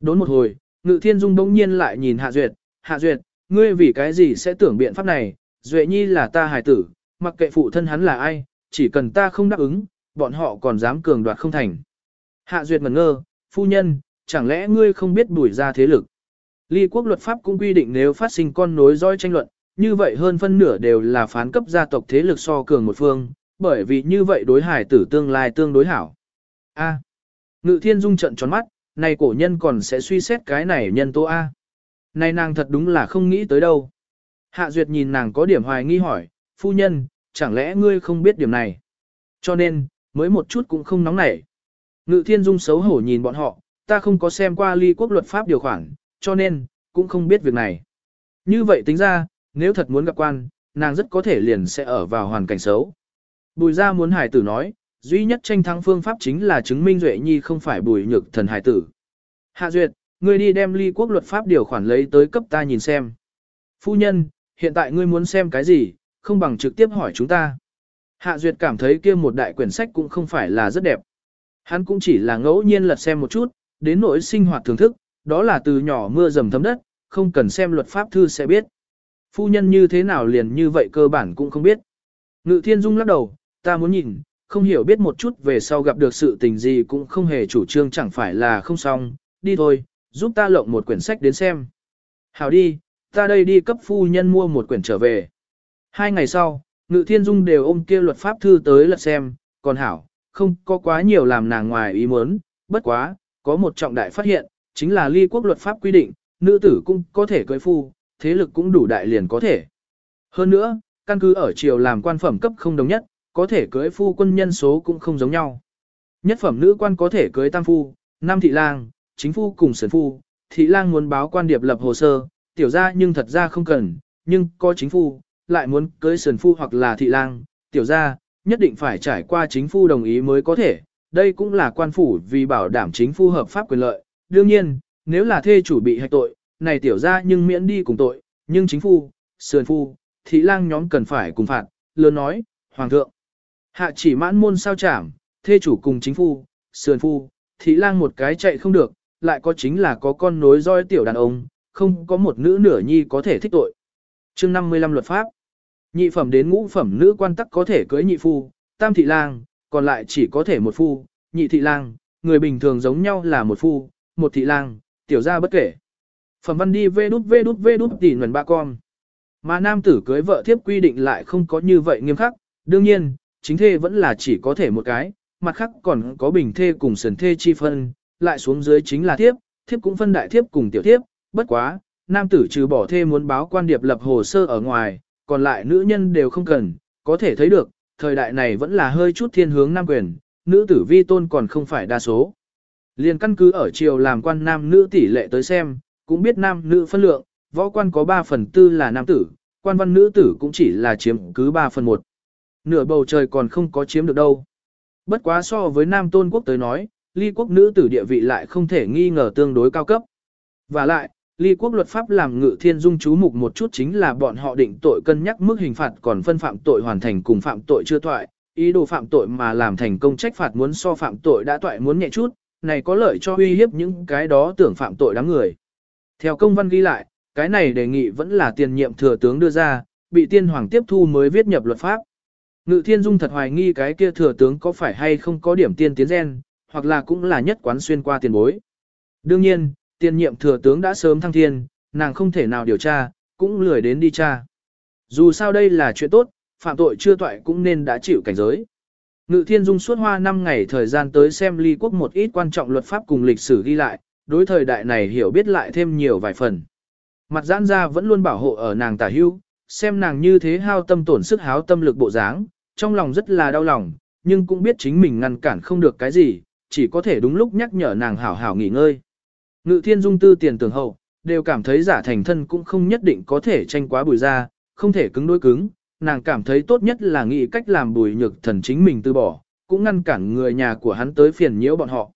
Đốn một hồi, ngự thiên dung bỗng nhiên lại nhìn Hạ Duyệt, Hạ Duyệt, ngươi vì cái gì sẽ tưởng biện pháp này, Duệ Nhi là ta hài tử, mặc kệ phụ thân hắn là ai, chỉ cần ta không đáp ứng, bọn họ còn dám cường đoạt không thành. Hạ Duyệt ngẩn ngơ, phu nhân, chẳng lẽ ngươi không biết đuổi ra thế lực. Ly quốc luật pháp cũng quy định nếu phát sinh con nối dõi tranh luận, như vậy hơn phân nửa đều là phán cấp gia tộc thế lực so cường một phương, bởi vì như vậy đối hải tử tương lai tương đối hảo. A. Ngự thiên dung trận tròn mắt, này cổ nhân còn sẽ suy xét cái này nhân tố A. Này nàng thật đúng là không nghĩ tới đâu. Hạ Duyệt nhìn nàng có điểm hoài nghi hỏi, phu nhân, chẳng lẽ ngươi không biết điểm này? Cho nên, mới một chút cũng không nóng nảy. Ngự thiên dung xấu hổ nhìn bọn họ, ta không có xem qua ly quốc luật pháp điều khoản, cho nên, cũng không biết việc này. Như vậy tính ra, nếu thật muốn gặp quan, nàng rất có thể liền sẽ ở vào hoàn cảnh xấu. Bùi ra muốn hải tử nói, duy nhất tranh thắng phương pháp chính là chứng minh Duệ Nhi không phải bùi nhược thần hải tử. Hạ Duyệt, ngươi đi đem ly quốc luật pháp điều khoản lấy tới cấp ta nhìn xem. Phu nhân, hiện tại ngươi muốn xem cái gì, không bằng trực tiếp hỏi chúng ta. Hạ Duyệt cảm thấy kia một đại quyển sách cũng không phải là rất đẹp. Hắn cũng chỉ là ngẫu nhiên lật xem một chút, đến nỗi sinh hoạt thưởng thức, đó là từ nhỏ mưa dầm thấm đất, không cần xem luật pháp thư sẽ biết. Phu nhân như thế nào liền như vậy cơ bản cũng không biết. Ngự thiên dung lắc đầu, ta muốn nhìn, không hiểu biết một chút về sau gặp được sự tình gì cũng không hề chủ trương chẳng phải là không xong, đi thôi, giúp ta lộng một quyển sách đến xem. Hảo đi, ta đây đi cấp phu nhân mua một quyển trở về. Hai ngày sau, Ngự Thiên Dung đều ôm kia luật pháp thư tới lật xem, còn Hảo, không có quá nhiều làm nàng ngoài ý muốn, bất quá, có một trọng đại phát hiện, chính là ly quốc luật pháp quy định, nữ tử cũng có thể cưới phu, thế lực cũng đủ đại liền có thể. Hơn nữa, căn cứ ở triều làm quan phẩm cấp không đồng nhất, có thể cưới phu quân nhân số cũng không giống nhau. Nhất phẩm nữ quan có thể cưới tam phu, nam thị lang, chính phu cùng sườn phu, thị lang muốn báo quan điệp lập hồ sơ, tiểu ra nhưng thật ra không cần, nhưng có chính phu, lại muốn cưới sườn phu hoặc là thị lang, tiểu gia nhất định phải trải qua chính phu đồng ý mới có thể, đây cũng là quan phủ vì bảo đảm chính phu hợp pháp quyền lợi. Đương nhiên, nếu là thê chủ bị hạch tội, này tiểu gia nhưng miễn đi cùng tội, nhưng chính phu, sườn phu, thị lang nhóm cần phải cùng phạt, lớn nói, hoàng thượng. Hạ chỉ mãn môn sao trảm, thê chủ cùng chính phu, sườn phu, thị lang một cái chạy không được, lại có chính là có con nối roi tiểu đàn ông, không có một nữ nửa nhi có thể thích tội. chương 55 luật pháp. Nhị phẩm đến ngũ phẩm nữ quan tắc có thể cưới nhị phu, tam thị lang, còn lại chỉ có thể một phu, nhị thị lang, người bình thường giống nhau là một phu, một thị lang, tiểu gia bất kể. Phẩm văn đi vê đút vê đút vê đút tỉ nguồn ba con. Mà nam tử cưới vợ thiếp quy định lại không có như vậy nghiêm khắc, đương nhiên, chính thê vẫn là chỉ có thể một cái, mặt khác còn có bình thê cùng sần thê chi phân, lại xuống dưới chính là thiếp, thiếp cũng phân đại thiếp cùng tiểu thiếp, bất quá, nam tử trừ bỏ thê muốn báo quan điệp lập hồ sơ ở ngoài, còn lại nữ nhân đều không cần, có thể thấy được, thời đại này vẫn là hơi chút thiên hướng nam quyền, nữ tử vi tôn còn không phải đa số. liên căn cứ ở triều làm quan nam nữ tỷ lệ tới xem, cũng biết nam nữ phân lượng, võ quan có 3 phần tư là nam tử, quan văn nữ tử cũng chỉ là chiếm cứ 3 phần 1. Nửa bầu trời còn không có chiếm được đâu. Bất quá so với nam tôn quốc tới nói, ly quốc nữ tử địa vị lại không thể nghi ngờ tương đối cao cấp. Và lại, ly quốc luật pháp làm ngự thiên dung chú mục một chút chính là bọn họ định tội cân nhắc mức hình phạt còn phân phạm tội hoàn thành cùng phạm tội chưa toại ý đồ phạm tội mà làm thành công trách phạt muốn so phạm tội đã toại muốn nhẹ chút, này có lợi cho uy hiếp những cái đó tưởng phạm tội đám người. Theo công văn ghi lại, cái này đề nghị vẫn là tiền nhiệm thừa tướng đưa ra, bị tiên hoàng tiếp thu mới viết nhập luật pháp. Ngự thiên dung thật hoài nghi cái kia thừa tướng có phải hay không có điểm tiên tiến gen, hoặc là cũng là nhất quán xuyên qua tiền bối. Đương nhiên, tiền nhiệm thừa tướng đã sớm thăng thiên, nàng không thể nào điều tra, cũng lười đến đi tra. Dù sao đây là chuyện tốt, phạm tội chưa toại cũng nên đã chịu cảnh giới. Ngự thiên dung suốt hoa 5 ngày thời gian tới xem ly quốc một ít quan trọng luật pháp cùng lịch sử ghi lại, đối thời đại này hiểu biết lại thêm nhiều vài phần. Mặt giãn ra vẫn luôn bảo hộ ở nàng tả hưu, xem nàng như thế hao tâm tổn sức háo tâm lực bộ dáng, trong lòng rất là đau lòng, nhưng cũng biết chính mình ngăn cản không được cái gì, chỉ có thể đúng lúc nhắc nhở nàng hảo hảo nghỉ ngơi. Ngự thiên dung tư tiền tường hậu, đều cảm thấy giả thành thân cũng không nhất định có thể tranh quá bùi ra, không thể cứng đối cứng, nàng cảm thấy tốt nhất là nghĩ cách làm bùi nhược thần chính mình từ bỏ, cũng ngăn cản người nhà của hắn tới phiền nhiễu bọn họ.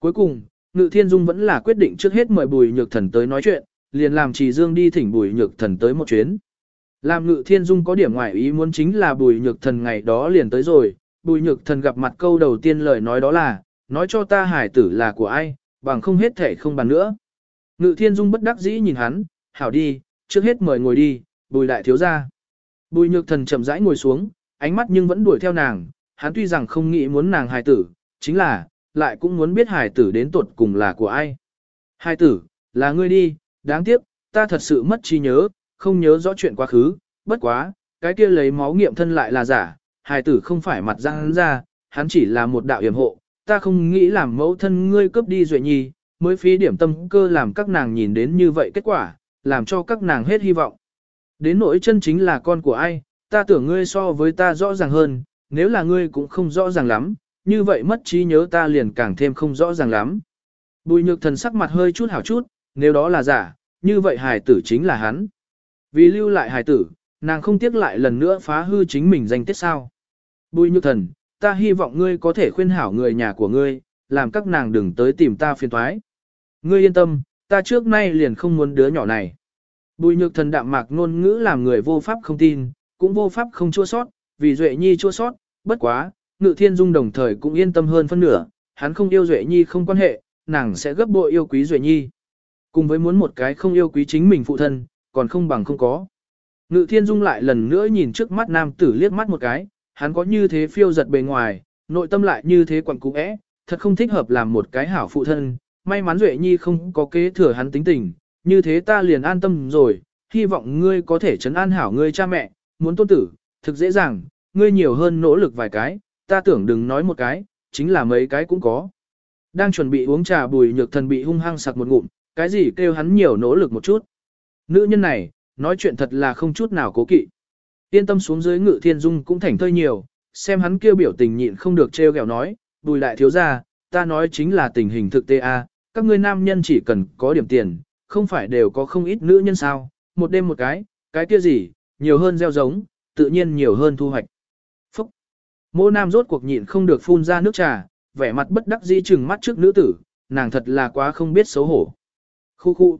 Cuối cùng, Ngự Thiên Dung vẫn là quyết định trước hết mời bùi nhược thần tới nói chuyện, liền làm Trì Dương đi thỉnh bùi nhược thần tới một chuyến. Làm Ngự Thiên Dung có điểm ngoại ý muốn chính là bùi nhược thần ngày đó liền tới rồi, bùi nhược thần gặp mặt câu đầu tiên lời nói đó là, nói cho ta hải tử là của ai, bằng không hết thể không bàn nữa. Ngự Thiên Dung bất đắc dĩ nhìn hắn, hảo đi, trước hết mời ngồi đi, bùi đại thiếu gia. Bùi nhược thần chậm rãi ngồi xuống, ánh mắt nhưng vẫn đuổi theo nàng, hắn tuy rằng không nghĩ muốn nàng hài tử, chính là, lại cũng muốn biết hài tử đến tuột cùng là của ai. Hài tử, là ngươi đi, đáng tiếc, ta thật sự mất trí nhớ, không nhớ rõ chuyện quá khứ, bất quá, cái kia lấy máu nghiệm thân lại là giả, hài tử không phải mặt răng hắn ra, hắn chỉ là một đạo hiểm hộ, ta không nghĩ làm mẫu thân ngươi cướp đi duệ nhi, mới phí điểm tâm cơ làm các nàng nhìn đến như vậy kết quả, làm cho các nàng hết hy vọng. Đến nỗi chân chính là con của ai, ta tưởng ngươi so với ta rõ ràng hơn, nếu là ngươi cũng không rõ ràng lắm, như vậy mất trí nhớ ta liền càng thêm không rõ ràng lắm. Bùi nhược thần sắc mặt hơi chút hảo chút, nếu đó là giả, như vậy hài tử chính là hắn. Vì lưu lại hài tử, nàng không tiếc lại lần nữa phá hư chính mình danh tiết sao. Bùi nhược thần, ta hy vọng ngươi có thể khuyên hảo người nhà của ngươi, làm các nàng đừng tới tìm ta phiền toái. Ngươi yên tâm, ta trước nay liền không muốn đứa nhỏ này. Bùi nhược thần đạm mạc ngôn ngữ làm người vô pháp không tin, cũng vô pháp không chua sót, vì Duệ Nhi chua sót, bất quá, ngự thiên dung đồng thời cũng yên tâm hơn phân nửa, hắn không yêu Duệ Nhi không quan hệ, nàng sẽ gấp bội yêu quý Duệ Nhi. Cùng với muốn một cái không yêu quý chính mình phụ thân, còn không bằng không có. Ngự thiên dung lại lần nữa nhìn trước mắt nam tử liếc mắt một cái, hắn có như thế phiêu giật bề ngoài, nội tâm lại như thế quặn cú ẽ, thật không thích hợp làm một cái hảo phụ thân, may mắn Duệ Nhi không có kế thừa hắn tính tình, như thế ta liền an tâm rồi, hy vọng ngươi có thể chấn an hảo ngươi cha mẹ, muốn tôn tử, thực dễ dàng, ngươi nhiều hơn nỗ lực vài cái, ta tưởng đừng nói một cái, chính là mấy cái cũng có. Đang chuẩn bị uống trà bùi nhược thần bị hung hăng sặc một ngụm, cái gì kêu hắn nhiều nỗ lực một chút. Nữ nhân này, nói chuyện thật là không chút nào cố kỵ. Yên tâm xuống dưới ngự thiên dung cũng thảnh thơi nhiều, xem hắn kêu biểu tình nhịn không được trêu ghẹo nói, bùi lại thiếu gia, ta nói chính là tình hình thực tế a, các ngươi nam nhân chỉ cần có điểm tiền, không phải đều có không ít nữ nhân sao, một đêm một cái, cái kia gì, nhiều hơn gieo giống, tự nhiên nhiều hơn thu hoạch. Phúc! Mô nam rốt cuộc nhịn không được phun ra nước trà, vẻ mặt bất đắc dĩ chừng mắt trước nữ tử, nàng thật là quá không biết xấu hổ. Khu khu!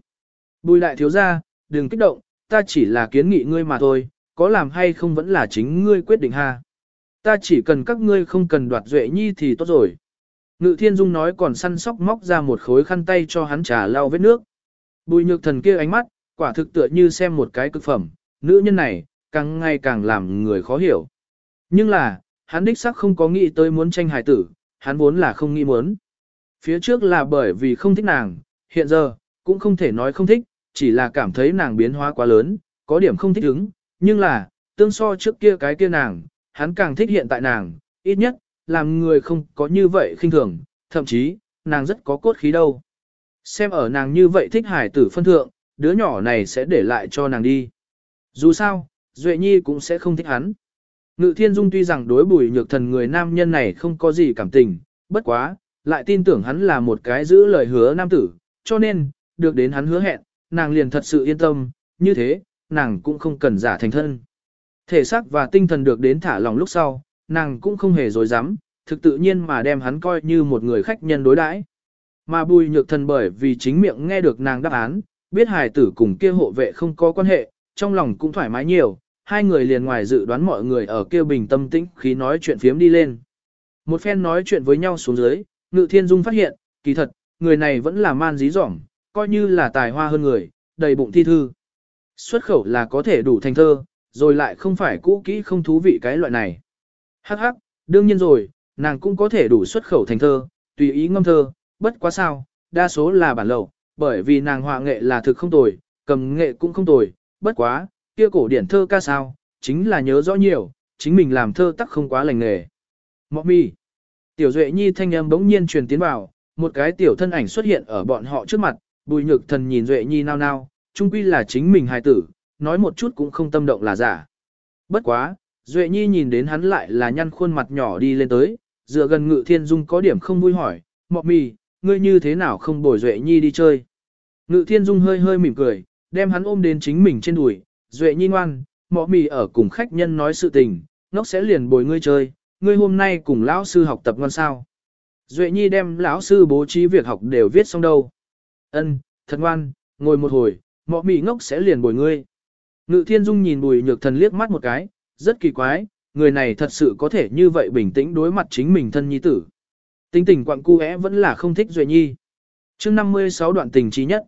Bùi lại thiếu ra, đừng kích động, ta chỉ là kiến nghị ngươi mà thôi, có làm hay không vẫn là chính ngươi quyết định ha. Ta chỉ cần các ngươi không cần đoạt duệ nhi thì tốt rồi. Ngự thiên dung nói còn săn sóc móc ra một khối khăn tay cho hắn trà lau vết nước. Bùi nhược thần kia ánh mắt, quả thực tựa như xem một cái cực phẩm, nữ nhân này, càng ngày càng làm người khó hiểu. Nhưng là, hắn đích xác không có nghĩ tới muốn tranh hài tử, hắn vốn là không nghĩ muốn. Phía trước là bởi vì không thích nàng, hiện giờ, cũng không thể nói không thích, chỉ là cảm thấy nàng biến hóa quá lớn, có điểm không thích ứng, nhưng là, tương so trước kia cái kia nàng, hắn càng thích hiện tại nàng, ít nhất, làm người không có như vậy khinh thường, thậm chí, nàng rất có cốt khí đâu. Xem ở nàng như vậy thích hải tử phân thượng, đứa nhỏ này sẽ để lại cho nàng đi. Dù sao, Duệ Nhi cũng sẽ không thích hắn. Ngự Thiên Dung tuy rằng đối bùi nhược thần người nam nhân này không có gì cảm tình, bất quá, lại tin tưởng hắn là một cái giữ lời hứa nam tử, cho nên, được đến hắn hứa hẹn, nàng liền thật sự yên tâm, như thế, nàng cũng không cần giả thành thân. Thể xác và tinh thần được đến thả lòng lúc sau, nàng cũng không hề dối dám, thực tự nhiên mà đem hắn coi như một người khách nhân đối đãi. Mà bùi nhược thần bởi vì chính miệng nghe được nàng đáp án, biết hài tử cùng kia hộ vệ không có quan hệ, trong lòng cũng thoải mái nhiều, hai người liền ngoài dự đoán mọi người ở kia bình tâm tĩnh khi nói chuyện phiếm đi lên. Một phen nói chuyện với nhau xuống dưới, Ngự Thiên Dung phát hiện, kỳ thật, người này vẫn là man dí dỏm, coi như là tài hoa hơn người, đầy bụng thi thư. Xuất khẩu là có thể đủ thành thơ, rồi lại không phải cũ kỹ không thú vị cái loại này. Hắc hắc, đương nhiên rồi, nàng cũng có thể đủ xuất khẩu thành thơ, tùy ý ngâm thơ, bất quá sao, đa số là bản lậu, bởi vì nàng họa nghệ là thực không tồi, cầm nghệ cũng không tồi, bất quá, kia cổ điển thơ ca sao, chính là nhớ rõ nhiều, chính mình làm thơ tắc không quá lành nghề. Mọ mi. Tiểu Duệ Nhi thanh âm bỗng nhiên truyền tiến vào, một cái tiểu thân ảnh xuất hiện ở bọn họ trước mặt, bùi nhược thần nhìn Duệ Nhi nao nao, chung quy là chính mình hài tử, nói một chút cũng không tâm động là giả. Bất quá, Duệ Nhi nhìn đến hắn lại là nhăn khuôn mặt nhỏ đi lên tới, dựa gần ngự thiên dung có điểm không vui hỏi, mọ mì, ngươi như thế nào không bồi Duệ Nhi đi chơi. Ngự thiên dung hơi hơi mỉm cười, đem hắn ôm đến chính mình trên đùi, Duệ Nhi ngoan, mọ mì ở cùng khách nhân nói sự tình, nó sẽ liền bồi ngươi chơi, ngươi hôm nay cùng lão sư học tập ngoan sao. Duệ Nhi đem lão sư bố trí việc học đều viết xong đâu. Ân, thật ngoan, ngồi một hồi, mọ Mị ngốc sẽ liền bồi ngươi. Ngự thiên dung nhìn bùi nhược thần liếc mắt một cái, rất kỳ quái, người này thật sự có thể như vậy bình tĩnh đối mặt chính mình thân nhi tử. Tính tình quặng cu vẫn là không thích Duệ Nhi. chương 56 đoạn tình trí nhất.